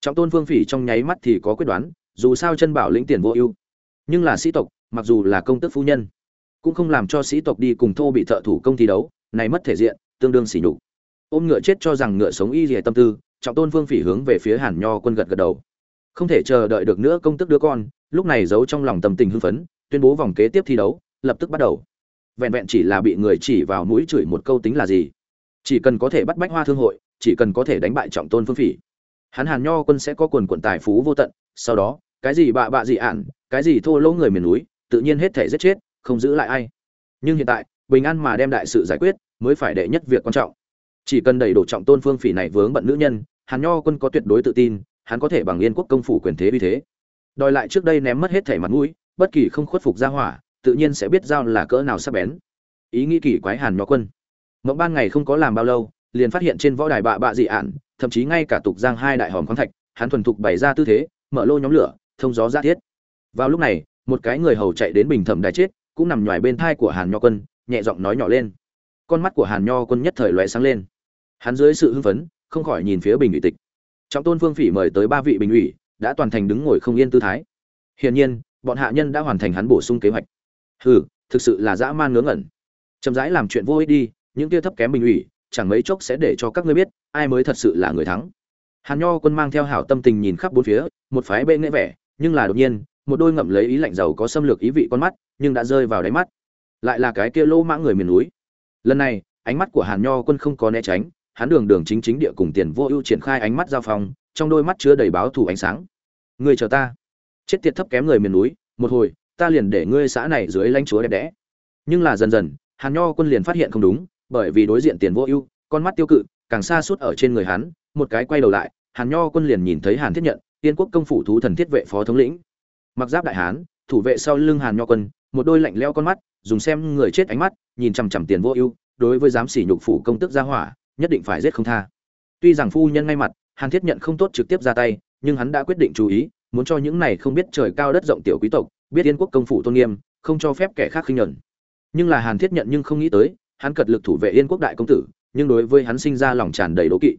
Trọng tôn phương phỉ trong nháy mắt thì có quyết đoán, dù sao chân bảo lĩnh tiền vô ưu. Nhưng là sĩ tộc, mặc dù là công tức phu nhân, cũng không làm cho sĩ tộc đi cùng thô bị thợ thủ công thi đấu, này mất thể diện, tương đương xỉ nhục. Ôm ngựa chết cho rằng ngựa sống y dìa tâm tư, trọng tôn phương phỉ hướng về phía hàn nho quân gật gật đầu. Không thể chờ đợi được nữa công tức đứa con lúc này giấu trong lòng tâm tình hưng phấn, tuyên bố vòng kế tiếp thi đấu, lập tức bắt đầu. Vẹn vẹn chỉ là bị người chỉ vào mũi chửi một câu tính là gì? Chỉ cần có thể bắt bách hoa thương hội, chỉ cần có thể đánh bại trọng tôn phương phỉ. Hắn hàn nho quân sẽ có quần quận tài phú vô tận, sau đó, cái gì bạ bạ gì ản, cái gì thô lỗ người miền núi, tự nhiên hết thể giết chết, không giữ lại ai. Nhưng hiện tại, bình an mà đem đại sự giải quyết, mới phải đệ nhất việc quan trọng. Chỉ cần đẩy đủ trọng tôn phương phỉ này vướng bận nữ nhân, hàn nho quân có tuyệt đối tự tin, hắn có thể bằng yên quốc công phủ quyền thế uy thế đòi lại trước đây ném mất hết thể mặt mũi, bất kỳ không khuất phục ra hỏa, tự nhiên sẽ biết giao là cỡ nào sắp bén. Ý nghĩ kỳ quái hàn nho quân. Mộng ban ngày không có làm bao lâu, liền phát hiện trên võ đài bạ bạ dị ạn, thậm chí ngay cả tục giang hai đại hòm khoáng thạch, hắn thuần thục bày ra tư thế, mở lô nhóm lửa, thông gió ra thiết. Vào lúc này, một cái người hầu chạy đến bình thẩm đài chết, cũng nằm ngoài bên thai của hàn nho quân, nhẹ giọng nói nhỏ lên. Con mắt của hàn nho quân nhất thời loé sáng lên. Hắn dưới sự hưng phấn, không khỏi nhìn phía bình ủy tịch. Trọng tôn phương phỉ mời tới ba vị bình ủy đã toàn thành đứng ngồi không yên tư thái. Hiển nhiên, bọn hạ nhân đã hoàn thành hắn bổ sung kế hoạch. Hừ, thực sự là dã man ngớ ngẩn. Chậm rãi làm chuyện vô ích đi, những kia thấp kém bình ủy, chẳng mấy chốc sẽ để cho các ngươi biết, ai mới thật sự là người thắng. Hàn nho quân mang theo hảo tâm tình nhìn khắp bốn phía, một phái bệ nghệ vẻ, nhưng là đột nhiên, một đôi ngậm lấy ý lạnh giàu có xâm lược ý vị con mắt, nhưng đã rơi vào đáy mắt. Lại là cái kia lỗ mã người miền núi. Lần này, ánh mắt của hàn nho quân không có né tránh, hắn đường đường chính chính địa cùng tiền vô ưu triển khai ánh mắt giao phong trong đôi mắt chứa đầy báo thù ánh sáng. Người chờ ta. Chết tiệt thấp kém người miền núi, một hồi, ta liền để ngươi xã này dưới lãnh chúa đẹp đẽ. Nhưng là dần dần, hàn nho quân liền phát hiện không đúng, bởi vì đối diện tiền vô ưu, con mắt tiêu cự, càng xa suốt ở trên người hắn, một cái quay đầu lại, hàn nho quân liền nhìn thấy hàn thiết nhận, tiên quốc công phủ thú thần thiết vệ phó thống lĩnh. Mặc giáp đại hán, thủ vệ sau lưng hàn nho quân, một đôi lạnh leo con mắt, dùng xem người chết ánh mắt, nhìn chằm chằm tiền vô ưu, đối với giám sỉ nhục phủ công tức gia hỏa, nhất định phải giết không tha. Tuy rằng phu nhân ngay mặt hàn thiết nhận không tốt trực tiếp ra tay, nhưng hắn đã quyết định chú ý, muốn cho những này không biết trời cao đất rộng tiểu quý tộc, biết yên quốc công phủ tôn nghiêm, không cho phép kẻ khác khinh nhẫn. Nhưng là hàn thiết nhận nhưng không nghĩ tới, hắn cật lực thủ vệ yên quốc đại công tử, nhưng đối với hắn sinh ra lòng tràn đầy đố kỵ.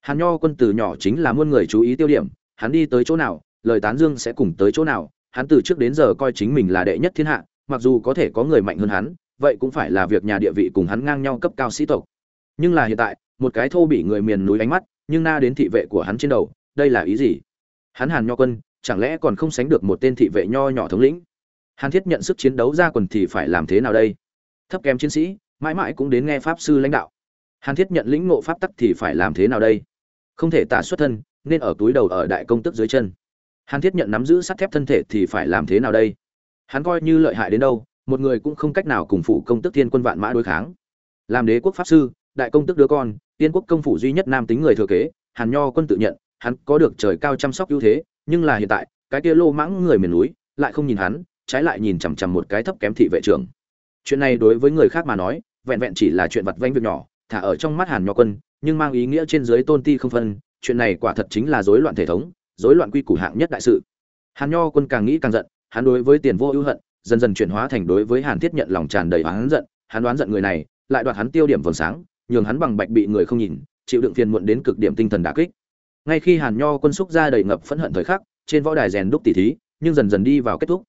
Hàn nho quân từ nhỏ chính là muôn người chú ý tiêu điểm, hắn đi tới chỗ nào, lời tán dương sẽ cùng tới chỗ nào, hắn từ trước đến giờ coi chính mình là đệ nhất thiên hạ, mặc dù có thể có người mạnh hơn hắn, vậy cũng phải là việc nhà địa vị cùng hắn ngang nhau cấp cao sĩ tộc. Nhưng là hiện tại, một cái thô bị người miền núi ánh mắt nhưng na đến thị vệ của hắn trên đầu, đây là ý gì? Hắn hàn nho quân, chẳng lẽ còn không sánh được một tên thị vệ nho nhỏ thống lĩnh? Hàn thiết nhận sức chiến đấu ra quần thì phải làm thế nào đây? Thấp kém chiến sĩ, mãi mãi cũng đến nghe pháp sư lãnh đạo. Hàn thiết nhận lĩnh ngộ pháp tắc thì phải làm thế nào đây? Không thể tả xuất thân, nên ở túi đầu ở đại công tức dưới chân. Hàn thiết nhận nắm giữ sắt thép thân thể thì phải làm thế nào đây? Hắn coi như lợi hại đến đâu, một người cũng không cách nào cùng phụ công tức thiên quân vạn mã đối kháng. Làm đế quốc pháp sư, đại công tức đứa con tiên quốc công phủ duy nhất nam tính người thừa kế, hàn nho quân tự nhận, hắn có được trời cao chăm sóc ưu thế, nhưng là hiện tại, cái kia lô mãng người miền núi, lại không nhìn hắn, trái lại nhìn chằm chằm một cái thấp kém thị vệ trưởng. Chuyện này đối với người khác mà nói, vẹn vẹn chỉ là chuyện vặt vanh việc nhỏ, thả ở trong mắt hàn nho quân, nhưng mang ý nghĩa trên dưới tôn ti không phân, chuyện này quả thật chính là rối loạn thể thống, rối loạn quy củ hạng nhất đại sự. Hàn nho quân càng nghĩ càng giận, hắn đối với tiền vô ưu hận, dần dần chuyển hóa thành đối với hàn thiết nhận lòng tràn đầy oán giận, hắn đoán giận người này, lại đoạt hắn tiêu điểm vầng sáng nhường hắn bằng bạch bị người không nhìn, chịu đựng phiền muộn đến cực điểm tinh thần đả kích. Ngay khi hàn nho quân xúc ra đầy ngập phẫn hận thời khắc, trên võ đài rèn đúc tỉ thí, nhưng dần dần đi vào kết thúc.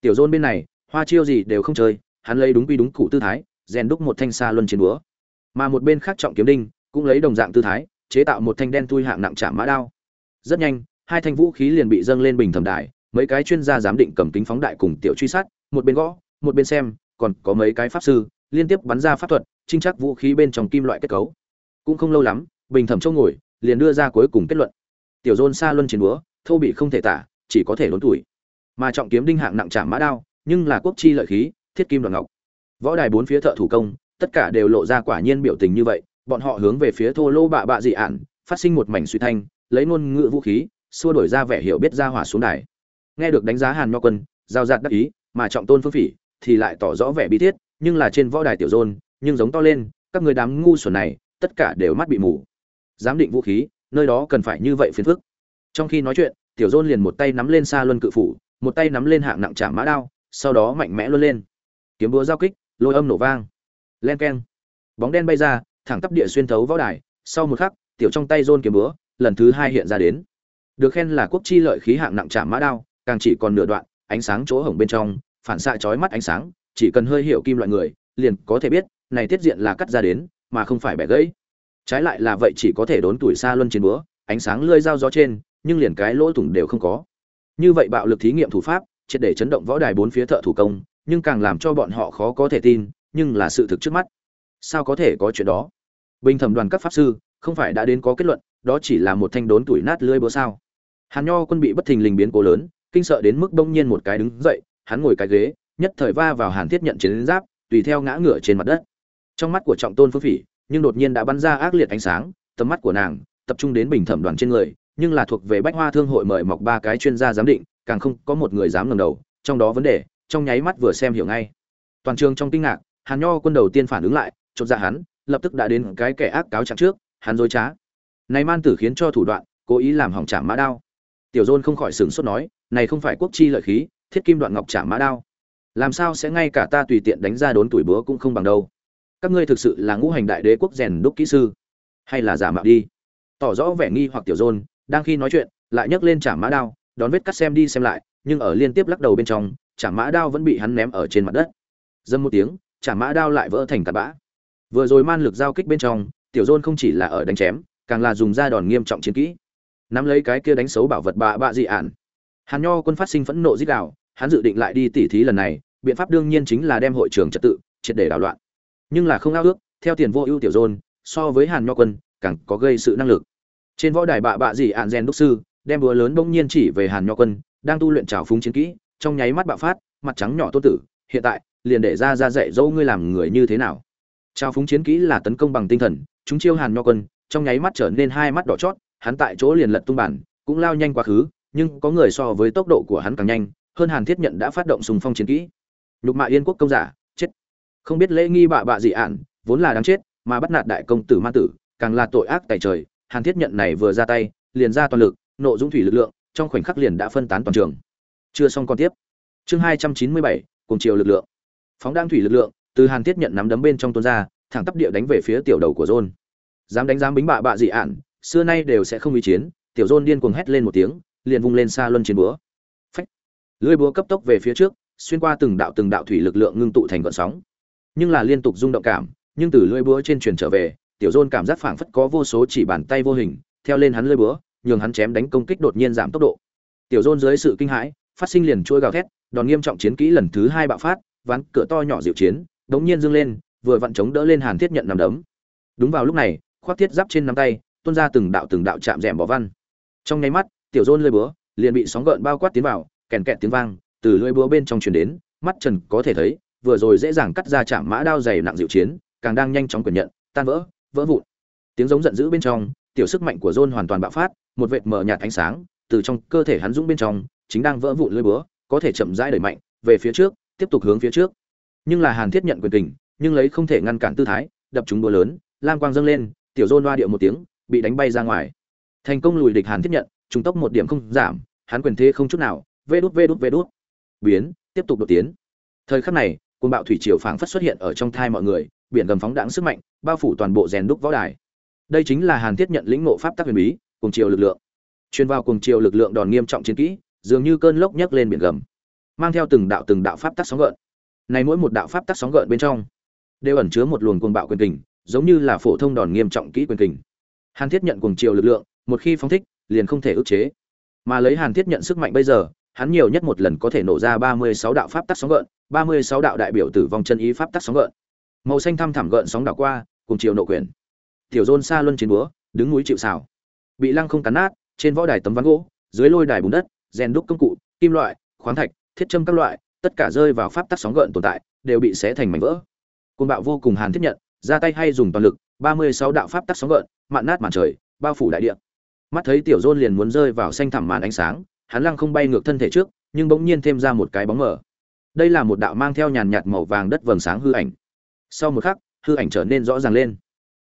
Tiểu dôn bên này, hoa chiêu gì đều không chơi, hắn lấy đúng quy đúng cụ tư thái, rèn đúc một thanh xa luân chiến búa. Mà một bên khác trọng kiếm đinh cũng lấy đồng dạng tư thái, chế tạo một thanh đen thui hạng nặng chạm mã đao. Rất nhanh, hai thanh vũ khí liền bị dâng lên bình thẩm đại mấy cái chuyên gia giám định cầm kính phóng đại cùng tiểu truy sát, một bên gõ, một bên xem, còn có mấy cái pháp sư liên tiếp bắn ra pháp thuật trinh chắc vũ khí bên trong kim loại kết cấu. Cũng không lâu lắm, bình thẩm châu ngồi, liền đưa ra cuối cùng kết luận. Tiểu dôn xa luân chiến búa, thô bị không thể tả, chỉ có thể lớn tuổi mà trọng kiếm đinh hạng nặng chạm mã đao, nhưng là quốc chi lợi khí, thiết kim đoàn ngọc. Võ đài bốn phía thợ thủ công, tất cả đều lộ ra quả nhiên biểu tình như vậy, bọn họ hướng về phía thô lô bạ bạ dị ản phát sinh một mảnh suy thanh, lấy ngôn ngữ vũ khí, xua đổi ra vẻ hiểu biết ra hỏa xuống đài. Nghe được đánh giá hàn nho quân, giao giạt đắc ý, mà trọng tôn phương phỉ thì lại tỏ rõ vẻ bí thiết, nhưng là trên võ đài tiểu dôn nhưng giống to lên, các người đám ngu xuẩn này, tất cả đều mắt bị mù. Giám định vũ khí, nơi đó cần phải như vậy phiền phức. Trong khi nói chuyện, tiểu dôn liền một tay nắm lên xa luân cự phủ, một tay nắm lên hạng nặng trả mã đao, sau đó mạnh mẽ luôn lên. Kiếm búa giao kích, lôi âm nổ vang. Len keng. Bóng đen bay ra, thẳng tắp địa xuyên thấu võ đài. Sau một khắc, tiểu trong tay dôn kiếm búa, lần thứ hai hiện ra đến. Được khen là quốc chi lợi khí hạng nặng trả mã đao, càng chỉ còn nửa đoạn, ánh sáng chỗ hổng bên trong, phản xạ chói mắt ánh sáng, chỉ cần hơi hiểu kim loại người, liền có thể biết này tiết diện là cắt ra đến, mà không phải bẻ gãy. Trái lại là vậy chỉ có thể đốn tuổi xa luân trên búa, ánh sáng lơi dao gió trên, nhưng liền cái lỗ thủng đều không có. Như vậy bạo lực thí nghiệm thủ pháp, triệt để chấn động võ đài bốn phía thợ thủ công, nhưng càng làm cho bọn họ khó có thể tin, nhưng là sự thực trước mắt. Sao có thể có chuyện đó? Bình thẩm đoàn các pháp sư, không phải đã đến có kết luận, đó chỉ là một thanh đốn tuổi nát lưới búa sao? Hàn nho quân bị bất thình lình biến cố lớn, kinh sợ đến mức bỗng nhiên một cái đứng dậy, hắn ngồi cái ghế, nhất thời va vào hàn thiết nhận chiến giáp, tùy theo ngã ngửa trên mặt đất trong mắt của trọng tôn phương phỉ, nhưng đột nhiên đã bắn ra ác liệt ánh sáng, tầm mắt của nàng tập trung đến bình thẩm đoàn trên người, nhưng là thuộc về bách hoa thương hội mời mọc ba cái chuyên gia giám định, càng không có một người dám ngầm đầu, trong đó vấn đề, trong nháy mắt vừa xem hiểu ngay. Toàn trường trong kinh ngạc, hàn nho quân đầu tiên phản ứng lại, chột ra hắn, lập tức đã đến cái kẻ ác cáo trạng trước, hắn dối trá. Này man tử khiến cho thủ đoạn, cố ý làm hỏng chạm mã đao. Tiểu dôn không khỏi sửng sốt nói, này không phải quốc chi lợi khí, thiết kim đoạn ngọc chạm mã đao. Làm sao sẽ ngay cả ta tùy tiện đánh ra đốn tuổi búa cũng không bằng đâu các ngươi thực sự là ngũ hành đại đế quốc rèn đúc kỹ sư, hay là giả mạo đi. Tỏ rõ vẻ nghi hoặc tiểu dôn đang khi nói chuyện, lại nhấc lên chả mã đao, đón vết cắt xem đi xem lại, nhưng ở liên tiếp lắc đầu bên trong, chả mã đao vẫn bị hắn ném ở trên mặt đất. Dâm một tiếng, chả mã đao lại vỡ thành tạt bã. Vừa rồi man lực giao kích bên trong, tiểu dôn không chỉ là ở đánh chém, càng là dùng ra đòn nghiêm trọng chiến kỹ. Nắm lấy cái kia đánh xấu bảo vật bạ bạ dị ản hàn nho quân phát sinh phẫn nộ dích đạo hắn dự định lại đi tỉ thí lần này, biện pháp đương nhiên chính là đem hội trường trật tự, triệt để đảo loạn nhưng là không ao ước, theo tiền vô ưu tiểu dôn, so với hàn nho quân, càng có gây sự năng lực. Trên võ đài bạ bạ dị ạn gen đúc sư, đem búa lớn bỗng nhiên chỉ về hàn nho quân, đang tu luyện trào phúng chiến kỹ, trong nháy mắt bạo phát, mặt trắng nhỏ tôn tử, hiện tại, liền để ra ra dạy dỗ ngươi làm người như thế nào. Trào phúng chiến kỹ là tấn công bằng tinh thần, chúng chiêu hàn nho quân, trong nháy mắt trở nên hai mắt đỏ chót, hắn tại chỗ liền lật tung bản, cũng lao nhanh quá khứ, nhưng có người so với tốc độ của hắn càng nhanh, hơn hàn thiết nhận đã phát động sùng phong chiến kỹ. Nhục mạ yên quốc công giả không biết lễ nghi bạ bạ dị ạn vốn là đáng chết, mà bắt nạt đại công tử ma tử, càng là tội ác tại trời, hàn thiết nhận này vừa ra tay, liền ra toàn lực, nộ dũng thủy lực lượng, trong khoảnh khắc liền đã phân tán toàn trường. Chưa xong còn tiếp. Chương hai trăm chín mươi bảy, cùng chiều lực lượng. Phóng đang thủy lực lượng, từ hàn thiết nhận nắm đấm bên trong tuôn ra, thẳng tắp địa đánh về phía tiểu đầu của john dám đánh dám bính bạ bạ dị ạn xưa nay đều sẽ không ý chiến, tiểu john điên cuồng hét lên một tiếng, liền vung lên xa luân chiến búa. Phách. Lưỡi búa cấp tốc về phía trước, xuyên qua từng đạo từng đạo thủy lực lượng ngưng tụ thành gọn sóng nhưng là liên tục rung động cảm, nhưng từ lưỡi búa trên truyền trở về, tiểu dôn cảm giác phảng phất có vô số chỉ bàn tay vô hình, theo lên hắn lưỡi búa, nhường hắn chém đánh công kích đột nhiên giảm tốc độ. Tiểu dôn dưới sự kinh hãi, phát sinh liền chuôi gào thét, đòn nghiêm trọng chiến kỹ lần thứ hai bạo phát, ván cửa to nhỏ dịu chiến, đống nhiên dương lên, vừa vặn chống đỡ lên hàn thiết nhận nằm đấm. Đúng vào lúc này, khoác thiết giáp trên nắm tay, tuôn ra từng đạo từng đạo chạm rèm bỏ văn. Trong nháy mắt, tiểu dôn lưỡi búa liền bị sóng gợn bao quát tiến vào, kèn kẹt tiếng vang, từ lưỡi búa bên trong truyền đến, mắt trần có thể thấy vừa rồi dễ dàng cắt ra chạm mã đao dày nặng dịu chiến, càng đang nhanh chóng quyền nhận, tan vỡ vỡ vụn. Tiếng giống giận dữ bên trong, tiểu sức mạnh của john hoàn toàn bạo phát, một vệt mờ nhạt ánh sáng từ trong cơ thể hắn dũng bên trong, chính đang vỡ vụn lưỡi búa, có thể chậm rãi đẩy mạnh, về phía trước, tiếp tục hướng phía trước. Nhưng là hàn thiết nhận quyền tình nhưng lấy không thể ngăn cản tư thái, đập chúng búa lớn, lam quang dâng lên, tiểu john loa điệu một tiếng, bị đánh bay ra ngoài. Thành công lùi địch hàn thiết nhận, trùng tốc một điểm không giảm, hắn quyền thế không chút nào, vê đút vê đút vê đút. Biến, tiếp tục đột tiến. Thời khắc này cơn bạo thủy triều phảng phất xuất hiện ở trong thai mọi người, biển gầm phóng đãng sức mạnh, bao phủ toàn bộ rèn đúc võ đài. Đây chính là hàn thiết nhận lĩnh ngộ pháp tắc huyền bí, cùng triều lực lượng. Truyền vào cùng triều lực lượng đòn nghiêm trọng chiến kỹ, dường như cơn lốc nhấc lên biển gầm, mang theo từng đạo từng đạo pháp tắc sóng gợn. Này mỗi một đạo pháp tắc sóng gợn bên trong, đều ẩn chứa một luồng cuồng bạo quyền kình, giống như là phổ thông đòn nghiêm trọng kỹ quyền kình. Hàn thiết nhận cùng triều lực lượng, một khi phóng thích, liền không thể ức chế. Mà lấy hàn thiết nhận sức mạnh bây giờ hắn nhiều nhất một lần có thể nổ ra ba mươi sáu đạo pháp tắc sóng gợn ba mươi sáu đạo đại biểu tử vong chân ý pháp tắc sóng gợn. Màu xanh thăm thẳm gợn sóng đảo qua cùng chiều nộ quyền tiểu dôn xa luân chiến búa đứng núi chịu sào, bị lăng không cắn nát trên võ đài tấm ván gỗ dưới lôi đài bùn đất rèn đúc công cụ kim loại khoáng thạch thiết châm các loại tất cả rơi vào pháp tắc sóng gợn tồn tại đều bị xé thành mảnh vỡ. Côn bạo vô cùng hàn thiết nhận ra tay hay dùng toàn lực ba mươi sáu đạo pháp tắc sóng gợn mạn nát màn trời bao phủ đại địa. Mắt thấy tiểu dôn liền muốn rơi vào xanh thẳm màn ánh sáng hắn lăng không bay ngược thân thể trước, nhưng bỗng nhiên thêm ra một cái bóng mờ. Đây là một đạo mang theo nhàn nhạt màu vàng đất vầng sáng hư ảnh. Sau một khắc, hư ảnh trở nên rõ ràng lên.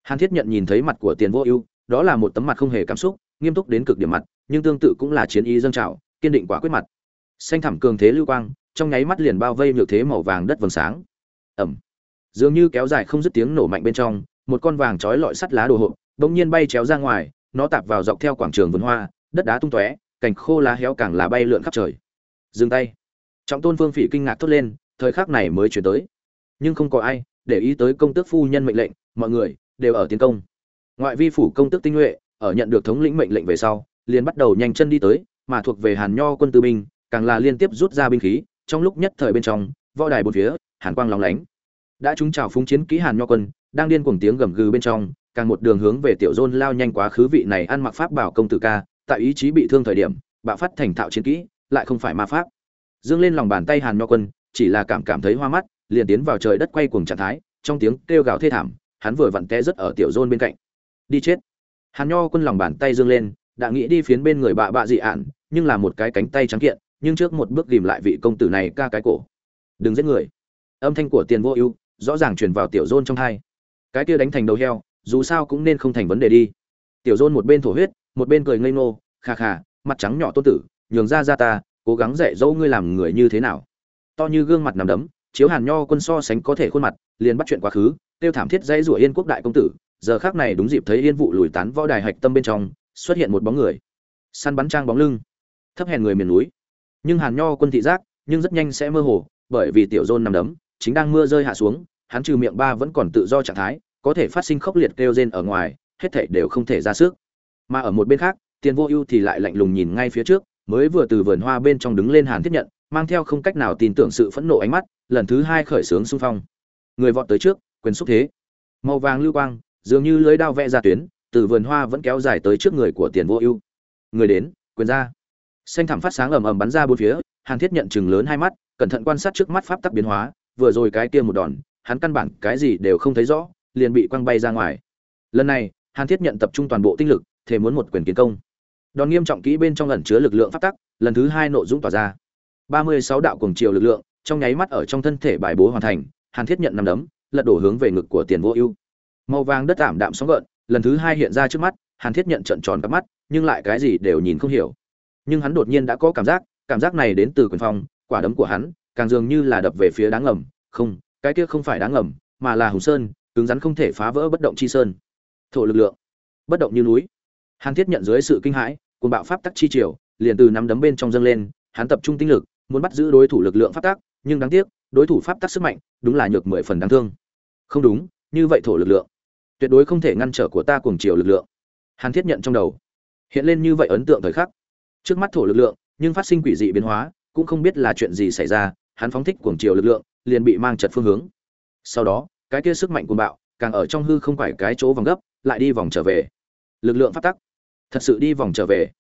Hàn thiết nhận nhìn thấy mặt của tiền vô ưu, đó là một tấm mặt không hề cảm xúc, nghiêm túc đến cực điểm mặt, nhưng tương tự cũng là chiến ý dâng trào, kiên định quả quyết mặt. Xanh thẳm cường thế lưu quang, trong nháy mắt liền bao vây nhược thế màu vàng đất vầng sáng. Ẩm dường như kéo dài không dứt tiếng nổ mạnh bên trong, một con vàng trói lọi sắt lá đồ hộp, bỗng nhiên bay chéo ra ngoài, nó tạp vào dọc theo quảng trường vườn hoa, đất đá tung tóe cành khô lá héo càng là bay lượn khắp trời. Dừng tay. Trọng tôn phương phỉ kinh ngạc thốt lên, thời khắc này mới chuyển tới. Nhưng không có ai để ý tới công tước phu nhân mệnh lệnh, mọi người đều ở tiến công. Ngoại vi phủ công tước tinh nhuệ, ở nhận được thống lĩnh mệnh lệnh về sau, liền bắt đầu nhanh chân đi tới, mà thuộc về hàn nho quân tư binh, càng là liên tiếp rút ra binh khí, trong lúc nhất thời bên trong, võ đài bốn phía, hàn quang lóng lánh. Đã chúng chào phúng chiến kỹ hàn nho quân, đang điên cuồng tiếng gầm gừ bên trong, càng một đường hướng về tiểu dôn lao nhanh quá khứ vị này ăn mặc pháp bảo công tử ca tại ý chí bị thương thời điểm, bạo phát thành thạo chiến kỹ, lại không phải ma pháp. Dương lên lòng bàn tay hàn nho quân, chỉ là cảm cảm thấy hoa mắt, liền tiến vào trời đất quay cuồng trạng thái, trong tiếng kêu gào thê thảm, hắn vừa vặn té rất ở tiểu rôn bên cạnh. Đi chết. Hàn nho quân lòng bàn tay dương lên, đã nghĩ đi phiến bên người bạ bạ dị ạn, nhưng là một cái cánh tay trắng kiện, nhưng trước một bước ghìm lại vị công tử này ca cái cổ. Đừng giết người. Âm thanh của tiền vô ưu, rõ ràng truyền vào tiểu rôn trong hai. Cái kia đánh thành đầu heo, dù sao cũng nên không thành vấn đề đi. Tiểu rôn một bên thổ huyết một bên cười ngây ngô khà khà mặt trắng nhỏ tôn tử, nhường ra ra ta, cố gắng dạy dỗ ngươi làm người như thế nào? To như gương mặt nằm đấm, chiếu hàn nho quân so sánh có thể khuôn mặt, liền bắt chuyện quá khứ, tiêu thảm thiết dãy rủa yên quốc đại công tử. Giờ khác này đúng dịp thấy yên vụ lùi tán võ đài hạch tâm bên trong, xuất hiện một bóng người. Săn bắn trang bóng lưng. Thấp hèn người miền núi. Nhưng hàn nho quân thị giác, nhưng rất nhanh sẽ mơ hồ, bởi vì tiểu dôn nằm đấm, chính đang mưa rơi hạ xuống, hắn trừ miệng ba vẫn còn tự do trạng thái, có thể phát sinh khốc liệt kêu rên ở ngoài, hết thảy đều không thể ra sức mà ở một bên khác, tiền vô ưu thì lại lạnh lùng nhìn ngay phía trước, mới vừa từ vườn hoa bên trong đứng lên hàn thiết nhận, mang theo không cách nào tin tưởng sự phẫn nộ ánh mắt, lần thứ hai khởi xướng xung phong. Người vọt tới trước, quyền xúc thế. Màu vàng lưu quang, dường như lưới đao vẽ ra tuyến, từ vườn hoa vẫn kéo dài tới trước người của tiền vô ưu. Người đến, quyền ra. Xanh thảm phát sáng ầm ầm bắn ra bốn phía, hàn thiết nhận chừng lớn hai mắt, cẩn thận quan sát trước mắt pháp tắc biến hóa, vừa rồi cái kia một đòn, hắn căn bản cái gì đều không thấy rõ, liền bị quăng bay ra ngoài. Lần này, hàn thiết nhận tập trung toàn bộ tinh lực thể muốn một quyền kiến công. Đòn nghiêm trọng kỹ bên trong ẩn chứa lực lượng pháp tắc, lần thứ hai nội dũng tỏa ra. Ba mươi sáu đạo cùng chiều lực lượng, trong nháy mắt ở trong thân thể bài bố hoàn thành, hàn thiết nhận nằm đấm, lật đổ hướng về ngực của tiền vô ưu. Màu vàng đất ảm đạm sóng gợn, lần thứ hai hiện ra trước mắt, hàn thiết nhận trận tròn cắp mắt, nhưng lại cái gì đều nhìn không hiểu. Nhưng hắn đột nhiên đã có cảm giác cảm giác này đến từ quyền phong, quả đấm của hắn, càng dường như là đập về phía đá ngầm. Không, cái kia không phải đá ngầm, mà là hùng sơn, cứng rắn không thể phá vỡ bất động chi sơn. Thổ lực lượng. Bất động như núi hàn thiết nhận dưới sự kinh hãi, cuồng bạo pháp tắc chi triều, liền từ nắm đấm bên trong dâng lên, hắn tập trung tinh lực, muốn bắt giữ đối thủ lực lượng pháp tắc, nhưng đáng tiếc, đối thủ pháp tắc sức mạnh, đúng là nhược mười phần đáng thương. Không đúng, như vậy thổ lực lượng, tuyệt đối không thể ngăn trở của ta cuồng triều lực lượng. Hàn thiết nhận trong đầu, hiện lên như vậy ấn tượng thời khắc. Trước mắt thổ lực lượng, nhưng phát sinh quỷ dị biến hóa, cũng không biết là chuyện gì xảy ra, hắn phóng thích cuồng triều lực lượng, liền bị mang chật phương hướng. Sau đó, cái kia sức mạnh cuồng bạo, càng ở trong hư không phải cái chỗ vòng gấp, lại đi vòng trở về. Lực lượng pháp tắc thật sự đi vòng trở về.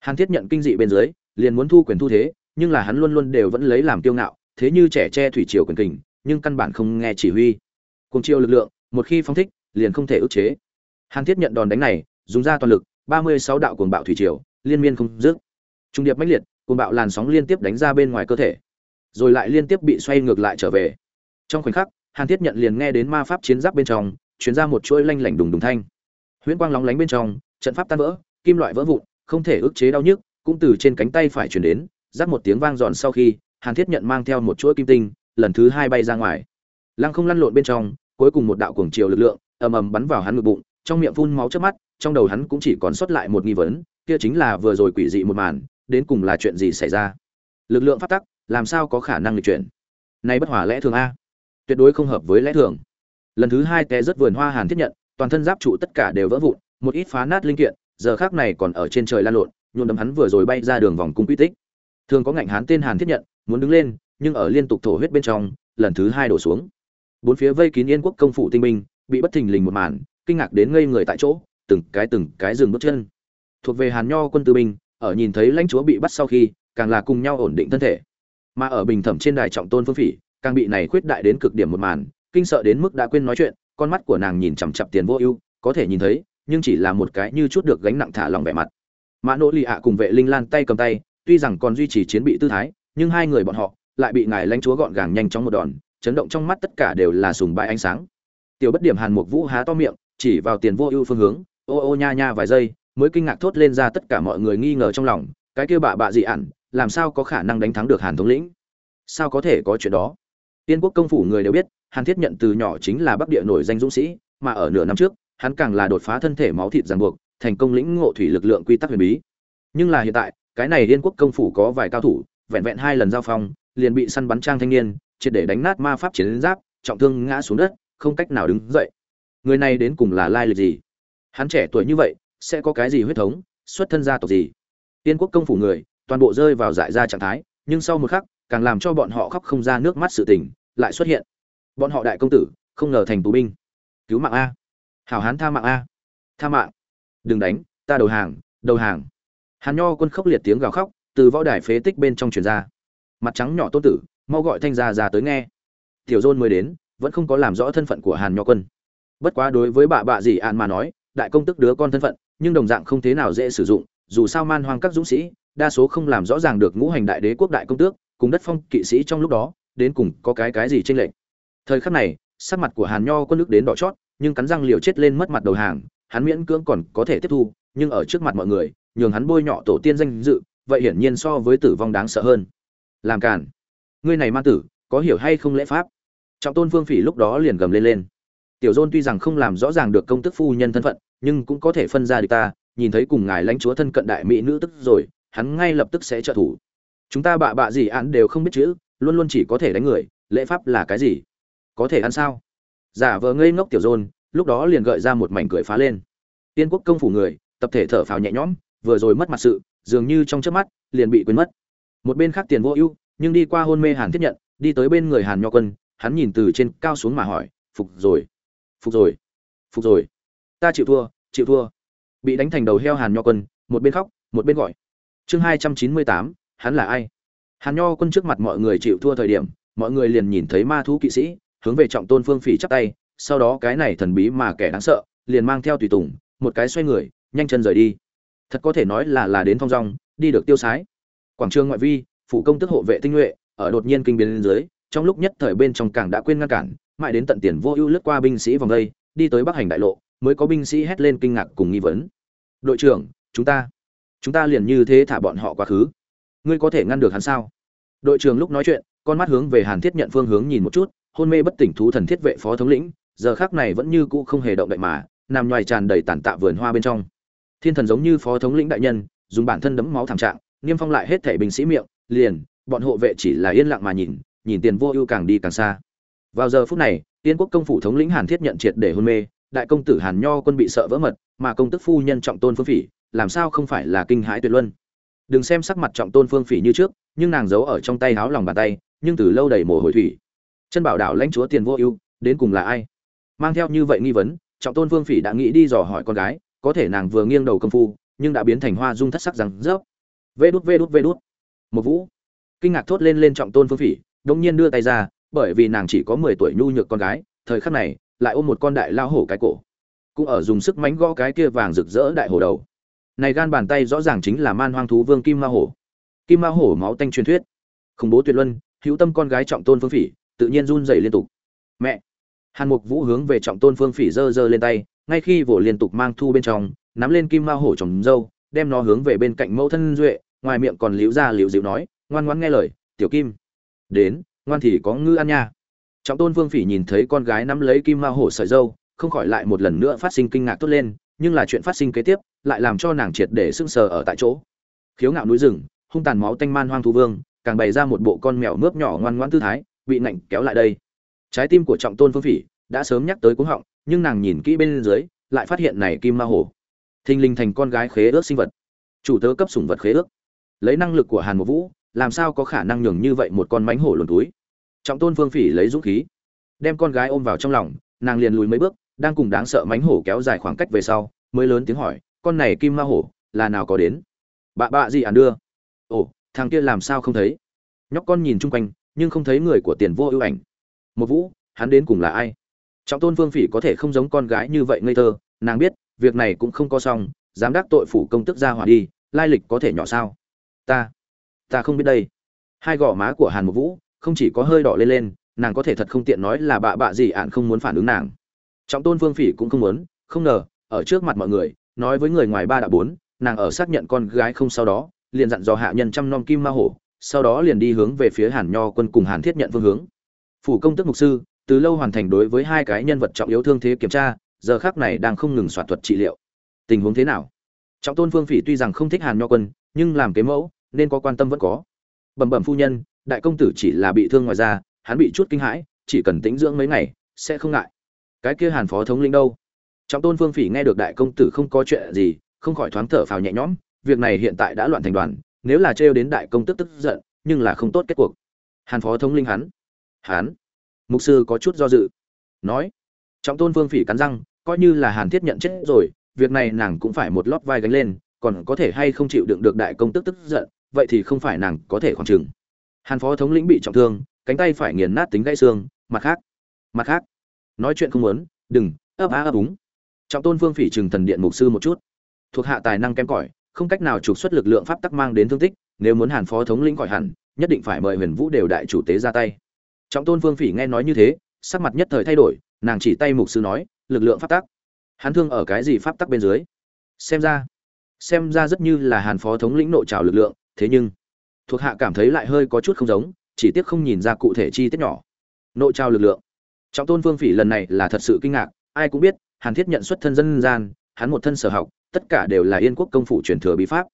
Hàn thiết nhận kinh dị bên dưới, liền muốn thu quyền thu thế, nhưng là hắn luôn luôn đều vẫn lấy làm kiêu ngạo, thế như trẻ tre thủy triều quyền kình, nhưng căn bản không nghe chỉ huy. Cuồng chiêu lực lượng, một khi phóng thích, liền không thể ức chế. Hàn thiết nhận đòn đánh này, dùng ra toàn lực, ba mươi sáu đạo cuồng bạo thủy triều, liên miên không dứt. Trung điệp mãnh liệt, cuồng bạo làn sóng liên tiếp đánh ra bên ngoài cơ thể. Rồi lại liên tiếp bị xoay ngược lại trở về. Trong khoảnh khắc, hàn thiết nhận liền nghe đến ma pháp chiến giáp bên trong chuyển ra một chuỗi lanh lảnh đùng đùng thanh. Huyễn quang lóng lánh bên trong, trận pháp tan vỡ kim loại vỡ vụn, không thể ức chế đau nhức, cũng từ trên cánh tay phải truyền đến, rắc một tiếng vang giòn sau khi, hàn thiết nhận mang theo một chuỗi kim tinh, lần thứ hai bay ra ngoài. Lăng không lăn lộn bên trong, cuối cùng một đạo cuồng chiều lực lượng, ầm ầm bắn vào hắn ngực bụng, trong miệng phun máu trước mắt, trong đầu hắn cũng chỉ còn sót lại một nghi vấn, kia chính là vừa rồi quỷ dị một màn, đến cùng là chuyện gì xảy ra? Lực lượng pháp tắc, làm sao có khả năng lịch chuyển? Này bất hòa lẽ thường a. Tuyệt đối không hợp với lẽ thường. Lần thứ hai té rất vườn hoa hàn thiết nhận, toàn thân giáp trụ tất cả đều vỡ vụn, một ít phá nát linh kiện giờ khác này còn ở trên trời lan lộn, nhuộm đấm hắn vừa rồi bay ra đường vòng cung quy tích. Thường có ngạnh hán tên hàn thiết nhận, muốn đứng lên, nhưng ở liên tục thổ huyết bên trong, lần thứ hai đổ xuống. Bốn phía vây kín yên quốc công phủ tinh binh, bị bất thình lình một màn, kinh ngạc đến ngây người tại chỗ, từng cái từng cái dừng bước chân. Thuộc về hàn nho quân tư binh, ở nhìn thấy lãnh chúa bị bắt sau khi, càng là cùng nhau ổn định thân thể. Mà ở bình thẩm trên đài trọng tôn phương phỉ, càng bị này khuyết đại đến cực điểm một màn, kinh sợ đến mức đã quên nói chuyện, con mắt của nàng nhìn chằm chặp tiền vô ưu, có thể nhìn thấy nhưng chỉ là một cái như chút được gánh nặng thả lòng vẻ mặt. Mã nỗ lì ạ cùng vệ linh lan tay cầm tay, tuy rằng còn duy trì chiến bị tư thái, nhưng hai người bọn họ lại bị ngài lãnh chúa gọn gàng nhanh chóng một đòn, chấn động trong mắt tất cả đều là sùng bại ánh sáng. Tiểu bất điểm hàn mục vũ há to miệng, chỉ vào tiền vô ưu phương hướng, ô ô nha nha, vài giây, mới kinh ngạc thốt lên ra tất cả mọi người nghi ngờ trong lòng, cái kia bạ bạ dị ản, làm sao có khả năng đánh thắng được hàn thống lĩnh? Sao có thể có chuyện đó? Tiên quốc công phủ người đều biết, hàn thiết nhận từ nhỏ chính là bắc địa nổi danh dũng sĩ, mà ở nửa năm trước hắn càng là đột phá thân thể máu thịt ràng buộc, thành công lĩnh ngộ thủy lực lượng quy tắc huyền bí. Nhưng là hiện tại, cái này liên quốc công phủ có vài cao thủ, vẹn vẹn hai lần giao phong, liền bị săn bắn trang thanh niên, triệt để đánh nát ma pháp chiến giáp, trọng thương ngã xuống đất, không cách nào đứng dậy. Người này đến cùng là lai lịch gì? Hắn trẻ tuổi như vậy, sẽ có cái gì huyết thống? Xuất thân gia tộc gì? Tiên quốc công phủ người, toàn bộ rơi vào dại ra trạng thái, nhưng sau một khắc, càng làm cho bọn họ khóc không ra nước mắt sự tình, lại xuất hiện. Bọn họ đại công tử, không ngờ thành tù binh. Cứu mạng a hảo hán tha mạng a. Tha mạng. Đừng đánh, ta đầu hàng đầu hàng. Hàn nho quân khốc liệt tiếng gào khóc, từ võ đài phế tích bên trong truyền ra. Mặt trắng nhỏ tôn tử, mau gọi thanh gia ra tới nghe. Tiểu dôn mới đến, vẫn không có làm rõ thân phận của hàn nho quân. Bất quá đối với bà bạ dì ạn mà nói, đại công tức đứa con thân phận, nhưng đồng dạng không thế nào dễ sử dụng, dù sao man hoang các dũng sĩ, đa số không làm rõ ràng được ngũ hành đại đế quốc đại công tước, cùng đất phong kỵ sĩ trong lúc đó, đến cùng có cái cái gì tranh lệnh thời khắc này, sắc mặt của hàn nho quân nước đến đỏ chót nhưng cắn răng liều chết lên mất mặt đầu hàng, hắn miễn cưỡng còn có thể tiếp thu, nhưng ở trước mặt mọi người, nhường hắn bôi nhọ tổ tiên danh dự, vậy hiển nhiên so với tử vong đáng sợ hơn. Làm cản ngươi này ma tử, có hiểu hay không lễ pháp? Trọng tôn phương phỉ lúc đó liền gầm lên lên. Tiểu dôn tuy rằng không làm rõ ràng được công tước phu nhân thân phận, nhưng cũng có thể phân ra được ta, nhìn thấy cùng ngài lãnh chúa thân cận đại mỹ nữ tức rồi, hắn ngay lập tức sẽ trợ thủ. Chúng ta bạ bạ gì án đều không biết chữ, luôn luôn chỉ có thể đánh người, lễ pháp là cái gì? Có thể ăn sao? Giả vờ ngây ngốc tiểu dôn lúc đó liền gợi ra một mảnh cười phá lên. Tiên quốc công phủ người, tập thể thở phào nhẹ nhõm, vừa rồi mất mặt sự, dường như trong chớp mắt, liền bị quên mất. Một bên khác tiền vô ưu, nhưng đi qua hôn mê hàn thiết nhận đi tới bên người hàn nho quân, hắn nhìn từ trên cao xuống mà hỏi, phục rồi phục rồi phục rồi. Ta chịu thua chịu thua. Bị đánh thành đầu heo hàn nho quân, một bên khóc, một bên gọi. Chương hai trăm chín mươi tám, hắn là ai? Hàn nho quân trước mặt mọi người chịu thua thời điểm, mọi người liền nhìn thấy ma thú kỵ sĩ hướng về trọng tôn phương phỉ chắp tay, sau đó cái này thần bí mà kẻ đáng sợ, liền mang theo tùy tùng, một cái xoay người, nhanh chân rời đi. Thật có thể nói là là đến thong dong, đi được tiêu sái. Quảng trường ngoại vi phụ công tức hộ vệ tinh nhuệ, ở đột nhiên kinh biến lên dưới, trong lúc nhất thời bên trong cảng đã quên ngăn cản, mãi đến tận tiền vô ưu lướt qua binh sĩ vòng đây, đi tới bắc hành đại lộ, mới có binh sĩ hét lên kinh ngạc cùng nghi vấn. Đội trưởng, chúng ta chúng ta liền như thế thả bọn họ quá khứ. Ngươi có thể ngăn được hắn sao? Đội trưởng lúc nói chuyện, con mắt hướng về hàn thiết nhận phương hướng nhìn một chút hôn mê bất tỉnh thú thần thiết vệ phó thống lĩnh, giờ khác này vẫn như cũ không hề động đậy mà, nằm ngoài tràn đầy tàn tạ vườn hoa bên trong. Thiên thần giống như phó thống lĩnh đại nhân, dùng bản thân đấm máu thảm trạng, niêm phong lại hết thể binh sĩ miệng, liền, bọn hộ vệ chỉ là yên lặng mà nhìn nhìn tiền vô ưu càng đi càng xa. Vào giờ phút này, tiên quốc công phủ thống lĩnh hàn thiết nhận triệt để hôn mê, đại công tử hàn nho quân bị sợ vỡ mật, mà công tức phu nhân trọng tôn phương phỉ, làm sao không phải là kinh hãi tuyệt luân. Đừng xem sắc mặt trọng tôn phương phỉ như trước, nhưng nàng giấu ở trong tay háo lòng bàn tay, nhưng từ lâu đầy mồ hôi thủy chân bảo đảo lãnh chúa tiền vô ưu, đến cùng là ai? Mang theo như vậy nghi vấn, trọng tôn vương phỉ đã nghĩ đi dò hỏi con gái, có thể nàng vừa nghiêng đầu công phu, nhưng đã biến thành hoa dung thất sắc rằng rớp. Vê đút vê đút vê đút. Một vũ. Kinh ngạc thốt lên lên trọng tôn vương phỉ đông nhiên đưa tay ra, bởi vì nàng chỉ có mười tuổi nhu nhược con gái, thời khắc này, lại ôm một con đại lao hổ cái cổ. Cũng ở dùng sức mánh gõ cái kia vàng rực rỡ đại hổ đầu. Này gan bàn tay rõ ràng chính là man hoang thú vương kim ma hổ. Kim ma hổ máu tanh truyền thuyết. Khủng bố tuyệt luân, hữu tâm con gái trọng tôn phương phỉ tự nhiên run rẩy liên tục. Mẹ! Hàn mục vũ hướng về trọng tôn phương phỉ giơ giơ lên tay, ngay khi vỗ liên tục mang thu bên trong, nắm lên kim ma hổ trồng dâu, đem nó hướng về bên cạnh mẫu thân duệ, ngoài miệng còn liễu ra liễu dịu nói, ngoan ngoãn nghe lời, tiểu kim. Đến, ngoan thì có ngư ăn nha. Trọng tôn phương phỉ nhìn thấy con gái nắm lấy kim ma hổ sợi dâu, không khỏi lại một lần nữa phát sinh kinh ngạc tốt lên, nhưng là chuyện phát sinh kế tiếp lại làm cho nàng triệt để sưng sờ ở tại chỗ. Khiếu ngạo núi rừng, hung tàn máu tanh man hoang thu vương, càng bày ra một bộ con mèo mướp nhỏ ngoan ngoãn tư thái bị nạnh kéo lại đây. Trái tim của trọng tôn phương phỉ đã sớm nhắc tới cuống họng, nhưng nàng nhìn kỹ bên dưới, lại phát hiện này kim ma hổ thình linh thành con gái khế ước sinh vật. Chủ tớ cấp sủng vật khế ước. Lấy năng lực của hàn một vũ, làm sao có khả năng nhường như vậy một con mánh hổ luồn túi? Trọng tôn phương phỉ lấy dũng khí, đem con gái ôm vào trong lòng, nàng liền lùi mấy bước, đang cùng đáng sợ mánh hổ kéo dài khoảng cách về sau, mới lớn tiếng hỏi, con này kim ma hổ, là nào có đến? Bạ bạ gì ăn đưa? Ồ, thằng kia làm sao không thấy? Nhóc con nhìn chung quanh nhưng không thấy người của tiền vô ưu ảnh. Một vũ, hắn đến cùng là ai? Trọng tôn vương phỉ có thể không giống con gái như vậy ngây thơ, nàng biết, việc này cũng không có xong, dám đắc tội phủ công tức ra hỏa đi, lai lịch có thể nhỏ sao? Ta ta không biết đây. Hai gò má của hàn một vũ, không chỉ có hơi đỏ lên lên, nàng có thể thật không tiện nói là bạ bạ gì ạn không muốn phản ứng nàng. Trọng tôn vương phỉ cũng không muốn, không ngờ, ở trước mặt mọi người, nói với người ngoài ba đã bốn, nàng ở xác nhận con gái không sau đó, liền dặn dò hạ nhân chăm nom kim ma hổ sau đó liền đi hướng về phía hàn nho quân cùng hàn thiết nhận phương hướng. Phủ công tức mục sư, từ lâu hoàn thành đối với hai cái nhân vật trọng yếu thương thế kiểm tra, giờ khắc này đang không ngừng soạn thuật trị liệu. Tình huống thế nào? Trọng tôn phương phỉ tuy rằng không thích hàn nho quân, nhưng làm kế mẫu, nên có quan tâm vẫn có. Bẩm bẩm phu nhân, đại công tử chỉ là bị thương ngoài ra hắn bị chút kinh hãi, chỉ cần tĩnh dưỡng mấy ngày, sẽ không ngại. Cái kia hàn phó thống lĩnh đâu? Trọng tôn phương phỉ nghe được đại công tử không có chuyện gì, không khỏi thoáng thở phào nhẹ nhõm, việc này hiện tại đã loạn thành đoàn nếu là trêu đến đại công tức tức giận, nhưng là không tốt kết cuộc. Hàn phó thống linh hắn. Hắn mục sư có chút do dự. Nói. Trọng tôn vương phỉ cắn răng, coi như là hàn thiết nhận chết rồi, việc này nàng cũng phải một lót vai gánh lên, còn có thể hay không chịu đựng được đại công tức tức giận, vậy thì không phải nàng có thể khoảng chừng. Hàn phó thống lĩnh bị trọng thương, cánh tay phải nghiền nát tính gãy xương, mặt khác mặt khác. Nói chuyện không muốn, đừng, ấp á ấp úng. Trọng tôn vương phỉ trừng thần điện mục sư một chút. Thuộc hạ tài năng kém cỏi không cách nào trục xuất lực lượng pháp tắc mang đến thương tích, nếu muốn hàn phó thống lĩnh khỏi hẳn, nhất định phải mời huyền vũ đều đại chủ tế ra tay. Trọng tôn vương phỉ nghe nói như thế, sắc mặt nhất thời thay đổi, nàng chỉ tay mục sư nói, lực lượng pháp tắc? Hắn thương ở cái gì pháp tắc bên dưới? Xem ra xem ra rất như là hàn phó thống lĩnh nội trào lực lượng, thế nhưng, thuộc hạ cảm thấy lại hơi có chút không giống, chỉ tiếc không nhìn ra cụ thể chi tiết nhỏ. Nội trào lực lượng. Trọng tôn vương phỉ lần này là thật sự kinh ngạc, ai cũng biết, hàn thiết nhận xuất thân dân gian, hắn một thân sở học tất cả đều là yên quốc công phủ truyền thừa bí pháp.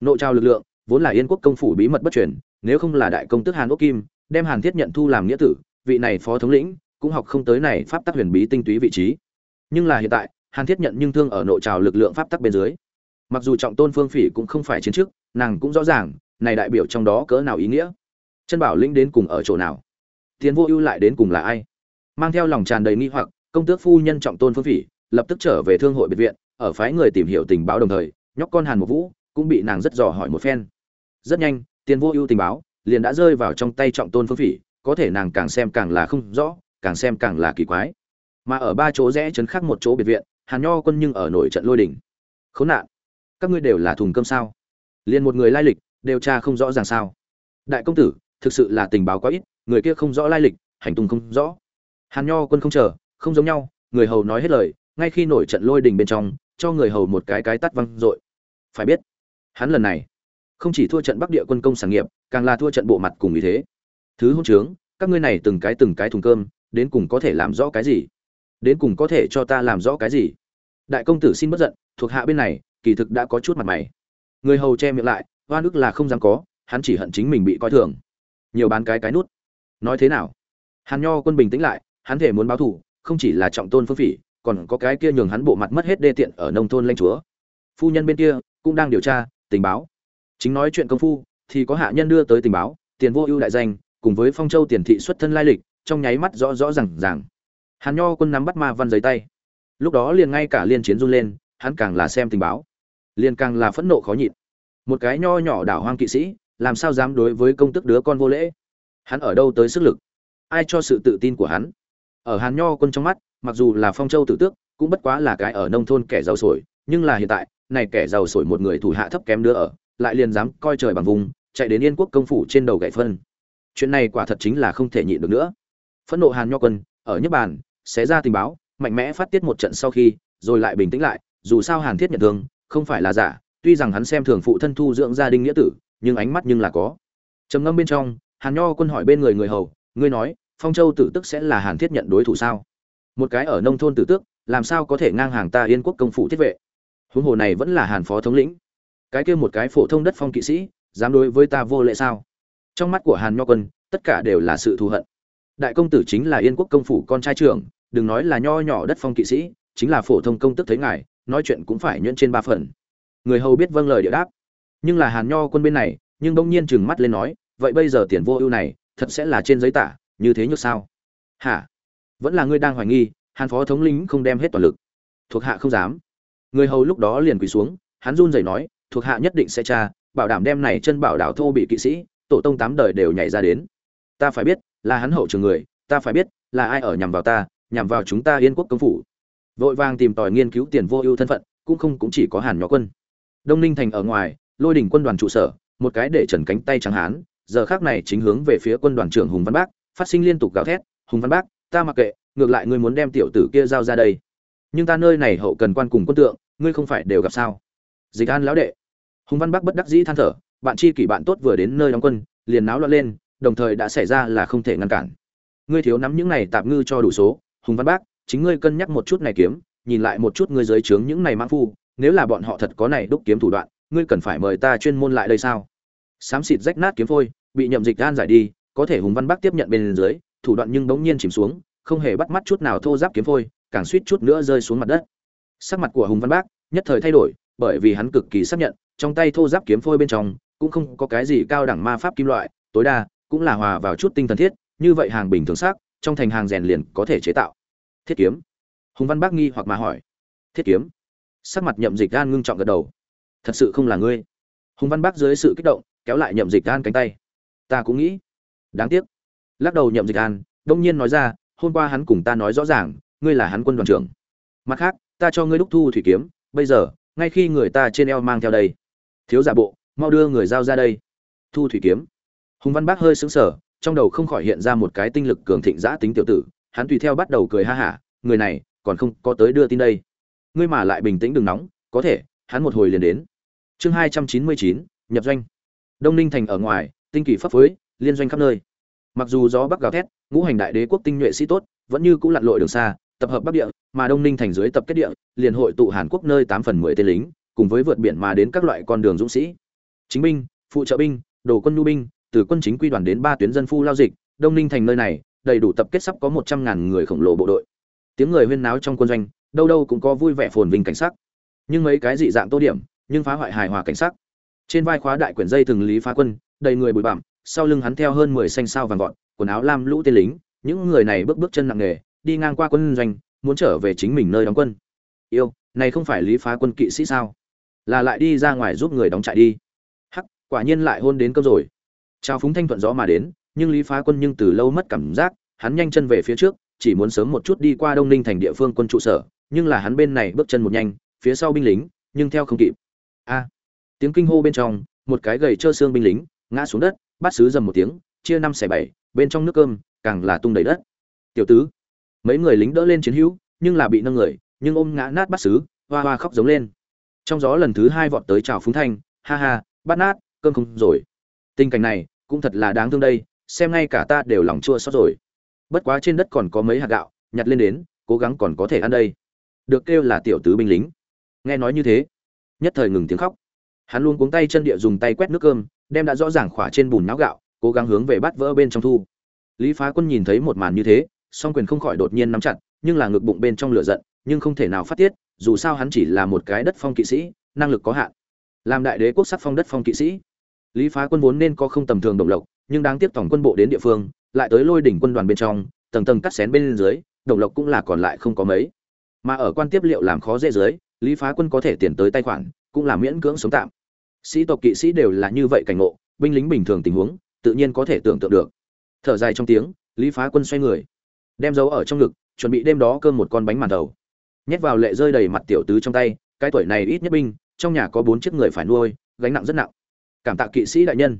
Nội trao lực lượng, vốn là yên quốc công phủ bí mật bất truyền, nếu không là đại công tức hàn ốc kim, đem hàn thiết nhận thu làm nghĩa tử, vị này phó thống lĩnh cũng học không tới này pháp tắc huyền bí tinh túy vị trí. Nhưng là hiện tại, hàn thiết nhận nhưng thương ở nội trào lực lượng pháp tắc bên dưới. Mặc dù trọng tôn phương phỉ cũng không phải chiến chức, nàng cũng rõ ràng, này đại biểu trong đó cỡ nào ý nghĩa. Chân bảo lĩnh đến cùng ở chỗ nào? Tiến vô ưu lại đến cùng là ai? Mang theo lòng tràn đầy nghi hoặc, công tước phu nhân trọng tôn phương phỉ, lập tức trở về thương hội biệt viện ở phái người tìm hiểu tình báo đồng thời, nhóc con hàn một vũ cũng bị nàng rất dò hỏi một phen. Rất nhanh, tiền vô ưu tình báo liền đã rơi vào trong tay trọng tôn phương phỉ, có thể nàng càng xem càng là không rõ, càng xem càng là kỳ quái. Mà ở ba chỗ rẽ chấn khác một chỗ biệt viện, hàn nho quân nhưng ở nổi trận lôi đỉnh khốn nạn, các ngươi đều là thùng cơm sao? Liền một người lai lịch, đều tra không rõ ràng sao? Đại công tử, thực sự là tình báo quá ít, người kia không rõ lai lịch, hành tung không rõ. Hàn nho quân không chờ, không giống nhau, người hầu nói hết lời, ngay khi nổi trận lôi đình bên trong cho người hầu một cái cái tắt văng dội. Phải biết, hắn lần này không chỉ thua trận bắc địa quân công sản nghiệp, càng là thua trận bộ mặt cùng ý thế. Thứ hôn trướng, các ngươi này từng cái từng cái thùng cơm, đến cùng có thể làm rõ cái gì? Đến cùng có thể cho ta làm rõ cái gì? Đại công tử xin bất giận, thuộc hạ bên này, kỳ thực đã có chút mặt mày. Người hầu che miệng lại hoa nước là không dám có, hắn chỉ hận chính mình bị coi thường. Nhiều bán cái cái nút. Nói thế nào? Hàn nho quân bình tĩnh lại, hắn thể muốn báo thù, không chỉ là trọng tôn phương phỉ còn có cái kia nhường hắn bộ mặt mất hết đê tiện ở nông thôn lãnh chúa. Phu nhân bên kia cũng đang điều tra, tình báo. Chính nói chuyện công phu, thì có hạ nhân đưa tới tình báo, tiền vô ưu đại danh, cùng với phong châu tiền thị xuất thân lai lịch, trong nháy mắt rõ rõ ràng ràng. Hàn nho quân nắm bắt ma văn giấy tay. Lúc đó liền ngay cả liên chiến run lên, hắn càng là xem tình báo. Liền càng là phẫn nộ khó nhịn. Một cái nho nhỏ đảo hoang kỵ sĩ, làm sao dám đối với công tức đứa con vô lễ? Hắn ở đâu tới sức lực? Ai cho sự tự tin của hắn? Ở hàn nho quân trong mắt mặc dù là phong châu tử tước, cũng bất quá là cái ở nông thôn kẻ giàu sổi, nhưng là hiện tại, này kẻ giàu sổi một người thủ hạ thấp kém nữa ở, lại liền dám coi trời bằng vùng, chạy đến yên quốc công phủ trên đầu gậy phân. Chuyện này quả thật chính là không thể nhịn được nữa. Phẫn nộ hàn nho quân, ở nhật bàn, xé ra tình báo, mạnh mẽ phát tiết một trận sau khi, rồi lại bình tĩnh lại, dù sao hàn thiết nhận thương, không phải là giả, tuy rằng hắn xem thường phụ thân thu dưỡng gia đình nghĩa tử, nhưng ánh mắt nhưng là có. Trầm ngâm bên trong, hàn nho quân hỏi bên người người hầu, ngươi nói, phong châu tử tức sẽ là hàn thiết nhận đối thủ sao? Một cái ở nông thôn tử tước, làm sao có thể ngang hàng ta yên quốc công phủ thiết vệ? Huống hồ này vẫn là hàn phó thống lĩnh. Cái kia một cái phổ thông đất phong kỵ sĩ, dám đối với ta vô lệ sao? Trong mắt của hàn nho quân, tất cả đều là sự thù hận. Đại công tử chính là yên quốc công phủ con trai trưởng, đừng nói là nho nhỏ đất phong kỵ sĩ, chính là phổ thông công tức thấy ngài, nói chuyện cũng phải nhuyễn trên ba phần. Người hầu biết vâng lời địa đáp. Nhưng là hàn nho quân bên này, nhưng bỗng nhiên trừng mắt lên nói, vậy bây giờ tiền vô ưu này, thật sẽ là trên giấy tả, như thế như sao? Hả? Vẫn là ngươi đang hoài nghi, hàn phó thống lĩnh không đem hết toàn lực. Thuộc hạ không dám. Người hầu lúc đó liền quỳ xuống, hắn run rẩy nói, thuộc hạ nhất định sẽ tra, bảo đảm đem này chân bảo đảo thô bị kỵ sĩ, tổ tông tám đời đều nhảy ra đến. Ta phải biết, là hắn hậu trường người, ta phải biết, là ai ở nhằm vào ta, nhằm vào chúng ta yên quốc công phủ. Vội vàng tìm tòi nghiên cứu tiền vô ưu thân phận, cũng không cũng chỉ có hàn nhỏ quân. Đông ninh thành ở ngoài, lôi đỉnh quân đoàn trụ sở, một cái để trần cánh tay trắng hán, giờ khác này chính hướng về phía quân đoàn trưởng hùng văn bác, phát sinh liên tục gào thét, hùng văn bác ta mặc kệ, ngược lại ngươi muốn đem tiểu tử kia giao ra đây. Nhưng ta nơi này hậu cần quan cùng quân tượng, ngươi không phải đều gặp sao? Dịch an lão đệ. Hùng văn bắc bất đắc dĩ than thở, bạn chi kỷ bạn tốt vừa đến nơi đóng quân, liền náo loạn lên, đồng thời đã xảy ra là không thể ngăn cản. Ngươi thiếu nắm những này tạm ngư cho đủ số, hùng văn bác chính ngươi cân nhắc một chút này kiếm, nhìn lại một chút ngươi dưới trướng những này mãn phu, nếu là bọn họ thật có này đúc kiếm thủ đoạn, ngươi cần phải mời ta chuyên môn lại đây sao? Xám xịt rách nát kiếm phôi, bị nhậm dịch gan giải đi, có thể hùng văn bắc tiếp nhận bên dưới thủ đoạn nhưng bỗng nhiên chìm xuống không hề bắt mắt chút nào thô giáp kiếm phôi càng suýt chút nữa rơi xuống mặt đất. Sắc mặt của hùng văn bác nhất thời thay đổi bởi vì hắn cực kỳ xác nhận trong tay thô giáp kiếm phôi bên trong cũng không có cái gì cao đẳng ma pháp kim loại tối đa cũng là hòa vào chút tinh thần thiết như vậy hàng bình thường sắc, trong thành hàng rèn liền có thể chế tạo. Thiết kiếm. Hùng văn bác nghi hoặc mà hỏi. Thiết kiếm. Sắc mặt nhậm dịch gan ngưng trọng gật đầu. Thật sự không là ngươi. Hùng văn bác dưới sự kích động kéo lại nhậm dịch gan cánh tay. Ta cũng nghĩ. Đáng tiếc lắc đầu nhậm dịch an, đông nhiên nói ra hôm qua hắn cùng ta nói rõ ràng ngươi là hắn quân đoàn trưởng. Mặt khác ta cho ngươi đúc thu thủy kiếm bây giờ ngay khi người ta trên eo mang theo đây. Thiếu giả bộ mau đưa người giao ra đây. Thu thủy kiếm. Hùng văn bác hơi sững sờ trong đầu không khỏi hiện ra một cái tinh lực cường thịnh giã tính tiểu tử hắn tùy theo bắt đầu cười ha hả người này còn không có tới đưa tin đây. Ngươi mà lại bình tĩnh đừng nóng có thể hắn một hồi liền đến. Chương hai trăm chín mươi chín nhập doanh. Đông ninh thành ở ngoài tinh kỳ pháp phối liên doanh khắp nơi mặc dù gió bắc gào thét, ngũ hành đại đế quốc tinh nhuệ sĩ tốt, vẫn như cũ lặn lội đường xa, tập hợp bắc địa, mà đông ninh thành dưới tập kết địa, liền hội tụ hàn quốc nơi tám phần mười tên lính, cùng với vượt biển mà đến các loại con đường dũng sĩ. Chính binh, phụ trợ binh, đồ quân nhu binh, từ quân chính quy đoàn đến ba tuyến dân phu lao dịch, đông ninh thành nơi này, đầy đủ tập kết sắp có một trăm ngàn người khổng lồ bộ đội. Tiếng người huyên náo trong quân doanh, đâu đâu cũng có vui vẻ phồn vinh cảnh sắc. Nhưng mấy cái dị dạng tô điểm, nhưng phá hoại hài hòa cảnh sắc. Trên vai khóa đại quyển dây thường lý phá quân, đầy người bụi bặm sau lưng hắn theo hơn mười xanh sao vàng gọn, quần áo lam lũ tên lính, những người này bước bước chân nặng nề, đi ngang qua quân doanh, muốn trở về chính mình nơi đóng quân. Yêu, này không phải lý phá quân kỵ sĩ sao? Là lại đi ra ngoài giúp người đóng trại đi. Hắc, quả nhiên lại hôn đến cơm rồi. Trao phúng thanh thuận gió mà đến, nhưng lý phá quân nhưng từ lâu mất cảm giác, hắn nhanh chân về phía trước, chỉ muốn sớm một chút đi qua đông ninh thành địa phương quân trụ sở, nhưng là hắn bên này bước chân một nhanh, phía sau binh lính, nhưng theo không kịp. A, tiếng kinh hô bên trong, một cái gầy trơ xương binh lính, ngã xuống đất bát sứ dầm một tiếng, chia năm xẻ bảy, bên trong nước cơm càng là tung đầy đất. Tiểu tứ, mấy người lính đỡ lên chiến hữu, nhưng là bị nâng người, nhưng ôm ngã nát bát sứ, hoa hoa khóc giống lên. Trong gió lần thứ hai vọt tới chào phúng thanh, ha ha bắt nát, cơm không rồi. Tình cảnh này cũng thật là đáng thương đây, xem ngay cả ta đều lòng chua xót rồi. Bất quá trên đất còn có mấy hạt gạo, nhặt lên đến, cố gắng còn có thể ăn đây. Được kêu là tiểu tứ binh lính. Nghe nói như thế, nhất thời ngừng tiếng khóc. Hắn luôn cuống tay chân địa dùng tay quét nước cơm đem đã rõ ràng khỏa trên bùn náo gạo, cố gắng hướng về bắt vỡ bên trong thu. Lý phá quân nhìn thấy một màn như thế, song quyền không khỏi đột nhiên nắm chặt, nhưng là ngực bụng bên trong lửa giận, nhưng không thể nào phát tiết, dù sao hắn chỉ là một cái đất phong kỵ sĩ, năng lực có hạn. Làm đại đế quốc sắc phong đất phong kỵ sĩ. Lý phá quân vốn nên có không tầm thường động lộc, nhưng đáng tiếc tổng quân bộ đến địa phương, lại tới lôi đỉnh quân đoàn bên trong, tầng tầng cắt xén bên dưới, động lộc cũng là còn lại không có mấy. Mà ở quan tiếp liệu làm khó dễ dưới, lý phá quân có thể tiền tới tay khoản, cũng là miễn cưỡng sống tạm sĩ tộc kỵ sĩ đều là như vậy cảnh ngộ, binh lính bình thường tình huống, tự nhiên có thể tưởng tượng được. Thở dài trong tiếng, lý phá quân xoay người, đem dấu ở trong ngực, chuẩn bị đêm đó cơm một con bánh màn đầu. Nhét vào lệ rơi đầy mặt tiểu tứ trong tay, cái tuổi này ít nhất binh, trong nhà có bốn chiếc người phải nuôi, gánh nặng rất nặng. Cảm tạ kỵ sĩ đại nhân.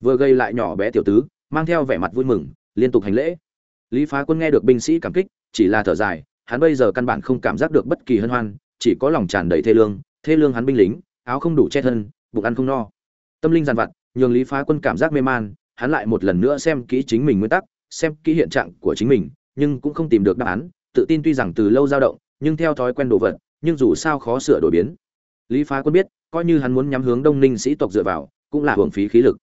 Vừa gây lại nhỏ bé tiểu tứ, mang theo vẻ mặt vui mừng, liên tục hành lễ. Lý phá quân nghe được binh sĩ cảm kích, chỉ là thở dài, hắn bây giờ căn bản không cảm giác được bất kỳ hân hoan, chỉ có lòng tràn đầy thê lương thê lương hắn binh lính, áo không đủ che thân bụng ăn không no. Tâm linh giàn vặt, nhường lý phá quân cảm giác mê man, hắn lại một lần nữa xem kỹ chính mình nguyên tắc, xem kỹ hiện trạng của chính mình, nhưng cũng không tìm được đáp án. Tự tin tuy rằng từ lâu dao động, nhưng theo thói quen đồ vật, nhưng dù sao khó sửa đổi biến. Lý phá quân biết, coi như hắn muốn nhắm hướng đông ninh sĩ tộc dựa vào, cũng là hưởng phí khí lực.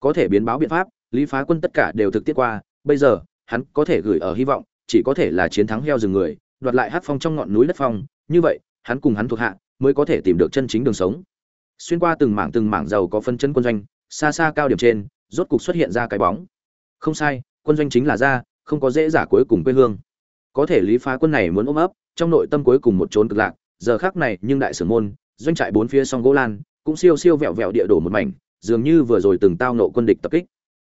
Có thể biến báo biện pháp, lý phá quân tất cả đều thực tiết qua, bây giờ, hắn có thể gửi ở hy vọng, chỉ có thể là chiến thắng heo rừng người, đoạt lại hát phong trong ngọn núi đất phong, như vậy, hắn cùng hắn thuộc hạ mới có thể tìm được chân chính đường sống xuyên qua từng mảng từng mảng giàu có phân chân quân doanh, xa xa cao điểm trên, rốt cục xuất hiện ra cái bóng. Không sai, quân doanh chính là ra, không có dễ giả cuối cùng quê hương. Có thể lý phá quân này muốn ôm ấp, trong nội tâm cuối cùng một trốn cực lạc, giờ khác này, nhưng đại sử môn, doanh trại bốn phía song gỗ lan, cũng siêu siêu vẹo vẹo địa đổ một mảnh, dường như vừa rồi từng tao nộ quân địch tập kích.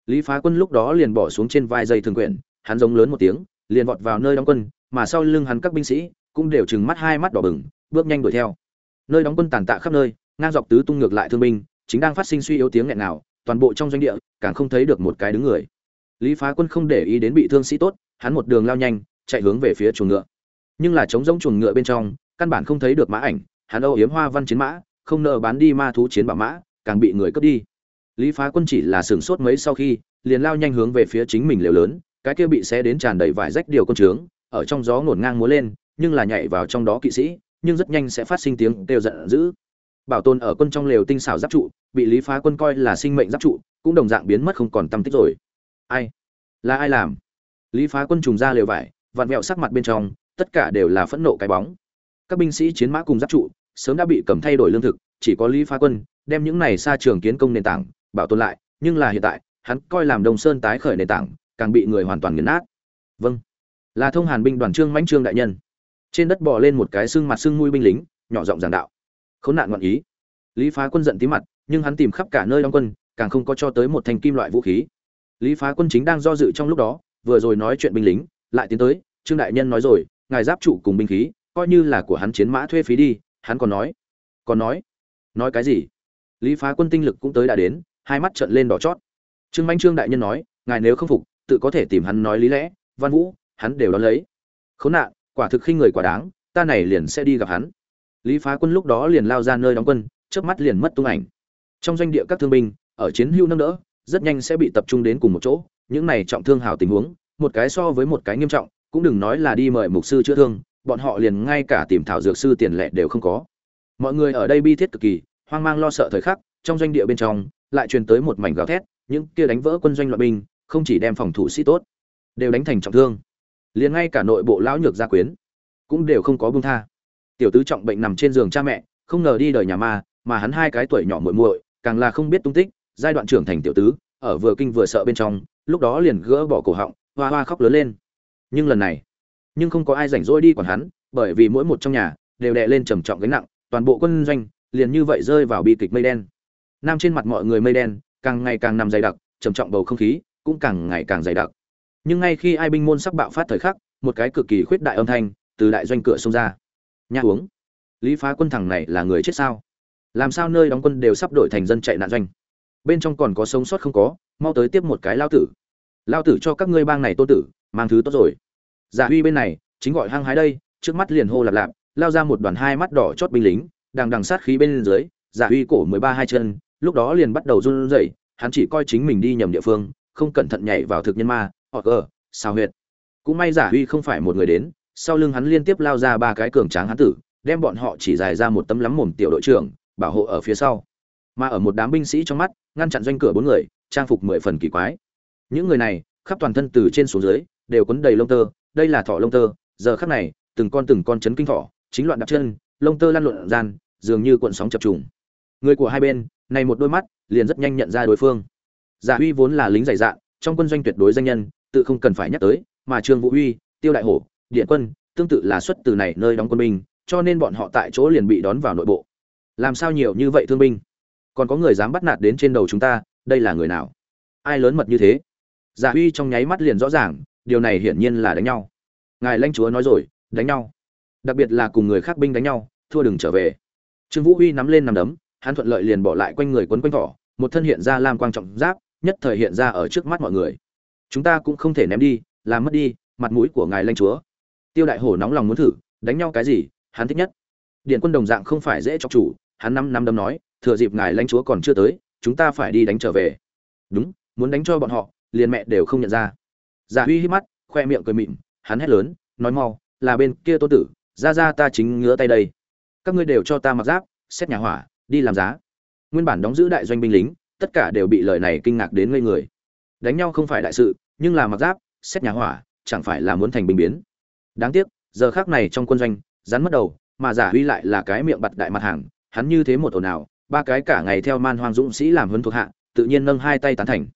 Lý phá quân lúc đó liền bỏ xuống trên vai dây thường quyển, hắn giống lớn một tiếng, liền vọt vào nơi đóng quân, mà sau lưng hắn các binh sĩ, cũng đều trừng mắt hai mắt đỏ bừng, bước nhanh đuổi theo. Nơi đóng quân tàn tạ khắp nơi ngang dọc tứ tung ngược lại thương binh, chính đang phát sinh suy yếu tiếng nghẹn nào, toàn bộ trong doanh địa, càng không thấy được một cái đứng người. Lý phá quân không để ý đến bị thương sĩ tốt, hắn một đường lao nhanh, chạy hướng về phía chuồng ngựa. Nhưng là trống rỗng chuồng ngựa bên trong, căn bản không thấy được mã ảnh, hắn âu yếm hoa văn chiến mã, không nợ bán đi ma thú chiến bảo mã, càng bị người cướp đi. Lý phá quân chỉ là sửng sốt mấy sau khi, liền lao nhanh hướng về phía chính mình liều lớn, cái kia bị xé đến tràn đầy vải rách điều con trướng, ở trong gió ngổn ngang múa lên, nhưng là nhảy vào trong đó kỵ sĩ, nhưng rất nhanh sẽ phát sinh tiếng kêu giận dữ bảo tồn ở quân trong lều tinh xảo giáp trụ, bị lý phá quân coi là sinh mệnh giáp trụ, cũng đồng dạng biến mất không còn tâm tích rồi. Ai? Là ai làm? Lý phá quân trùng ra lều vải, vặn vẹo sắc mặt bên trong, tất cả đều là phẫn nộ cái bóng. Các binh sĩ chiến mã cùng giáp trụ, sớm đã bị cầm thay đổi lương thực, chỉ có lý phá quân đem những này xa trường kiến công nền tảng, bảo tồn lại, nhưng là hiện tại, hắn coi làm đồng sơn tái khởi nền tảng, càng bị người hoàn toàn nghiền nát. Vâng. Là thông hàn binh đoàn trương mãnh trương đại nhân. Trên đất bò lên một cái xương mặt xương mũi binh lính, nhỏ giọng giảng đạo khốn nạn ngọn ý. Lý phá quân giận tí mặt, nhưng hắn tìm khắp cả nơi đóng quân, càng không có cho tới một thanh kim loại vũ khí. Lý phá quân chính đang do dự trong lúc đó, vừa rồi nói chuyện binh lính, lại tiến tới, trương đại nhân nói rồi, ngài giáp trụ cùng binh khí, coi như là của hắn chiến mã thuê phí đi. Hắn còn nói còn nói? Nói cái gì? Lý phá quân tinh lực cũng tới đã đến, hai mắt trợn lên đỏ chót. Trương manh trương đại nhân nói, ngài nếu không phục, tự có thể tìm hắn nói lý lẽ, văn vũ, hắn đều đón lấy. Khốn nạn, quả thực khinh người quả đáng, ta này liền sẽ đi gặp hắn lý phá quân lúc đó liền lao ra nơi đóng quân trước mắt liền mất tung ảnh. Trong doanh địa các thương binh, ở chiến hưu nâng đỡ, rất nhanh sẽ bị tập trung đến cùng một chỗ. Những này trọng thương hào tình huống, một cái so với một cái nghiêm trọng, cũng đừng nói là đi mời mục sư chữa thương, bọn họ liền ngay cả tìm thảo dược sư tiền lệ đều không có. Mọi người ở đây bi thiết cực kỳ, hoang mang lo sợ thời khắc, trong doanh địa bên trong, lại truyền tới một mảnh gào thét, những kia đánh vỡ quân doanh loại binh, không chỉ đem phòng thủ sĩ tốt, đều đánh thành trọng thương. Liền ngay cả nội bộ lão nhược gia quyến, cũng đều không có buông tha tiểu tứ trọng bệnh nằm trên giường cha mẹ, không ngờ đi đời nhà ma, mà hắn hai cái tuổi nhỏ muội muội, càng là không biết tung tích, giai đoạn trưởng thành tiểu tứ, ở vừa kinh vừa sợ bên trong, lúc đó liền gỡ bỏ cổ họng, hoa hoa khóc lớn lên. Nhưng lần này, nhưng không có ai rảnh rỗi đi quản hắn, bởi vì mỗi một trong nhà, đều đè lên trầm trọng gánh nặng, toàn bộ quân doanh, liền như vậy rơi vào bi kịch mây đen. Nam trên mặt mọi người mây đen, càng ngày càng nằm dày đặc, trầm trọng bầu không khí, cũng càng ngày càng dày đặc. Nhưng ngay khi ai binh môn sắp bạo phát thời khắc, một cái cực kỳ khuyết đại âm thanh, từ đại doanh cửa xông ra nhà uống. Lý phá quân thằng này là người chết sao? Làm sao nơi đóng quân đều sắp đổi thành dân chạy nạn doanh? Bên trong còn có sống sót không có, mau tới tiếp một cái lao tử. Lao tử cho các ngươi bang này tô tử, mang thứ tốt rồi. Giả huy bên này, chính gọi hăng hái đây, trước mắt liền hô lạp lạp, lao ra một đoàn hai mắt đỏ chót binh lính, đang đằng sát khí bên dưới, giả huy cổ mười ba hai chân, lúc đó liền bắt đầu run rẩy, hắn chỉ coi chính mình đi nhầm địa phương, không cẩn thận nhảy vào thực nhân ma họ ờ sao huyệt. Cũng may giả huy không phải một người đến sau lưng hắn liên tiếp lao ra ba cái cường tráng hắn tử, đem bọn họ chỉ dài ra một tấm lắm mồm tiểu đội trưởng, bảo hộ ở phía sau. Mà ở một đám binh sĩ trong mắt, ngăn chặn doanh cửa bốn người, trang phục mười phần kỳ quái. Những người này, khắp toàn thân từ trên xuống dưới, đều quấn đầy lông tơ, đây là thỏ lông tơ, giờ khắc này, từng con từng con chấn kinh thỏ, chính loạn đạp chân, lông tơ lăn lộn gian, dường như cuộn sóng chập trùng. Người của hai bên, này một đôi mắt, liền rất nhanh nhận ra đối phương. Giả huy vốn là lính dày dạn, trong quân doanh tuyệt đối danh nhân, tự không cần phải nhắc tới, mà trương vũ huy, tiêu đại hổ điện quân, tương tự là xuất từ này nơi đóng quân binh, cho nên bọn họ tại chỗ liền bị đón vào nội bộ. Làm sao nhiều như vậy thương binh? Còn có người dám bắt nạt đến trên đầu chúng ta, đây là người nào? Ai lớn mật như thế? Giả huy trong nháy mắt liền rõ ràng, điều này hiển nhiên là đánh nhau. Ngài lãnh chúa nói rồi, đánh nhau. Đặc biệt là cùng người khác binh đánh nhau, thua đừng trở về. Trương vũ huy nắm lên nằm đấm, hắn thuận lợi liền bỏ lại quanh người quấn quanh thỏ một thân hiện ra lam quang trọng giáp, nhất thời hiện ra ở trước mắt mọi người. Chúng ta cũng không thể ném đi, làm mất đi, mặt mũi của ngài lãnh chúa tiêu đại hổ nóng lòng muốn thử, đánh nhau cái gì, hắn thích nhất. Điện quân đồng dạng không phải dễ cho chủ, hắn năm năm đấm nói, thừa dịp ngài lãnh chúa còn chưa tới, chúng ta phải đi đánh trở về. Đúng, muốn đánh cho bọn họ, liền mẹ đều không nhận ra. Giả huy hít mắt, khoe miệng cười mịn, hắn hét lớn, nói mau, là bên kia tô tử, ra ra ta chính ngứa tay đây. Các ngươi đều cho ta mặc giáp, xét nhà hỏa, đi làm giá. Nguyên bản đóng giữ đại doanh binh lính, tất cả đều bị lời này kinh ngạc đến ngây người. Đánh nhau không phải đại sự, nhưng là mặc giáp, xét nhà hỏa, chẳng phải là muốn thành binh biến đáng tiếc, giờ khác này trong quân doanh, rắn mất đầu, mà giả huy lại là cái miệng bặt đại mặt hàng, hắn như thế một ồn nào ba cái cả ngày theo man hoang dũng sĩ làm huấn thuộc hạ, tự nhiên nâng hai tay tán thành.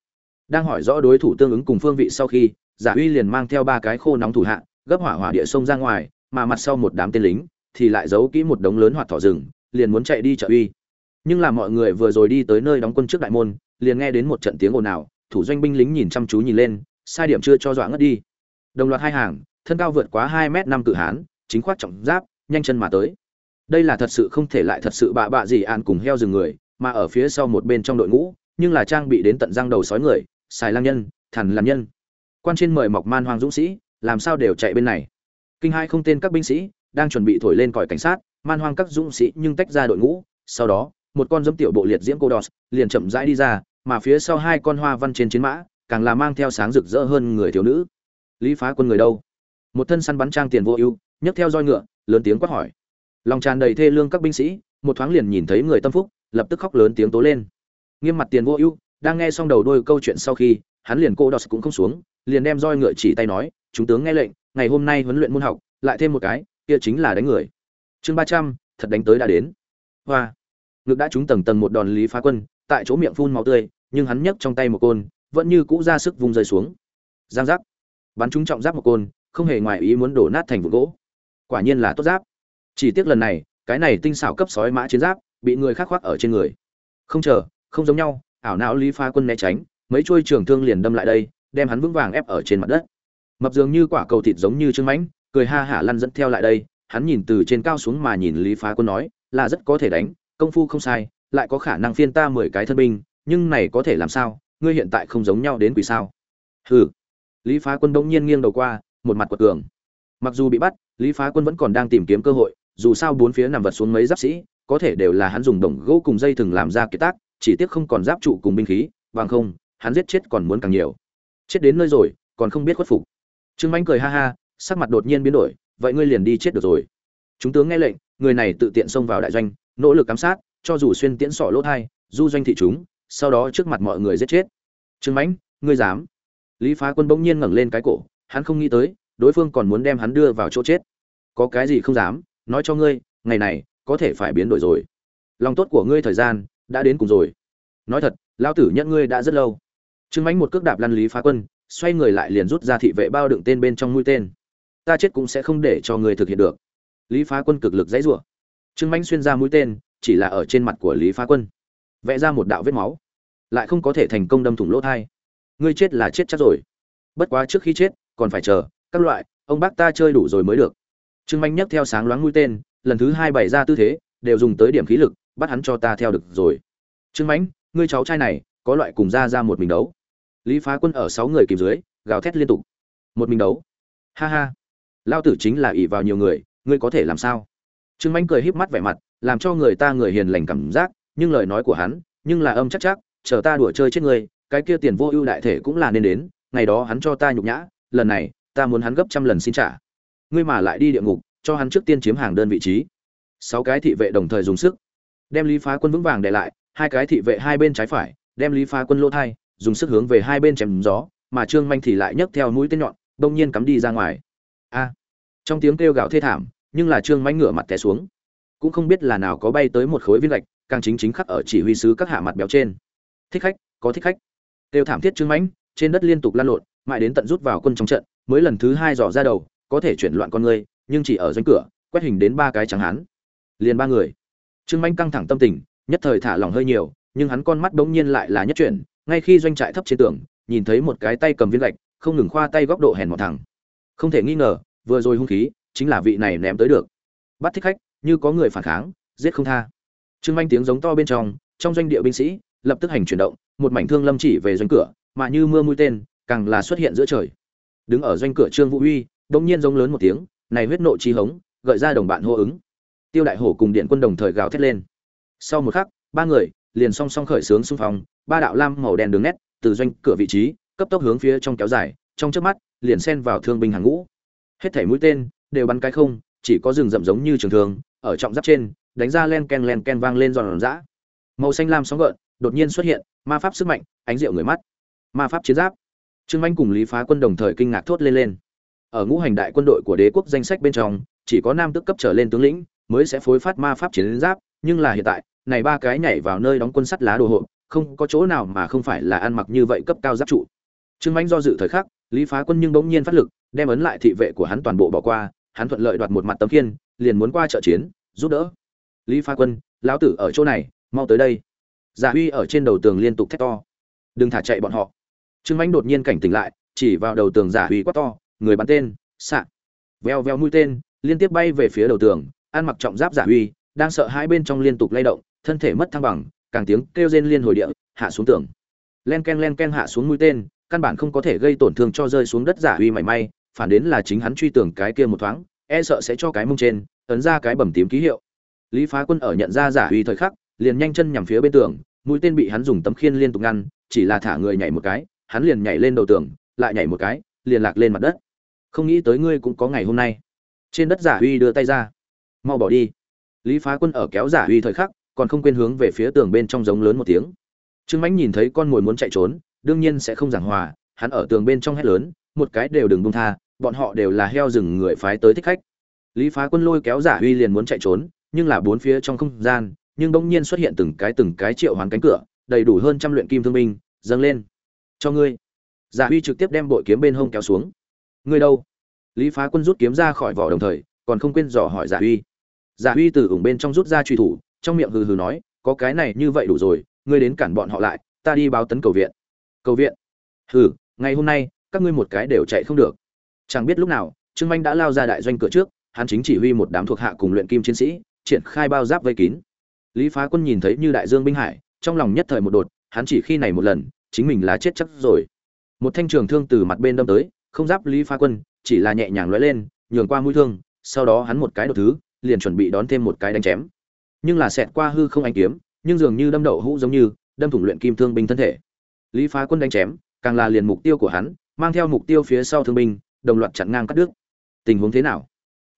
Đang hỏi rõ đối thủ tương ứng cùng phương vị sau khi, giả huy liền mang theo ba cái khô nóng thủ hạ, gấp hỏa hỏa địa sông ra ngoài, mà mặt sau một đám tên lính, thì lại giấu kỹ một đống lớn hoạt thỏ rừng, liền muốn chạy đi trợ uy. Nhưng là mọi người vừa rồi đi tới nơi đóng quân trước đại môn, liền nghe đến một trận tiếng ồn ào, thủ doanh binh lính nhìn chăm chú nhìn lên, sai điểm chưa cho dọa ngất đi. Đồng loạt hai hàng thân cao vượt quá hai m năm cự hán, chính khoác trọng giáp, nhanh chân mà tới. Đây là thật sự không thể lại thật sự bạ bạ gì an cùng heo rừng người, mà ở phía sau một bên trong đội ngũ, nhưng là trang bị đến tận răng đầu sói người, xài lang nhân thằn làm nhân. Quan trên mời mọc man hoang dũng sĩ, làm sao đều chạy bên này. Kinh hai không tên các binh sĩ, đang chuẩn bị thổi lên còi cảnh sát, man hoang các dũng sĩ nhưng tách ra đội ngũ, sau đó, một con dâm tiểu bộ liệt diễm cô đọt, liền chậm rãi đi ra, mà phía sau hai con hoa văn trên chiến mã, càng là mang theo sáng rực rỡ hơn người thiếu nữ. Lý phá quân người đâu? Một thân săn bắn trang tiền vô ưu, nhấc theo roi ngựa, lớn tiếng quát hỏi. Lòng tràn đầy thê lương các binh sĩ, một thoáng liền nhìn thấy người tâm phúc, lập tức khóc lớn tiếng tố lên. Nghiêm mặt tiền vô ưu, đang nghe xong đầu đôi câu chuyện sau khi, hắn liền cô đọt cũng không xuống, liền đem roi ngựa chỉ tay nói, chúng tướng nghe lệnh, ngày hôm nay huấn luyện môn học, lại thêm một cái, kia chính là đánh người. Chương ba trăm, thật đánh tới đã đến. Hoa. Ngực đã trúng tầng tầng một đòn lý phá quân, tại chỗ miệng phun máu tươi, nhưng hắn nhấc trong tay một côn, vẫn như cũ ra sức vùng rơi xuống. Giang giác. Bắn trúng trọng giáp một côn không hề ngoài ý muốn đổ nát thành vụ gỗ. Quả nhiên là tốt giáp. Chỉ tiếc lần này, cái này tinh xảo cấp sói mã chiến giáp, bị người khác khoác ở trên người. Không chờ, không giống nhau, ảo não lý phá quân né tránh, mấy chuôi trường thương liền đâm lại đây, đem hắn vững vàng ép ở trên mặt đất. Mập dường như quả cầu thịt giống như trương mãnh, cười ha hả lăn dẫn theo lại đây, hắn nhìn từ trên cao xuống mà nhìn lý phá quân nói, là rất có thể đánh, công phu không sai, lại có khả năng phiên ta mười cái thân binh, nhưng này có thể làm sao, ngươi hiện tại không giống nhau đến quỷ sao? Hừ. Lý phá quân bỗng nhiên nghiêng đầu qua một mặt quật cường. Mặc dù bị bắt, lý phá quân vẫn còn đang tìm kiếm cơ hội, dù sao bốn phía nằm vật xuống mấy giáp sĩ, có thể đều là hắn dùng đồng gỗ cùng dây thừng làm ra kiệt tác, chỉ tiếc không còn giáp trụ cùng binh khí, bằng không, hắn giết chết còn muốn càng nhiều. Chết đến nơi rồi, còn không biết khuất phục. Trương mãnh cười ha ha, sắc mặt đột nhiên biến đổi, vậy ngươi liền đi chết được rồi. Chúng tướng nghe lệnh, người này tự tiện xông vào đại doanh, nỗ lực ám sát, cho dù xuyên tiễn sọ lỗ thai du doanh thị chúng, sau đó trước mặt mọi người giết chết. Trương mãnh ngươi dám? Lý phá quân bỗng nhiên ngẩng lên cái cổ hắn không nghĩ tới, đối phương còn muốn đem hắn đưa vào chỗ chết. Có cái gì không dám, nói cho ngươi, ngày này, có thể phải biến đổi rồi. Lòng tốt của ngươi thời gian, đã đến cùng rồi. Nói thật lao tử nhận ngươi đã rất lâu. Trương mánh một cước đạp lăn lý phá quân, xoay người lại liền rút ra thị vệ bao đựng tên bên trong mũi tên. Ta chết cũng sẽ không để cho ngươi thực hiện được. Lý phá quân cực lực dãy rủa. Trương mánh xuyên ra mũi tên, chỉ là ở trên mặt của lý phá quân. Vẽ ra một đạo vết máu. Lại không có thể thành công đâm thủng lỗ thai. Ngươi chết là chết chắc rồi. Bất quá trước khi chết còn phải chờ, các loại, ông bác ta chơi đủ rồi mới được. Trương manh nhấc theo sáng loáng mũi tên, lần thứ hai bày ra tư thế, đều dùng tới điểm khí lực, bắt hắn cho ta theo được rồi. Trương mãnh ngươi cháu trai này, có loại cùng ra ra một mình đấu. Lý phá quân ở sáu người kìm dưới, gào thét liên tục. Một mình đấu. Ha ha. Lao tử chính là ỷ vào nhiều người, ngươi có thể làm sao? Trương mãnh cười híp mắt vẻ mặt, làm cho người ta người hiền lành cảm giác, nhưng lời nói của hắn, nhưng là âm chắc chắc, chờ ta đùa chơi chết ngươi, cái kia tiền vô ưu đại thể cũng là nên đến, ngày đó hắn cho ta nhục nhã lần này, ta muốn hắn gấp trăm lần xin trả. Ngươi mà lại đi địa ngục, cho hắn trước tiên chiếm hàng đơn vị trí. Sáu cái thị vệ đồng thời dùng sức, đem lý phá quân vững vàng để lại, hai cái thị vệ hai bên trái phải, đem lý phá quân lỗ thai, dùng sức hướng về hai bên chém gió, mà trương manh thì lại nhấc theo mũi tên nhọn đông nhiên cắm đi ra ngoài. A! Trong tiếng kêu gào thê thảm, nhưng là trương manh ngửa mặt té xuống. Cũng không biết là nào có bay tới một khối viên gạch, càng chính chính khắc ở chỉ huy sứ các hạ mặt béo trên. Thích khách, có thích khách. Kêu thảm thiết trương mãnh trên đất liên tục lan lộn mãi đến tận rút vào quân trong trận, mới lần thứ hai dò ra đầu, có thể chuyển loạn con người, nhưng chỉ ở doanh cửa, quét hình đến ba cái trắng hán. Liền ba người. Trương manh căng thẳng tâm tình, nhất thời thả lỏng hơi nhiều, nhưng hắn con mắt đống nhiên lại là nhất chuyển, ngay khi doanh trại thấp trên tường, nhìn thấy một cái tay cầm viên gạch, không ngừng khoa tay góc độ hèn một thằng không thể nghi ngờ, vừa rồi hung khí, chính là vị này ném tới được. Bắt thích khách, như có người phản kháng, giết không tha. Trương manh tiếng giống to bên trong trong doanh địa binh sĩ, lập tức hành chuyển động, một mảnh thương lâm chỉ về doanh cửa, mà như mưa mũi tên càng là xuất hiện giữa trời. Đứng ở doanh cửa trương vũ huy, đông nhiên giống lớn một tiếng này huyết nộ chi hống gợi ra đồng bạn hô ứng. Tiêu đại hổ cùng điện quân đồng thời gào thét lên. Sau một khắc ba người liền song song khởi sướng xung phong ba đạo lam màu đen đường nét từ doanh cửa vị trí cấp tốc hướng phía trong kéo dài trong trước mắt liền xen vào thương binh hàng ngũ. Hết thảy mũi tên đều bắn cái không chỉ có rừng rậm giống như trường thường ở trọng giáp trên đánh ra len ken len ken vang lên giòn giã. Màu xanh lam sóng gợn đột nhiên xuất hiện ma pháp sức mạnh ánh rượu người mắt. Ma pháp chiến giáp trương anh cùng lý phá quân đồng thời kinh ngạc thốt lên lên. Ở ngũ hành đại quân đội của đế quốc danh sách bên trong, chỉ có nam tức cấp trở lên tướng lĩnh mới sẽ phối phát ma pháp chiến giáp, nhưng là hiện tại, này ba cái nhảy vào nơi đóng quân sắt lá đồ hộp, không có chỗ nào mà không phải là ăn mặc như vậy cấp cao giáp trụ. Trương anh do dự thời khắc, lý phá quân nhưng bỗng nhiên phát lực, đem ấn lại thị vệ của hắn toàn bộ bỏ qua, hắn thuận lợi đoạt một mặt tấm khiên, liền muốn qua trợ chiến, giúp đỡ. Lý phá quân, lão tử ở chỗ này, mau tới đây. Giả huy ở trên đầu tường liên tục thét to. Đừng thả chạy bọn họ trương mãnh đột nhiên cảnh tỉnh lại, chỉ vào đầu tường giả huy quát to, người bắn tên, xạ. Veo veo mũi tên, liên tiếp bay về phía đầu tường, ăn mặc trọng giáp giả uy đang sợ hai bên trong liên tục lay động, thân thể mất thăng bằng, càng tiếng kêu rên liên hồi địa, hạ xuống tường. Len ken len ken hạ xuống mũi tên, căn bản không có thể gây tổn thương cho rơi xuống đất giả uy mảy may, phản đến là chính hắn truy tưởng cái kia một thoáng e sợ sẽ cho cái mông trên, ấn ra cái bầm tím ký hiệu. Lý phá quân ở nhận ra giả uy thời khắc, liền nhanh chân nhằm phía bên tường, mũi tên bị hắn dùng tấm khiên liên tục ngăn, chỉ là thả người nhảy một cái hắn liền nhảy lên đầu tường, lại nhảy một cái, liền lạc lên mặt đất. Không nghĩ tới ngươi cũng có ngày hôm nay. Trên đất giả huy đưa tay ra. Mau bỏ đi. Lý phá quân ở kéo giả huy thời khắc, còn không quên hướng về phía tường bên trong giống lớn một tiếng. Trương mãnh nhìn thấy con mồi muốn chạy trốn, đương nhiên sẽ không giảng hòa, hắn ở tường bên trong hét lớn, một cái đều đừng buông tha, bọn họ đều là heo rừng người phái tới thích khách. Lý phá quân lôi kéo giả huy liền muốn chạy trốn, nhưng là bốn phía trong không gian, nhưng bỗng nhiên xuất hiện từng cái từng cái triệu hoán cánh cửa, đầy đủ hơn trăm luyện kim thương binh, dâng lên cho ngươi. Giả Huy trực tiếp đem bội kiếm bên hông kéo xuống. Ngươi đâu? Lý phá quân rút kiếm ra khỏi vỏ đồng thời, còn không quên dò hỏi giả Huy. giả Huy từ ủng bên trong rút ra truy thủ, trong miệng hừ hừ nói, có cái này như vậy đủ rồi, ngươi đến cản bọn họ lại, ta đi báo tấn cầu viện. Cầu viện? Hừ, ngày hôm nay, các ngươi một cái đều chạy không được. Chẳng biết lúc nào, trương manh đã lao ra đại doanh cửa trước, hắn chính chỉ huy một đám thuộc hạ cùng luyện kim chiến sĩ, triển khai bao giáp vây kín. Lý phá quân nhìn thấy như đại dương binh hải, trong lòng nhất thời một đột, hắn chỉ khi này một lần chính mình là chết chắc rồi. Một thanh trường thương từ mặt bên đâm tới, không giáp lý phá quân, chỉ là nhẹ nhàng lóe lên, nhường qua mũi thương, sau đó hắn một cái đột thứ, liền chuẩn bị đón thêm một cái đánh chém. Nhưng là xẹt qua hư không anh kiếm, nhưng dường như đâm đậu hũ giống như, đâm thủng luyện kim thương binh thân thể. Lý phá quân đánh chém, càng là liền mục tiêu của hắn, mang theo mục tiêu phía sau thương binh, đồng loạt chặn ngang cắt đứt. Tình huống thế nào?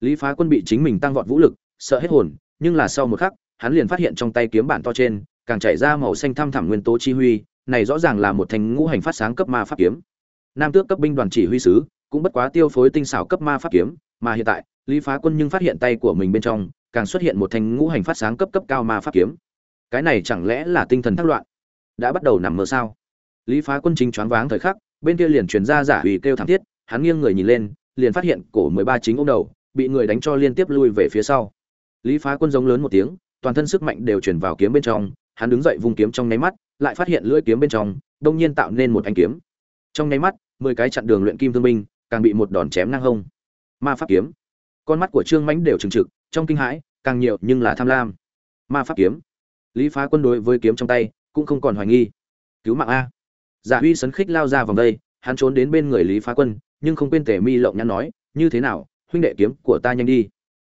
Lý phá quân bị chính mình tăng vọt vũ lực, sợ hết hồn, nhưng là sau một khắc, hắn liền phát hiện trong tay kiếm bản to trên, càng chảy ra màu xanh thăm thẳm nguyên tố chi huy này rõ ràng là một thành ngũ hành phát sáng cấp ma pháp kiếm. Nam tước cấp binh đoàn chỉ huy sứ, cũng bất quá tiêu phối tinh xảo cấp ma pháp kiếm, mà hiện tại, lý phá quân nhưng phát hiện tay của mình bên trong, càng xuất hiện một thanh ngũ hành phát sáng cấp cấp cao ma pháp kiếm. Cái này chẳng lẽ là tinh thần thác loạn? Đã bắt đầu nằm mơ sao? Lý phá quân chính choáng váng thời khắc, bên kia liền truyền ra giả ủy kêu thảm thiết, hắn nghiêng người nhìn lên, liền phát hiện cổ mười ba chính ông đầu, bị người đánh cho liên tiếp lui về phía sau. Lý phá quân giống lớn một tiếng, toàn thân sức mạnh đều chuyển vào kiếm bên trong, hắn đứng dậy vung kiếm trong nháy mắt lại phát hiện lưỡi kiếm bên trong, đông nhiên tạo nên một anh kiếm. Trong nháy mắt, mười cái chặn đường luyện kim thương binh, càng bị một đòn chém ngang hông. Ma pháp kiếm. Con mắt của trương mãnh đều trừng trực, trong kinh hãi, càng nhiều nhưng là tham lam. Ma pháp kiếm. Lý phá quân đối với kiếm trong tay, cũng không còn hoài nghi. Cứu mạng a. Giả huy sấn khích lao ra vòng đây, hắn trốn đến bên người lý phá quân, nhưng không quên Tề mi lộng nhăn nói, như thế nào, huynh đệ kiếm của ta nhanh đi.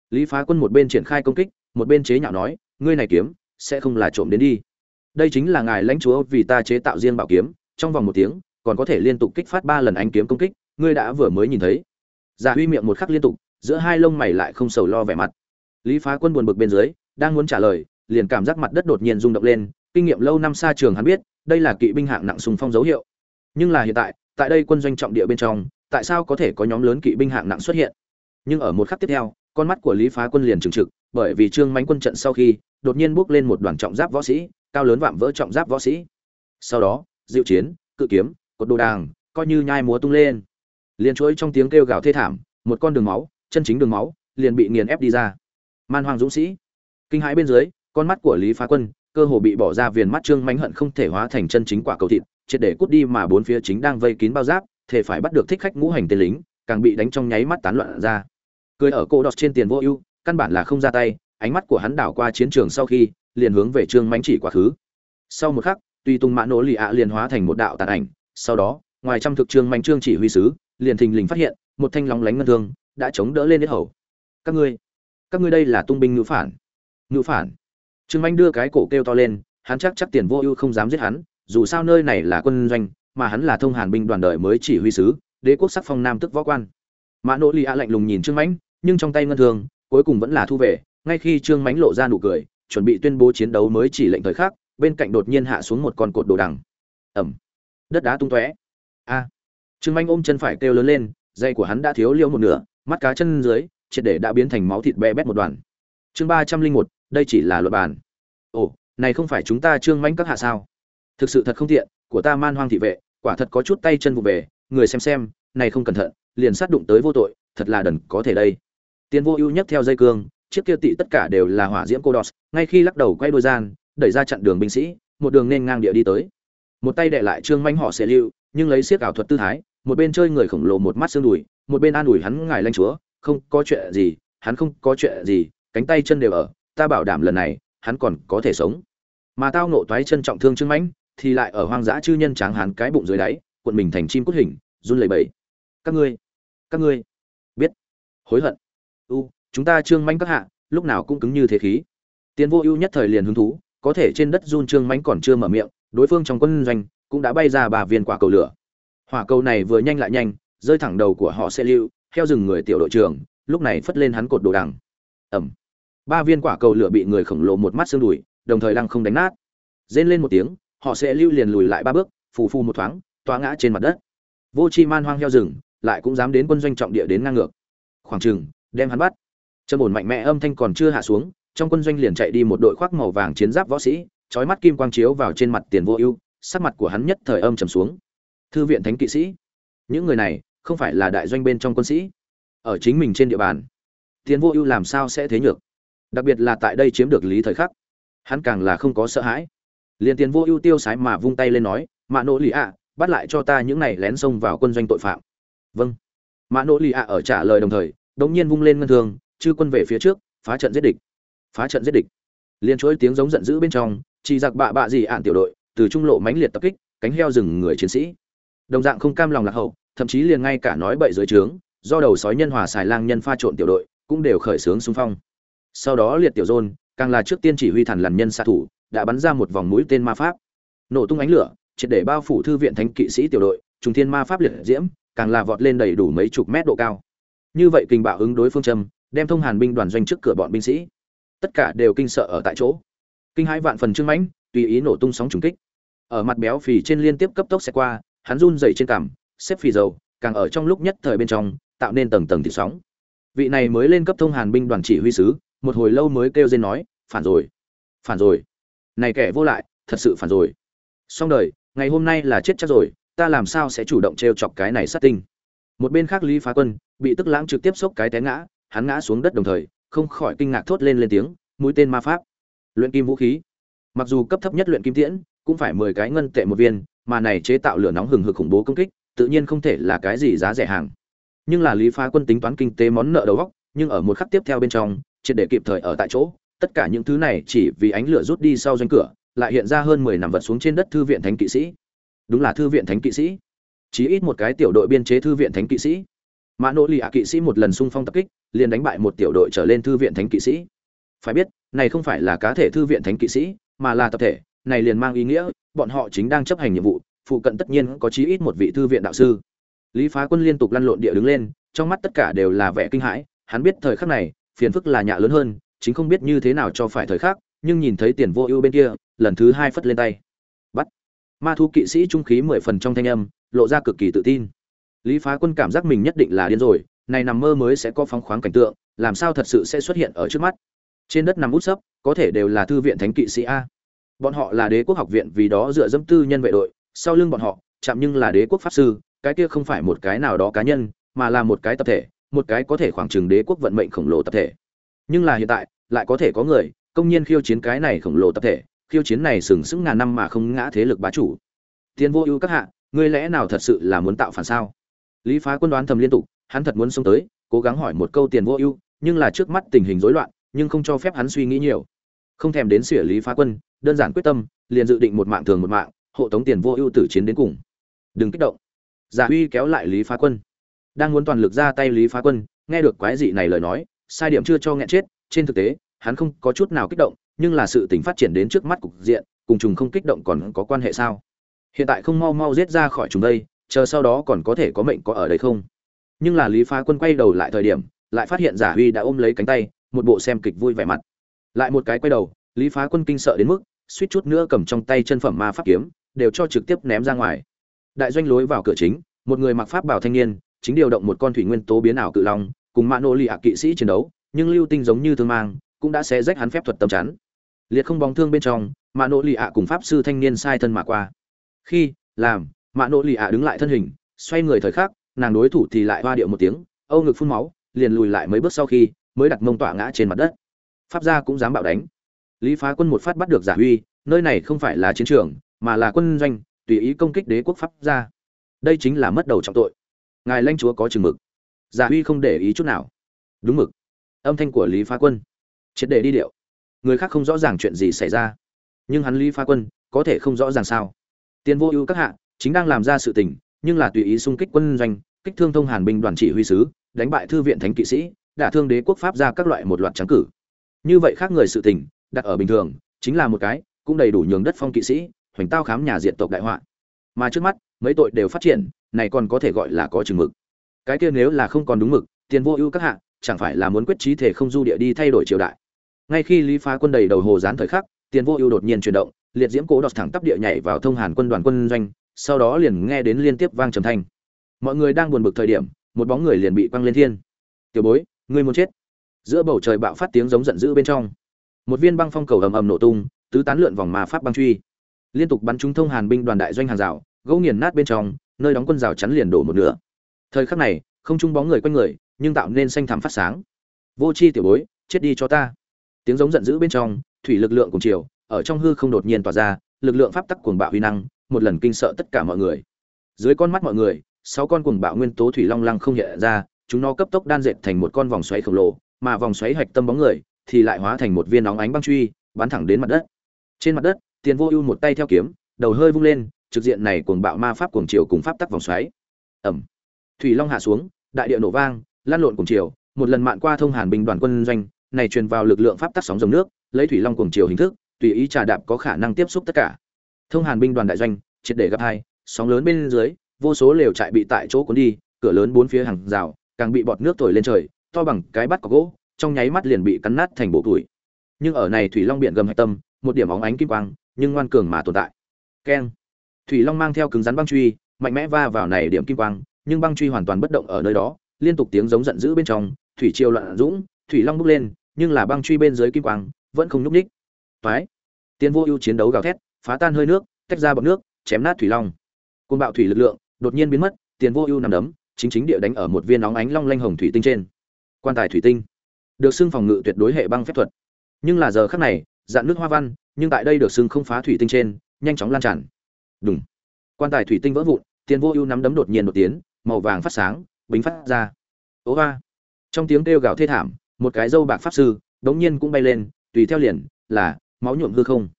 Lý phá quân một bên triển khai công kích, một bên chế nhạo nói, ngươi này kiếm sẽ không là trộm đến đi đây chính là ngài lãnh chúa vì ta chế tạo riêng bảo kiếm, trong vòng một tiếng, còn có thể liên tục kích phát ba lần ánh kiếm công kích, ngươi đã vừa mới nhìn thấy. Giả huy miệng một khắc liên tục, giữa hai lông mày lại không sầu lo vẻ mặt. Lý phá quân buồn bực bên dưới, đang muốn trả lời, liền cảm giác mặt đất đột nhiên rung động lên, kinh nghiệm lâu năm xa trường hắn biết, đây là kỵ binh hạng nặng sùng phong dấu hiệu. Nhưng là hiện tại tại đây quân doanh trọng địa bên trong, tại sao có thể có nhóm lớn kỵ binh hạng nặng xuất hiện? Nhưng ở một khắc tiếp theo, con mắt của lý phá quân liền trừng trực bởi vì trương mánh quân trận sau khi, đột nhiên bước lên một đoàn trọng giáp võ sĩ cao lớn vạm vỡ trọng giáp võ sĩ. Sau đó, diệu chiến, cự kiếm, cột đồ đàng, coi như nhai múa tung lên. Liền chuỗi trong tiếng kêu gào thê thảm, một con đường máu, chân chính đường máu, liền bị nghiền ép đi ra. Man hoàng dũng sĩ. Kinh hãi bên dưới, con mắt của lý phá quân cơ hồ bị bỏ ra viền mắt trương mánh hận không thể hóa thành chân chính quả cầu thịt, triệt để cút đi mà bốn phía chính đang vây kín bao giáp thể phải bắt được thích khách ngũ hành tên lính, càng bị đánh trong nháy mắt tán loạn ra. Cười ở cô đọt trên tiền vô ưu, căn bản là không ra tay, ánh mắt của hắn đảo qua chiến trường sau khi liền hướng về trương mánh chỉ quá khứ. Sau một khắc, tùy tùng mã nỗ lì ạ liền hóa thành một đạo tàn ảnh. Sau đó, ngoài trăm thực trương mánh trương chỉ huy sứ, liền thình lình phát hiện, một thanh lóng lánh ngân thương đã chống đỡ lên hết hầu. Các ngươi các ngươi đây là tung binh ngữ phản. Ngữ phản. Trương mánh đưa cái cổ kêu to lên, hắn chắc chắc tiền vô ưu không dám giết hắn, dù sao nơi này là quân doanh, mà hắn là thông hàn binh đoàn đời mới chỉ huy sứ, đế quốc sắc phong nam tức võ quan. Mã nỗ lì ạ lạnh lùng nhìn trương mãnh, nhưng trong tay ngân thương cuối cùng vẫn là thu về, ngay khi trương mãnh lộ ra nụ cười chuẩn bị tuyên bố chiến đấu mới chỉ lệnh thời khắc, bên cạnh đột nhiên hạ xuống một con cột đồ đằng. Ẩm. Đất đá tung tóe. A. Trương manh ôm chân phải kêu lớn lên, dây của hắn đã thiếu liêu một nửa, mắt cá chân dưới, triệt để đã biến thành máu thịt bé bét một đoàn. Chương ba trăm linh một, đây chỉ là luật bàn. Ồ, này không phải chúng ta trương manh các hạ sao? Thực sự thật không tiện, của ta man hoang thị vệ, quả thật có chút tay chân vụ về, người xem xem, này không cẩn thận, liền sát đụng tới vô tội, thật là đần có thể đây. Tiền vô ưu nhất theo dây cương chiếc kia tị tất cả đều là hỏa diễm cô đọt ngay khi lắc đầu quay đôi gian, đẩy ra chặn đường binh sĩ, một đường nên ngang địa đi tới. Một tay đệ lại trương manh họ sẽ lưu, nhưng lấy siết ảo thuật tư thái, một bên chơi người khổng lồ một mắt xương đùi, một bên an ủi hắn ngài lanh chúa, không có chuyện gì, hắn không có chuyện gì, cánh tay chân đều ở, ta bảo đảm lần này, hắn còn có thể sống. Mà tao nộ toái chân trọng thương trương mãnh thì lại ở hoang dã chư nhân tráng hắn cái bụng dưới đáy, cuộn mình thành chim cốt hình, run lẩy bẩy. Các ngươi các ngươi, biết, hối hận. U chúng ta trương mãnh các hạ, lúc nào cũng cứng như thế khí. Tiến vô ưu nhất thời liền hứng thú, có thể trên đất run trương mãnh còn chưa mở miệng, đối phương trong quân doanh cũng đã bay ra ba viên quả cầu lửa. Hỏa cầu này vừa nhanh lại nhanh, rơi thẳng đầu của họ sẽ lưu, theo rừng người tiểu đội trưởng, lúc này phất lên hắn cột đồ đằng. Ẩm ba viên quả cầu lửa bị người khổng lồ một mắt xương đùi, đồng thời lăng không đánh nát. Rên lên một tiếng, họ sẽ lưu liền lùi lại ba bước, phù phù một thoáng toa ngã trên mặt đất. Vô chi man hoang heo rừng, lại cũng dám đến quân doanh trọng địa đến ngang ngược. Khoảng chừng, đem hắn bắt trầm ổn mạnh mẽ âm thanh còn chưa hạ xuống, trong quân doanh liền chạy đi một đội khoác màu vàng chiến giáp võ sĩ, chói mắt kim quang chiếu vào trên mặt tiền vô ưu, sắc mặt của hắn nhất thời âm trầm xuống. Thư viện thánh kỵ sĩ, những người này không phải là đại doanh bên trong quân sĩ, ở chính mình trên địa bàn. Tiền vô ưu làm sao sẽ thế nhược? Đặc biệt là tại đây chiếm được lý thời khắc, hắn càng là không có sợ hãi. Liền tiền vô ưu tiêu sái mà vung tay lên nói, mạ nỗ lì ạ, bắt lại cho ta những này lén xông vào quân doanh tội phạm. Vâng. Mạ nỗ lì ạ ở trả lời đồng thời, đống nhiên vung lên ngân thường chư quân về phía trước, phá trận giết địch. Phá trận giết địch. Liên chuỗi tiếng giống giận dữ bên trong chỉ giặc bạ bạ gì ạn tiểu đội, từ trung lộ mãnh liệt tập kích, cánh heo rừng người chiến sĩ. Đồng dạng không cam lòng lạc hậu, thậm chí liền ngay cả nói bậy dưới trướng, do đầu sói nhân hòa xài lang nhân pha trộn tiểu đội, cũng đều khởi xướng xung phong. Sau đó liệt tiểu dôn, càng là trước tiên chỉ huy thần lằn nhân xạ thủ, đã bắn ra một vòng mũi tên ma pháp. Nổ tung ánh lửa, triệt để bao phủ thư viện thánh kỵ sĩ tiểu đội, trùng thiên ma pháp liệt diễm, càng là vọt lên đầy đủ mấy chục mét độ cao. Như vậy kình bạo ứng đối phương châm đem thông hàn binh đoàn doanh trước cửa bọn binh sĩ. Tất cả đều kinh sợ ở tại chỗ. Kinh hãi vạn phần trưng mãnh, tùy ý nổ tung sóng trùng kích. Ở mặt béo phì trên liên tiếp cấp tốc xe qua, hắn run dậy trên cằm, xếp phì dầu, càng ở trong lúc nhất thời bên trong, tạo nên tầng tầng thịt sóng. Vị này mới lên cấp thông hàn binh đoàn chỉ huy sứ, một hồi lâu mới kêu dên nói, phản rồi phản rồi. Này kẻ vô lại, thật sự phản rồi. Xong đời, ngày hôm nay là chết chắc rồi, ta làm sao sẽ chủ động t r e o chọc cái này sát tinh? Một bên khác lý phá quân, bị tức lãng trực tiếp xốc cái té ngã hắn ngã xuống đất đồng thời, không khỏi kinh ngạc thốt lên lên tiếng, mũi tên ma pháp. Luyện kim vũ khí. Mặc dù cấp thấp nhất luyện kim tiễn, cũng phải mười cái ngân tệ một viên, mà này chế tạo lửa nóng hừng hực khủng bố công kích, tự nhiên không thể là cái gì giá rẻ hàng. Nhưng là lý phá quân tính toán kinh tế món nợ đầu góc nhưng ở một khắc tiếp theo bên trong, triệt để kịp thời ở tại chỗ, tất cả những thứ này chỉ vì ánh lửa rút đi sau doanh cửa, lại hiện ra hơn mười nằm vật xuống trên đất thư viện thánh kỵ sĩ. Đúng là thư viện thánh kỵ sĩ. Chí ít một cái tiểu đội biên chế thư viện thánh kỵ sĩ. Mã nỗ lì ạ kỵ sĩ một lần xung phong tập kích liền đánh bại một tiểu đội trở lên thư viện thánh kỵ sĩ. Phải biết, này không phải là cá thể thư viện thánh kỵ sĩ, mà là tập thể, này liền mang ý nghĩa, bọn họ chính đang chấp hành nhiệm vụ, phụ cận tất nhiên có chí ít một vị thư viện đạo sư. Lý phá quân liên tục lăn lộn địa đứng lên, trong mắt tất cả đều là vẻ kinh hãi, hắn biết thời khắc này, phiền phức là nhạ lớn hơn, chính không biết như thế nào cho phải thời khắc, nhưng nhìn thấy tiền vô ưu bên kia, lần thứ hai phất lên tay. Bắt. Ma thu kỵ sĩ trung khí mười phần trong thanh âm, lộ ra cực kỳ tự tin. Lý phá quân cảm giác mình nhất định là điên rồi này nằm mơ mới sẽ có phóng khoáng cảnh tượng, làm sao thật sự sẽ xuất hiện ở trước mắt? Trên đất nằm út sấp, có thể đều là thư viện thánh kỵ sĩ a. Bọn họ là đế quốc học viện vì đó dựa dẫm tư nhân vệ đội, sau lưng bọn họ, chạm nhưng là đế quốc pháp sư, cái kia không phải một cái nào đó cá nhân, mà là một cái tập thể, một cái có thể khoảng chừng đế quốc vận mệnh khổng lồ tập thể. Nhưng là hiện tại, lại có thể có người, công nhiên khiêu chiến cái này khổng lồ tập thể, khiêu chiến này sừng sững ngàn năm mà không ngã thế lực bá chủ. Tiên vô ưu các hạ, ngươi lẽ nào thật sự là muốn tạo phản sao? Lý phá quân đoán thầm liên tục hắn thật muốn xông tới, cố gắng hỏi một câu tiền vô ưu, nhưng là trước mắt tình hình rối loạn, nhưng không cho phép hắn suy nghĩ nhiều. Không thèm đến xỉa lý phá quân, đơn giản quyết tâm, liền dự định một mạng thường một mạng, hộ tống tiền vô ưu tử chiến đến cùng. Đừng kích động. Giả uy kéo lại lý phá quân. Đang muốn toàn lực ra tay lý phá quân, nghe được quái dị này lời nói, sai điểm chưa cho nghẹn chết, trên thực tế, hắn không có chút nào kích động, nhưng là sự tình phát triển đến trước mắt cục diện, cùng trùng không kích động còn có quan hệ sao? Hiện tại không mau mau giết ra khỏi chúng đây, chờ sau đó còn có thể có mệnh có ở đây không? Nhưng là lý phá quân quay đầu lại thời điểm, lại phát hiện giả huy đã ôm lấy cánh tay, một bộ xem kịch vui vẻ mặt. Lại một cái quay đầu, lý phá quân kinh sợ đến mức, suýt chút nữa cầm trong tay chân phẩm ma pháp kiếm, đều cho trực tiếp ném ra ngoài. Đại doanh lối vào cửa chính, một người mặc pháp bảo thanh niên, chính điều động một con thủy nguyên tố biến ảo cự long, cùng mã nô lì ạ kỵ sĩ chiến đấu, nhưng lưu tinh giống như thương mang, cũng đã xé rách hắn phép thuật tâm chắn. Liệt không bóng thương bên trong, mã nô lì ạ cùng pháp sư thanh niên sai thân mà qua. Khi, làm, mã nô lì ạ đứng lại thân hình, xoay người thời khắc nàng đối thủ thì lại hoa điệu một tiếng, âu ngực phun máu, liền lùi lại mấy bước sau khi mới đặt mông tỏa ngã trên mặt đất. Pháp gia cũng dám bạo đánh. Lý phá quân một phát bắt được giả huy, nơi này không phải là chiến trường, mà là quân doanh, tùy ý công kích đế quốc pháp gia. Đây chính là mất đầu trọng tội. Ngài lãnh chúa có chừng mực. Giả huy không để ý chút nào. Đúng mực. Âm thanh của lý phá quân. Triệt để đi điệu. Người khác không rõ ràng chuyện gì xảy ra. Nhưng hắn lý phá quân, có thể không rõ ràng sao? Tiền vô ưu các hạ, chính đang làm ra sự tình, nhưng là tùy ý xung kích quân doanh kích thương thông hàn binh đoàn chỉ huy sứ, đánh bại thư viện thánh kỵ sĩ, đả thương đế quốc pháp ra các loại một loạt trắng cử. Như vậy khác người sự tình, đặt ở bình thường, chính là một cái, cũng đầy đủ nhường đất phong kỵ sĩ, hoành tao khám nhà diện tộc đại họa. Mà trước mắt, mấy tội đều phát triển, này còn có thể gọi là có chừng mực. Cái kia nếu là không còn đúng mực, tiền vô ưu các hạ, chẳng phải là muốn quyết trí thể không du địa đi thay đổi triều đại. Ngay khi lý phá quân đầy đầu hồ gián thời khắc, tiền vô ưu đột nhiên chuyển động, liệt diễm cố đọt thẳng tắp địa nhảy vào thông hàn quân đoàn quân doanh, sau đó liền nghe đến liên tiếp vang trầm thanh mọi người đang buồn bực thời điểm, một bóng người liền bị quăng lên thiên. Tiểu bối, ngươi muốn chết? Giữa bầu trời bạo phát tiếng giống giận dữ bên trong. Một viên băng phong cầu ầm ầm nổ tung, tứ tán lượn vòng mà pháp băng truy. Liên tục bắn trúng thông hàn binh đoàn đại doanh hàng rào, gỗ nghiền nát bên trong, nơi đóng quân rào chắn liền đổ một nửa. Thời khắc này, không trung bóng người quanh người, nhưng tạo nên xanh thảm phát sáng. Vô chi tiểu bối, chết đi cho ta. Tiếng giống giận dữ bên trong, thủy lực lượng cùng chiều, ở trong hư không đột nhiên tỏa ra, lực lượng pháp tắc cuồng bạo huy năng, một lần kinh sợ tất cả mọi người. Dưới con mắt mọi người sáu con cuồng bạo nguyên tố thủy long lăng không hiện ra, chúng nó cấp tốc đan dệt thành một con vòng xoáy khổng lồ, mà vòng xoáy hạch tâm bóng người thì lại hóa thành một viên nóng ánh băng truy, bắn thẳng đến mặt đất. Trên mặt đất, tiền vô ưu một tay theo kiếm, đầu hơi vung lên, trực diện này cuồng bạo ma pháp cuồng chiều cùng pháp tắc vòng xoáy. Ẩm thủy long hạ xuống, đại địa nổ vang, lan lộn cuồng chiều một lần mạn qua thông hàn binh đoàn quân doanh, này truyền vào lực lượng pháp tắc sóng dòng nước, lấy thủy long cuồng chiều hình thức, tùy ý trà đạp có khả năng tiếp xúc tất cả. Thông hàn binh đoàn đại doanh, triệt để gặp hai, sóng lớn bên dưới vô số lều trại bị tại chỗ cuốn đi, cửa lớn bốn phía hàng rào, càng bị bọt nước thổi lên trời, to bằng cái bắt cọc gỗ, trong nháy mắt liền bị cắn nát thành bộ tuổi nhưng ở này thủy long biển gầm hạch tâm, một điểm óng ánh kim quang, nhưng ngoan cường mà tồn tại. Keng. Thủy long mang theo cứng rắn băng truy, mạnh mẽ va vào này điểm kim quang, nhưng băng truy hoàn toàn bất động ở nơi đó, liên tục tiếng giống giận dữ bên trong, thủy triều loạn dũng, thủy long bốc lên, nhưng là băng truy bên dưới kim quang, vẫn không nhúc ních phái tiên vô ưu chiến đấu gào thét, phá tan hơi nước, tách ra bọt nước, chém nát thủy long. Côn bạo thủy lực lượng đột nhiên biến mất, tiền vô ưu nằm đấm, chính chính địa đánh ở một viên nóng ánh long lanh hồng thủy tinh trên. Quan tài thủy tinh. Được xưng phòng ngự tuyệt đối hệ băng phép thuật. Nhưng là giờ khắc này dạn nước hoa văn, nhưng tại đây được xưng không phá thủy tinh trên, nhanh chóng lan tràn. Đúng quan tài thủy tinh vỡ vụn, tiền vô ưu nắm đấm đột nhiên đột tiến, màu vàng phát sáng, bính phát ra. Ố hoa. Trong tiếng kêu gào thê thảm, một cái dâu bạc pháp sư, đống nhiên cũng bay lên, tùy theo liền, là, máu nhuộm hư không.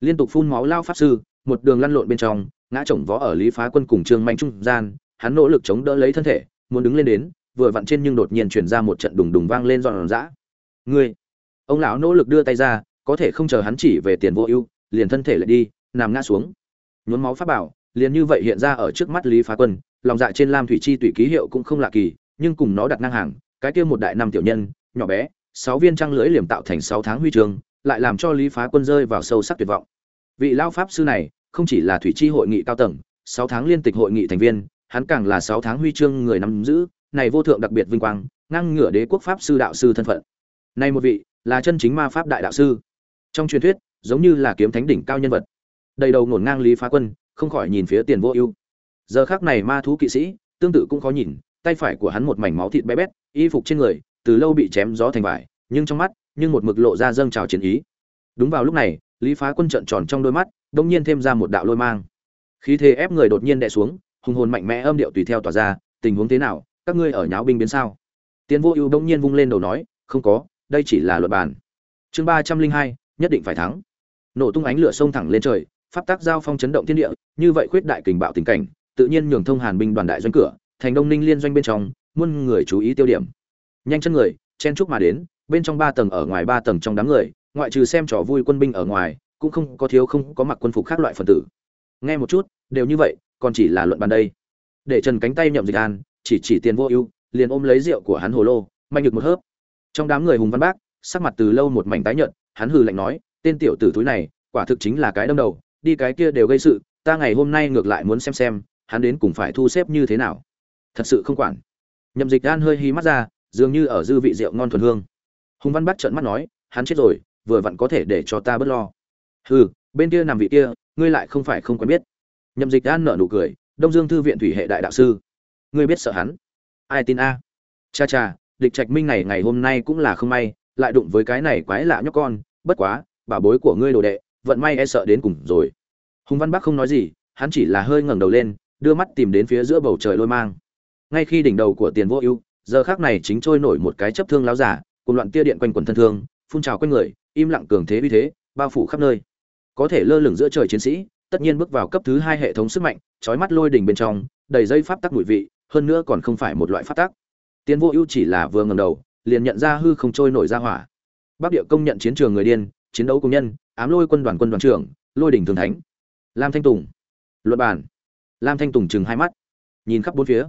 Liên tục phun máu lao pháp sư, một đường lăn lộn bên trong ngã chồng vó ở lý phá quân cùng trương manh trung gian, hắn nỗ lực chống đỡ lấy thân thể, muốn đứng lên đến, vừa vặn trên nhưng đột nhiên chuyển ra một trận đùng đùng vang lên giòn giã. Ngươi! Ông lão nỗ lực đưa tay ra, có thể không chờ hắn chỉ về tiền vô ưu, liền thân thể lại đi, nằm ngã xuống. Nhuốm máu pháp bảo, liền như vậy hiện ra ở trước mắt lý phá quân, lòng dạ trên lam thủy chi tùy ký hiệu cũng không lạ kỳ, nhưng cùng nó đặt ngang hàng, cái kia một đại năm tiểu nhân, nhỏ bé, sáu viên trăng lưỡi liềm tạo thành sáu tháng huy chương, lại làm cho lý phá quân rơi vào sâu sắc tuyệt vọng. Vị lao pháp sư này không chỉ là thủy chi hội nghị cao tầng, sáu tháng liên tịch hội nghị thành viên, hắn càng là sáu tháng huy chương người nắm giữ, này vô thượng đặc biệt vinh quang, ngang ngửa đế quốc pháp sư đạo sư thân phận. Này một vị, là chân chính ma pháp đại đạo sư. Trong truyền thuyết, giống như là kiếm thánh đỉnh cao nhân vật. Đầy đầu ngổn ngang lý phá quân, không khỏi nhìn phía tiền vô ưu. Giờ khác này ma thú kỵ sĩ, tương tự cũng khó nhìn, tay phải của hắn một mảnh máu thịt bé bét, y phục trên người, từ lâu bị chém gió thành vải, nhưng trong mắt, nhưng một mực lộ ra dâng trào chiến ý. Đúng vào lúc này lý phá quân trợn tròn trong đôi mắt đông nhiên thêm ra một đạo lôi mang. Khí thế ép người đột nhiên đè xuống, hùng hồn mạnh mẽ âm điệu tùy theo tỏa ra, tình huống thế nào, các ngươi ở nháo binh biến sao? Tiến vô ưu đông nhiên vung lên đầu nói, không có, đây chỉ là luật bàn chương ba trăm linh hai, nhất định phải thắng. Nổ tung ánh lửa sông thẳng lên trời, pháp tác giao phong chấn động thiên địa, như vậy khuyết đại kình bạo tình cảnh, tự nhiên nhường thông hàn binh đoàn đại doanh cửa, thành đông ninh liên doanh bên trong, muôn người chú ý tiêu điểm. Nhanh chân người, chen chúc mà đến, bên trong ba tầng ở ngoài ba tầng trong đám người ngoại trừ xem trò vui quân binh ở ngoài, cũng không có thiếu không có mặc quân phục khác loại phần tử. Nghe một chút, đều như vậy, còn chỉ là luận bàn đây. Để trần cánh tay nhậm dịch an, chỉ chỉ tiền vô ưu, liền ôm lấy rượu của hắn hồ lô, mạnh được một hớp. Trong đám người hùng văn bác, sắc mặt từ lâu một mảnh tái nhợt, hắn hừ lạnh nói, tên tiểu tử túi này, quả thực chính là cái đâm đầu, đi cái kia đều gây sự, ta ngày hôm nay ngược lại muốn xem xem, hắn đến cùng phải thu xếp như thế nào. Thật sự không quản. Nhậm dịch an hơi hí mắt ra, dường như ở dư vị rượu ngon thuần hương. Hùng văn Bác trợn mắt nói, hắn chết rồi vừa vặn có thể để cho ta bớt lo. Hừ, bên kia nằm vị kia, ngươi lại không phải không quen biết. Nhậm dịch an nở nụ cười, đông dương thư viện thủy hệ đại đạo sư. Ngươi biết sợ hắn? Ai tin a? Cha cha, địch trạch minh này ngày hôm nay cũng là không may, lại đụng với cái này quái lạ nhóc con, bất quá bà bối của ngươi đồ đệ, vận may e sợ đến cùng rồi. Hùng văn bắc không nói gì, hắn chỉ là hơi ngẩng đầu lên, đưa mắt tìm đến phía giữa bầu trời lôi mang. Ngay khi đỉnh đầu của tiền vô ưu, giờ khác này chính trôi nổi một cái chấp thương láo giả, cùng loạn tia điện quanh quần thân thương, phun trào quanh người im lặng cường thế uy thế, bao phủ khắp nơi. Có thể lơ lửng giữa trời chiến sĩ, tất nhiên bước vào cấp thứ hai hệ thống sức mạnh trói mắt lôi đỉnh bên trong, đầy dây pháp tắc mùi vị, hơn nữa còn không phải một loại pháp tắc. Tiến vô ưu chỉ là vừa ngầm đầu, liền nhận ra hư không trôi nổi ra hỏa. Bắc địa công nhận chiến trường người điên, chiến đấu công nhân, ám lôi quân đoàn quân đoàn trưởng, lôi đỉnh thường thánh. Lam thanh tùng. Luật bản lam thanh tùng chừng hai mắt, nhìn khắp bốn phía.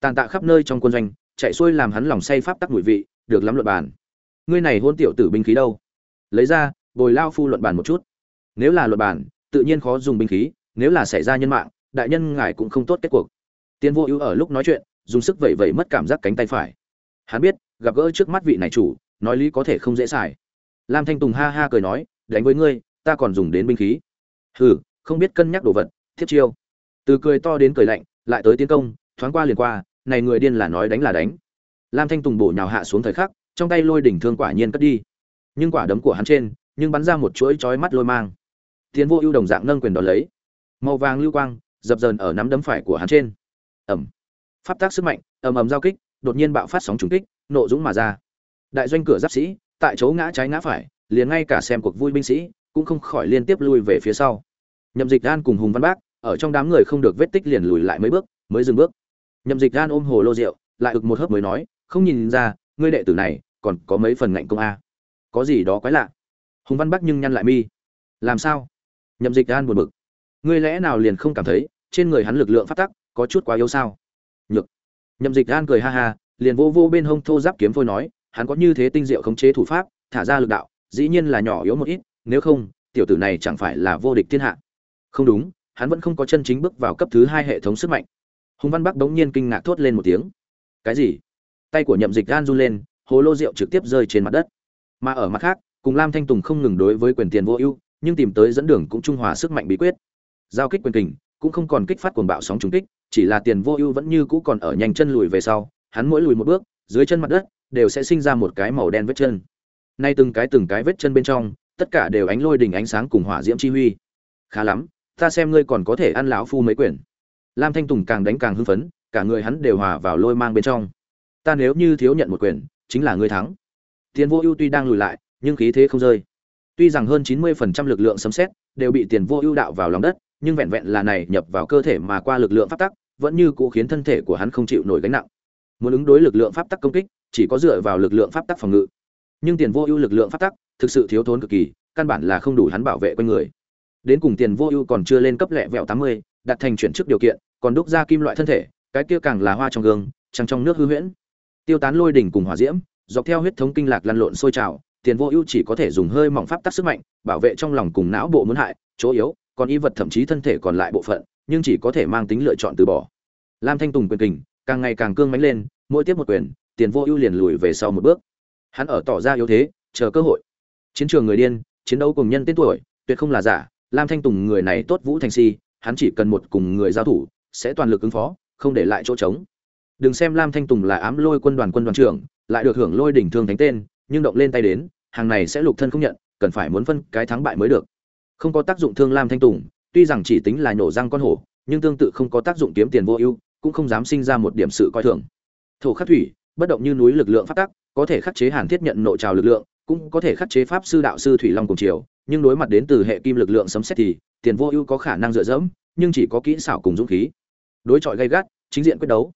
Tàn tạ khắp nơi trong quân doanh, chạy xuôi làm hắn lòng say pháp tắc mùi vị, được lắm luận bản. ngươi này hôn tiểu tử binh khí đâu? Lấy ra, bồi lao phu luận bàn một chút. Nếu là luận bàn, tự nhiên khó dùng binh khí, nếu là xảy ra nhân mạng, đại nhân ngài cũng không tốt kết cuộc. Tiên vô ưu ở lúc nói chuyện, dùng sức vẩy vẩy mất cảm giác cánh tay phải. Hắn biết, gặp gỡ trước mắt vị này chủ, nói lý có thể không dễ xài. Lam thanh tùng ha ha cười nói, đánh với ngươi, ta còn dùng đến binh khí. Hừ, không biết cân nhắc đồ vật, thiết chiêu. Từ cười to đến cười lạnh, lại tới tiến công, thoáng qua liền qua, này người điên là nói đánh là đánh. Lam thanh tùng bổ nhào hạ xuống thời khắc, trong tay lôi đỉnh thương quả nhiên cất đi nhưng quả đấm của hắn trên, nhưng bắn ra một chuỗi chói mắt lôi mang. Tiến vô ưu đồng dạng nâng quyền đón lấy. Màu vàng lưu quang, dập dờn ở nắm đấm phải của hắn trên. Ẩm pháp tác sức mạnh, ầm ầm giao kích, đột nhiên bạo phát sóng trùng kích, nộ dũng mà ra. Đại doanh cửa giáp sĩ, tại chỗ ngã trái ngã phải, liền ngay cả xem cuộc vui binh sĩ, cũng không khỏi liên tiếp lui về phía sau. Nhậm dịch đan cùng hùng văn bác, ở trong đám người không được vết tích liền lùi lại mấy bước, mới dừng bước. Nhậm dịch đan ôm hồ lô rượu, lại ực một hớp mới nói, không nhìn ra, ngươi đệ tử này còn có mấy phần ngạnh công a? Có gì đó quái lạ. Hùng văn bắc nhưng nhăn lại mi. Làm sao? Nhậm dịch gan buồn bực. Ngươi lẽ nào liền không cảm thấy trên người hắn lực lượng phát tắc có chút quá yếu sao? Nhược. Nhậm dịch gan cười ha ha, liền vô vô bên hông thô giáp kiếm phôi nói, hắn có như thế tinh diệu khống chế thủ pháp, thả ra lực đạo, dĩ nhiên là nhỏ yếu một ít, nếu không, tiểu tử này chẳng phải là vô địch thiên hạ. Không đúng, hắn vẫn không có chân chính bước vào cấp thứ hai hệ thống sức mạnh. Hùng văn bắc đống nhiên kinh ngạc thốt lên một tiếng. Cái gì? Tay của nhậm dịch gan run lên, hồ lô rượu trực tiếp rơi trên mặt đất mà ở mặt khác, cùng lam thanh tùng không ngừng đối với quyền tiền vô ưu, nhưng tìm tới dẫn đường cũng trung hòa sức mạnh bí quyết. Giao kích quyền kình, cũng không còn kích phát cuồng bạo sóng trúng kích, chỉ là tiền vô ưu vẫn như cũ còn ở nhanh chân lùi về sau, hắn mỗi lùi một bước, dưới chân mặt đất, đều sẽ sinh ra một cái màu đen vết chân. Nay từng cái từng cái vết chân bên trong, tất cả đều ánh lôi đỉnh ánh sáng cùng hỏa diễm chi huy. Khá lắm, ta xem ngươi còn có thể ăn lão phu mấy quyển. Lam thanh tùng càng đánh càng hưng phấn, cả người hắn đều hòa vào lôi mang bên trong. Ta nếu như thiếu nhận một quyền chính là ngươi thắng tiền vô ưu tuy đang lùi lại, nhưng khí thế không rơi. Tuy rằng hơn chín mươi phần trăm lực lượng sấm xét đều bị tiền vô ưu đạo vào lòng đất, nhưng vẹn vẹn là này nhập vào cơ thể mà qua lực lượng pháp tắc, vẫn như cũ khiến thân thể của hắn không chịu nổi gánh nặng. Muốn ứng đối lực lượng pháp tắc công kích, chỉ có dựa vào lực lượng pháp tắc phòng ngự. Nhưng tiền vô ưu lực lượng pháp tắc thực sự thiếu thốn cực kỳ, căn bản là không đủ hắn bảo vệ quanh người. Đến cùng tiền vô ưu còn chưa lên cấp lẹ vẹo tám mươi, đặt thành chuyển chức điều kiện, còn đúc ra kim loại thân thể, cái kia càng là hoa trong gương, trăng trong nước hư huyễn. Tiêu tán lôi đỉnh cùng hỏa diễm dọc theo huyết thống kinh lạc lăn lộn sôi trào, tiền vô ưu chỉ có thể dùng hơi mỏng pháp tắc sức mạnh, bảo vệ trong lòng cùng não bộ muốn hại, chỗ yếu, còn y vật thậm chí thân thể còn lại bộ phận, nhưng chỉ có thể mang tính lựa chọn từ bỏ. Lam thanh tùng quyền kình, càng ngày càng cương mánh lên, mỗi tiếp một quyền, tiền vô ưu liền lùi về sau một bước. Hắn ở tỏ ra yếu thế, chờ cơ hội. Chiến trường người điên, chiến đấu cùng nhân tên tuổi, tuyệt không là giả, lam thanh tùng người này tốt vũ thành si, hắn chỉ cần một cùng người giao thủ, sẽ toàn lực ứng phó, không để lại chỗ trống. Đừng xem lam thanh tùng là ám lôi quân đoàn quân đoàn trưởng lại được hưởng lôi đỉnh thương thánh tên, nhưng động lên tay đến, hàng này sẽ lục thân không nhận, cần phải muốn phân cái thắng bại mới được. Không có tác dụng thương lam thanh tùng, tuy rằng chỉ tính là nổ răng con hổ, nhưng tương tự không có tác dụng kiếm tiền vô ưu, cũng không dám sinh ra một điểm sự coi thường. Thổ khắc thủy, bất động như núi lực lượng phát tắc, có thể khắc chế hàn thiết nhận nội trào lực lượng, cũng có thể khắc chế pháp sư đạo sư thủy long cùng chiều nhưng đối mặt đến từ hệ kim lực lượng sấm xét thì, tiền vô ưu có khả năng dựa dẫm, nhưng chỉ có kỹ xảo cùng dũng khí. Đối chọi gay gắt, chính diện quyết đấu.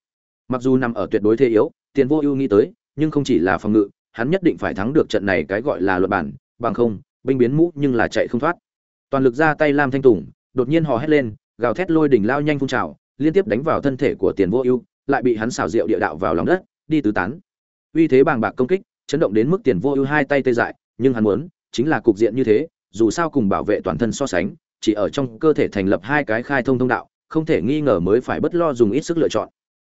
Mặc dù nằm ở tuyệt đối thế yếu, tiền vô ưu nghĩ tới nhưng không chỉ là phòng ngự, hắn nhất định phải thắng được trận này cái gọi là luật bản, bằng không, binh biến mũ nhưng là chạy không thoát. Toàn lực ra tay lam thanh tùng, đột nhiên hò hét lên, gào thét lôi đỉnh lao nhanh phun trào, liên tiếp đánh vào thân thể của tiền vô ưu, lại bị hắn xảo diệu địa đạo vào lòng đất, đi tứ tán. Uy thế bàng bạc công kích, chấn động đến mức tiền vô ưu hai tay tê dại, nhưng hắn muốn, chính là cục diện như thế, dù sao cùng bảo vệ toàn thân so sánh, chỉ ở trong cơ thể thành lập hai cái khai thông thông đạo, không thể nghi ngờ mới phải bất lo dùng ít sức lựa chọn.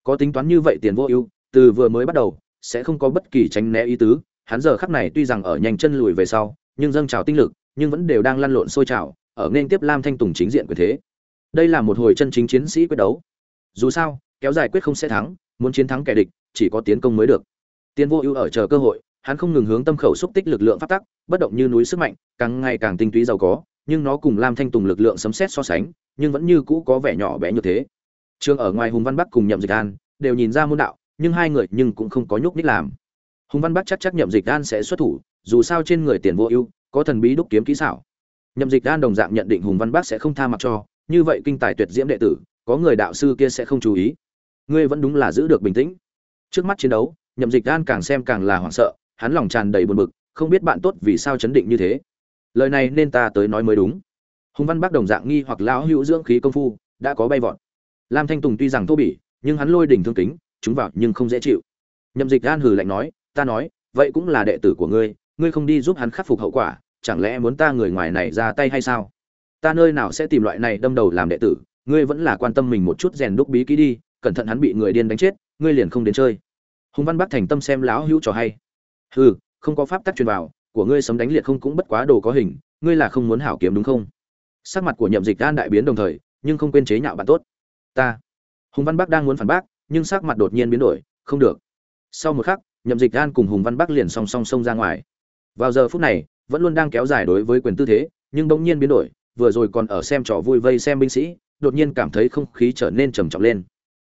Có tính toán như vậy tiền vô ưu, từ vừa mới bắt đầu sẽ không có bất kỳ tránh né ý tứ. Hắn giờ khắc này tuy rằng ở nhanh chân lùi về sau, nhưng dâng trào tinh lực, nhưng vẫn đều đang lăn lộn sôi trào, ở nên tiếp lam thanh tùng chính diện quyền thế. Đây là một hồi chân chính chiến sĩ quyết đấu. Dù sao, kéo dài quyết không sẽ thắng, muốn chiến thắng kẻ địch, chỉ có tiến công mới được. Tiến vô ưu ở chờ cơ hội, hắn không ngừng hướng tâm khẩu xúc tích lực lượng phát tắc, bất động như núi sức mạnh, càng ngày càng tinh túy giàu có, nhưng nó cùng lam thanh tùng lực lượng sấm xét so sánh, nhưng vẫn như cũ có vẻ nhỏ bé như thế. Trường ở ngoài hùng văn bắc cùng nhậm dịch an, đều nhìn ra môn đạo nhưng hai người nhưng cũng không có nhúc nhích làm. Hùng văn bắc chắc chắc nhậm dịch an sẽ xuất thủ, dù sao trên người tiền vô ưu, có thần bí đúc kiếm kỹ xảo. Nhậm dịch an đồng dạng nhận định hùng văn bắc sẽ không tha mặc cho, như vậy kinh tài tuyệt diễm đệ tử, có người đạo sư kia sẽ không chú ý. Ngươi vẫn đúng là giữ được bình tĩnh. Trước mắt chiến đấu, nhậm dịch an càng xem càng là hoảng sợ, hắn lòng tràn đầy buồn bực, không biết bạn tốt vì sao chấn định như thế. Lời này nên ta tới nói mới đúng. Hùng văn bắc đồng dạng nghi hoặc lão hữu dưỡng khí công phu, đã có bay vọt. Lam thanh tùng tuy rằng thô bỉ, nhưng hắn lôi đỉnh thương kính chúng vào nhưng không dễ chịu. Nhậm dịch an hừ lạnh nói, ta nói, vậy cũng là đệ tử của ngươi ngươi không đi giúp hắn khắc phục hậu quả, chẳng lẽ muốn ta người ngoài này ra tay hay sao? Ta nơi nào sẽ tìm loại này đâm đầu làm đệ tử, ngươi vẫn là quan tâm mình một chút rèn đúc bí ký đi, cẩn thận hắn bị người điên đánh chết, ngươi liền không đến chơi. Hùng văn bắc thành tâm xem láo hữu trò hay. Hừ, không có pháp tắc truyền vào, của ngươi sấm đánh liệt không cũng bất quá đồ có hình, ngươi là không muốn hảo kiếm đúng không? Sắc mặt của nhậm dịch an đại biến đồng thời, nhưng không quên chế nhạo bạn tốt. Ta. Hùng văn bắc đang muốn phản bác nhưng sắc mặt đột nhiên biến đổi, không được. Sau một khắc, nhậm dịch an cùng hùng văn bắc liền song song xông ra ngoài. Vào giờ phút này, vẫn luôn đang kéo dài đối với quyền tư thế, nhưng bỗng nhiên biến đổi, vừa rồi còn ở xem trò vui vây xem binh sĩ, đột nhiên cảm thấy không khí trở nên trầm trọng lên.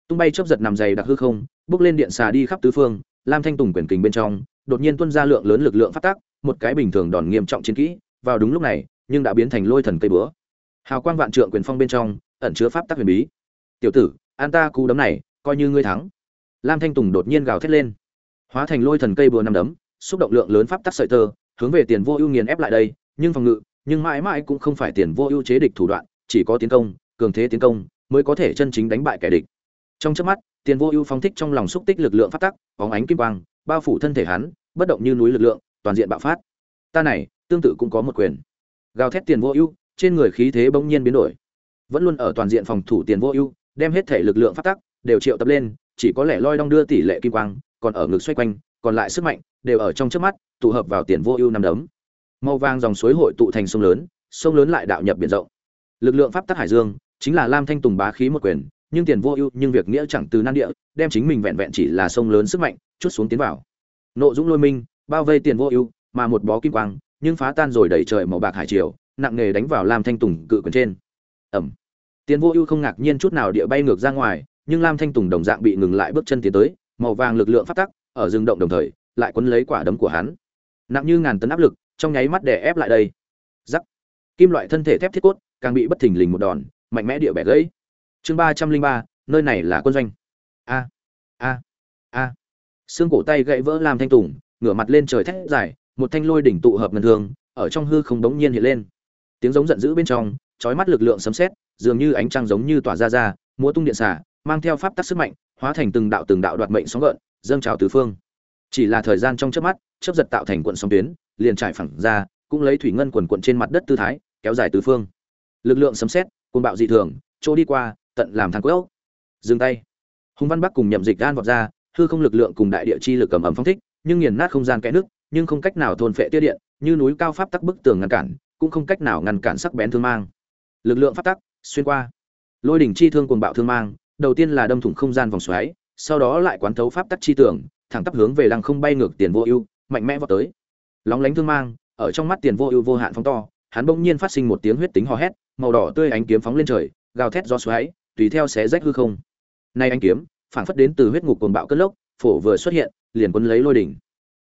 Tung bay chớp giật nằm dày đặc hư không, bước lên điện xà đi khắp tứ phương, lam thanh tùng quyền kình bên trong, đột nhiên tuôn ra lượng lớn lực lượng phát tác, một cái bình thường đòn nghiêm trọng chiến kỹ, vào đúng lúc này, nhưng đã biến thành lôi thần cây búa. Hào quang vạn trượng quyền phong bên trong, ẩn chứa pháp tắc huyền bí. Tiểu tử, an ta cú đấm này coi như ngươi thắng. Lam thanh tùng đột nhiên gào thét lên. Hóa thành lôi thần cây bừa nằm đấm, xúc động lượng lớn pháp tắc sợi tơ, hướng về tiền vô ưu nghiền ép lại đây, nhưng phòng ngự, nhưng mãi mãi cũng không phải tiền vô ưu chế địch thủ đoạn, chỉ có tiến công, cường thế tiến công, mới có thể chân chính đánh bại kẻ địch. Trong chớp mắt, tiền vô ưu phóng thích trong lòng xúc tích lực lượng phát tắc, bóng ánh kim quang, bao phủ thân thể hắn, bất động như núi lực lượng, toàn diện bạo phát. Ta này, tương tự cũng có một quyền. Gào thét tiền vô ưu, trên người khí thế bỗng nhiên biến đổi. Vẫn luôn ở toàn diện phòng thủ tiền vô ưu, đem hết thể lực lượng phát tắc đều triệu tập lên, chỉ có lẻ loi đong đưa tỷ lệ kim quang, còn ở ngực xoay quanh, còn lại sức mạnh đều ở trong trước mắt, tụ hợp vào tiền vô ưu năm đấm. Màu vàng dòng suối hội tụ thành sông lớn sông lớn lại đạo nhập biển rộng. Lực lượng pháp tắc hải dương, chính là lam thanh tùng bá khí một quyền, nhưng tiền vô ưu, nhưng việc nghĩa chẳng từ nan địa, đem chính mình vẹn vẹn chỉ là sông lớn sức mạnh, chút xuống tiến vào. Nộ dũng lôi minh, bao vây tiền vô ưu, mà một bó kim quang, nhưng phá tan rồi đẩy trời màu bạc hải triều, nặng nghề đánh vào lam thanh tùng cự quyền trên. Ẩm. Tiền vô ưu không ngạc nhiên chút nào địa bay ngược ra ngoài nhưng lam thanh tùng đồng dạng bị ngừng lại bước chân tiến tới, màu vàng lực lượng phát tắc, ở rừng động đồng thời, lại quấn lấy quả đấm của hắn. Nặng như ngàn tấn áp lực, trong nháy mắt đè ép lại đây. Rắc. kim loại thân thể thép thiết cốt, càng bị bất thình lình một đòn, mạnh mẽ địa bẻ gãy. Chương ba trăm linh ba, nơi này là quân doanh. A a a. Xương cổ tay gãy vỡ Lam thanh tùng, ngửa mặt lên trời thét dài, một thanh lôi đỉnh tụ hợp ngân thường ở trong hư không đống nhiên hiện lên. Tiếng giống giận dữ bên trong, chói mắt lực lượng sấm sét, dường như ánh trăng giống như tỏa ra ra, múa tung điện xả mang theo pháp tắc sức mạnh, hóa thành từng đạo từng đạo đoạt mệnh sóng gợn, dâng trào tứ phương. Chỉ là thời gian trong chớp mắt, chớp giật tạo thành cuộn sóng tuyến, liền trải phẳng ra, cũng lấy thủy ngân quần quận trên mặt đất tư thái, kéo dài tứ phương. Lực lượng sấm xét côn bạo dị thường, chỗ đi qua, tận làm thang quốc dừng tay. Hùng văn bắc cùng nhậm dịch gan vọt ra, hư không lực lượng cùng đại địa chi lực cầm ẩm phong thích, nhưng nghiền nát không gian kẽ nước nhưng không cách nào thôn phệ tiết điện, như núi cao pháp tắc bức tường ngăn cản, cũng không cách nào ngăn cản sắc bén thương mang. Lực lượng pháp tắc xuyên qua. Lôi đỉnh chi thương cuồng bạo thương mang đầu tiên là đâm thủng không gian vòng xoáy, sau đó lại quán thấu pháp tắc chi tưởng thẳng tắp hướng về lăng không bay ngược tiền vô ưu, mạnh mẽ vọt tới. Lóng lánh thương mang, ở trong mắt tiền vô ưu vô hạn phóng to, hắn bỗng nhiên phát sinh một tiếng huyết tính hò hét, màu đỏ tươi ánh kiếm phóng lên trời, gào thét do xoáy, tùy theo xé rách hư không. Nay ánh kiếm phản phất đến từ huyết ngục cuồng bạo cất lốc, phổ vừa xuất hiện, liền cuốn lấy lôi đỉnh.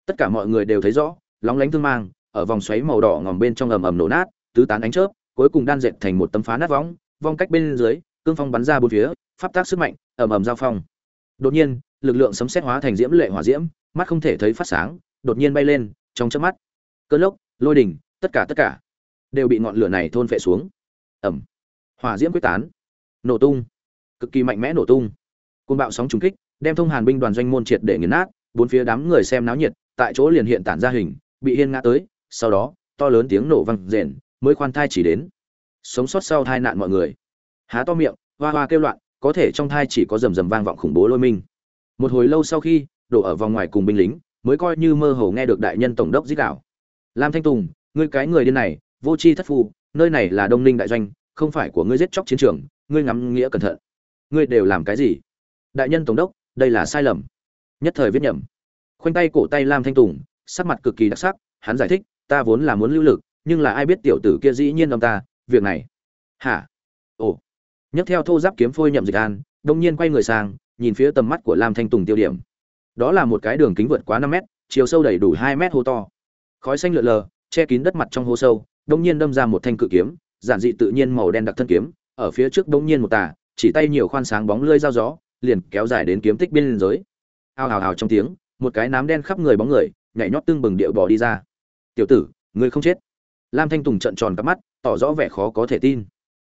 Tất cả mọi người đều thấy rõ, lóng lánh thương mang, ở vòng xoáy màu đỏ ngòm bên trong ầm ầm nổ nát, tứ tán ánh chớp, cuối cùng đan dệt thành một tấm phá nát võng, vong cách bên dưới, cương phong bắn ra bốn phía pháp tác sức mạnh, ầm ầm giao phong. Đột nhiên, lực lượng sấm xét hóa thành diễm lệ hỏa diễm, mắt không thể thấy phát sáng, đột nhiên bay lên, trong chớp mắt, cơn lốc, lôi đỉnh, tất cả tất cả đều bị ngọn lửa này thôn phệ xuống. Ẩm hỏa diễm quyết tán. Nổ tung. Cực kỳ mạnh mẽ nổ tung. Côn bạo sóng trùng kích, đem thông hàn binh đoàn doanh môn triệt để nghiền nát, bốn phía đám người xem náo nhiệt, tại chỗ liền hiện tản ra hình, bị hiên ngã tới, sau đó, to lớn tiếng nổ vang rền, mới khoan thai chỉ đến. Sống sót sau tai nạn mọi người. Há to miệng, hoa hoa kêu loạn có thể trong thai chỉ có rầm rầm vang vọng khủng bố lôi minh. Một hồi lâu sau khi, đổ ở vòng ngoài cùng binh lính, mới coi như mơ hồ nghe được đại nhân tổng đốc giết đạo. Lam thanh tùng, ngươi cái người điên này, vô chi thất phu, nơi này là đông ninh đại doanh, không phải của ngươi giết chóc chiến trường, ngươi ngắm nghĩa cẩn thận. Ngươi đều làm cái gì? Đại nhân tổng đốc, đây là sai lầm. Nhất thời viết nhầm. Khoanh tay cổ tay lam thanh tùng, sắc mặt cực kỳ đặc sắc, hắn giải thích, ta vốn là muốn lưu lực, nhưng là ai biết tiểu tử kia dĩ nhiên ông ta, việc này. Hả? Ồ nhấc theo thô giáp kiếm phôi nhậm dịch an, đông nhiên quay người sang, nhìn phía tầm mắt của lam thanh tùng tiêu điểm. Đó là một cái đường kính vượt quá năm mét, chiều sâu đầy đủ hai mét hô to. Khói xanh lượn lờ, che kín đất mặt trong hố sâu, đông nhiên đâm ra một thanh cự kiếm, giản dị tự nhiên màu đen đặc thân kiếm, ở phía trước đông nhiên một tà, chỉ tay nhiều khoan sáng bóng lơi dao gió, liền kéo dài đến kiếm tích biên giới. Ao hào hào trong tiếng, một cái nám đen khắp người bóng người, nhảy nhót tương bừng điệu bỏ đi ra. Tiểu tử, ngươi không chết. Lam thanh tùng trợn tròn cắp mắt, tỏ rõ vẻ khó có thể tin.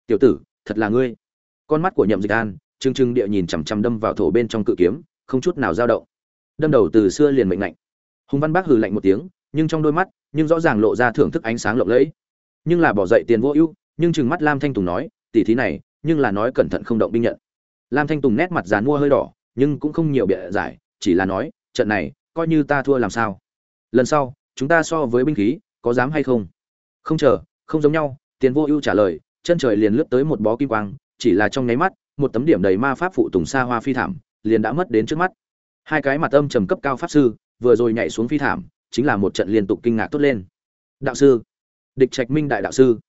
Tiểu tử, thật là ngươi con mắt của nhậm dịch an, trừng trừng địa nhìn chằm chằm đâm vào thổ bên trong cự kiếm, không chút nào dao động. Đâm đầu từ xưa liền mệnh lạnh hùng văn bác hừ lạnh một tiếng, nhưng trong đôi mắt, nhưng rõ ràng lộ ra thưởng thức ánh sáng lộng lẫy. Nhưng là bỏ dậy tiền vô ưu, nhưng chừng mắt lam thanh tùng nói, tỷ thí này, nhưng là nói cẩn thận không động binh nhận. Lam thanh tùng nét mặt dán mua hơi đỏ, nhưng cũng không nhiều bịa giải, chỉ là nói, trận này, coi như ta thua làm sao? Lần sau, chúng ta so với binh khí, có dám hay không? Không chờ, không giống nhau, tiền vô ưu trả lời, chân trời liền lướt tới một bó kim quang chỉ là trong nháy mắt, một tấm điểm đầy ma pháp phụ tùng xa hoa phi thảm, liền đã mất đến trước mắt. Hai cái mặt âm trầm cấp cao pháp sư, vừa rồi nhảy xuống phi thảm, chính là một trận liên tục kinh ngạc tốt lên. Đạo sư, địch trạch minh đại đạo sư.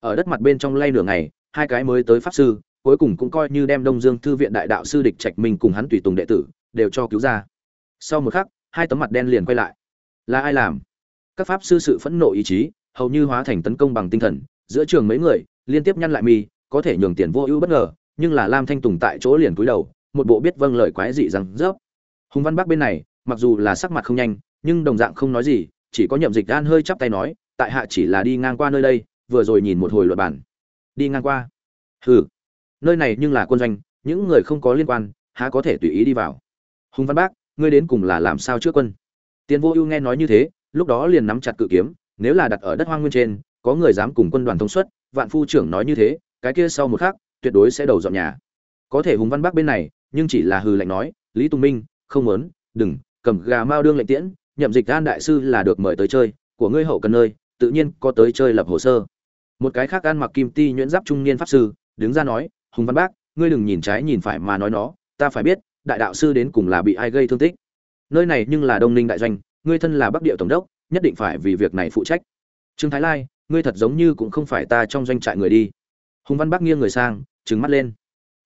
Ở đất mặt bên trong lay nửa ngày, hai cái mới tới pháp sư, cuối cùng cũng coi như đem đông dương thư viện đại đạo sư địch trạch minh cùng hắn tùy tùng đệ tử, đều cho cứu ra. Sau một khắc, hai tấm mặt đen liền quay lại. Là ai làm? Các pháp sư sự phẫn nộ ý chí, hầu như hóa thành tấn công bằng tinh thần, giữa trường mấy người, liên tiếp nhăn lại mi có thể nhường tiền vô ưu bất ngờ, nhưng là lam thanh tùng tại chỗ liền cúi đầu, một bộ biết vâng lời quái dị rằng, rớp. Hùng văn bắc bên này, mặc dù là sắc mặt không nhanh, nhưng đồng dạng không nói gì, chỉ có nhậm dịch gan hơi chắp tay nói, tại hạ chỉ là đi ngang qua nơi đây, vừa rồi nhìn một hồi luật bản đi ngang qua? Hừ. Nơi này nhưng là quân doanh, những người không có liên quan, há có thể tùy ý đi vào? Hùng văn bác ngươi đến cùng là làm sao trước quân? Tiền vô ưu nghe nói như thế, lúc đó liền nắm chặt cự kiếm, nếu là đặt ở đất hoang nguyên trên, có người dám cùng quân đoàn thông suất, vạn phu trưởng nói như thế cái kia sau một khắc, tuyệt đối sẽ đầu dọn nhà. Có thể hùng văn bắc bên này, nhưng chỉ là hừ lạnh nói, lý tùng minh, không muốn, đừng, cầm gà mao đương lệnh tiễn, nhậm dịch an đại sư là được mời tới chơi, của ngươi hậu cần nơi, tự nhiên có tới chơi lập hồ sơ. Một cái khác ăn mặc kim ti nhuyễn giáp trung niên pháp sư, đứng ra nói, hùng văn bác ngươi đừng nhìn trái nhìn phải mà nói nó, ta phải biết, đại đạo sư đến cùng là bị ai gây thương tích. Nơi này nhưng là đông ninh đại doanh, ngươi thân là bắc địa tổng đốc, nhất định phải vì việc này phụ trách. Trương thái lai, ngươi thật giống như cũng không phải ta trong doanh trại người đi hùng văn bắc nghiêng người sang trừng mắt lên.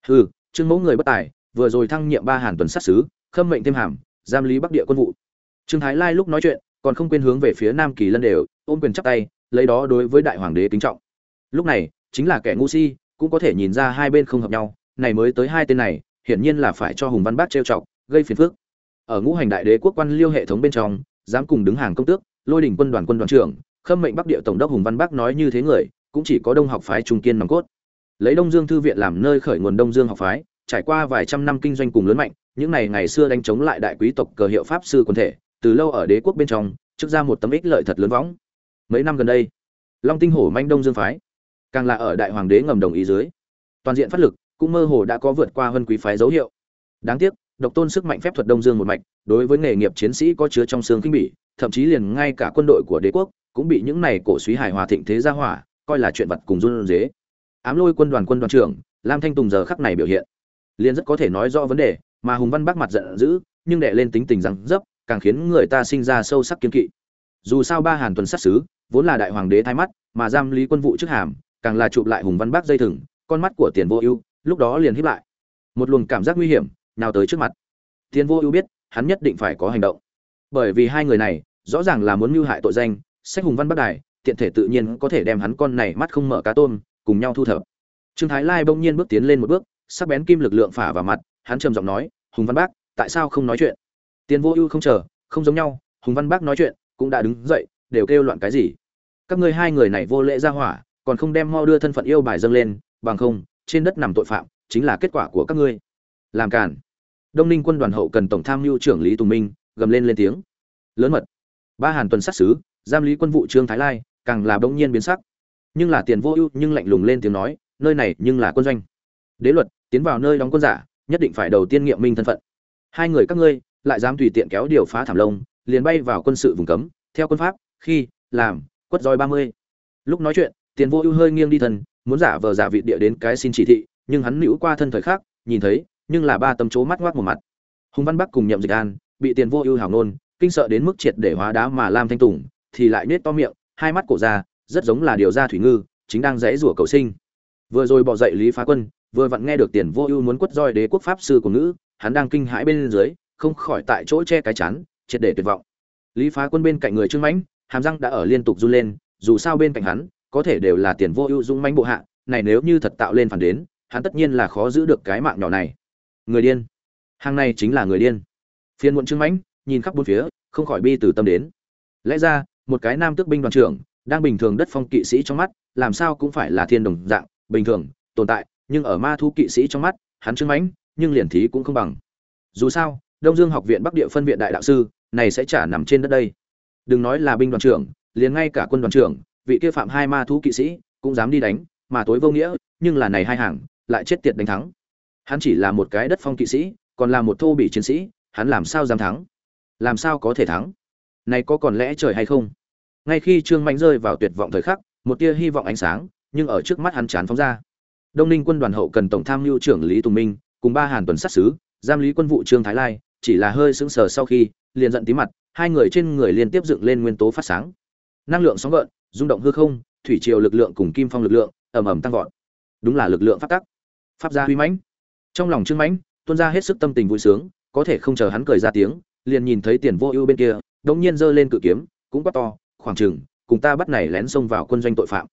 Hừ trương mẫu người bất tài vừa rồi thăng nhiệm ba hàn tuần sát sứ, khâm mệnh thêm hàm giam lý bắc địa quân vụ. Trương thái lai lúc nói chuyện còn không quên hướng về phía nam kỳ lân đều ôm quyền chắp tay lấy đó đối với đại hoàng đế kính trọng. Lúc này chính là kẻ ngu si cũng có thể nhìn ra hai bên không hợp nhau này mới tới hai tên này hiển nhiên là phải cho hùng văn bác trêu chọc gây phiền phức. Ở ngũ hành đại đế quốc quan liêu hệ thống bên trong dám cùng đứng hàng công tước lôi đỉnh quân đoàn quân đoàn trưởng khâm mệnh bắc địa tổng đốc hùng văn bác nói như thế người cũng chỉ có đông học phái trung kiên nòng cốt. Lấy đông dương thư viện làm nơi khởi nguồn đông dương học phái, trải qua vài trăm năm kinh doanh cùng lớn mạnh, những này ngày xưa đánh chống lại đại quý tộc cờ hiệu pháp sư quần thể, từ lâu ở đế quốc bên trong, trước ra một tấm ích lợi thật lớn võng. Mấy năm gần đây, long tinh hổ manh đông dương phái, càng là ở đại hoàng đế ngầm đồng ý dưới. Toàn diện phát lực, cũng mơ hồ đã có vượt qua hơn quý phái dấu hiệu. Đáng tiếc, độc tôn sức mạnh phép thuật đông dương một mạch, đối với nghề nghiệp chiến sĩ có chứa trong xương kinh bỉ, thậm chí liền ngay cả quân đội của đế quốc cũng bị những này cổ suý hài hòa thịnh thế gia hỏa coi là chuyện vật cùng run dế. Ám lôi quân đoàn quân đoàn trưởng, lam thanh tùng giờ khắc này biểu hiện, liền rất có thể nói rõ vấn đề, mà hùng văn bắc mặt giận dữ, nhưng đệ lên tính tình rằng dấp, càng khiến người ta sinh ra sâu sắc kiến kỵ. Dù sao ba hàn tuần sát xứ vốn là đại hoàng đế thay mắt, mà giam lý quân vụ trước hàm, càng là chụp lại hùng văn bắc dây thừng, con mắt của tiền vô ưu, lúc đó liền híp lại. Một luồng cảm giác nguy hiểm, nào tới trước mặt. Tiền vô ưu biết, hắn nhất định phải có hành động. Bởi vì hai người này, rõ ràng là muốn mưu hại tội danh, sách hùng văn bắc đài tiện thể tự nhiên có thể đem hắn con này mắt không mở cá tôm, cùng nhau thu thập. Trương thái lai bỗng nhiên bước tiến lên một bước, sắc bén kim lực lượng phả vào mặt, hắn trầm giọng nói, hùng văn bác, tại sao không nói chuyện? Tiền vô ưu không chờ, không giống nhau, hùng văn bác nói chuyện, cũng đã đứng dậy, đều kêu loạn cái gì? Các ngươi hai người này vô lễ ra hỏa, còn không đem mau đưa thân phận yêu bài dâng lên, bằng không, trên đất nằm tội phạm, chính là kết quả của các ngươi. Làm cản đông ninh quân đoàn hậu cần tổng tham mưu trưởng lý tùng minh, gầm lên lên tiếng. Lớn mật. Ba hàn tuần sát xứ giam lý quân vụ trương thái lai càng là bỗng nhiên biến sắc. Nhưng là tiền vô ưu nhưng lạnh lùng lên tiếng nói nơi này nhưng là quân doanh. Đế luật tiến vào nơi đóng quân giả nhất định phải đầu tiên nghiệm minh thân phận. Hai người các ngươi lại dám tùy tiện kéo điều phá thảm lông liền bay vào quân sự vùng cấm theo quân pháp khi làm quất roi ba mươi. Lúc nói chuyện tiền vô ưu hơi nghiêng đi thân muốn giả vờ giả vị địa đến cái xin chỉ thị nhưng hắn nữ qua thân thời khác, nhìn thấy nhưng là ba tấm chố mắt ngoác một mặt. Hùng văn bắc cùng nhậm dịch an bị tiền vô ưu hảo nôn kinh sợ đến mức triệt để hóa đá mà lam thanh tùng thì lại nết to miệng hai mắt cổ ra, rất giống là điều ra thủy ngư, chính đang rẽ rủa cầu sinh. Vừa rồi bỏ dậy lý phá quân, vừa vặn nghe được tiền vô ưu muốn quất roi đế quốc pháp sư của ngữ, hắn đang kinh hãi bên dưới, không khỏi tại chỗ che cái chắn triệt để tuyệt vọng. Lý phá quân bên cạnh người trương mãnh, hàm răng đã ở liên tục run lên, dù sao bên cạnh hắn, có thể đều là tiền vô ưu dũng mãnh bộ hạ, này nếu như thật tạo lên phản đến, hắn tất nhiên là khó giữ được cái mạng nhỏ này. Người điên. Hàng này chính là người điên. Phiên muộn trương mãnh, nhìn khắp bốn phía, không khỏi bi từ tâm đến. Lẽ ra một cái nam tước binh đoàn trưởng, đang bình thường đất phong kỵ sĩ trong mắt, làm sao cũng phải là thiên đồng dạng, bình thường, tồn tại, nhưng ở ma thu kỵ sĩ trong mắt, hắn chứng mãnh, nhưng liền thí cũng không bằng. Dù sao, đông dương học viện bắc địa phân viện đại đạo sư, này sẽ trả nằm trên đất đây. Đừng nói là binh đoàn trưởng, liền ngay cả quân đoàn trưởng, vị kia phạm hai ma thú kỵ sĩ, cũng dám đi đánh, mà tối vô nghĩa, nhưng là này hai hàng, lại chết tiệt đánh thắng. Hắn chỉ là một cái đất phong kỵ sĩ, còn là một thô bị chiến sĩ, hắn làm sao dám thắng? Làm sao có thể thắng? Này có còn lẽ trời hay không? Ngay khi trương mạnh rơi vào tuyệt vọng thời khắc, một tia hy vọng ánh sáng, nhưng ở trước mắt hắn chán phóng ra. Đông ninh quân đoàn hậu cần tổng tham mưu trưởng lý tùng minh, cùng ba hàn tuần sát sứ, giam lý quân vụ trương thái lai, chỉ là hơi sững sờ sau khi, liền giận tí mặt, hai người trên người liên tiếp dựng lên nguyên tố phát sáng. Năng lượng sóng gợn, rung động hư không, thủy triều lực lượng cùng kim phong lực lượng, ầm ầm tăng vọt. Đúng là lực lượng pháp tắc. Pháp gia huy mãnh. Trong lòng trương mãnh tuôn ra hết sức tâm tình vui sướng, có thể không chờ hắn cười ra tiếng, liền nhìn thấy tiền vô ưu bên kia, đống nhiên giơ lên cự kiếm, cũng quá to khoảng chừng, cùng ta bắt này lén xông vào quân doanh tội phạm.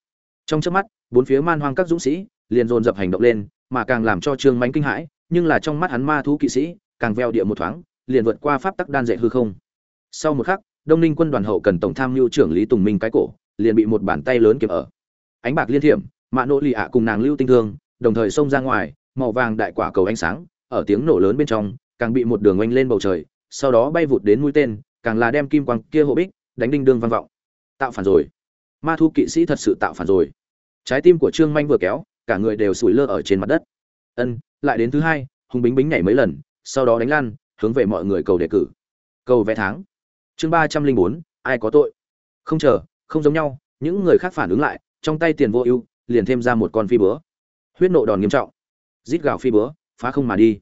Trong chớp mắt, bốn phía man hoang các dũng sĩ liền dồn dập hành động lên, mà càng làm cho trương mãnh kinh hãi, nhưng là trong mắt hắn ma thú kỵ sĩ, càng veo địa một thoáng, liền vượt qua pháp tắc đan dệ hư không. Sau một khắc, đông ninh quân đoàn hậu cần tổng tham mưu trưởng lý tùng minh cái cổ, liền bị một bàn tay lớn kiếm ở. Ánh bạc liên thiểm mạ nỗ lì ạ cùng nàng lưu tinh thương, đồng thời xông ra ngoài, màu vàng đại quả cầu ánh sáng, ở tiếng nổ lớn bên trong, càng bị một đường oanh lên bầu trời, sau đó bay vụt đến mũi tên, càng là đem kim quang kia hộ bích, đánh đinh đương vang vọng tạo phản rồi. Ma thu kỵ sĩ thật sự tạo phản rồi. Trái tim của trương manh vừa kéo, cả người đều sủi lơ ở trên mặt đất. Ân, lại đến thứ hai, hùng bính bính nhảy mấy lần, sau đó đánh lan, hướng về mọi người cầu đề cử. Cầu vé tháng. Chương ba trăm linh bốn, ai có tội? Không chờ, không giống nhau, những người khác phản ứng lại, trong tay tiền vô ưu, liền thêm ra một con phi búa. Huyết nộ đòn nghiêm trọng. Rít gào phi búa, phá không mà đi.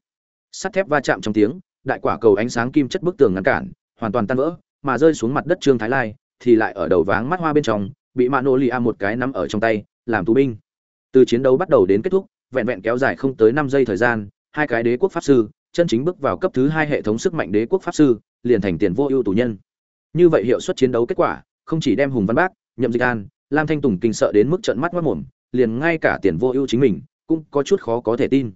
Sắt thép va chạm trong tiếng, đại quả cầu ánh sáng kim chất bức tường ngăn cản, hoàn toàn tan vỡ, mà rơi xuống mặt đất trương thái lai thì lại ở đầu váng mắt hoa bên trong, bị mạ nô li a một cái nắm ở trong tay, làm tù binh. Từ chiến đấu bắt đầu đến kết thúc, vẹn vẹn kéo dài không tới năm giây thời gian, hai cái đế quốc pháp sư, chân chính bước vào cấp thứ hai hệ thống sức mạnh đế quốc pháp sư, liền thành tiền vô ưu tù nhân. Như vậy hiệu suất chiến đấu kết quả, không chỉ đem hùng văn bác, nhậm dịch an, lam thanh tùng kinh sợ đến mức trận mắt mất mồm liền ngay cả tiền vô ưu chính mình, cũng có chút khó có thể tin.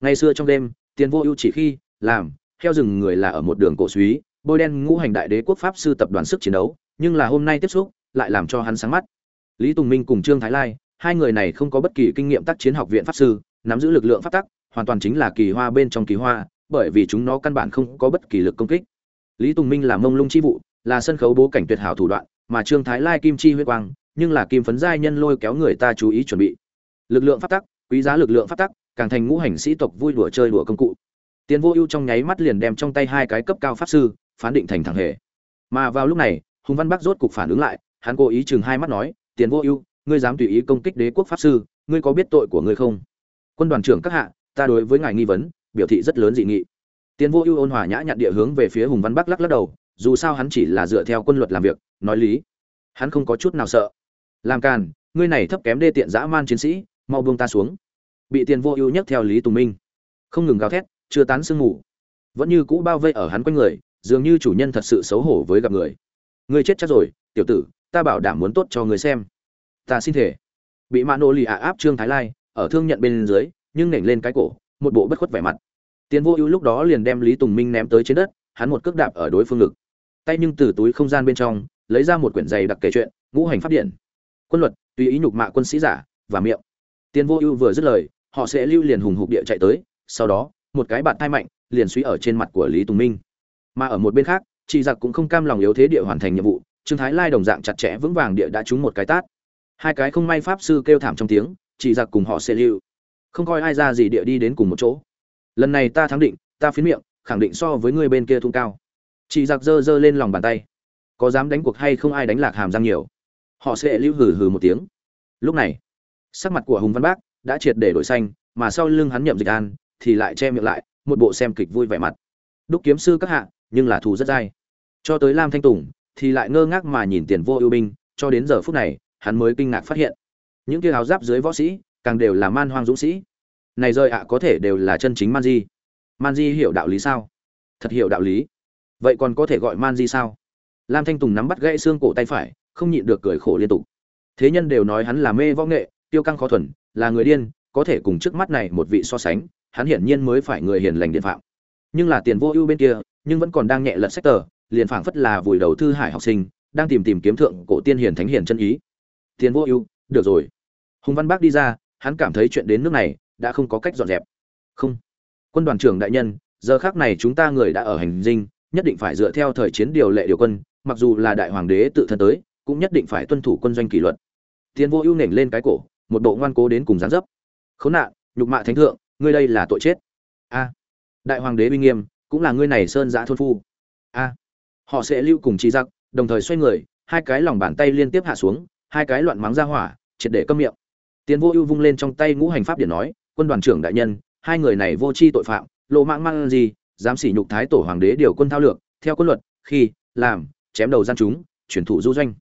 Ngày xưa trong đêm, tiền vô ưu chỉ khi, làm theo rừng người là ở một đường cổ suý, bôi đen ngũ hành đại đế quốc pháp sư tập đoàn sức chiến đấu nhưng là hôm nay tiếp xúc lại làm cho hắn sáng mắt. Lý tùng minh cùng trương thái lai, hai người này không có bất kỳ kinh nghiệm tác chiến học viện pháp sư, nắm giữ lực lượng pháp tắc, hoàn toàn chính là kỳ hoa bên trong kỳ hoa, bởi vì chúng nó căn bản không có bất kỳ lực công kích. Lý tùng minh là mông lung chi vụ, là sân khấu bố cảnh tuyệt hảo thủ đoạn, mà trương thái lai kim chi huyết quang, nhưng là kim phấn giai nhân lôi kéo người ta chú ý chuẩn bị. Lực lượng pháp tắc, quý giá lực lượng pháp tắc, càng thành ngũ hành sĩ tộc vui đùa chơi đùa công cụ. Tiến vô ưu trong nháy mắt liền đem trong tay hai cái cấp cao pháp sư, phán định thành thẳng hề. Mà vào lúc này hùng văn bắc rốt cục phản ứng lại, hắn cố ý chừng hai mắt nói, tiền vô ưu, ngươi dám tùy ý công kích đế quốc pháp sư, ngươi có biết tội của ngươi không? Quân đoàn trưởng các hạ, ta đối với ngài nghi vấn, biểu thị rất lớn dị nghị. Tiền vô ưu ôn hòa nhã nhặn địa hướng về phía hùng văn bắc lắc lắc đầu, dù sao hắn chỉ là dựa theo quân luật làm việc, nói lý, hắn không có chút nào sợ. Làm càn, ngươi này thấp kém đê tiện dã man chiến sĩ, mau buông ta xuống. Bị tiền vô ưu nhấc theo lý tùng minh. Không ngừng gào thét, chưa tán sương ngủ vẫn như cũ bao vây ở hắn quanh người, dường như chủ nhân thật sự xấu hổ với gặp người ngươi chết chắc rồi, tiểu tử, ta bảo đảm muốn tốt cho ngươi xem. Ta xin thể bị mạ nô lì ạ áp trương thái lai, ở thương nhận bên dưới, nhưng nểnh lên cái cổ, một bộ bất khuất vẻ mặt. Tiến vô ưu lúc đó liền đem lý tùng minh ném tới trên đất, hắn một cước đạp ở đối phương ngực. Tay nhưng từ túi không gian bên trong, lấy ra một quyển giày đặc kể chuyện, ngũ hành pháp điện. Quân luật, tùy ý nhục mạ quân sĩ giả, và miệng. Tiến vô ưu vừa dứt lời, họ sẽ lưu liền hùng hục địa chạy tới, sau đó, một cái bạt thai mạnh, liền suy ở trên mặt của lý tùng minh. Mà ở một bên khác chị giặc cũng không cam lòng yếu thế địa hoàn thành nhiệm vụ, trương thái lai đồng dạng chặt chẽ vững vàng địa đã trúng một cái tát. Hai cái không may pháp sư kêu thảm trong tiếng chị giặc cùng họ sẽ lưu. Không coi ai ra gì địa đi đến cùng một chỗ. Lần này ta thắng định, ta phiến miệng, khẳng định so với người bên kia thung cao. Chị giặc giơ giơ lên lòng bàn tay. Có dám đánh cuộc hay không ai đánh lạc hàm răng nhiều. Họ sẽ lưu hừ hừ một tiếng. Lúc này, sắc mặt của hùng văn bác đã triệt để đổi xanh, mà sau lưng hắn nhậm dịch an, thì lại che miệng lại, một bộ xem kịch vui vẻ mặt. Đúc kiếm sư các hạ, nhưng là thù rất dai cho tới lam thanh tùng, thì lại ngơ ngác mà nhìn tiền vô ưu binh, cho đến giờ phút này, hắn mới kinh ngạc phát hiện. Những kia áo giáp dưới võ sĩ, càng đều là man hoang dũng sĩ. Này rơi ạ, có thể đều là chân chính man di. Man di hiểu đạo lý sao? Thật hiểu đạo lý. Vậy còn có thể gọi man di sao? Lam thanh tùng nắm bắt gãy xương cổ tay phải, không nhịn được cười khổ liên tục. Thế nhân đều nói hắn là mê võ nghệ, tiêu căng khó thuần, là người điên, có thể cùng trước mắt này một vị so sánh, hắn hiển nhiên mới phải người hiền lành điện phạm. Nhưng là tiền vô ưu bên kia, nhưng vẫn còn đang nhẹ lật sách tờ liền phảng phất là vùi đầu thư hải học sinh, đang tìm tìm kiếm thượng cổ tiên hiền thánh hiền chân ý. Tiền vô ưu, được rồi. Hùng văn bác đi ra, hắn cảm thấy chuyện đến nước này đã không có cách dọn dẹp. Không. Quân đoàn trưởng đại nhân, giờ khác này chúng ta người đã ở hành dinh, nhất định phải dựa theo thời chiến điều lệ điều quân, mặc dù là đại hoàng đế tự thân tới, cũng nhất định phải tuân thủ quân doanh kỷ luật. Tiền vô ưu nểnh lên cái cổ, một bộ ngoan cố đến cùng gián dấp. Khốn nạn, nhục mạ thánh thượng, ngươi đây là tội chết. A. Đại hoàng đế uy nghiêm, cũng là ngươi này sơn giã thôn phu. A họ sẽ lưu cùng trí giặc đồng thời xoay người, hai cái lòng bàn tay liên tiếp hạ xuống, hai cái loạn mắng ra hỏa, triệt để câm miệng. Tiến vô ưu vung lên trong tay ngũ hành pháp điển nói, quân đoàn trưởng đại nhân, hai người này vô tri tội phạm, lộ mạng mang gì, dám sỉ nhục thái tổ hoàng đế điều quân thao lược, theo quân luật, khi, làm, chém đầu gian chúng, chuyển thủ du doanh.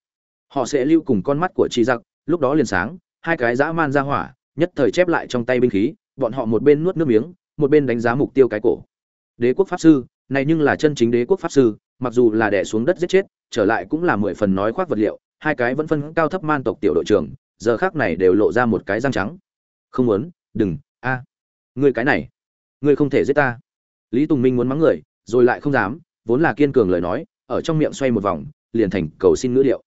Họ sẽ lưu cùng con mắt của chi giặc lúc đó liền sáng, hai cái dã man ra hỏa, nhất thời chép lại trong tay binh khí, bọn họ một bên nuốt nước miếng, một bên đánh giá mục tiêu cái cổ. Đế quốc pháp sư, này nhưng là chân chính đế quốc pháp sư mặc dù là đè xuống đất giết chết, trở lại cũng là mười phần nói khoác vật liệu, hai cái vẫn phân cao thấp man tộc tiểu đội trưởng, giờ khác này đều lộ ra một cái răng trắng. Không muốn, đừng, a à. ngươi cái này, ngươi không thể giết ta. Lý tùng minh muốn mắng người, rồi lại không dám, vốn là kiên cường lời nói, ở trong miệng xoay một vòng, liền thành cầu xin ngữ điệu.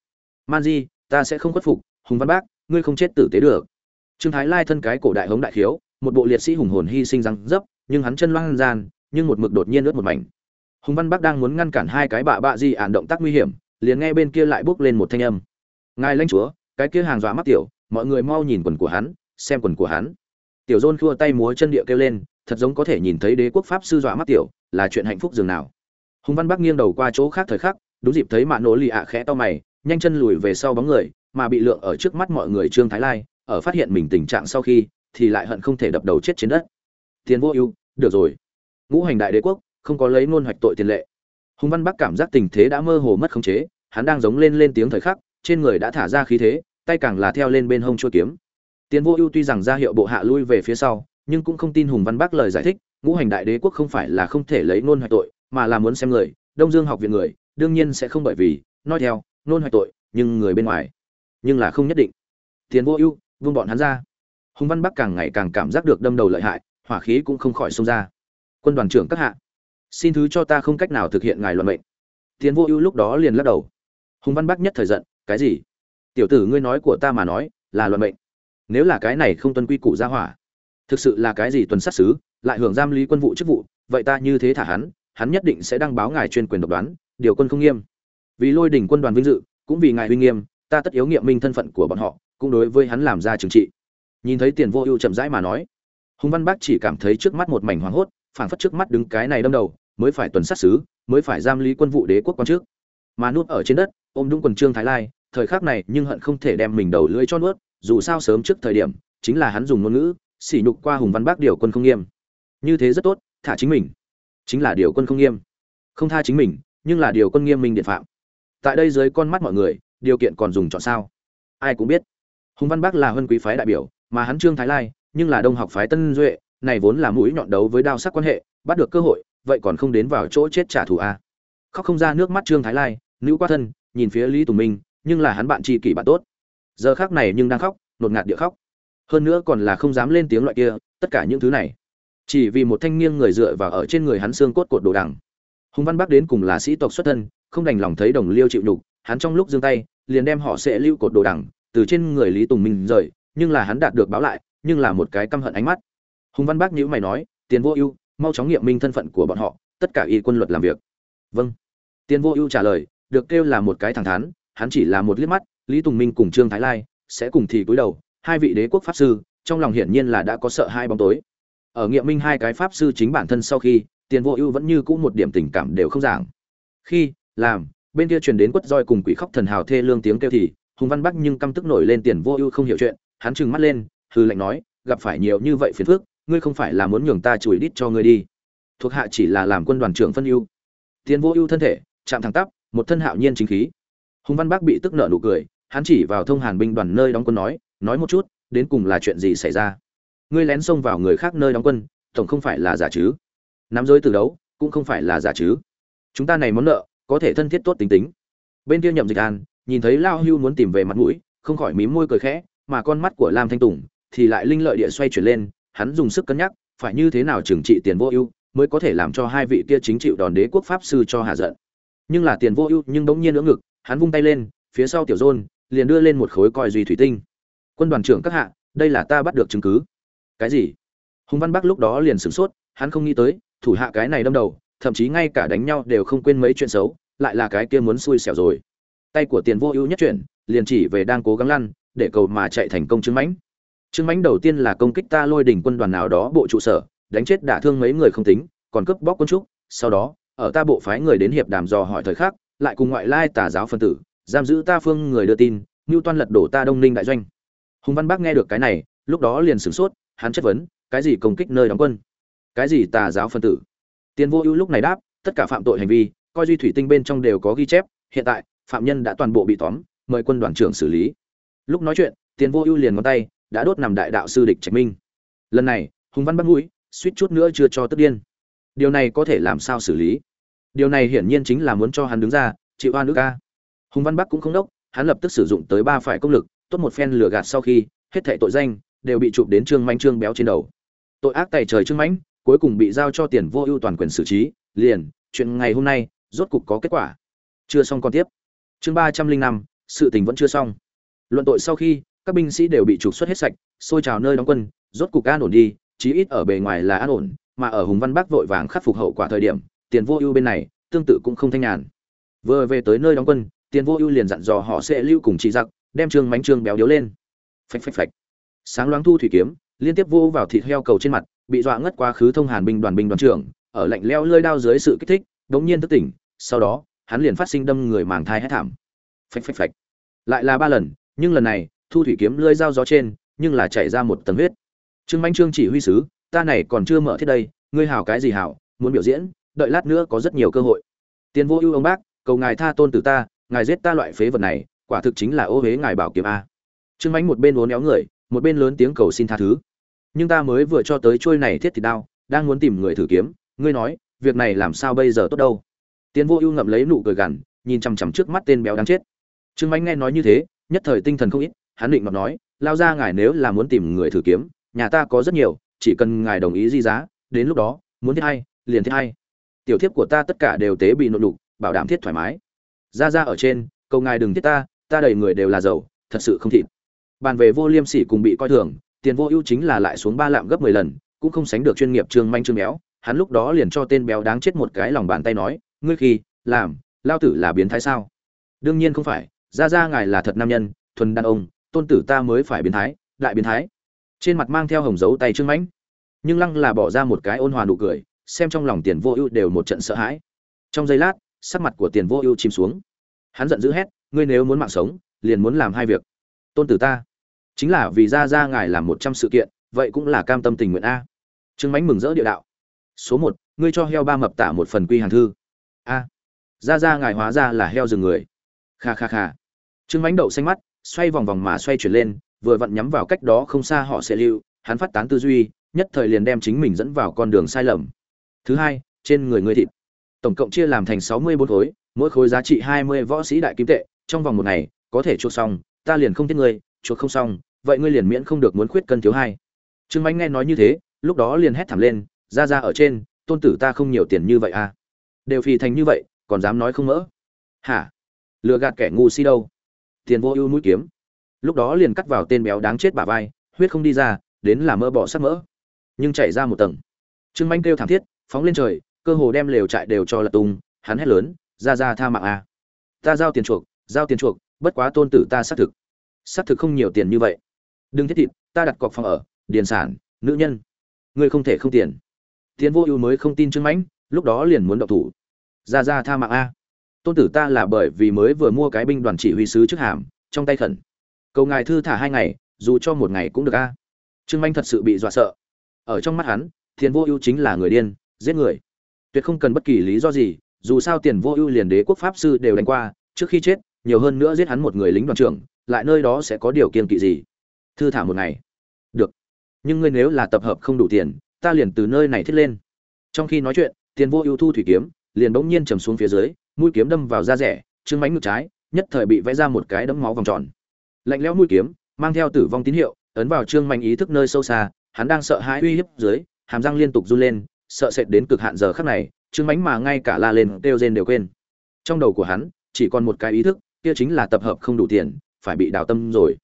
Man di, ta sẽ không khuất phục, hùng văn bác, ngươi không chết tử tế được. Trương thái lai thân cái cổ đại hống đại khiếu, một bộ liệt sĩ hùng hồn hy sinh răng dấp, nhưng hắn chân loang gian, nhưng một mực đột nhiên lướt một mảnh hùng văn bắc đang muốn ngăn cản hai cái bạ bạ di ản động tác nguy hiểm, liền nghe bên kia lại bước lên một thanh âm. Ngài lãnh chúa, cái kia hàng dọa mắt tiểu, mọi người mau nhìn quần của hắn, xem quần của hắn. Tiểu dôn khua tay múa chân địa kêu lên, thật giống có thể nhìn thấy đế quốc pháp sư dọa mắt tiểu, là chuyện hạnh phúc dường nào. Hùng văn bắc nghiêng đầu qua chỗ khác thời khắc, đúng dịp thấy mạ nổ lì ạ khẽ to mày, nhanh chân lùi về sau bóng người, mà bị lượng ở trước mắt mọi người trương thái lai, ở phát hiện mình tình trạng sau khi, thì lại hận không thể đập đầu chết trên đất. Tiền vô ưu, được rồi. Ngũ hành đại đế quốc không có lấy ngôn hoạch tội tiền lệ. Hùng văn bắc cảm giác tình thế đã mơ hồ mất khống chế, hắn đang giống lên lên tiếng thời khắc, trên người đã thả ra khí thế, tay càng là theo lên bên hông chua kiếm. Tiền vô ưu tuy rằng ra hiệu bộ hạ lui về phía sau, nhưng cũng không tin hùng văn bắc lời giải thích, ngũ hành đại đế quốc không phải là không thể lấy ngôn hoạch tội, mà là muốn xem người, đông dương học viện người, đương nhiên sẽ không bởi vì, nói theo, ngôn hoạch tội, nhưng người bên ngoài, nhưng là không nhất định. Tiền vô ưu, vung bọn hắn ra. Hùng văn bắc càng ngày càng cảm giác được đâm đầu lợi hại, hỏa khí cũng không khỏi xông ra. Quân đoàn trưởng các hạ xin thứ cho ta không cách nào thực hiện ngài luận mệnh. Tiến vô ưu lúc đó liền lắc đầu. Hùng văn bắc nhất thời giận, cái gì? Tiểu tử ngươi nói của ta mà nói, là luận mệnh. Nếu là cái này không tuân quy củ gia hỏa, thực sự là cái gì tuần sát xứ, lại hưởng giam lý quân vụ chức vụ, vậy ta như thế thả hắn hắn nhất định sẽ đăng báo ngài chuyên quyền độc đoán, điều quân không nghiêm. Vì lôi đỉnh quân đoàn vinh dự, cũng vì ngài uy nghiêm, ta tất yếu nghiệm minh thân phận của bọn họ, cũng đối với hắn làm ra trừng trị. Nhìn thấy tiền vô ưu chậm rãi mà nói, hùng văn bác chỉ cảm thấy trước mắt một mảnh hoảng hốt, phảng phất trước mắt đứng cái này đâm đầu mới phải tuần sát xứ, mới phải giam lý quân vụ đế quốc quan trước. Mà nuốt ở trên đất, ôm đúng quần trương thái lai, thời khắc này nhưng hận không thể đem mình đầu lưỡi cho nuốt, dù sao sớm trước thời điểm, chính là hắn dùng ngôn ngữ, sỉ nhục qua hùng văn bác điều quân không nghiêm. Như thế rất tốt, thả chính mình. Chính là điều quân không nghiêm. Không tha chính mình, nhưng là điều quân nghiêm minh điện phạm. Tại đây dưới con mắt mọi người, điều kiện còn dùng chọn sao? Ai cũng biết. Hùng văn bác là huân quý phái đại biểu, mà hắn trương thái lai, nhưng là đông học phái tân duệ, này vốn là mũi nhọn đấu với đao sắc quan hệ, bắt được cơ hội vậy còn không đến vào chỗ chết trả thù a à. khóc không ra nước mắt trương thái lai, nữ qua thân, nhìn phía lý tùng minh, nhưng là hắn bạn tri kỷ bạn tốt. Giờ khác này nhưng đang khóc nột ngạt địa khóc. Hơn nữa còn là không dám lên tiếng loại kia, tất cả những thứ này. Chỉ vì một thanh niên người dựa vào ở trên người hắn xương cốt cột đồ đằng. Hùng văn bắc đến cùng là sĩ tộc xuất thân, không đành lòng thấy đồng liêu chịu nhục, hắn trong lúc giương tay, liền đem họ sẽ lưu cột đồ đằng từ trên người lý tùng minh rời, nhưng là hắn đạt được báo lại, nhưng là một cái căm hận ánh mắt. Hùng văn bắc nhữ mày nói, tiền vô ưu mau chóng nghiệm minh thân phận của bọn họ, tất cả y quân luật làm việc. Vâng. Tiền vô ưu trả lời, được kêu là một cái thẳng thắn, hắn chỉ là một liếc mắt, lý tùng minh cùng trương thái lai sẽ cùng thì cúi đầu, hai vị đế quốc pháp sư, trong lòng hiển nhiên là đã có sợ hai bóng tối. Ở nghiệm minh hai cái pháp sư chính bản thân sau khi tiền vô ưu vẫn như cũ một điểm tình cảm đều không giảng. Khi, làm, bên kia truyền đến quất roi cùng quỷ khóc thần hào thê lương tiếng kêu thì, hùng văn bắc nhưng căm tức nổi lên tiền vô ưu không hiểu chuyện, hắn trừng mắt lên hư lệnh nói, gặp phải nhiều như vậy phiền phức ngươi không phải là muốn nhường ta chùi đít cho ngươi đi. Thuộc hạ chỉ là làm quân đoàn trưởng phân ưu. Tiến vô ưu thân thể, chạm thẳng tắp, một thân hạo nhiên chính khí. Hùng văn bác bị tức nợ nụ cười, hắn chỉ vào thông hàn binh đoàn nơi đóng quân nói nói một chút, đến cùng là chuyện gì xảy ra? Ngươi lén xông vào người khác nơi đóng quân, tổng không phải là giả chứ? Nắm giới từ đấu, cũng không phải là giả chứ? Chúng ta này món nợ, có thể thân thiết tốt tính tính. Bên kia nhậm dịch an, nhìn thấy lao hưu muốn tìm về mặt mũi, không khỏi mím môi cười khẽ, mà con mắt của lam thanh tùng thì lại linh lợi địa xoay chuyển lên hắn dùng sức cân nhắc, phải như thế nào trừng trị tiền vô ưu mới có thể làm cho hai vị kia chính chịu đòn đế quốc pháp sư cho hạ giận. Nhưng là tiền vô ưu nhưng bỗng nhiên ngưỡng ngực, hắn vung tay lên, phía sau tiểu dôn liền đưa lên một khối coi duy thủy tinh. Quân đoàn trưởng các hạ, đây là ta bắt được chứng cứ. Cái gì? Hùng văn bắc lúc đó liền sửng sốt, hắn không nghĩ tới, thủ hạ cái này đâm đầu, thậm chí ngay cả đánh nhau đều không quên mấy chuyện xấu, lại là cái kia muốn xui xẻo rồi. Tay của tiền vô ưu nhất chuyển, liền chỉ về đang cố gắng lăn, để cầu mà chạy thành công chứng mãnh trương mãnh đầu tiên là công kích ta lôi đỉnh quân đoàn nào đó bộ trụ sở, đánh chết đả thương mấy người không tính, còn cướp bóc quân trúc. Sau đó, ở ta bộ phái người đến hiệp đàm dò hỏi thời khắc, lại cùng ngoại lai tà giáo phân tử, giam giữ ta phương người đưa tin, ngưu toan lật đổ ta đông ninh đại doanh. Hùng văn bắc nghe được cái này, lúc đó liền sửng sốt, hắn chất vấn, cái gì công kích nơi đóng quân? Cái gì tà giáo phân tử? Tiền vô ưu lúc này đáp, tất cả phạm tội hành vi, coi duy thủy tinh bên trong đều có ghi chép, hiện tại, phạm nhân đã toàn bộ bị tóm, mời quân đoàn trưởng xử lý. Lúc nói chuyện, tiền vô ưu liền ngón tay đã đốt nằm đại đạo sư địch trạch minh. Lần này, hùng văn bắt mũi, suýt chút nữa chưa cho tức điên. Điều này có thể làm sao xử lý? Điều này hiển nhiên chính là muốn cho hắn đứng ra, chịu oan nước ca hùng văn bắc cũng không đốc, hắn lập tức sử dụng tới ba phải công lực, tốt một phen lừa gạt sau khi, hết thệ tội danh đều bị chụp đến trương manh trương béo trên đầu. Tội ác tài trời trương mãnh, cuối cùng bị giao cho tiền vô ưu toàn quyền xử trí, liền, chuyện ngày hôm nay, rốt cục có kết quả. Chưa xong còn tiếp. Chương ba trăm linh năm, sự tình vẫn chưa xong. Luận tội sau khi các binh sĩ đều bị trục xuất hết sạch, xôi trào nơi đóng quân, rốt cục an ổn đi, chí ít ở bề ngoài là an ổn, mà ở hùng văn bắc vội vàng khắc phục hậu quả thời điểm, tiền vô ưu bên này, tương tự cũng không thanh nhàn. Vừa về tới nơi đóng quân, tiền vô ưu liền dặn dò họ sẽ lưu cùng chỉ giặc, đem trương mánh trương béo điếu lên. Phạch phạch phạch. Sáng loáng thu thủy kiếm, liên tiếp vô vào thịt heo cầu trên mặt, bị dọa ngất quá khứ thông hàn binh đoàn binh đoàn trưởng, ở lạnh lẽo lơi đao dưới sự kích thích đống nhiên thức tỉnh, sau đó, hắn liền phát sinh đâm người màng thai hết thảm. Phạch phạch phạch. Lại là ba lần, nhưng lần này thu thủy kiếm lưỡi dao gió trên, nhưng là chảy ra một tầng huyết. Trương Mạnh trương chỉ huy sứ, ta này còn chưa mở thiết đây, ngươi hảo cái gì hảo, muốn biểu diễn, đợi lát nữa có rất nhiều cơ hội. Tiền vô ưu ông bác, cầu ngài tha tôn từ ta, ngài giết ta loại phế vật này, quả thực chính là ô hế ngài bảo kiếm a. Trương Mạnh một bên uốn éo người, một bên lớn tiếng cầu xin tha thứ. Nhưng ta mới vừa cho tới chuôi này thiết thì đao đang muốn tìm người thử kiếm, ngươi nói, việc này làm sao bây giờ tốt đâu? Tiền vô ưu ngậm lấy nụ cười gằn, nhìn chằm chằm trước mắt tên béo đáng chết. Trương Mạnh nghe nói như thế, nhất thời tinh thần không ít hắn định mặt nói, lao ra ngài nếu là muốn tìm người thử kiếm, nhà ta có rất nhiều, chỉ cần ngài đồng ý di giá, đến lúc đó, muốn thiết hay, liền thiết hay. Tiểu thiếp của ta tất cả đều tế bị nội đục bảo đảm thiết thoải mái. Ra ra ở trên, cầu ngài đừng thiết ta ta đầy người đều là giàu, thật sự không thịt. Bàn về vô liêm sỉ cùng bị coi thường, tiền vô ưu chính là lại xuống ba lạm gấp mười lần, cũng không sánh được chuyên nghiệp trương manh trương béo. Hắn lúc đó liền cho tên béo đáng chết một cái lòng bàn tay nói, ngươi khi, làm, lao tử là biến thái sao? Đương nhiên không phải, ra ra ngài là thật nam nhân, thuần đàn ông tôn tử ta mới phải biến thái, đại biến thái. Trên mặt mang theo hồng dấu tay trương mãnh. Nhưng lăng là bỏ ra một cái ôn hòa nụ cười, xem trong lòng tiền vô ưu đều một trận sợ hãi. Trong giây lát, sắc mặt của tiền vô ưu chìm xuống. Hắn giận dữ hét, ngươi nếu muốn mạng sống, liền muốn làm hai việc. Tôn tử ta, chính là vì ra ra ngài làm một trăm sự kiện, vậy cũng là cam tâm tình nguyện a. Trương mãnh mừng rỡ địa đạo. Số một, ngươi cho heo ba mập tả một phần quy hàng thư. A, ra ra ngài hóa ra là heo rừng người. Kha kha kha. Trương mãnh đậu xanh mắt xoay vòng vòng mà xoay chuyển lên, vừa vặn nhắm vào cách đó không xa họ sẽ lưu, hắn phát tán tư duy, nhất thời liền đem chính mình dẫn vào con đường sai lầm. Thứ hai, trên người ngươi thịt. Tổng cộng chia làm thành sáu mươi bốn khối, mỗi khối giá trị hai mươi võ sĩ đại kim tệ, trong vòng một ngày, có thể chuộc xong, ta liền không thiết ngươi, chuộc không xong, vậy ngươi liền miễn không được muốn khuyết cân thiếu hai. Trương mánh nghe nói như thế, lúc đó liền hét thảm lên, ra ra ở trên, tôn tử ta không nhiều tiền như vậy à? Đều phì thành như vậy, còn dám nói không mỡ? Hả? Lừa gạt kẻ ngu si đâu? Tiền vô ưu mũi kiếm. Lúc đó liền cắt vào tên béo đáng chết bả vai, huyết không đi ra, đến là mỡ bỏ sắc mỡ. Nhưng chảy ra một tầng. Trương manh kêu thảm thiết, phóng lên trời, cơ hồ đem lều trại đều cho lật tung, hắn hét lớn, ra ra tha mạng à. ta giao tiền chuộc, giao tiền chuộc, bất quá tôn tử ta xác thực. Xác thực không nhiều tiền như vậy. Đừng thiết thịt, ta đặt cọc phòng ở, điền sản, nữ nhân. Ngươi không thể không tiền. Tiến vô ưu mới không tin trương mãnh lúc đó liền muốn động thủ. Ra ra tha mạng a tôn tử ta là bởi vì mới vừa mua cái binh đoàn chỉ huy sứ trước hàm, trong tay khẩn. Cầu ngài thư thả hai ngày, dù cho một ngày cũng được a. Trương manh thật sự bị dọa sợ. Ở trong mắt hắn tiền vô ưu chính là người điên, giết người. Tuyệt không cần bất kỳ lý do gì, dù sao tiền vô ưu liền đế quốc pháp sư đều đánh qua, trước khi chết, nhiều hơn nữa giết hắn một người lính đoàn trưởng, lại nơi đó sẽ có điều kiên kỵ gì? Thư thả một ngày. Được. Nhưng ngươi nếu là tập hợp không đủ tiền, ta liền từ nơi này thiết lên. Trong khi nói chuyện, tiền vô ưu thu thủy kiếm, liền bỗng nhiên trầm xuống phía dưới mũi kiếm đâm vào da rẻ, trương mánh ngực trái, nhất thời bị vẽ ra một cái đấm máu vòng tròn. Lạnh lẽo mũi kiếm, mang theo tử vong tín hiệu, ấn vào trương mánh ý thức nơi sâu xa, hắn đang sợ hãi uy hiếp dưới, hàm răng liên tục run lên, sợ sệt đến cực hạn giờ khắc này, trương mánh mà ngay cả la lên kêu rên đều quên. Trong đầu của hắn, chỉ còn một cái ý thức, kia chính là tập hợp không đủ tiền, phải bị đào tâm rồi.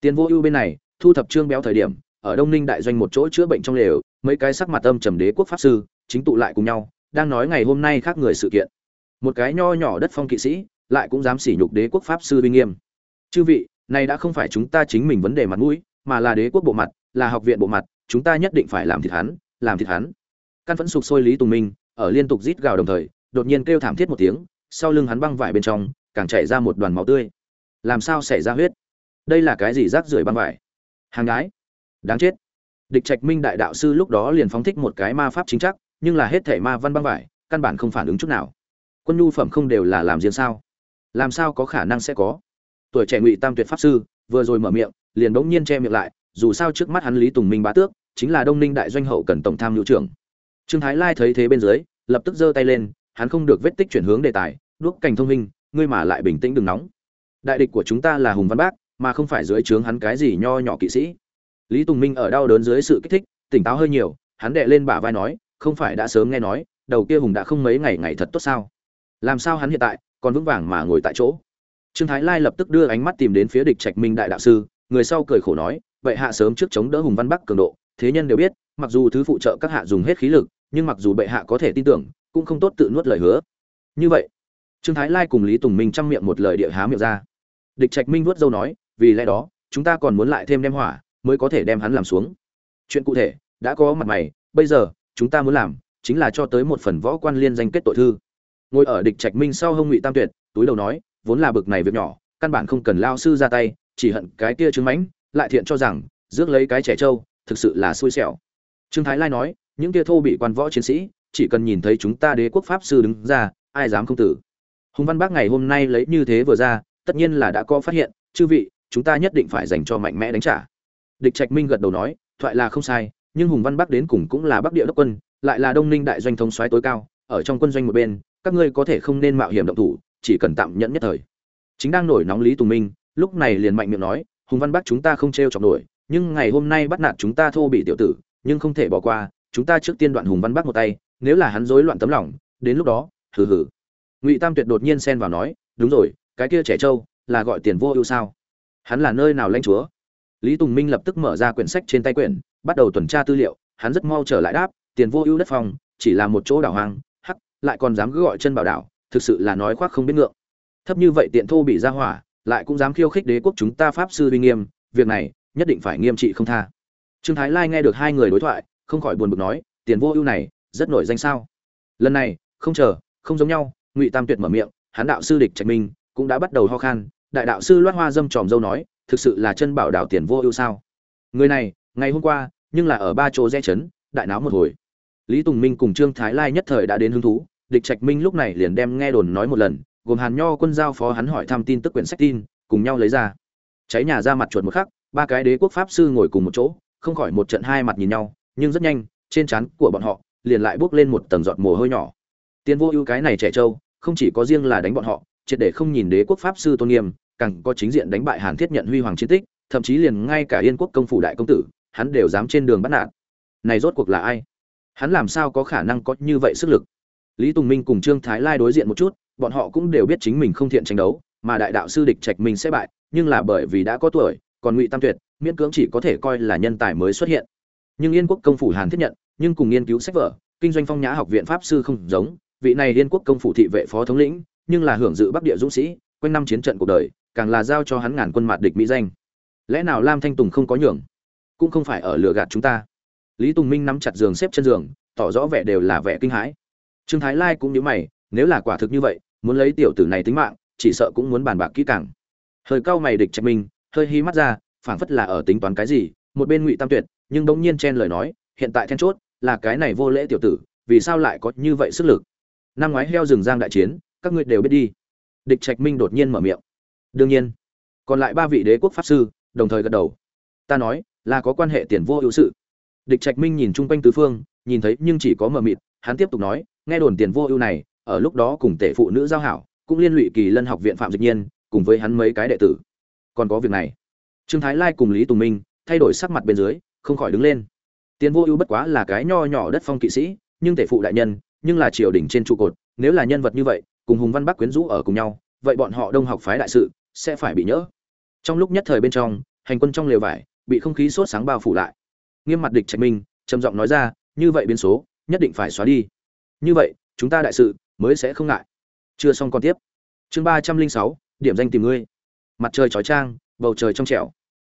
Tiền vô ưu bên này, thu thập trương béo thời điểm, ở đông ninh đại doanh một chỗ chữa bệnh trong lều, mấy cái sắc mặt âm trầm đế quốc pháp sư, chính tụ lại cùng nhau, đang nói ngày hôm nay khác người sự kiện một cái nho nhỏ đất phong kỵ sĩ, lại cũng dám sỉ nhục đế quốc pháp sư uy nghiêm. Chư vị, này đã không phải chúng ta chính mình vấn đề mặt mũi, mà là đế quốc bộ mặt, là học viện bộ mặt, chúng ta nhất định phải làm thịt hắn, làm thịt hắn. Căn phẫn sục sôi lý tùng minh, ở liên tục rít gào đồng thời, đột nhiên kêu thảm thiết một tiếng, sau lưng hắn băng vải bên trong, càng chảy ra một đoàn máu tươi. Làm sao xảy ra huyết? Đây là cái gì rác rưởi băng vải? Hàng gái đáng chết. Địch trạch minh đại đạo sư lúc đó liền phóng thích một cái ma pháp chính chắc, nhưng là hết thể ma văn băng vải, căn bản không phản ứng chút nào quân nhu phẩm không đều là làm riêng sao? Làm sao có khả năng sẽ có? Tuổi trẻ ngụy tam tuyệt pháp sư vừa rồi mở miệng, liền bỗng nhiên che miệng lại, dù sao trước mắt hắn lý tùng minh bá tước, chính là đông ninh đại doanh hậu cần tổng tham hữu trưởng. Trương thái lai thấy thế bên dưới, lập tức giơ tay lên, hắn không được vết tích chuyển hướng đề tài, đuốc cảnh thông minh, ngươi mà lại bình tĩnh đừng nóng. Đại địch của chúng ta là hùng văn bác, mà không phải dưới trướng hắn cái gì nho nhỏ kỵ sĩ. Lý tùng minh ở đau đớn dưới sự kích thích, tỉnh táo hơi nhiều, hắn đệ lên bả vai nói, không phải đã sớm nghe nói, đầu kia hùng đã không mấy ngày ngày thật tốt sao? Làm sao hắn hiện tại còn vững vàng mà ngồi tại chỗ? Trương thái lai lập tức đưa ánh mắt tìm đến phía địch trạch minh đại đạo sư, người sau cười khổ nói, vậy hạ sớm trước chống đỡ hùng văn bắc cường độ, thế nhân đều biết, mặc dù thứ phụ trợ các hạ dùng hết khí lực, nhưng mặc dù bệ hạ có thể tin tưởng, cũng không tốt tự nuốt lời hứa. Như vậy, trương thái lai cùng lý tùng minh chăm miệng một lời địa há miệng ra. Địch trạch minh vuốt dâu nói, vì lẽ đó, chúng ta còn muốn lại thêm đem hỏa, mới có thể đem hắn làm xuống. Chuyện cụ thể đã có mặt mày, bây giờ, chúng ta muốn làm chính là cho tới một phần võ quan liên danh kết tội thư ngồi ở địch trạch minh sau hông ngụy tam tuyệt, túi đầu nói, vốn là bực này việc nhỏ, căn bản không cần lao sư ra tay, chỉ hận cái kia chứng mãnh, lại thiện cho rằng, rước lấy cái trẻ trâu, thực sự là xui xẻo. Trương thái lai nói, những kia thô bị quan võ chiến sĩ, chỉ cần nhìn thấy chúng ta đế quốc pháp sư đứng ra, ai dám không tử. Hùng văn bác ngày hôm nay lấy như thế vừa ra, tất nhiên là đã có phát hiện, chư vị, chúng ta nhất định phải dành cho mạnh mẽ đánh trả. Địch trạch minh gật đầu nói, thoại là không sai, nhưng hùng văn bắc đến cùng cũng là bắc địa đốc quân, lại là đông ninh đại doanh thống soái tối cao, ở trong quân doanh một bên các ngươi có thể không nên mạo hiểm động thủ, chỉ cần tạm nhẫn nhất thời. Chính đang nổi nóng lý tùng minh, lúc này liền mạnh miệng nói, hùng văn bắc chúng ta không t r chọc nổi, nhưng ngày hôm nay bắt nạt chúng ta thô bị tiểu tử, nhưng không thể bỏ qua, chúng ta trước tiên đoạn hùng văn bắc một tay, nếu là hắn rối loạn tấm lòng, đến lúc đó, hừ hừ. Ngụy tam tuyệt đột nhiên xen vào nói, đúng rồi, cái kia trẻ trâu, là gọi tiền vô ưu sao? Hắn là nơi nào lãnh chúa? Lý tùng minh lập tức mở ra quyển sách trên tay quyển, bắt đầu tuần tra tư liệu, hắn rất mau trở lại đáp, tiền vô ưu đất phòng chỉ là một chỗ đảo hoang lại còn dám cứ gọi chân bảo đảo, thực sự là nói khoác không biết ngượng. Thấp như vậy tiện thô bị ra hỏa, lại cũng dám khiêu khích đế quốc chúng ta pháp sư uy nghiêm, việc này nhất định phải nghiêm trị không tha. Trương thái lai nghe được hai người đối thoại, không khỏi buồn bực nói, tiền vô ưu này, rất nổi danh sao? Lần này, không chờ, không giống nhau, ngụy tam tuyệt mở miệng, hán đạo sư địch trạch minh cũng đã bắt đầu ho khan, đại đạo sư loát hoa dâm tròm dâu nói, thực sự là chân bảo đảo tiền vô ưu sao? Người này, ngày hôm qua, nhưng là ở ba chỗ rẽ chấn, đại náo một hồi. Lý tùng minh cùng trương thái lai nhất thời đã đến hứng thú địch trạch minh lúc này liền đem nghe đồn nói một lần, gồm hàn nho quân giao phó hắn hỏi thăm tin tức quyển sách tin, cùng nhau lấy ra. Cháy nhà ra mặt chuột một khắc, ba cái đế quốc pháp sư ngồi cùng một chỗ, không khỏi một trận hai mặt nhìn nhau, nhưng rất nhanh, trên trán của bọn họ liền lại bước lên một tầng giọt mồ hôi nhỏ. Tiền vô ưu cái này trẻ trâu, không chỉ có riêng là đánh bọn họ, triệt để không nhìn đế quốc pháp sư tôn nghiêm, càng có chính diện đánh bại hàn thiết nhận huy hoàng chiến tích, thậm chí liền ngay cả yên quốc công phủ đại công tử, hắn đều dám trên đường bắt nạt. Này rốt cuộc là ai? Hắn làm sao có khả năng có như vậy sức lực? Lý tùng minh cùng trương thái lai đối diện một chút, bọn họ cũng đều biết chính mình không thiện tranh đấu, mà đại đạo sư địch trạch mình sẽ bại, nhưng là bởi vì đã có tuổi, còn ngụy tam tuyệt, miễn cưỡng chỉ có thể coi là nhân tài mới xuất hiện. Nhưng yên quốc công phủ hàn thiết nhận, nhưng cùng nghiên cứu sách vở, kinh doanh phong nhã học viện pháp sư không giống, vị này yên quốc công phủ thị vệ phó thống lĩnh, nhưng là hưởng dự bắc địa dũng sĩ, quanh năm chiến trận cuộc đời, càng là giao cho hắn ngàn quân mạt địch mỹ danh. Lẽ nào lam thanh tùng không có nhường? Cũng không phải ở lừa gạt chúng ta. Lý tùng minh nắm chặt giường xếp chân giường, tỏ rõ vẻ đều là vẻ kinh hãi trương thái lai cũng nhớ mày, nếu là quả thực như vậy, muốn lấy tiểu tử này tính mạng, chỉ sợ cũng muốn bàn bạc kỹ càng. Hơi cao mày địch trạch minh, hơi hí mắt ra, phảng phất là ở tính toán cái gì, một bên ngụy tam tuyệt, nhưng bỗng nhiên chen lời nói, hiện tại then chốt là cái này vô lễ tiểu tử, vì sao lại có như vậy sức lực? Năm ngoái heo rừng giang đại chiến, các ngươi đều biết đi. Địch trạch minh đột nhiên mở miệng. Đương nhiên, còn lại ba vị đế quốc pháp sư, đồng thời gật đầu. Ta nói, là có quan hệ tiền vô ưu sự địch trạch minh nhìn chung quanh tứ phương, nhìn thấy nhưng chỉ có mờ mịt, hắn tiếp tục nói, nghe đồn tiền vô ưu này, ở lúc đó cùng tể phụ nữ giao hảo, cũng liên lụy kỳ lân học viện phạm dịch nhiên, cùng với hắn mấy cái đệ tử. Còn có việc này. Trương thái lai cùng lý tùng minh thay đổi sắc mặt bên dưới, không khỏi đứng lên. Tiền vô ưu bất quá là cái nho nhỏ đất phong kỵ sĩ, nhưng tể phụ đại nhân, nhưng là triều đình trên trụ cột, nếu là nhân vật như vậy, cùng hùng văn bắc quyến rũ ở cùng nhau, vậy bọn họ đông học phái đại sự, sẽ phải bị nhỡ. Trong lúc nhất thời bên trong, hành quân trong lều vải, bị không khí sốt sáng bao phủ lại nghiêm mặt địch trạch minh, trầm giọng nói ra, như vậy biến số, nhất định phải xóa đi. Như vậy, chúng ta đại sự mới sẽ không ngại. Chưa xong còn tiếp. Chương ba trăm linh sáu, điểm danh tìm ngươi. Mặt trời chói trang bầu trời trong trẻo.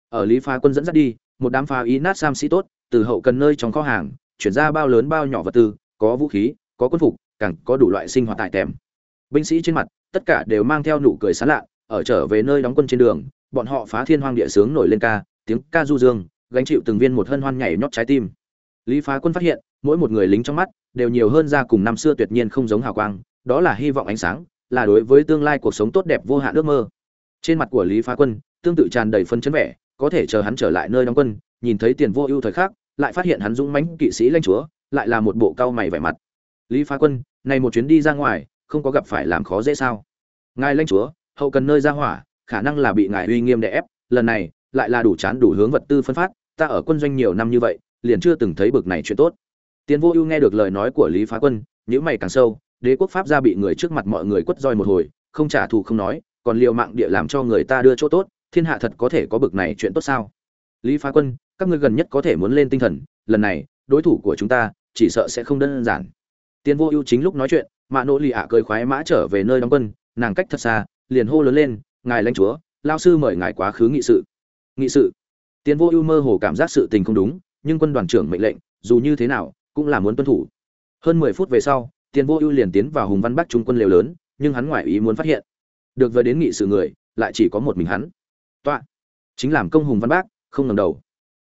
Ở lý pha quân dẫn dắt đi, một đám pha ý nát sam sĩ tốt, từ hậu cần nơi trong kho hàng, chuyển ra bao lớn bao nhỏ vật tư, có vũ khí, có quân phục, càng có đủ loại sinh hoạt tại tèm. Binh sĩ trên mặt, tất cả đều mang theo nụ cười sán lạ, ở trở về nơi đóng quân trên đường, bọn họ phá thiên hoang địa sướng nổi lên ca, tiếng ca du dương gánh chịu từng viên một hân hoan nhảy nhót trái tim. Lý phá quân phát hiện, mỗi một người lính trong mắt đều nhiều hơn ra cùng năm xưa tuyệt nhiên không giống hào quang, đó là hy vọng ánh sáng, là đối với tương lai cuộc sống tốt đẹp vô hạn ước mơ. Trên mặt của lý phá quân, tương tự tràn đầy phân chấn vẻ, có thể chờ hắn trở lại nơi đóng quân, nhìn thấy tiền vô ưu thời khắc, lại phát hiện hắn dũng mãnh kỵ sĩ lãnh chúa, lại là một bộ cao mày vẻ mặt. Lý phá quân, này một chuyến đi ra ngoài, không có gặp phải làm khó dễ sao? Ngài lãnh chúa, hậu cần nơi ra hỏa, khả năng là bị ngài uy nghiêm đè ép, lần này lại là đủ chán đủ hướng vật tư phân phát ta ở quân doanh nhiều năm như vậy, liền chưa từng thấy bực này chuyện tốt. Tiến vô ưu nghe được lời nói của lý phá quân nhữ mày càng sâu, đế quốc pháp gia bị người trước mặt mọi người quất roi một hồi, không trả thù không nói, còn liều mạng địa làm cho người ta đưa chỗ tốt, thiên hạ thật có thể có bực này chuyện tốt sao? Lý phá quân, các ngươi gần nhất có thể muốn lên tinh thần, lần này, đối thủ của chúng ta, chỉ sợ sẽ không đơn giản. Tiến vô ưu chính lúc nói chuyện, mạ nỗ lì ạ cười khoái mã trở về nơi đóng quân, nàng cách thật xa, liền hô lớn lên, ngài lãnh chúa, lao sư mời ngài quá khứ nghị sự. Nghị sự? Tiền vô ưu mơ hồ cảm giác sự tình không đúng, nhưng quân đoàn trưởng mệnh lệnh, dù như thế nào, cũng là muốn tuân thủ. Hơn mười phút về sau tiền vô ưu liền tiến vào hùng văn bắc trung quân lều lớn, nhưng hắn ngoại ý muốn phát hiện. Được vừa đến nghị sự người, lại chỉ có một mình hắn. Toạ! Chính làm công hùng văn bắc, không ngẩng đầu.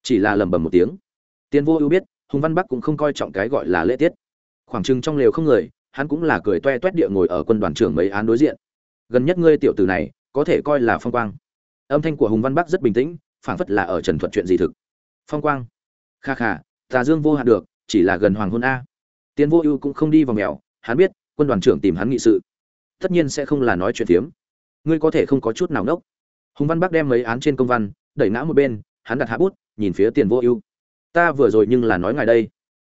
Chỉ là lẩm bẩm một tiếng. Tiền vô ưu biết, hùng văn bắc cũng không coi trọng cái gọi là lễ tiết. Khoảng chừng trong lều không người, hắn cũng là cười toe toét địa ngồi ở quân đoàn trưởng mấy án đối diện. Gần nhất ngươi tiểu tử này, có thể coi là phong quang. Âm thanh của hùng văn bắc rất bình tĩnh phảng phất là ở trần thuật chuyện gì thực. Phong quang. Kha kha, tà dương vô hạn được, chỉ là gần hoàng hôn a. Tiến vô ưu cũng không đi vào mèo, hắn biết, quân đoàn trưởng tìm hắn nghị sự. Tất nhiên sẽ không là nói chuyện phiếm. Ngươi có thể không có chút nào nốc. Hùng văn bắc đem mấy án trên công văn, đẩy ngã một bên, hắn đặt hạ bút, nhìn phía tiền vô ưu. Ta vừa rồi nhưng là nói ngài đây.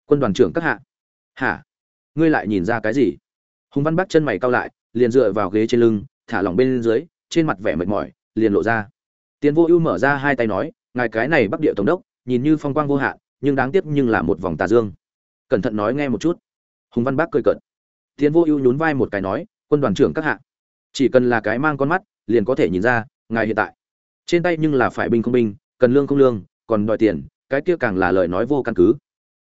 Quân đoàn trưởng các hạ. Hả? Ngươi lại nhìn ra cái gì? Hùng văn bắc chân mày cao lại, liền dựa vào ghế trên lưng, thả lỏng bên dưới, trên mặt vẻ mệt mỏi, liền lộ ra tiền vô ưu mở ra hai tay nói, ngài cái này bắc địa tổng đốc, nhìn như phong quang vô hạn, nhưng đáng tiếc nhưng là một vòng tà dương. Cẩn thận nói nghe một chút. Hùng văn bác cười cợt. Tiền vô ưu nhún vai một cái nói, quân đoàn trưởng các hạ, chỉ cần là cái mang con mắt, liền có thể nhìn ra, ngài hiện tại. Trên tay nhưng là phải binh không binh, cần lương không lương, còn đòi tiền, cái kia càng là lời nói vô căn cứ.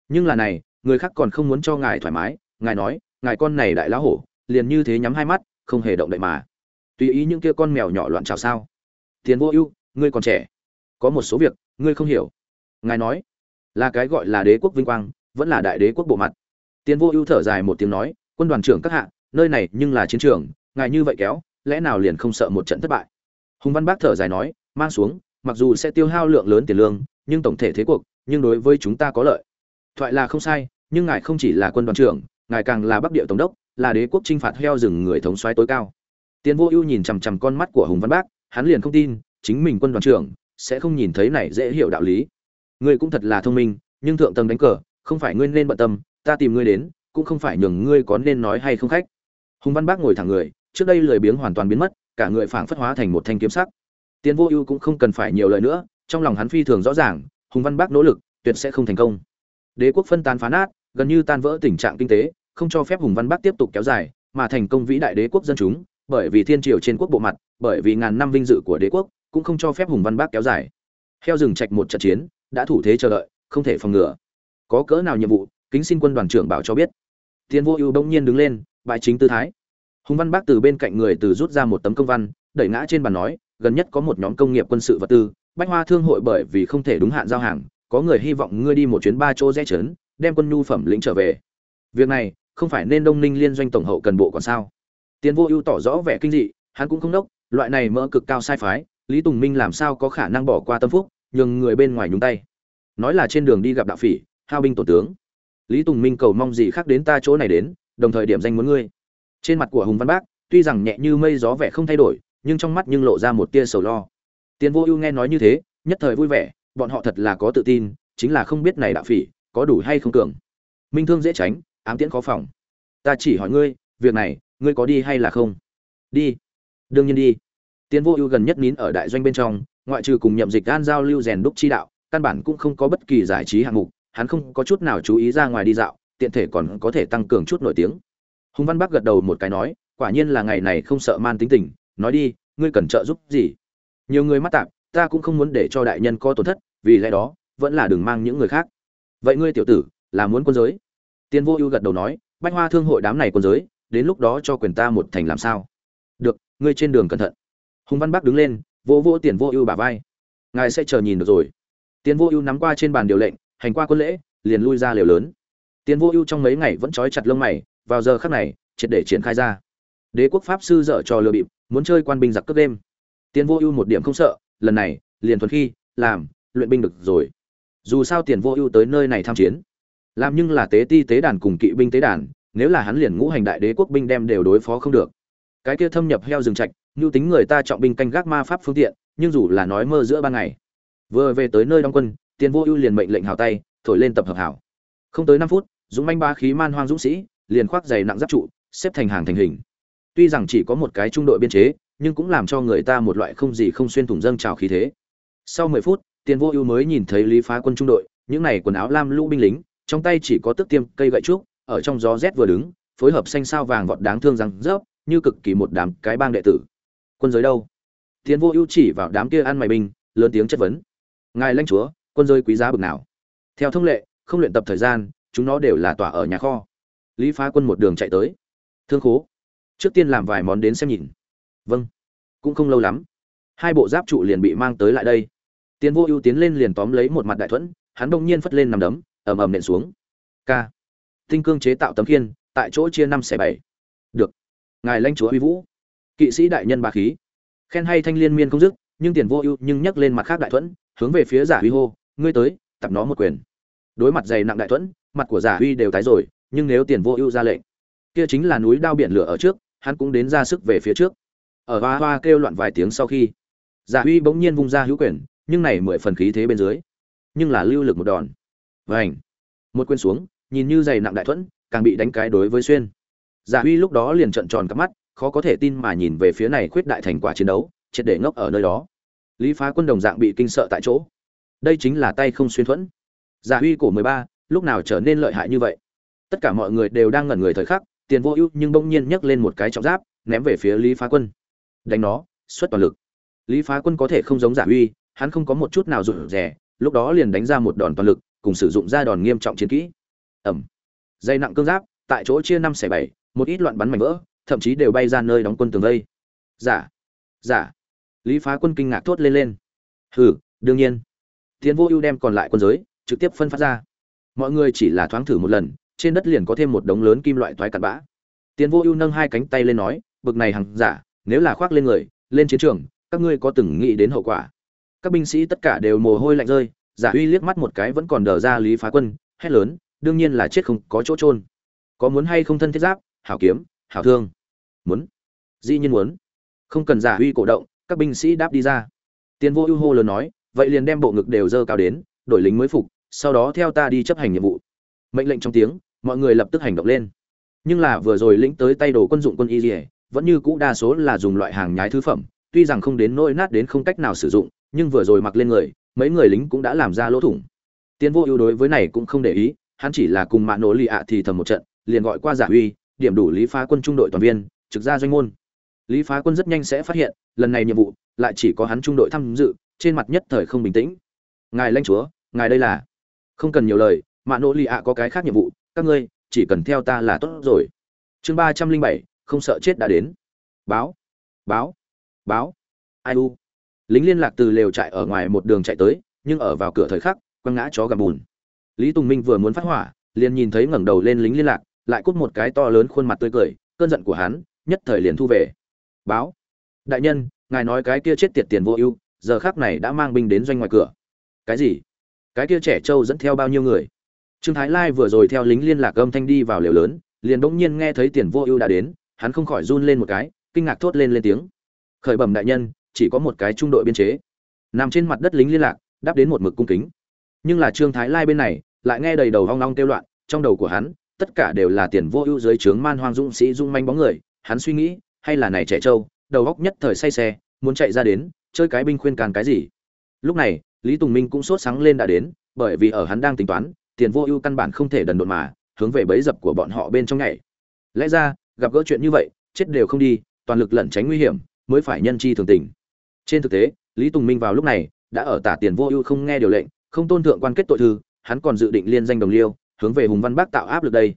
Nhưng là này, người khác còn không muốn cho ngài thoải mái, ngài nói, ngài con này đại lão hổ, liền như thế nhắm hai mắt, không hề động đậy mà. Tùy ý những kia con mèo nhỏ loạn chào sao. Tiền vô ưu ngươi còn trẻ. Có một số việc, ngươi không hiểu. Ngài nói, là cái gọi là đế quốc vinh quang, vẫn là đại đế quốc bộ mặt. Tiến vô ưu thở dài một tiếng nói, quân đoàn trưởng các hạ, nơi này nhưng là chiến trường, ngài như vậy kéo, lẽ nào liền không sợ một trận thất bại? Hùng văn bác thở dài nói, mang xuống, mặc dù sẽ tiêu hao lượng lớn tiền lương, nhưng tổng thể thế cuộc, nhưng đối với chúng ta có lợi. Thoại là không sai, nhưng ngài không chỉ là quân đoàn trưởng, ngài càng là bắc địa tổng đốc, là đế quốc chinh phạt heo rừng người thống soái tối cao. Tiến vô ưu nhìn chằm chằm con mắt của hùng văn bác, hắn liền không tin chính mình quân đoàn trưởng, sẽ không nhìn thấy này dễ hiểu đạo lý. Ngươi cũng thật là thông minh, nhưng thượng tầng đánh cờ, không phải ngươi nên bận tâm, ta tìm ngươi đến, cũng không phải nhường ngươi có nên nói hay không khách. Hùng văn bác ngồi thẳng người, trước đây lười biếng hoàn toàn biến mất, cả người phảng phất hóa thành một thanh kiếm sắc. Tiến vô ưu cũng không cần phải nhiều lời nữa, trong lòng hắn phi thường rõ ràng, hùng văn bác nỗ lực, tuyệt sẽ không thành công. Đế quốc phân tán phá nát, gần như tan vỡ tình trạng kinh tế, không cho phép hùng văn bác tiếp tục kéo dài, mà thành công vĩ đại đế quốc dân chúng, bởi vì thiên triều trên quốc bộ mặt, bởi vì ngàn năm vinh dự của đế quốc cũng không cho phép hùng văn bác kéo dài. Heo rừng trạch một trận chiến, đã thủ thế chờ đợi, không thể phòng ngừa. Có cỡ nào nhiệm vụ, kính xin quân đoàn trưởng bảo cho biết. Tiến vô ưu đông nhiên đứng lên bại chính tư thái. Hùng văn bác từ bên cạnh người từ rút ra một tấm công văn, đẩy ngã trên bàn nói, gần nhất có một nhóm công nghiệp quân sự vật tư, bách hoa thương hội bởi vì không thể đúng hạn giao hàng, có người hy vọng ngươi đi một chuyến ba chỗ rẽ trấn, đem quân nhu phẩm lĩnh trở về. Việc này, không phải nên đông ninh liên doanh tổng hậu cần bộ còn sao? Tiến vô ưu tỏ rõ vẻ kinh dị, hắn cũng không đốc, loại này mỡ cực cao sai phái lý tùng minh làm sao có khả năng bỏ qua tâm phúc, nhường người bên ngoài nhúng tay. Nói là trên đường đi gặp đạo phỉ, hao binh tổ tướng. Lý tùng minh cầu mong gì khác đến ta chỗ này đến, đồng thời điểm danh muốn ngươi. Trên mặt của hùng văn bác, tuy rằng nhẹ như mây gió vẻ không thay đổi, nhưng trong mắt nhưng lộ ra một tia sầu lo. Tiền vô ưu nghe nói như thế, nhất thời vui vẻ, bọn họ thật là có tự tin, chính là không biết này đạo phỉ, có đủ hay không cường. Minh thương dễ tránh, ám tiễn khó phòng. Ta chỉ hỏi ngươi, việc này, ngươi có đi hay là không? Đi. Đương nhiên đi tiến vô ưu gần nhất nín ở đại doanh bên trong, ngoại trừ cùng nhậm dịch an giao lưu rèn đúc chi đạo, căn bản cũng không có bất kỳ giải trí hạng mục, hắn không có chút nào chú ý ra ngoài đi dạo, tiện thể còn có thể tăng cường chút nổi tiếng. Hùng văn bắc gật đầu một cái nói, quả nhiên là ngày này không sợ man tính tình, nói đi, ngươi cần trợ giúp gì? Nhiều người mắt tạp, ta cũng không muốn để cho đại nhân có tổn thất, vì lẽ đó, vẫn là đừng mang những người khác. Vậy ngươi tiểu tử, là muốn quân giới? Tiên vô ưu gật đầu nói, bách hoa thương hội đám này quân giới, đến lúc đó cho quyền ta một thành làm sao? Được, ngươi trên đường cẩn thận hùng văn bắc đứng lên, vỗ vỗ tiền vô ưu bả vai. Ngài sẽ chờ nhìn được rồi. Tiền vô ưu nắm qua trên bàn điều lệnh, hành qua quân lễ, liền lui ra liều lớn. Tiền vô ưu trong mấy ngày vẫn trói chặt lông mày, vào giờ khắc này, triệt để triển khai ra. Đế quốc pháp sư dở trò lừa bịp, muốn chơi quan binh giặc cướp đêm. Tiền vô ưu một điểm không sợ, lần này, liền thuần khi, làm, luyện binh được rồi. Dù sao tiền vô ưu tới nơi này tham chiến. Làm nhưng là tế ti tế đàn cùng kỵ binh tế đàn, nếu là hắn liền ngũ hành đại đế quốc binh đem đều đối phó không được. Cái kia thâm nhập heo rừng trạch nhu tính người ta trọng binh canh gác ma pháp phương tiện, nhưng dù là nói mơ giữa ban ngày. Vừa về tới nơi đóng quân, tiền vô ưu liền mệnh lệnh hào tay, thổi lên tập hợp hảo không tới năm phút, dũng manh ba khí man hoang dũng sĩ, liền khoác giày nặng giáp trụ, xếp thành hàng thành hình. Tuy rằng chỉ có một cái trung đội biên chế, nhưng cũng làm cho người ta một loại không gì không xuyên thủng dâng trào khí thế. Sau mười phút, tiền vô ưu mới nhìn thấy lý phá quân trung đội, những này quần áo lam lũ binh lính, trong tay chỉ có tức tiêm cây gậy trúc, ở trong gió rét vừa đứng, phối hợp xanh sao vàng vọt đáng thương rằng rớp, như cực kỳ một đám cái bang đệ tử quân giới đâu? Tiến vô ưu chỉ vào đám kia ăn mày binh, lớn tiếng chất vấn. Ngài lãnh chúa, quân giới quý giá bực nào? Theo thông lệ, không luyện tập thời gian, chúng nó đều là tỏa ở nhà kho. Lý phá quân một đường chạy tới. Thương khố. Trước tiên làm vài món đến xem nhìn. Vâng. Cũng không lâu lắm. Hai bộ giáp trụ liền bị mang tới lại đây. Tiến vô ưu tiến lên liền tóm lấy một mặt đại thuẫn, hắn đông nhiên phất lên nằm đấm, ầm ầm nện xuống. K. Tinh cương chế tạo tấm khiên, tại chỗ chia năm xẻ bảy. Được. Ngài lãnh chúa uy vũ kỵ sĩ đại nhân ba khí. Khen hay thanh liên miên không dứt, nhưng tiền vô ưu nhưng nhắc lên mặt khác đại thuẫn, hướng về phía giả huy hô, ngươi tới, tập nó một quyền. Đối mặt dày nặng đại thuẫn, mặt của giả huy đều tái rồi, nhưng nếu tiền vô ưu ra lệnh, kia chính là núi đao biển lửa ở trước, hắn cũng đến ra sức về phía trước. Ở hoa hoa kêu loạn vài tiếng sau khi, giả huy bỗng nhiên vung ra hữu quyền, nhưng này mười phần khí thế bên dưới, nhưng là lưu lực một đòn. Vảnh một quyền xuống, nhìn như dày nặng đại thuẫn, càng bị đánh cái đối với xuyên. Giả huy lúc đó liền trợn tròn cắp mắt khó có thể tin mà nhìn về phía này khuyết đại thành quả chiến đấu, triệt để ngốc ở nơi đó. Lý phá quân đồng dạng bị kinh sợ tại chỗ. Đây chính là tay không xuyên thuẫn. Giả huy cổ mười ba, lúc nào trở nên lợi hại như vậy? Tất cả mọi người đều đang ngẩn người thời khắc, tiền vô ưu nhưng bỗng nhiên nhấc lên một cái trọng giáp, ném về phía lý phá quân. Đánh nó, xuất toàn lực. Lý phá quân có thể không giống giả huy hắn không có một chút nào rụt rè, lúc đó liền đánh ra một đòn toàn lực, cùng sử dụng ra đòn nghiêm trọng chiến kỹ. Ẩm. Dây nặng cương giáp, tại chỗ chia năm xẻ bảy, một ít loạn bắn mảnh vỡ thậm chí đều bay ra nơi đóng quân tường vây. Giả giả lý phá quân kinh ngạc thốt lên lên. Hừ, đương nhiên. Tiến vô ưu đem còn lại quân giới, trực tiếp phân phát ra. Mọi người chỉ là thoáng thử một lần, trên đất liền có thêm một đống lớn kim loại toái cặn bã. Tiến vô ưu nâng hai cánh tay lên nói, bực này hàng giả, nếu là khoác lên người, lên chiến trường, các ngươi có từng nghĩ đến hậu quả? Các binh sĩ tất cả đều mồ hôi lạnh rơi, giả uy liếc mắt một cái vẫn còn đờ ra lý phá quân, hét lớn, đương nhiên là chết không có chỗ trôn có muốn hay không thân thiết giáp, hảo kiếm hảo thương. Muốn. Dĩ nhiên muốn. Không cần giả huy cổ động, các binh sĩ đáp đi ra. Tiền vô ưu hô lớn nói, vậy liền đem bộ ngực đều dơ cao đến, đổi lính mới phục, sau đó theo ta đi chấp hành nhiệm vụ. Mệnh lệnh trong tiếng, mọi người lập tức hành động lên. Nhưng là vừa rồi lĩnh tới tay đồ quân dụng quân y dỉa vẫn như cũ đa số là dùng loại hàng nhái thứ phẩm, tuy rằng không đến nỗi nát đến không cách nào sử dụng, nhưng vừa rồi mặc lên người, mấy người lính cũng đã làm ra lỗ thủng. Tiến vô ưu đối với này cũng không để ý, hắn chỉ là cùng mạng nổ lì ạ thì thầm một trận, liền gọi qua giả uy điểm đủ lý phá quân trung đội toàn viên, trực ra doanh môn. Lý phá quân rất nhanh sẽ phát hiện, lần này nhiệm vụ lại chỉ có hắn trung đội tham dự, trên mặt nhất thời không bình tĩnh. Ngài lãnh chúa, ngài đây là? Không cần nhiều lời, mạ nỗ lì ạ có cái khác nhiệm vụ, các ngươi chỉ cần theo ta là tốt rồi. Chương ba trăm linh bảy, không sợ chết đã đến. Báo báo báo. Ai u? Lính liên lạc từ lều trại ở ngoài một đường chạy tới, nhưng ở vào cửa thời khắc, quăng ngã chó gặp bùn. Lý tùng minh vừa muốn phát hỏa, liền nhìn thấy ngẩng đầu lên lính liên lạc lại cút một cái to lớn khuôn mặt tươi cười, cơn giận của hắn nhất thời liền thu về. Báo, đại nhân, ngài nói cái kia chết tiệt tiền vô ưu, giờ khác này đã mang binh đến doanh ngoài cửa. Cái gì? Cái kia trẻ trâu dẫn theo bao nhiêu người? Trương thái lai vừa rồi theo lính liên lạc âm thanh đi vào lều lớn, liền bỗng nhiên nghe thấy tiền vô ưu đã đến, hắn không khỏi run lên một cái, kinh ngạc thốt lên lên tiếng. Khởi bẩm đại nhân, chỉ có một cái trung đội biên chế. Nằm trên mặt đất lính liên lạc, đáp đến một mực cung kính. Nhưng là trương thái lai bên này, lại nghe đầy đầu hoang long kêu loạn, trong đầu của hắn tất cả đều là tiền vô ưu dưới trướng man hoang dũng sĩ dung manh bóng người, hắn suy nghĩ, hay là này trẻ trâu, đầu góc nhất thời say xe, muốn chạy ra đến, chơi cái binh khuyên càn cái gì. Lúc này, lý tùng minh cũng sốt sáng lên đã đến, bởi vì ở hắn đang tính toán, tiền vô ưu căn bản không thể đần độn mà, hướng về bẫy dập của bọn họ bên trong nhảy. Lẽ ra, gặp gỡ chuyện như vậy, chết đều không đi, toàn lực lẩn tránh nguy hiểm, mới phải nhân chi thường tình. Trên thực tế, lý tùng minh vào lúc này, đã ở tả tiền vô ưu không nghe điều lệnh, không tôn thượng quan kết tội thư, hắn còn dự định liên danh đồng liêu hướng về hùng văn bác tạo áp lực đây.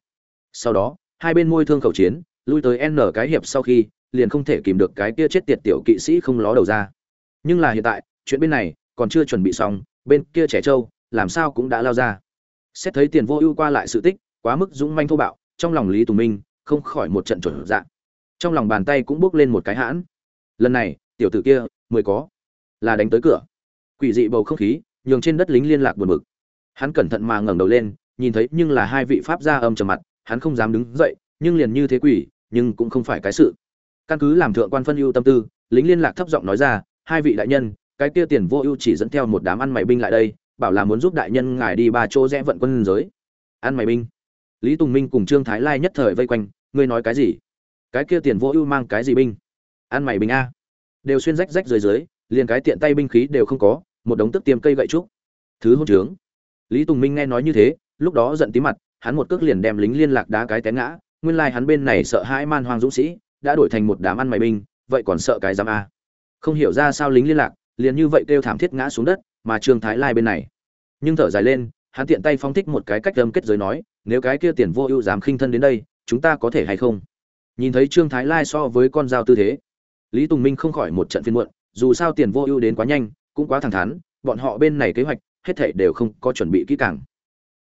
Sau đó, hai bên môi thương khẩu chiến, lui tới n cái hiệp sau khi, liền không thể kìm được cái kia chết tiệt tiểu kỵ sĩ không ló đầu ra. Nhưng là hiện tại, chuyện bên này còn chưa chuẩn bị xong, bên kia trẻ trâu, làm sao cũng đã lao ra. Xét thấy tiền vô ưu qua lại sự tích, quá mức dũng manh thô bạo, trong lòng lý tùng minh không khỏi một trận chuẩn dạng trong lòng bàn tay cũng bước lên một cái hãn. Lần này, tiểu tử kia mới có, là đánh tới cửa. Quỷ dị bầu không khí, nhường trên đất lính liên lạc buồn bực. Hắn cẩn thận mà ngẩng đầu lên nhìn thấy nhưng là hai vị pháp gia âm trầm mặt, hắn không dám đứng dậy, nhưng liền như thế quỷ, nhưng cũng không phải cái sự. Căn cứ làm thượng quan phân ưu tâm tư lính liên lạc thấp giọng nói ra, hai vị đại nhân, cái kia tiền vô ưu chỉ dẫn theo một đám ăn mày binh lại đây, bảo là muốn giúp đại nhân ngài đi ba chỗ rẽ vận quân giới. Ăn mày binh? Lý tùng minh cùng trương thái lai nhất thời vây quanh, ngươi nói cái gì? Cái kia tiền vô ưu mang cái gì binh? Ăn mày binh a. Đều xuyên rách rách dưới dưới, liền cái tiện tay binh khí đều không có, một đống tức tiêm cây gậy trúc. Thứ hỗn trướng. Lý tùng minh nghe nói như thế lúc đó giận tí mặt, hắn một cước liền đem lính liên lạc đá cái té ngã. Nguyên lai hắn bên này sợ hãi man hoang dũng sĩ, đã đổi thành một đám ăn mày binh, vậy còn sợ cái giam a. Không hiểu ra sao lính liên lạc, liền như vậy kêu thảm thiết ngã xuống đất, mà trương thái lai bên này. Nhưng thở dài lên, hắn tiện tay phong thích một cái cách âm kết giới nói, nếu cái kia tiền vô ưu dám khinh thân đến đây, chúng ta có thể hay không? Nhìn thấy trương thái lai so với con dao tư thế, lý tùng minh không khỏi một trận phiên muộn, dù sao tiền vô ưu đến quá nhanh, cũng quá thẳng thắn, bọn họ bên này kế hoạch, hết thảy đều không có chuẩn bị kỹ càng.